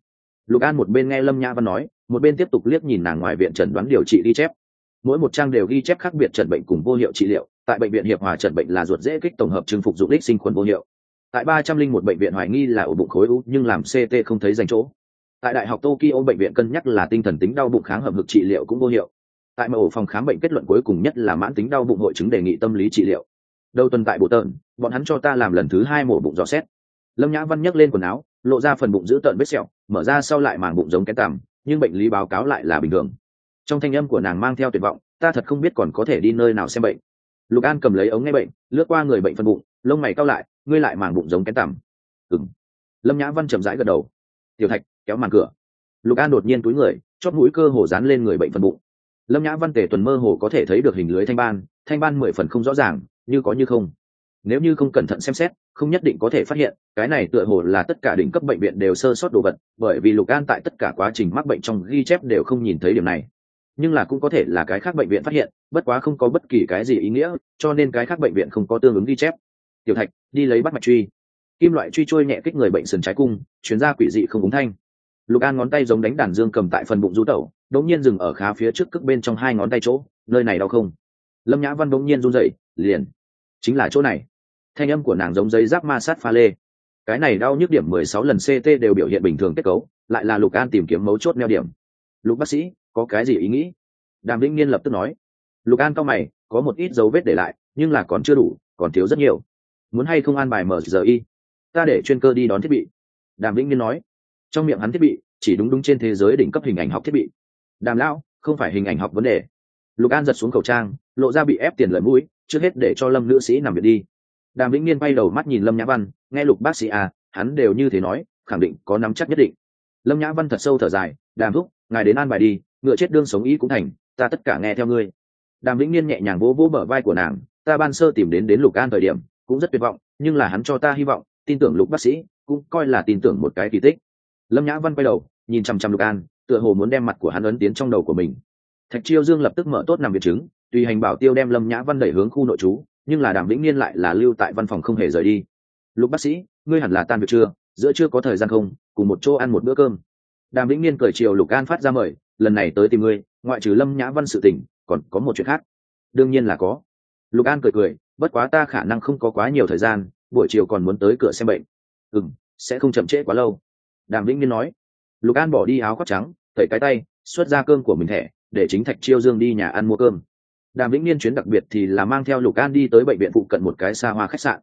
S1: Lục an một bên nghe lâm nhã văn nói, một bên tiếp tục liếc nhìn nàng ngoài viện trần đoán điều trị ghi chép. Mỗi một trang đều ghi chép khác biệt trần bệnh cùng vô hiệu trị liệu tại bệnh viện hiệp hòa trần bệnh là ruột dễ kích tổng hợp trừng phục dụng đích sinh khuẩn vô hiệu. Tại ba trăm linh một bệnh viện hoài nghi là ổ bụng khối u, nhưng làm ct không thấy dành chỗ. Tại đại học tokyo, bệnh viện cân nhắc là tinh thần tính đau bụng kháng hợp lực trị liệu cũng vô hiệu. Tại mẫu phòng khám bệnh kết luận cuối cùng nhất là mãn tính đau bụng hội chứng đề nghị tâm lý trị liệu. Đầu tuần tại bộ tợn bọn hắn cho ta làm lần thứ hai mổ bụng dò xét. Lâm nhã văn nhấc lên quần áo, lộ ra phần bụng giữ tợn vết sẹo, mở ra sau lại màng bụng giống cái tằm nhưng bệnh lý báo cáo lại là bình thường. Trong thanh âm của nàng mang theo tuyệt vọng, ta thật không biết còn có thể đi nơi nào xem bệnh lục an cầm lấy ống nghe bệnh, lướt qua người bệnh phần bụng, lông mày cao lại, ngươi lại màng bụng giống kén tằm. Ừng lâm nhã văn chậm rãi gật đầu. Tiểu thạch, kéo màn cửa. Lục an đột nhiên túi người chót mũi cơ hồ dán lên người bệnh phần bụng. Lâm nhã văn tề tuần mơ hồ có thể thấy được hình lưới thanh ban thanh ban mười phần không rõ ràng, như có như không. Nếu như không cẩn thận xem xét, không nhất định có thể phát hiện, cái này tựa hồ là tất cả đỉnh cấp bệnh viện đều sơ sót đồ vật, bởi vì lục an tại tất cả quá trình mắc bệnh trong ghi chép đều không nhìn thấy điểm này nhưng là cũng có thể là cái khác bệnh viện phát hiện, bất quá không có bất kỳ cái gì ý nghĩa, cho nên cái khác bệnh viện không có tương ứng ghi chép. Tiểu thạch, đi lấy bắt mạch truy. Kim loại truy trôi nhẹ kích người bệnh sườn trái cung, chuyến ra quỷ dị không úng thanh. Lục an ngón tay giống đánh đàn dương cầm tại phần bụng du tẩu đống nhiên dừng ở khá phía trước cước bên trong hai ngón tay chỗ, nơi này đau không? Lâm nhã văn đống nhiên run dậy liền. Chính là chỗ này. Thanh âm của nàng giống giấy giáp ma sát pha lê. Cái này đau nhức điểm mười sáu lần ct đều biểu hiện bình thường kết cấu, lại là lục an tìm kiếm mấu chốt neo điểm. Lục bác sĩ có cái gì ý nghĩ? Đàm vĩnh niên lập tức nói. Lục an cao mày, có một ít dấu vết để lại, nhưng là còn chưa đủ, còn thiếu rất nhiều. Muốn hay không an bài mở giờ y? Ta để chuyên cơ đi đón thiết bị. Đàm vĩnh niên nói. Trong miệng hắn thiết bị, chỉ đúng đúng trên thế giới đỉnh cấp hình ảnh học thiết bị. Đàm lão, không phải hình ảnh học vấn đề. Lục an giật xuống khẩu trang, lộ ra bị ép tiền lợi mũi, trước hết để cho lâm nữ sĩ nằm việc đi. Đàm vĩnh niên bay đầu mắt nhìn lâm nhã văn, nghe lục bác sĩ à hắn đều như thế nói, khẳng định có nắm chắc nhất định. Lâm nhã văn thật sâu thở dài, đàm thúc, ngài đến an bài đi ngựa chết đương sống ý cũng thành, ta tất cả nghe theo ngươi. Đàm vĩnh niên nhẹ nhàng vỗ vỗ bờ vai của nàng, ta ban sơ tìm đến đến lục an thời điểm, cũng rất tuyệt vọng, nhưng là hắn cho ta hy vọng, tin tưởng lục bác sĩ, cũng coi là tin tưởng một cái kỳ tích. Lâm nhã văn quay đầu, nhìn chằm chằm lục an, tựa hồ muốn đem mặt của hắn ấn tiến trong đầu của mình. Thạch chiêu dương lập tức mở tốt nằm viện chứng, tùy hành bảo tiêu đem lâm nhã văn đẩy hướng khu nội trú, nhưng là đàm vĩnh niên lại là lưu tại văn phòng không hề rời đi. Lục bác sĩ, ngươi hẳn là tan việc trưa giữa chưa có thời gian không? Cùng một chỗ ăn một bữa cơm. Đàm vĩnh niên cởi chiều lục an phát ra mời lần này tới tìm ngươi, ngoại trừ lâm nhã văn sự tình, còn có một chuyện khác. Đương nhiên là có. Lục an cười cười, bất quá ta khả năng không có quá nhiều thời gian, buổi chiều còn muốn tới cửa xem bệnh. Ừ m sẽ không chậm trễ quá lâu. Đàm vĩnh niên nói. Lục an bỏ đi áo khoác trắng, tẩy cái tay, xuất ra cơm của mình thẻ, để chính thạch chiêu dương đi nhà ăn mua cơm. Đàm vĩnh niên chuyến đặc biệt thì là mang theo lục an đi tới bệnh viện phụ cận một cái xa hoa khách sạn.